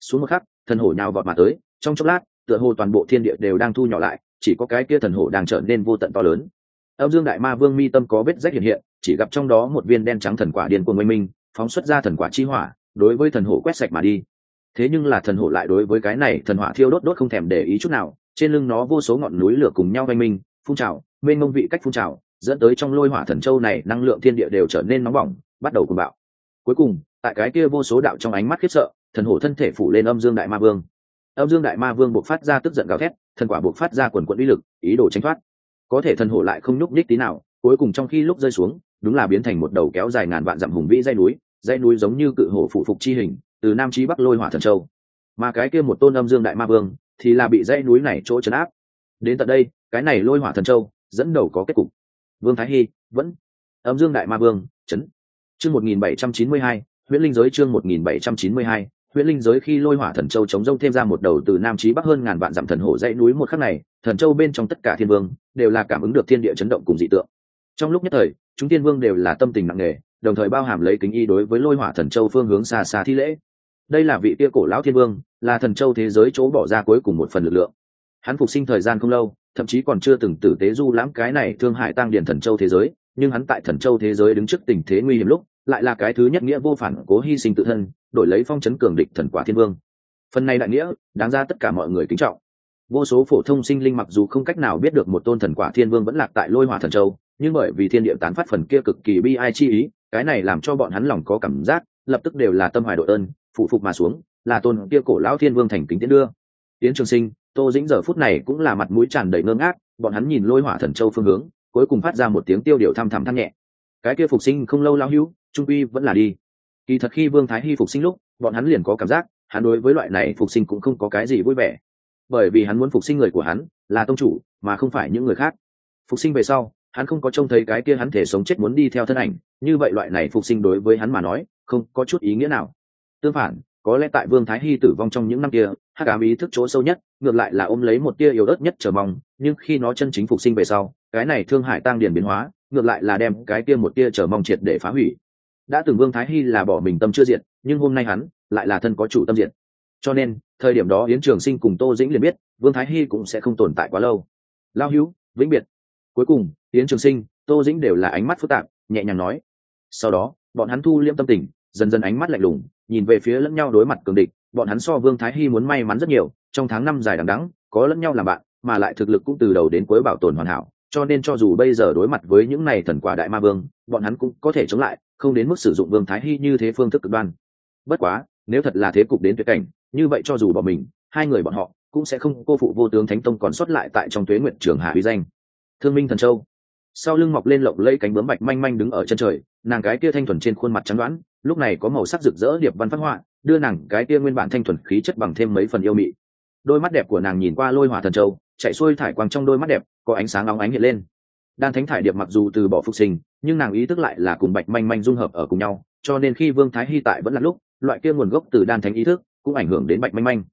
xuống một khắc, thần hổ nhào vọt mà tới, trong chốc lát tựa hồ toàn bộ thiên địa đều đang thu nhỏ lại, chỉ có cái kia thần hổ đang trở nên vô tận to lớn. Âm dương đại ma vương mi tâm có vết rách hiện hiện, chỉ gặp trong đó một viên đen trắng thần quả điên cuồng minh minh, phóng xuất ra thần quả chi hỏa, đối với thần hổ quét sạch mà đi. Thế nhưng là thần hổ lại đối với cái này thần hỏa thiêu đốt đốt không thèm để ý chút nào, trên lưng nó vô số ngọn núi lửa cùng nhau oanh minh, phun trào, mênh mông vị cách phun trào, dẫn tới trong lôi hỏa thần châu này năng lượng thiên địa đều trở nên nóng bỏng, bắt đầu cùng bạo. Cuối cùng, tại cái kia vô số đạo trong ánh mắt khiếp sợ, thần hổ thân thể phủ lên âm dương đại ma vương âm dương đại ma vương buộc phát ra tức giận gào thét, thần quả buộc phát ra quần quận uy lực, ý đồ tránh thoát. Có thể thần hổ lại không nhúc nhích tí nào, cuối cùng trong khi lúc rơi xuống, đúng là biến thành một đầu kéo dài ngàn vạn dặm hùng vĩ dây núi dây núi giống như cự hổ phụ phục chi hình, từ nam chí bắc lôi hỏa thần châu. Mà cái kia một tôn âm dương đại ma vương thì là bị dây núi này chỗ chấn áp. Đến tận đây, cái này lôi hỏa thần châu dẫn đầu có kết cục. Vương thái hy, vẫn. Âm dương đại ma vương chấn chương một nghìn bảy trăm chín mươi hai, huyễn linh giới chương một nghìn bảy trăm chín mươi hai huyễn linh giới khi lôi hỏa thần châu chống rông thêm ra một đầu từ nam chí bắc hơn ngàn vạn dặm thần hổ dãy núi một khắc này, thần châu bên trong tất cả thiên vương đều là cảm ứng được thiên địa chấn động cùng dị tượng. Trong lúc nhất thời, chúng thiên vương đều là tâm tình nặng nề, đồng thời bao hàm lấy kính y đối với lôi hỏa thần châu phương hướng xa xa thi lễ. Đây là vị kia cổ lão thiên vương, là thần châu thế giới chỗ bỏ ra cuối cùng một phần lực lượng. Hắn phục sinh thời gian không lâu, thậm chí còn chưa từng tử tế du lãm cái này thương hại tăng điển thần châu thế giới, nhưng hắn tại thần châu thế giới đứng trước tình thế nguy hiểm lúc lại là cái thứ nhất nghĩa vô phản cố hy sinh tự thân, đổi lấy phong chấn cường địch thần quả thiên vương. Phần này đại nghĩa, đáng ra tất cả mọi người kính trọng. Vô số phổ thông sinh linh mặc dù không cách nào biết được một tôn thần quả thiên vương vẫn lạc tại lôi hỏa thần châu, nhưng bởi vì thiên địa tán phát phần kia cực kỳ bi ai chi ý, cái này làm cho bọn hắn lòng có cảm giác, lập tức đều là tâm hoài đội ơn, phụ phục mà xuống, là tôn kia cổ lão thiên vương thành kính tiến đưa. Tiến trường sinh, tô dĩnh giờ phút này cũng là mặt mũi tràn đầy ngơ ngác, bọn hắn nhìn lôi hỏa thần châu phương hướng, cuối cùng phát ra một tiếng tiêu điệu thăm thẳm thăng nhẹ. Cái kia phục sinh không lâu lao hữu trung uy vẫn là đi. Kỳ thật khi vương thái hy phục sinh lúc, bọn hắn liền có cảm giác, hắn đối với loại này phục sinh cũng không có cái gì vui vẻ. Bởi vì hắn muốn phục sinh người của hắn, là tông chủ, mà không phải những người khác. Phục sinh về sau, hắn không có trông thấy cái kia hắn thể sống chết muốn đi theo thân ảnh. Như vậy loại này phục sinh đối với hắn mà nói, không có chút ý nghĩa nào. Tương phản, có lẽ tại vương thái hy tử vong trong những năm kia hắc ám ý thức chỗ sâu nhất, ngược lại là ôm lấy một tia yếu ớt nhất trở mong, nhưng khi nó chân chính phục sinh về sau, cái này thương hại tăng điển biến hóa, ngược lại là đem cái tia một tia trở mong triệt để phá hủy đã từng vương thái hy là bỏ mình tâm chưa diệt, nhưng hôm nay hắn lại là thân có chủ tâm diệt. Cho nên, thời điểm đó yến trường sinh cùng tô dĩnh liền biết, vương thái hy cũng sẽ không tồn tại quá lâu. Lao hữu, vĩnh biệt. Cuối cùng, yến trường sinh, tô dĩnh đều là ánh mắt phức tạp, nhẹ nhàng nói. Sau đó, bọn hắn thu liêm tâm tình, dần dần ánh mắt lạnh lùng, nhìn về phía lẫn nhau đối mặt cường địch. Bọn hắn so vương thái hy muốn may mắn rất nhiều, trong tháng năm dài đằng đắng có lẫn nhau làm bạn, mà lại thực lực cũng từ đầu đến cuối bảo tồn hoàn hảo. Cho nên cho dù bây giờ đối mặt với những này thần quả đại ma vương, bọn hắn cũng có thể chống lại không đến mức sử dụng vương thái hy như thế phương thức cực đoan. Bất quá, nếu thật là thế cục đến tuyệt cảnh, như vậy cho dù bọn mình, hai người bọn họ, cũng sẽ không cô phụ vô tướng thánh tông còn xuất lại tại trong tuế nguyện trường hạ uy danh. Thương minh thần châu. Sau lưng mọc lên lộng lây cánh bướm bạch manh manh đứng ở chân trời, nàng cái kia thanh thuần trên khuôn mặt trắng đoán, lúc này có màu sắc rực rỡ điệp văn phát họa, đưa nàng cái kia nguyên bản thanh thuần khí chất bằng thêm mấy phần yêu mị. Đôi mắt đẹp của nàng nhìn qua lôi hỏa thần châu, chạy xuôi thải quang trong đôi mắt đẹp, có ánh sáng óng ánh hiện lên đan thánh thải điệp mặc dù từ bỏ phục sinh, nhưng nàng ý thức lại là cùng bạch manh manh dung hợp ở cùng nhau, cho nên khi vương thái hy tại vẫn là lúc, loại kia nguồn gốc từ đan thánh ý thức cũng ảnh hưởng đến bạch manh manh.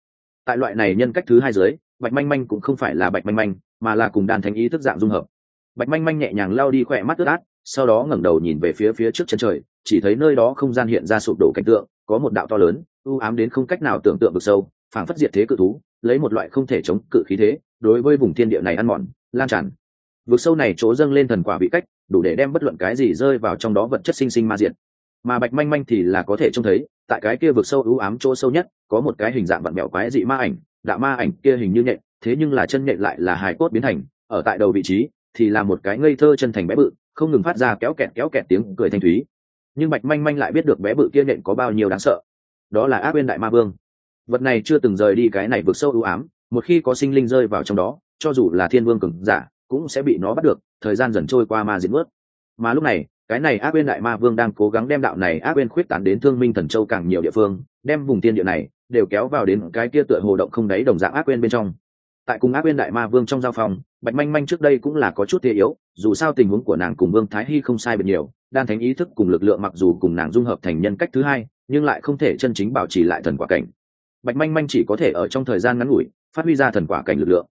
Tại loại này nhân cách thứ hai giới bạch manh manh cũng không phải là bạch manh manh, mà là cùng đan thánh ý thức dạng dung hợp. Bạch manh manh nhẹ nhàng lao đi khỏe mắt ướt át, sau đó ngẩng đầu nhìn về phía phía trước chân trời, chỉ thấy nơi đó không gian hiện ra sụp đổ cảnh tượng, có một đạo to lớn, u ám đến không cách nào tưởng tượng được sâu, phảng phất diệt thế cự thú, lấy một loại không thể chống cự khí thế, đối với vùng thiên địa này ăn mòn, lan tràn vực sâu này chỗ dâng lên thần quả bị cách, đủ để đem bất luận cái gì rơi vào trong đó vật chất sinh sinh ma diện mà bạch manh manh thì là có thể trông thấy, tại cái kia vực sâu ưu ám chỗ sâu nhất, có một cái hình dạng vặn mẹo quái dị ma ảnh, đạo ma ảnh kia hình như nhện, thế nhưng là chân nhện lại là hài cốt biến thành, ở tại đầu vị trí, thì là một cái ngây thơ chân thành bé bự, không ngừng phát ra kéo kẹt kéo kẹt tiếng cười thanh thúy. Nhưng bạch manh manh lại biết được bé bự kia nhện có bao nhiêu đáng sợ. Đó là ác quên đại ma vương. Vật này chưa từng rời đi cái này vượt sâu ưu ám, một khi có sinh linh rơi vào trong đó, cho dù là thiên vương cường giả cũng sẽ bị nó bắt được, thời gian dần trôi qua ma diễn ướt mà lúc này, cái này ác quên đại ma vương đang cố gắng đem đạo này ác quên khuyết tán đến thương minh thần châu càng nhiều địa phương, đem vùng tiên địa này đều kéo vào đến cái kia tựa hồ động không đáy đồng dạng ác quên bên trong. Tại cùng ác quên đại ma vương trong giao phòng, bạch manh manh trước đây cũng là có chút thế yếu, dù sao tình huống của nàng cùng vương thái hy không sai biệt nhiều, đan thánh ý thức cùng lực lượng mặc dù cùng nàng dung hợp thành nhân cách thứ hai, nhưng lại không thể chân chính bảo trì lại thần quả cảnh. Bạch manh manh chỉ có thể ở trong thời gian ngắn ngủi, phát huy ra thần quả cảnh lực lượng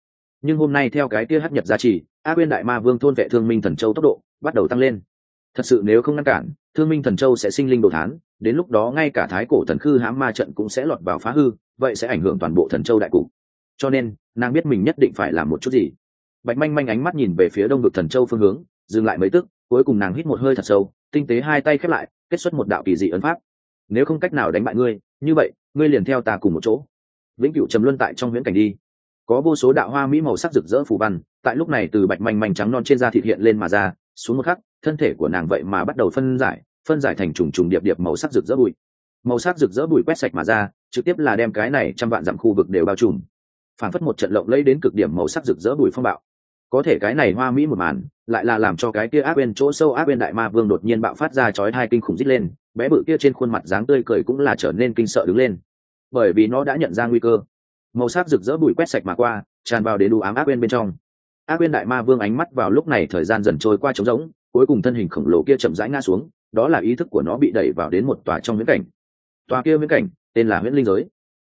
nhưng hôm nay theo cái kia hấp nhật giá trị a quên đại ma vương thôn vệ thương minh thần châu tốc độ bắt đầu tăng lên. Thật sự nếu không ngăn cản, thương minh thần châu sẽ sinh linh đồ thán, đến lúc đó ngay cả thái cổ thần khư hãm ma trận cũng sẽ lọt vào phá hư, vậy sẽ ảnh hưởng toàn bộ thần châu đại cục. Cho nên, nàng biết mình nhất định phải làm một chút gì. Bạch manh manh ánh mắt nhìn về phía đông vực thần châu phương hướng, dừng lại mấy tức, cuối cùng nàng hít một hơi thật sâu, tinh tế hai tay khép lại, kết xuất một đạo kỳ dị ấn pháp. Nếu không cách nào đánh bại ngươi, như vậy, ngươi liền theo ta cùng một chỗ. Vĩnh cửu trầm luân tại trong huyễn cảnh đi có vô số đạo hoa mỹ màu sắc rực rỡ phù văn, tại lúc này từ bạch manh manh trắng non trên da thịt hiện lên mà ra, xuống một khắc, thân thể của nàng vậy mà bắt đầu phân giải phân giải thành trùng trùng điệp điệp màu sắc rực rỡ bụi. Màu sắc rực rỡ bụi quét sạch mà ra, trực tiếp là đem cái này trăm vạn dặm khu vực đều bao trùm. Phản phất một trận lộng lấy đến cực điểm màu sắc rực rỡ bụi phong bạo. Có thể cái này hoa mỹ một màn, lại là làm cho cái kia áp bên chỗ sâu áp bên đại ma vương đột nhiên bạo phát ra chói hai kinh khủng rít lên, bé bự kia trên khuôn mặt dáng tươi cười cũng là trở nên kinh sợ đứng lên. Bởi vì nó đã nhận ra nguy cơ màu sắc rực rỡ bụi quét sạch mà qua, tràn vào đến đủ ám áp bên bên trong. Áp quên đại ma vương ánh mắt vào lúc này thời gian dần trôi qua trống rỗng, cuối cùng thân hình khổng lồ kia chậm rãi ngã xuống, đó là ý thức của nó bị đẩy vào đến một tòa trong viễn cảnh. Tòa kia viễn cảnh, tên là huyễn linh giới.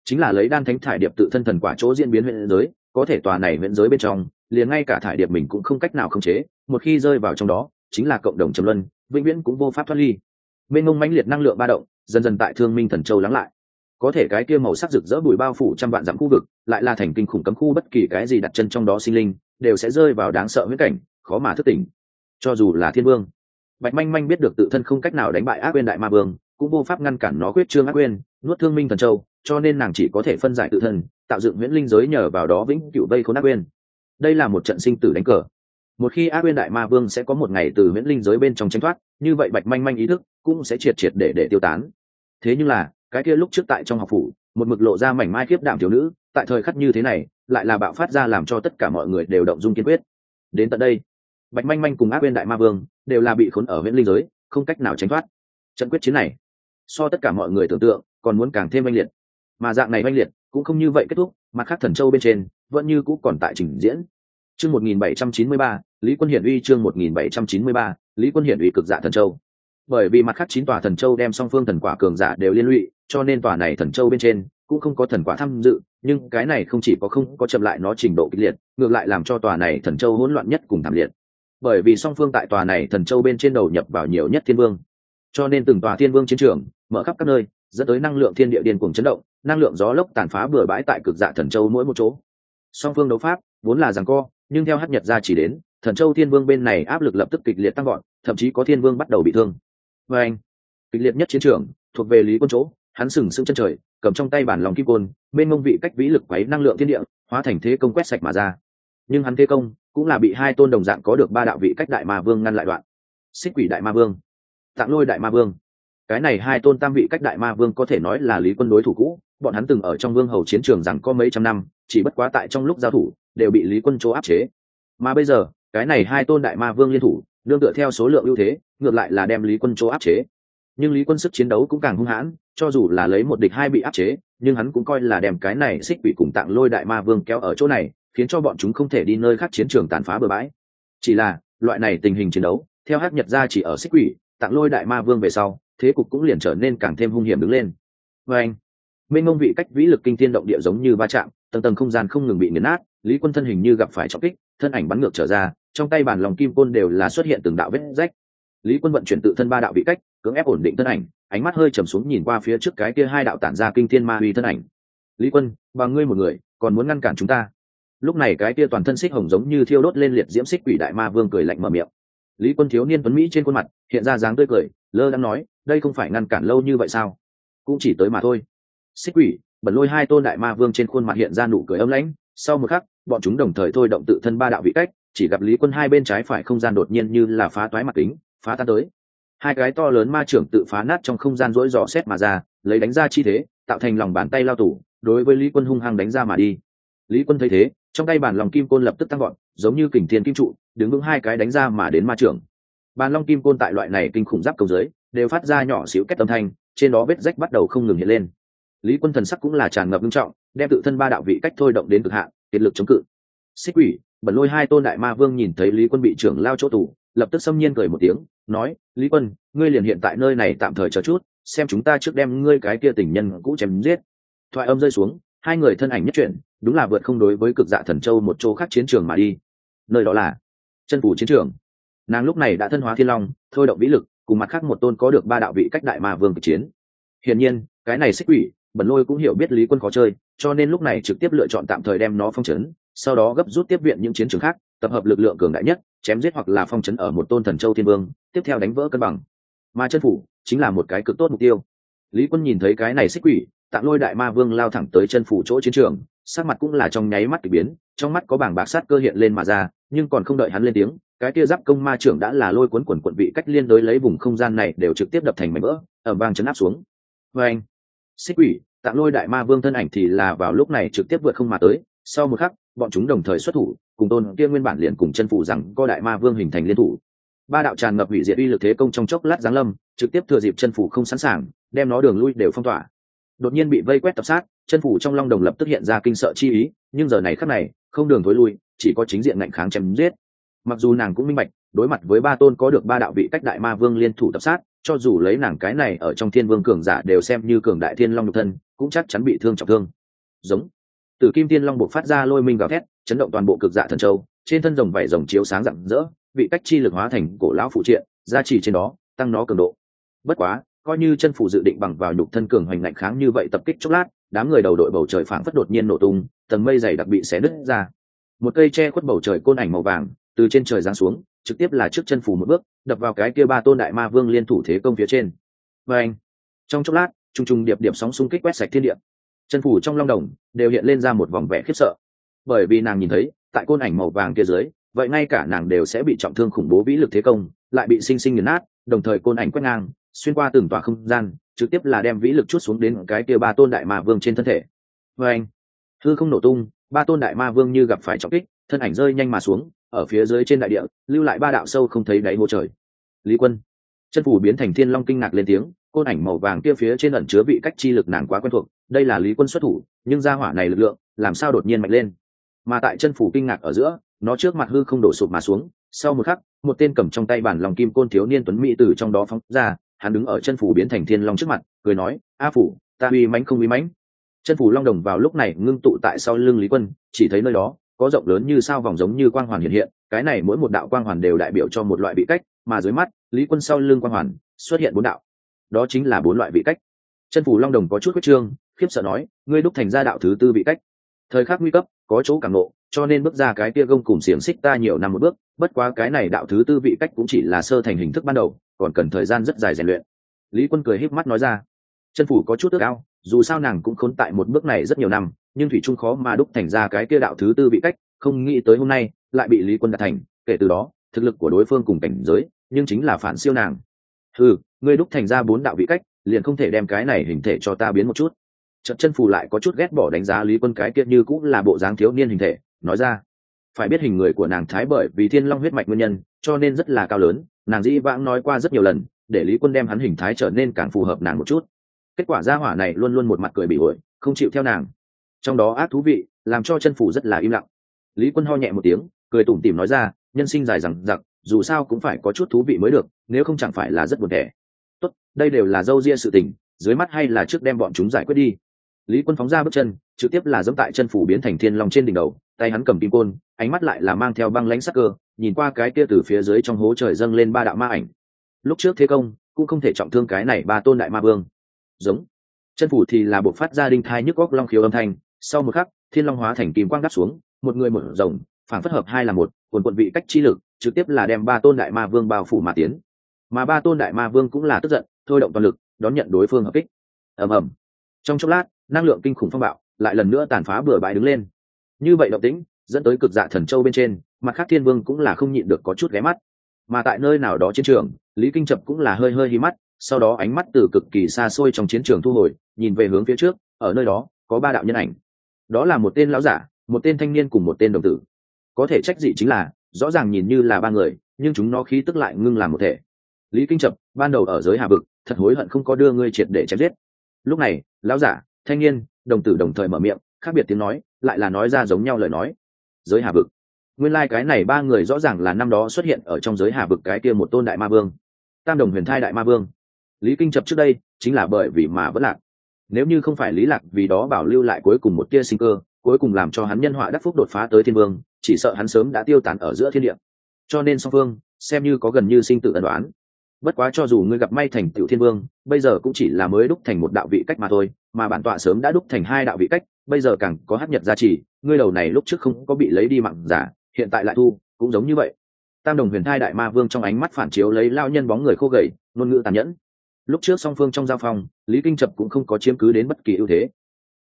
Chính là lấy đan thánh thải điệp tự thân thần quả chỗ diễn biến huyễn giới, có thể tòa này huyễn giới bên trong, liền ngay cả thải điệp mình cũng không cách nào khống chế, một khi rơi vào trong đó, chính là cộng đồng trầm luân, vĩnh viễn cũng vô pháp thoát ly. Bên ngông mãnh liệt năng lượng ba động, dần dần tại thương minh thần châu lắng lại có thể cái kia màu sắc rực rỡ bụi bao phủ trăm vạn dặm khu vực, lại là thành kinh khủng cấm khu bất kỳ cái gì đặt chân trong đó sinh linh, đều sẽ rơi vào đáng sợ huyễn cảnh, khó mà thức tỉnh. Cho dù là thiên vương, bạch manh manh biết được tự thân không cách nào đánh bại ác quên đại ma vương, cũng vô pháp ngăn cản nó quyết trương ác quên, nuốt thương minh thần châu, cho nên nàng chỉ có thể phân giải tự thân, tạo dựng huyễn linh giới nhờ vào đó vĩnh cựu vây khốn ác quên. Đây là một trận sinh tử đánh cờ. Một khi ác quên đại ma vương sẽ có một ngày từ huyễn linh giới bên trong tranh thoát, như vậy bạch manh manh ý thức cũng sẽ triệt triệt để để tiêu tán. Thế nhưng là cái kia lúc trước tại trong học phủ, một mực lộ ra mảnh mai khiếp đảm thiếu nữ, tại thời khắc như thế này, lại là bạo phát ra làm cho tất cả mọi người đều động dung kiên quyết. Đến tận đây, bạch manh manh cùng ác bên đại ma vương đều là bị khốn ở huyện linh giới, không cách nào tránh thoát. Trận quyết chiến này, so tất cả mọi người tưởng tượng, còn muốn càng thêm oanh liệt. Mà dạng này oanh liệt cũng không như vậy kết thúc, mặt khác thần châu bên trên vẫn như cũ còn tại trình diễn. Chương một nghìn bảy trăm chín mươi ba, lý quân hiển uy chương một nghìn bảy trăm chín mươi ba, lý quân hiển uy cực dạ thần châu bởi vì mặt khác chín tòa thần châu đem song phương thần quả cường giả đều liên lụy, cho nên tòa này thần châu bên trên cũng không có thần quả tham dự, nhưng cái này không chỉ có không có chậm lại nó trình độ kịch liệt, ngược lại làm cho tòa này thần châu hỗn loạn nhất cùng thảm liệt. Bởi vì song phương tại tòa này thần châu bên trên đầu nhập vào nhiều nhất thiên vương, cho nên từng tòa thiên vương chiến trường mở khắp các nơi, dẫn tới năng lượng thiên địa điên cuồng chấn động, năng lượng gió lốc tàn phá bừa bãi tại cực dạ thần châu mỗi một chỗ. Song phương đấu pháp vốn là rằng co, nhưng theo hát nhật ra chỉ đến, thần châu thiên vương bên này áp lực lập tức kịch liệt tăng gọn thậm chí có thiên vương bắt đầu bị thương và anh, kịch liệt nhất chiến trường, thuộc về lý quân chỗ, hắn sừng sững chân trời, cầm trong tay bản lòng kim côn bên mông vị cách vĩ lực quấy năng lượng thiên địa, hóa thành thế công quét sạch mà ra. Nhưng hắn thế công cũng là bị hai tôn đồng dạng có được ba đạo vị cách đại ma vương ngăn lại đoạn. Xích quỷ đại ma vương, tạng lôi đại ma vương. Cái này hai tôn tam vị cách đại ma vương có thể nói là lý quân đối thủ cũ, bọn hắn từng ở trong vương hầu chiến trường rằng có mấy trăm năm, chỉ bất quá tại trong lúc giao thủ, đều bị lý quân chỗ áp chế. Mà bây giờ, cái này hai tôn đại ma vương liên thủ đương tựa theo số lượng ưu thế, ngược lại là đem lý quân chỗ áp chế. Nhưng lý quân sức chiến đấu cũng càng hung hãn, cho dù là lấy một địch hai bị áp chế, nhưng hắn cũng coi là đem cái này xích bị cùng tạng lôi đại ma vương kéo ở chỗ này, khiến cho bọn chúng không thể đi nơi khác chiến trường tàn phá bừa bãi. Chỉ là, loại này tình hình chiến đấu, theo hát nhật ra chỉ ở xích quỷ, tạng lôi đại ma vương về sau, thế cục cũng liền trở nên càng thêm hung hiểm đứng lên. Vê anh minh ngông vị cách vĩ lực kinh tiên động địa giống như va chạm, tầng tầng không gian không ngừng bị nghiền nát, lý quân thân hình như gặp phải trọng kích, thân ảnh bắn ngược trở ra trong tay bản lòng kim côn đều là xuất hiện từng đạo vết rách. Lý quân vận chuyển tự thân ba đạo vị cách, cưỡng ép ổn định thân ảnh, ánh mắt hơi trầm xuống nhìn qua phía trước cái kia hai đạo tản ra kinh thiên ma uy thân ảnh. Lý quân và ngươi một người, còn muốn ngăn cản chúng ta? Lúc này cái kia toàn thân xích hồng giống như thiêu đốt lên liệt diễm xích quỷ đại ma vương cười lạnh mở miệng. Lý quân thiếu niên tuấn mỹ trên khuôn mặt, hiện ra dáng tươi cười, lơ đang nói, đây không phải ngăn cản lâu như vậy sao? Cũng chỉ tới mà thôi. Xích quỷ, bẩn lôi hai tôn đại ma vương trên khuôn mặt hiện ra nụ cười âm lãnh, sau một khắc, bọn chúng đồng thời thôi động tự thân ba đạo vị cách chỉ gặp lý quân hai bên trái phải không gian đột nhiên như là phá toái mặt kính, phá tan tới. Hai cái to lớn ma trưởng tự phá nát trong không gian rỗi dò xét mà ra, lấy đánh ra chi thế, tạo thành lòng bàn tay lao tủ đối với lý quân hung hăng đánh ra mà đi. Lý quân thấy thế, trong tay bản lòng kim côn lập tức tăng gọn giống như kình thiên kim trụ, đứng vững hai cái đánh ra mà đến ma trưởng. Bàn long kim côn tại loại này kinh khủng giáp cầu dưới, đều phát ra nhỏ xíu kết âm thanh, trên đó vết rách bắt đầu không ngừng hiện lên. Lý quân thần sắc cũng là tràn ngập nghiêm trọng, đem tự thân ba đạo vị cách thôi động đến cực hạn, kiệt lực chống cự xích quỷ, bẩn lôi hai tôn đại ma vương nhìn thấy lý quân bị trưởng lao chỗ tù, lập tức xâm nhiên cười một tiếng, nói, lý quân, ngươi liền hiện tại nơi này tạm thời chờ chút, xem chúng ta trước đem ngươi cái kia tình nhân cũ chém giết. Thoại âm rơi xuống, hai người thân ảnh nhất chuyển, đúng là vượt không đối với cực dạ thần châu một chỗ khác chiến trường mà đi. Nơi đó là chân phủ chiến trường. Nàng lúc này đã thân hóa thiên long, thôi động vĩ lực, cùng mặt khác một tôn có được ba đạo vị cách đại ma vương cực chiến. Hiển nhiên, cái này xích quỷ, bẩn lôi cũng hiểu biết lý quân khó chơi, cho nên lúc này trực tiếp lựa chọn tạm thời đem nó phong trấn sau đó gấp rút tiếp viện những chiến trường khác, tập hợp lực lượng cường đại nhất, chém giết hoặc là phong chấn ở một tôn thần châu thiên vương, tiếp theo đánh vỡ cân bằng. Mà chân phủ chính là một cái cực tốt mục tiêu. Lý quân nhìn thấy cái này xích quỷ tạm lôi đại ma vương lao thẳng tới chân phủ chỗ chiến trường, sắc mặt cũng là trong nháy mắt k ỳ biến, trong mắt có bảng bạc sát cơ hiện lên mà ra, nhưng còn không đợi hắn lên tiếng, cái kia giáp công ma trưởng đã là lôi cuốn quần quận vị cách liên đối lấy vùng không gian này đều trực tiếp đập thành mảnh vỡ ở vang chấn áp xuống. Vê anh, xích quỷ tạm lôi đại ma vương thân ảnh thì là vào lúc này trực tiếp vượt không mà tới, sau một khắc bọn chúng đồng thời xuất thủ, cùng tôn kia nguyên bản liền cùng chân phủ rằng co đại ma vương hình thành liên thủ. Ba đạo tràn ngập hủy diệt uy lực thế công trong chốc lát giáng lâm, trực tiếp thừa dịp chân phủ không sẵn sàng, đem nó đường lui đều phong tỏa. Đột nhiên bị vây quét tập sát, chân phủ trong long đồng lập tức hiện ra kinh sợ chi ý, nhưng giờ này khắc này, không đường thối lui, chỉ có chính diện ngạnh kháng chém giết. Mặc dù nàng cũng minh bạch, đối mặt với ba tôn có được ba đạo vị cách đại ma vương liên thủ tập sát, cho dù lấy nàng cái này ở trong thiên vương cường giả đều xem như cường đại thiên long nhục thân, cũng chắc chắn bị thương trọng thương. Giống từ kim tiên long buộc phát ra lôi minh gào thét, chấn động toàn bộ cực dạ thần châu, trên thân rồng vảy rồng chiếu sáng rạng rỡ, vị cách chi lực hóa thành cổ lão phụ triện, gia trì trên đó, tăng nó cường độ. Bất quá, coi như chân phủ dự định bằng vào nhục thân cường hoành ngạnh kháng như vậy tập kích chốc lát, đám người đầu đội bầu trời phảng phất đột nhiên nổ tung, tầng mây dày đặc bị xé nứt ra. Một cây che khuất bầu trời côn ảnh màu vàng, từ trên trời giáng xuống, trực tiếp là trước chân phủ một bước, đập vào cái kia ba tôn đại ma vương liên thủ thế công phía trên. Và anh, trong chốc lát, trùng trùng điệp điệp sóng xung kích quét sạch thiên địa chân phủ trong long đồng đều hiện lên ra một vòng vẻ khiếp sợ. Bởi vì nàng nhìn thấy, tại côn ảnh màu vàng kia dưới, vậy ngay cả nàng đều sẽ bị trọng thương khủng bố vĩ lực thế công, lại bị sinh sinh nghiền nát, đồng thời côn ảnh quét ngang, xuyên qua từng tòa không gian, trực tiếp là đem vĩ lực chút xuống đến cái kia ba tôn đại ma vương trên thân thể. Vê anh thư không nổ tung, ba tôn đại ma vương như gặp phải trọng kích, thân ảnh rơi nhanh mà xuống, ở phía dưới trên đại địa, lưu lại ba đạo sâu không thấy đáy hô trời. Lý quân, chân phủ biến thành thiên long kinh ngạc lên tiếng, côn ảnh màu vàng kia phía trên ẩn chứa vị cách chi lực nàng quá quen thuộc đây là lý quân xuất thủ, nhưng gia hỏa này lực lượng, làm sao đột nhiên mạnh lên? Mà tại chân phủ kinh ngạc ở giữa, nó trước mặt hư không đổ sụp mà xuống, sau một khắc, một tên cầm trong tay bản lòng kim côn thiếu niên tuấn mỹ từ trong đó phóng ra, hắn đứng ở chân phủ biến thành thiên long trước mặt, cười nói, a phủ, ta uy mãnh không uy mãnh. Chân phủ long đồng vào lúc này ngưng tụ tại sau lưng lý quân, chỉ thấy nơi đó, có rộng lớn như sao vòng giống như quang hoàn hiện hiện, cái này mỗi một đạo quang hoàn đều đại biểu cho một loại vị cách, mà dưới mắt, lý quân sau lưng quang hoàn xuất hiện bốn đạo. Đó chính là bốn loại vị cách chân phủ long đồng có chút quyết trương, khiếp sợ nói, ngươi đúc thành ra đạo thứ tư vị cách. Thời khắc nguy cấp, có chỗ cảm nộ, cho nên bước ra cái kia gông cùng xiềng xích ta nhiều năm một bước, bất quá cái này đạo thứ tư vị cách cũng chỉ là sơ thành hình thức ban đầu, còn cần thời gian rất dài rèn luyện. Lý quân cười híp mắt nói ra, chân phủ có chút ước ao, dù sao nàng cũng khốn tại một bước này rất nhiều năm, nhưng thủy trung khó mà đúc thành ra cái kia đạo thứ tư vị cách, không nghĩ tới hôm nay lại bị lý quân đạt thành, kể từ đó, thực lực của đối phương cùng cảnh giới, nhưng chính là phản siêu nàng. Ừ ngươi đúc thành ra bốn đạo vị cách liền không thể đem cái này hình thể cho ta biến một chút. Trận chân phù lại có chút ghét bỏ đánh giá lý quân cái kia như cũng là bộ dáng thiếu niên hình thể, nói ra, phải biết hình người của nàng thái bởi vì thiên long huyết mạch nguyên nhân, cho nên rất là cao lớn, nàng dĩ vãng nói qua rất nhiều lần, để lý quân đem hắn hình thái trở nên càng phù hợp nàng một chút. Kết quả gia hỏa này luôn luôn một mặt cười bị ổi, không chịu theo nàng. Trong đó ác thú vị, làm cho chân phủ rất là im lặng. Lý quân ho nhẹ một tiếng, cười tủm tỉm nói ra, nhân sinh dài rằng giặc dù sao cũng phải có chút thú vị mới được, nếu không chẳng phải là rất buồn thẻ tốt, đây đều là dâu ria sự tình, dưới mắt hay là trước đem bọn chúng giải quyết đi. Lý quân phóng ra bước chân, trực tiếp là dẫm tại chân phủ biến thành thiên long trên đỉnh đầu, tay hắn cầm kim côn, ánh mắt lại là mang theo băng lãnh sắc cơ, nhìn qua cái kia từ phía dưới trong hố trời dâng lên ba đạo ma ảnh. Lúc trước thế công, cũng không thể trọng thương cái này ba tôn đại ma vương. Giống. Chân phủ thì là buộc phát ra đinh thai nhức góc long khiếu âm thanh, sau một khắc, thiên long hóa thành kim quang đắp xuống, một người một rồng phản phất hợp hai là một, quần quận vị cách chi lực, trực tiếp là đem ba tôn đại ma vương bao phủ mà tiến mà ba tôn đại ma vương cũng là tức giận, thôi động toàn lực, đón nhận đối phương hợp kích. Ầm ầm. Trong chốc lát, năng lượng kinh khủng phong bạo lại lần nữa tàn phá bừa bãi đứng lên. Như vậy động tĩnh, dẫn tới cực dạ thần châu bên trên, mặt khác thiên vương cũng là không nhịn được có chút ghé mắt. Mà tại nơi nào đó chiến trường, lý kinh chập cũng là hơi hơi hí mắt, sau đó ánh mắt từ cực kỳ xa xôi trong chiến trường thu hồi, nhìn về hướng phía trước, ở nơi đó, có ba đạo nhân ảnh. Đó là một tên lão giả, một tên thanh niên cùng một tên đồng tử. Có thể trách gì chính là, rõ ràng nhìn như là ba người, nhưng chúng nó khí tức lại ngưng làm một thể lý kinh trập, ban đầu ở giới hà vực, thật hối hận không có đưa ngươi triệt để chém giết. Lúc này, lão giả, thanh niên, đồng tử đồng thời mở miệng, khác biệt tiếng nói, lại là nói ra giống nhau lời nói. Giới hà vực. Nguyên lai、like、cái này ba người rõ ràng là năm đó xuất hiện ở trong giới hà vực cái kia một tôn đại ma vương. Tam đồng huyền thai đại ma vương. Lý kinh chập trước đây chính là bởi vì mà vẫn lạc. Nếu như không phải lý lạc vì đó bảo lưu lại cuối cùng một tia sinh cơ, cuối cùng làm cho hắn nhân họa đắc phúc đột phá tới thiên vương, chỉ sợ hắn sớm đã tiêu tán ở giữa thiên địa. Cho nên song phương, xem như có gần như sinh tự ẩn đoán bất quá cho dù ngươi gặp may thành tiểu thiên vương, bây giờ cũng chỉ là mới đúc thành một đạo vị cách mà thôi, mà bản tọa sớm đã đúc thành hai đạo vị cách, bây giờ càng có hát nhật gia trì, ngươi đầu này lúc trước không có bị lấy đi mặn giả, hiện tại lại thu, cũng giống như vậy. Tam đồng huyền thai đại ma vương trong ánh mắt phản chiếu lấy lao nhân bóng người khô gầy, ngôn ngữ tàn nhẫn. Lúc trước song phương trong giao phong, lý kinh trập cũng không có chiếm cứ đến bất kỳ ưu thế.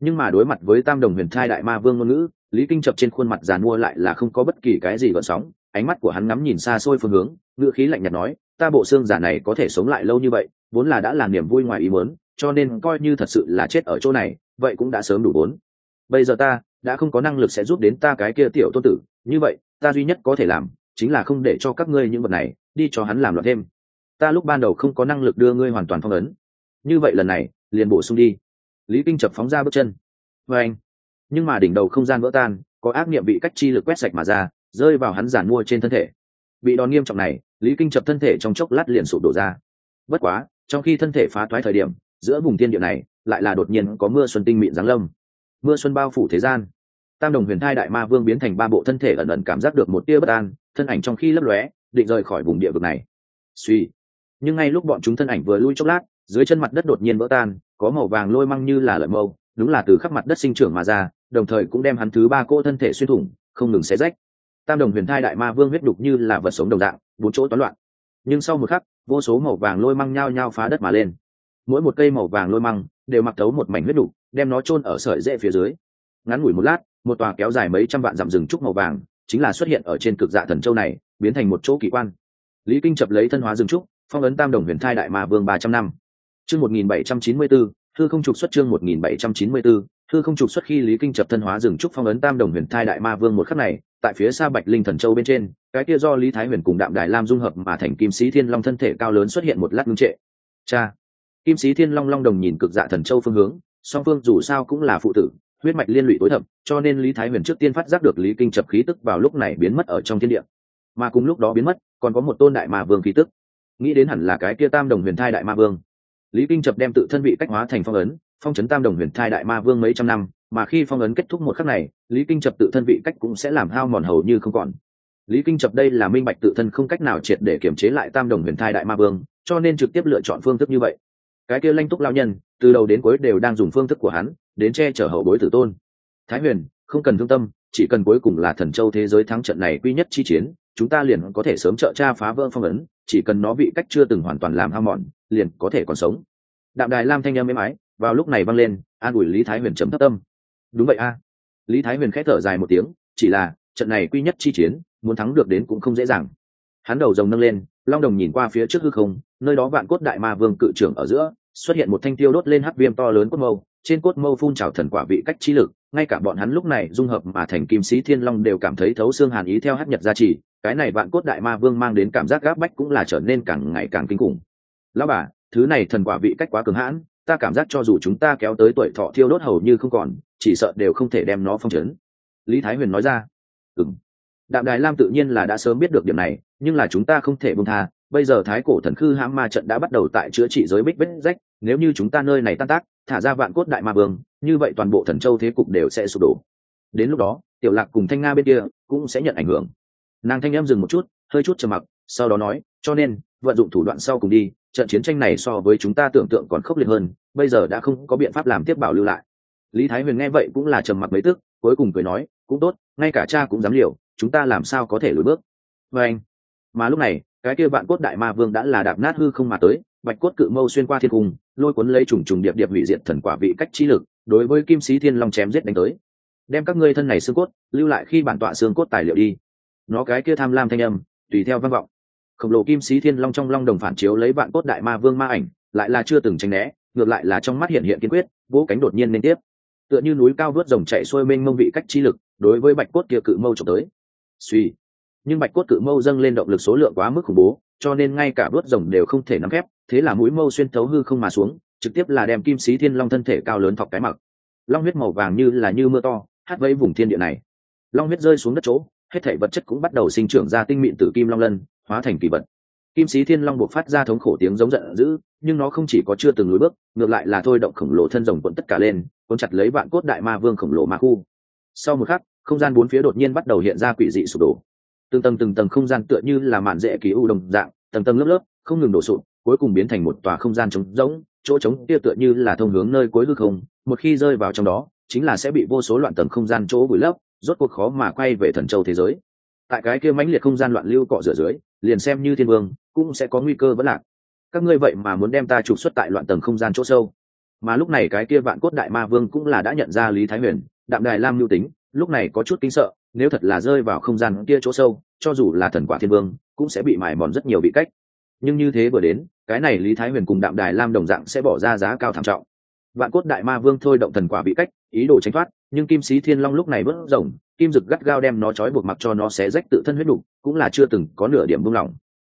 Nhưng mà đối mặt với tam đồng huyền thai đại ma vương ngôn ngữ, lý kinh trập trên khuôn mặt giàn mua lại là không có bất kỳ cái gì gợn sóng, ánh mắt của hắn ngắm nhìn xa xôi phương hướng ngữ khí lạnh nhạt nói, ta bộ xương giả này có thể sống lại lâu như vậy, vốn là đã làm niềm vui ngoài ý muốn, cho nên coi như thật sự là chết ở chỗ này, vậy cũng đã sớm đủ vốn. Bây giờ ta đã không có năng lực sẽ giúp đến ta cái kia tiểu tôn tử, như vậy, ta duy nhất có thể làm, chính là không để cho các ngươi những vật này đi cho hắn làm loạn thêm. Ta lúc ban đầu không có năng lực đưa ngươi hoàn toàn phong ấn. Như vậy lần này, liền bổ sung đi. Lý kinh chập phóng ra bước chân. Vê anh. Nhưng mà đỉnh đầu không gian vỡ tan, có ác nghiệm bị cách chi lực quét sạch mà ra, rơi vào hắn giản mua trên thân thể bị đòn nghiêm trọng này, lý kinh chập thân thể trong chốc lát liền sụp đổ ra. Bất quá, trong khi thân thể phá thoái thời điểm, giữa vùng thiên địa này lại là đột nhiên có mưa xuân tinh mịn giáng lâm. Mưa xuân bao phủ thế gian. Tam đồng huyền thai đại ma vương biến thành ba bộ thân thể ẩn ẩn cảm giác được một tia bất an, thân ảnh trong khi lấp lóe, định rời khỏi vùng địa vực này. Suy. Nhưng ngay lúc bọn chúng thân ảnh vừa lui chốc lát, dưới chân mặt đất đột nhiên vỡ tan, có màu vàng lôi măng như là lợi mâu, đúng là từ khắp mặt đất sinh trưởng mà ra, đồng thời cũng đem hắn thứ ba cỗ thân thể xuyên thủng, không ngừng xé rách tam đồng huyền thai đại ma vương huyết đục như là vật sống đồng dạng, bốn chỗ toán loạn. Nhưng sau một khắc, vô số màu vàng lôi măng nhao nhao phá đất mà lên. Mỗi một cây màu vàng lôi măng đều mặc thấu một mảnh huyết đục, đem nó chôn ở sợi rễ phía dưới. Ngắn ngủi một lát, một tòa kéo dài mấy trăm vạn dặm rừng trúc màu vàng chính là xuất hiện ở trên cực dạ thần châu này, biến thành một chỗ kỳ quan. Lý kinh chập lấy thân hóa rừng trúc, phong ấn tam đồng huyền thai đại ma vương ba trăm năm. Chương một nghìn bảy trăm chín mươi bốn, thư không trục xuất chương một nghìn bảy trăm chín mươi bốn, thư không trục xuất khi lý kinh chập thân hóa rừng trúc phong ấn tam đồng huyền thai đại ma vương một khắc này tại phía xa bạch linh thần châu bên trên, cái kia do lý thái huyền cùng đạm đài lam dung hợp mà thành kim sĩ thiên long thân thể cao lớn xuất hiện một lát ngưng trệ. Cha! Kim sĩ thiên long long đồng nhìn cực dạ thần châu phương hướng, song phương dù sao cũng là phụ tử, huyết mạch liên lụy tối thập cho nên lý thái huyền trước tiên phát giác được lý kinh chập khí tức vào lúc này biến mất ở trong thiên địa. Mà cùng lúc đó biến mất, còn có một tôn đại ma vương khí tức. Nghĩ đến hẳn là cái kia tam đồng huyền thai đại ma vương. Lý kinh chập đem tự thân vị cách hóa thành phong ấn, phong trấn tam đồng huyền thai đại ma vương mấy trăm năm mà khi phong ấn kết thúc một khắc này, lý kinh chập tự thân vị cách cũng sẽ làm hao mòn hầu như không còn. Lý kinh chập đây là minh bạch tự thân không cách nào triệt để kiểm chế lại tam đồng huyền thai đại ma vương, cho nên trực tiếp lựa chọn phương thức như vậy. Cái kia lanh túc lao nhân, từ đầu đến cuối đều đang dùng phương thức của hắn, đến che chở hậu bối tử tôn. Thái huyền, không cần thương tâm, chỉ cần cuối cùng là thần châu thế giới thắng trận này quy nhất chi chiến, chúng ta liền có thể sớm trợ cha phá vỡ phong ấn, chỉ cần nó bị cách chưa từng hoàn toàn làm hao mòn, liền có thể còn sống. Đạm đài lam thanh âm êm ái, vào lúc này vang lên, an ủi lý thái huyền chấm thất tâm đúng vậy a. Lý thái huyền khẽ thở dài một tiếng, chỉ là, trận này quy nhất chi chiến, muốn thắng được đến cũng không dễ dàng. Hắn đầu rồng nâng lên, long đồng nhìn qua phía trước hư không, nơi đó vạn cốt đại ma vương cự trưởng ở giữa, xuất hiện một thanh tiêu đốt lên hắc viêm to lớn cốt mâu, trên cốt mâu phun trào thần quả vị cách trí lực, ngay cả bọn hắn lúc này dung hợp mà thành kim sĩ thiên long đều cảm thấy thấu xương hàn ý theo hát nhật gia trì, cái này vạn cốt đại ma vương mang đến cảm giác gáp bách cũng là trở nên càng ngày càng kinh khủng. Lão bà, thứ này thần quả vị cách quá cường hãn, ta cảm giác cho dù chúng ta kéo tới tuổi thọ thiêu đốt hầu như không còn chỉ sợ đều không thể đem nó phong trấn lý thái huyền nói ra ừng đạm đài lam tự nhiên là đã sớm biết được điểm này, nhưng là chúng ta không thể bông tha. Bây giờ thái cổ thần khư hãm ma trận đã bắt đầu tại chữa trị giới bích vết rách. Nếu như chúng ta nơi này tan tác, thả ra vạn cốt đại ma vương, như vậy toàn bộ thần châu thế cục đều sẽ sụp đổ. Đến lúc đó, tiểu lạc cùng thanh nga bên kia cũng sẽ nhận ảnh hưởng. Nàng thanh em dừng một chút, hơi chút trầm mặc, sau đó nói, cho nên, vận dụng thủ đoạn sau cùng đi, trận chiến tranh này so với chúng ta tưởng tượng còn khốc liệt hơn, bây giờ đã không có biện pháp làm tiếp bảo lưu lại lý thái huyền nghe vậy cũng là trầm mặc mấy tức, cuối cùng cười nói, cũng tốt, ngay cả cha cũng dám liều, chúng ta làm sao có thể lùi bước? Và anh, mà lúc này, cái kia vạn cốt đại ma vương đã là đạp nát hư không mà tới, bạch cốt cự mâu xuyên qua thiên cung, lôi cuốn lấy trùng trùng điệp điệp hủy diệt thần quả vị cách trí lực, đối với kim sĩ thiên long chém giết đánh tới. Đem các ngươi thân này xương cốt, lưu lại khi bản tọa xương cốt tài liệu đi. Nó cái kia tham lam thanh âm, tùy theo văn vọng. Khổng lồ kim sĩ thiên long trong long đồng phản chiếu lấy vạn cốt đại ma vương ma ảnh, lại là chưa từng tránh né, ngược lại là trong mắt hiện hiện kiên quyết, vỗ cánh đột nhiên liên tiếp tựa như núi cao vớt rồng chạy xuôi mênh mông vị cách chi lực, đối với bạch cốt kia cự mâu trộm tới. Suy. Nhưng bạch cốt cự mâu dâng lên động lực số lượng quá mức khủng bố, cho nên ngay cả vớt rồng đều không thể nắm khép, thế là mũi mâu xuyên thấu hư không mà xuống, trực tiếp là đem kim sĩ thiên long thân thể cao lớn thọc cái mặc long huyết màu vàng như là như mưa to, hát vây vùng thiên địa này. Long huyết rơi xuống đất chỗ, hết thể vật chất cũng bắt đầu sinh trưởng ra tinh mịn từ kim long lân, hóa thành kỳ vật kim sĩ thiên long buộc phát ra thống khổ tiếng giống giận dữ, nhưng nó không chỉ có chưa từng lùi bước, ngược lại là thôi động khổng lồ thân rồng quận tất cả lên, cuốn chặt lấy vạn cốt đại ma vương khổng lồ ma khu. Sau một khắc, không gian bốn phía đột nhiên bắt đầu hiện ra quỷ dị sụp đổ. Từng tầng từng tầng không gian tựa như là mạn dễ ký u đồng dạng, tầng tầng lớp lớp, không ngừng đổ sụp, cuối cùng biến thành một tòa không gian trống rỗng, chỗ trống kia tựa như là thông hướng nơi cuối hư không, một khi rơi vào trong đó, chính là sẽ bị vô số loạn tầng không gian chỗ vùi lấp, rốt cuộc khó mà quay về thần châu thế giới tại cái kia mãnh liệt không gian loạn lưu cọ rửa dưới, liền xem như thiên vương, cũng sẽ có nguy cơ vẫn lạc. Các ngươi vậy mà muốn đem ta trục xuất tại loạn tầng không gian chỗ sâu. Mà lúc này cái kia vạn cốt đại ma vương cũng là đã nhận ra lý thái huyền, đạm đài lam lưu tính, lúc này có chút kinh sợ, nếu thật là rơi vào không gian kia chỗ sâu, cho dù là thần quả thiên vương, cũng sẽ bị mài mòn rất nhiều vị cách. Nhưng như thế vừa đến, cái này lý thái huyền cùng đạm đài lam đồng dạng sẽ bỏ ra giá cao thảm trọng. Vạn cốt đại ma vương thôi động thần quả vị cách, ý đồ tránh thoát, nhưng kim sĩ thiên long lúc này vớt rồng kim dực gắt gao đem nó trói buộc mặc cho nó xé rách tự thân huyết đục, cũng là chưa từng có nửa điểm buông lỏng.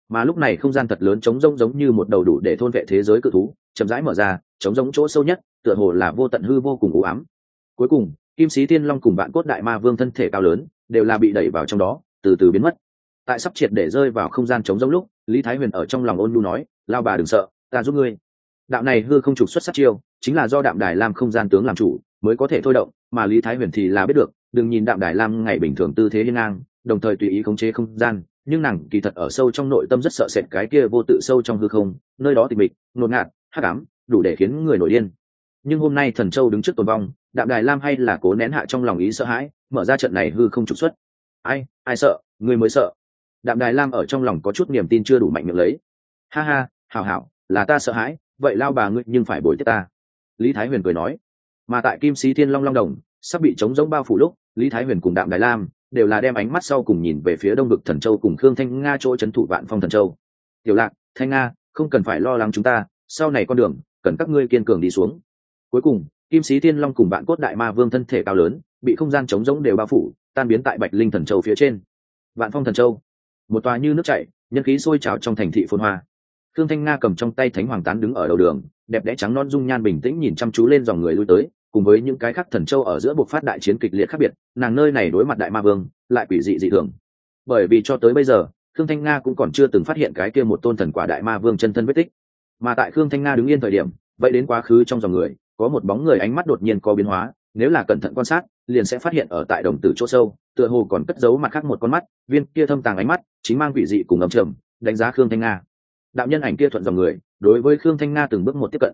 Mà lúc này không gian thật lớn trống rỗng giống như một đầu đủ để thôn vệ thế giới cự thú, chậm rãi mở ra, trống rỗng chỗ sâu nhất, tựa hồ là vô tận hư vô cùng u ám. Cuối cùng, kim sĩ thiên long cùng bạn cốt đại ma vương thân thể cao lớn, đều là bị đẩy vào trong đó, từ từ biến mất. Tại sắp triệt để rơi vào không gian trống rỗng lúc, lý thái huyền ở trong lòng ôn lu nói, lao bà đừng sợ, ta giúp ngươi. Đạo này hư không trục xuất sát chiêu, chính là do đạm đài làm không gian tướng làm chủ, mới có thể thôi động, mà lý thái huyền thì là biết được đừng nhìn đạm đài lam ngày bình thường tư thế hiên ngang, đồng thời tùy ý khống chế không gian, nhưng nàng kỳ thật ở sâu trong nội tâm rất sợ sệt cái kia vô tự sâu trong hư không, nơi đó tịch mịch, ngột ngạt, hắc ám, đủ để khiến người nổi điên. Nhưng hôm nay thần châu đứng trước tồn vong, đạm đài lam hay là cố nén hạ trong lòng ý sợ hãi, mở ra trận này hư không trục xuất. Ai ai sợ, người mới sợ. Đạm đài lam ở trong lòng có chút niềm tin chưa đủ mạnh miệng lấy. Ha ha, hảo hảo, là ta sợ hãi, vậy lao bà ngươi nhưng phải bồi tiếp ta. Lý thái huyền cười nói. Mà tại kim sĩ thiên long long đồng sắp bị chống giống bao phủ lúc lý thái huyền cùng đạm đài lam đều là đem ánh mắt sau cùng nhìn về phía đông vực thần châu cùng khương thanh nga chỗ c h ấ n thủ vạn phong thần châu. Tiểu lạc thanh nga không cần phải lo lắng chúng ta sau này con đường cần các ngươi kiên cường đi xuống. Cuối cùng kim sĩ thiên long cùng bạn cốt đại ma vương thân thể cao lớn bị không gian chống giống đều bao phủ tan biến tại bạch linh thần châu phía trên. Vạn phong thần châu một tòa như nước chảy nhân khí sôi trào trong thành thị phôn hoa. Thương Thanh Nga cầm trong tay Thánh Hoàng Tán đứng ở đầu đường, đẹp đẽ trắng non dung nhan bình tĩnh nhìn chăm chú lên dòng người lui tới, cùng với những cái khác thần châu ở giữa buộc phát đại chiến kịch liệt khác biệt, nàng nơi này đối mặt đại ma vương, lại quỷ dị dị thường. Bởi vì cho tới bây giờ, Thương Thanh Nga cũng còn chưa từng phát hiện cái kia một tôn thần quả đại ma vương chân thân vết tích. Mà tại Khương Thanh Nga đứng yên thời điểm, vậy đến quá khứ trong dòng người, có một bóng người ánh mắt đột nhiên có biến hóa, nếu là cẩn thận quan sát, liền sẽ phát hiện ở tại đồng tử chỗ sâu, tựa hồ còn cất giấu mặt khác một con mắt, viên kia thâm tàng ánh mắt, chính mang quỷ dị cùng ấm trầm, đánh giá Khương Thanh Nga đạo nhân ảnh kia thuận dòng người đối với khương thanh nga từng bước một tiếp cận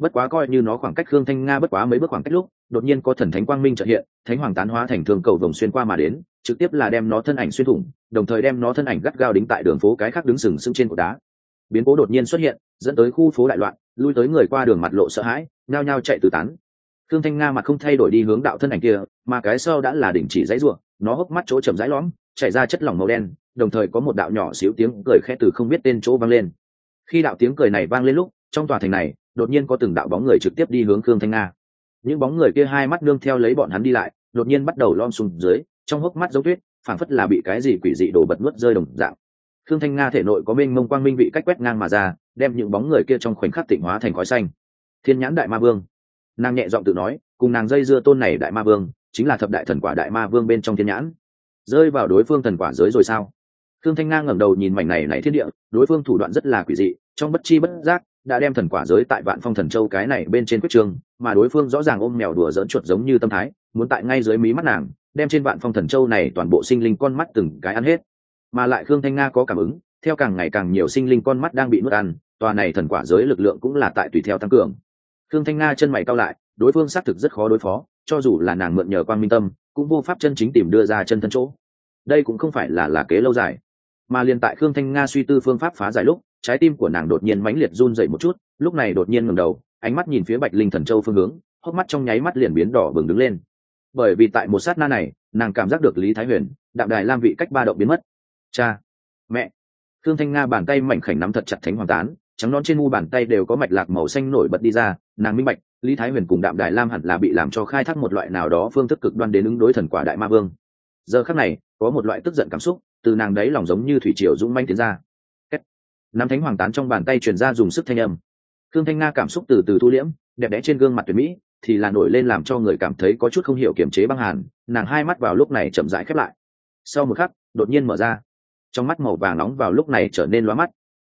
bất quá coi như nó khoảng cách khương thanh nga bất quá mấy bước khoảng cách lúc, đột nhiên có thần thánh quang minh trợ hiện, thánh hoàng tán hóa thành thường cầu vồng xuyên qua mà đến, trực tiếp là đem nó thân ảnh xuyên thủng, đồng thời đem nó thân ảnh gắt gao đính tại đường phố cái khác đứng sừng sững trên cột đá. Biến cố đột nhiên xuất hiện, dẫn tới khu phố đại loạn, lui tới người qua đường mặt lộ sợ hãi, nhao nhao chạy từ tán. Khương thanh nga mặt không thay đổi đi hướng đạo thân ảnh kia, mà cái sau đã là đỉnh chỉ dãy ruộng nó hốc mắt chỗ chầm rãi lõm, chảy ra chất lỏng màu đen, đồng thời có một đạo nhỏ xíu tiếng cười khẽ từ không biết tên chỗ vang lên. Khi đạo tiếng cười này vang lên lúc, trong tòa thành này đột nhiên có từng đạo bóng người trực tiếp đi hướng khương thanh nga. Những bóng người kia hai mắt nương theo lấy bọn hắn đi lại đột nhiên bắt đầu lom sùng dưới trong hốc mắt dấu tuyết phảng phất là bị cái gì quỷ dị đổ bật nuốt rơi đồng dạng. Khương thanh nga thể nội có mênh mông quang minh vị cách quét ngang mà ra đem những bóng người kia trong khoảnh khắc tịnh hóa thành khói xanh. Thiên nhãn đại ma vương. Nàng nhẹ giọng tự nói cùng nàng dây dưa tôn này đại ma vương chính là thập đại thần quả đại ma vương bên trong thiên nhãn. Rơi vào đối phương thần quả giới rồi sao? Thương Thanh Nga ngẩng đầu nhìn mảnh này này thiên địa, đối phương thủ đoạn rất là quỷ dị, trong bất chi bất giác đã đem thần quả giới tại Vạn Phong Thần Châu cái này bên trên quyết trường, mà đối phương rõ ràng ôm mèo đùa dỡn chuột giống như tâm thái, muốn tại ngay dưới mí mắt nàng, đem trên Vạn Phong Thần Châu này toàn bộ sinh linh con mắt từng cái ăn hết. Mà lại Khương Thanh Nga có cảm ứng, theo càng ngày càng nhiều sinh linh con mắt đang bị nuốt ăn, tòa này thần quả giới lực lượng cũng là tại tùy theo tăng cường. Khương Thanh Nga chân mày cau lại, đối phương xác thực rất khó đối phó, cho dù là nàng mượn nhờ quang minh tâm, cũng vô pháp chân chính tìm đưa ra chân thân chỗ đây cũng không phải là là kế lâu dài mà liền tại khương thanh nga suy tư phương pháp phá giải lúc trái tim của nàng đột nhiên mãnh liệt run dậy một chút, lúc này đột nhiên ngầm đầu, ánh mắt nhìn phía bạch linh thần châu phương hướng, hốc mắt trong nháy mắt liền biến đỏ bừng đứng lên. Bởi vì tại một sát na này, nàng cảm giác được lý thái huyền, đạm đài lam vị cách ba động biến mất. Cha, mẹ. Thương thanh nga bàn tay mảnh khảnh nắm thật chặt thánh hoàng tán, trắng non trên mu bàn tay đều có mạch lạc màu xanh nổi bật đi ra, nàng minh bạch, lý thái huyền cùng đạm đài lam hẳn là bị làm cho khai thác một loại nào đó phương thức cực đoan đến ứng đối thần quả đại ma vương. Giờ khắc này, có một loại tức giận cảm xúc, từ nàng đấy lòng giống như thủy triều dũng manh tiến ra nắm thánh hoàng tán trong bàn tay truyền ra dùng sức thanh âm. Khương thanh nga cảm xúc từ từ thu liễm, đẹp đẽ trên gương mặt tuyệt mỹ, thì là nổi lên làm cho người cảm thấy có chút không hiểu kiềm chế băng hàn, nàng hai mắt vào lúc này chậm rãi khép lại. Sau một khắc, đột nhiên mở ra. Trong mắt màu vàng nóng vào lúc này trở nên lóa mắt.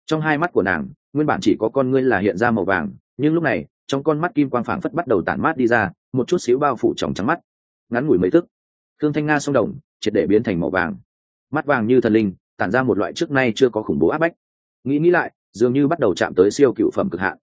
Trong hai mắt của nàng, nguyên bản chỉ có con ngươi là hiện ra màu vàng, nhưng lúc này, trong con mắt kim quang phảng phất bắt đầu tản mát đi ra, một chút xíu bao phủ tròng trắng mắt. Ngắn ngủi mấy tức thương thanh nga sông đồng triệt để biến thành màu vàng. Mắt vàng như thần linh, tản ra một loại trước nay chưa có khủng bố áp bách nghĩ nghĩ lại dường như bắt đầu chạm tới siêu cựu phẩm cực hạn.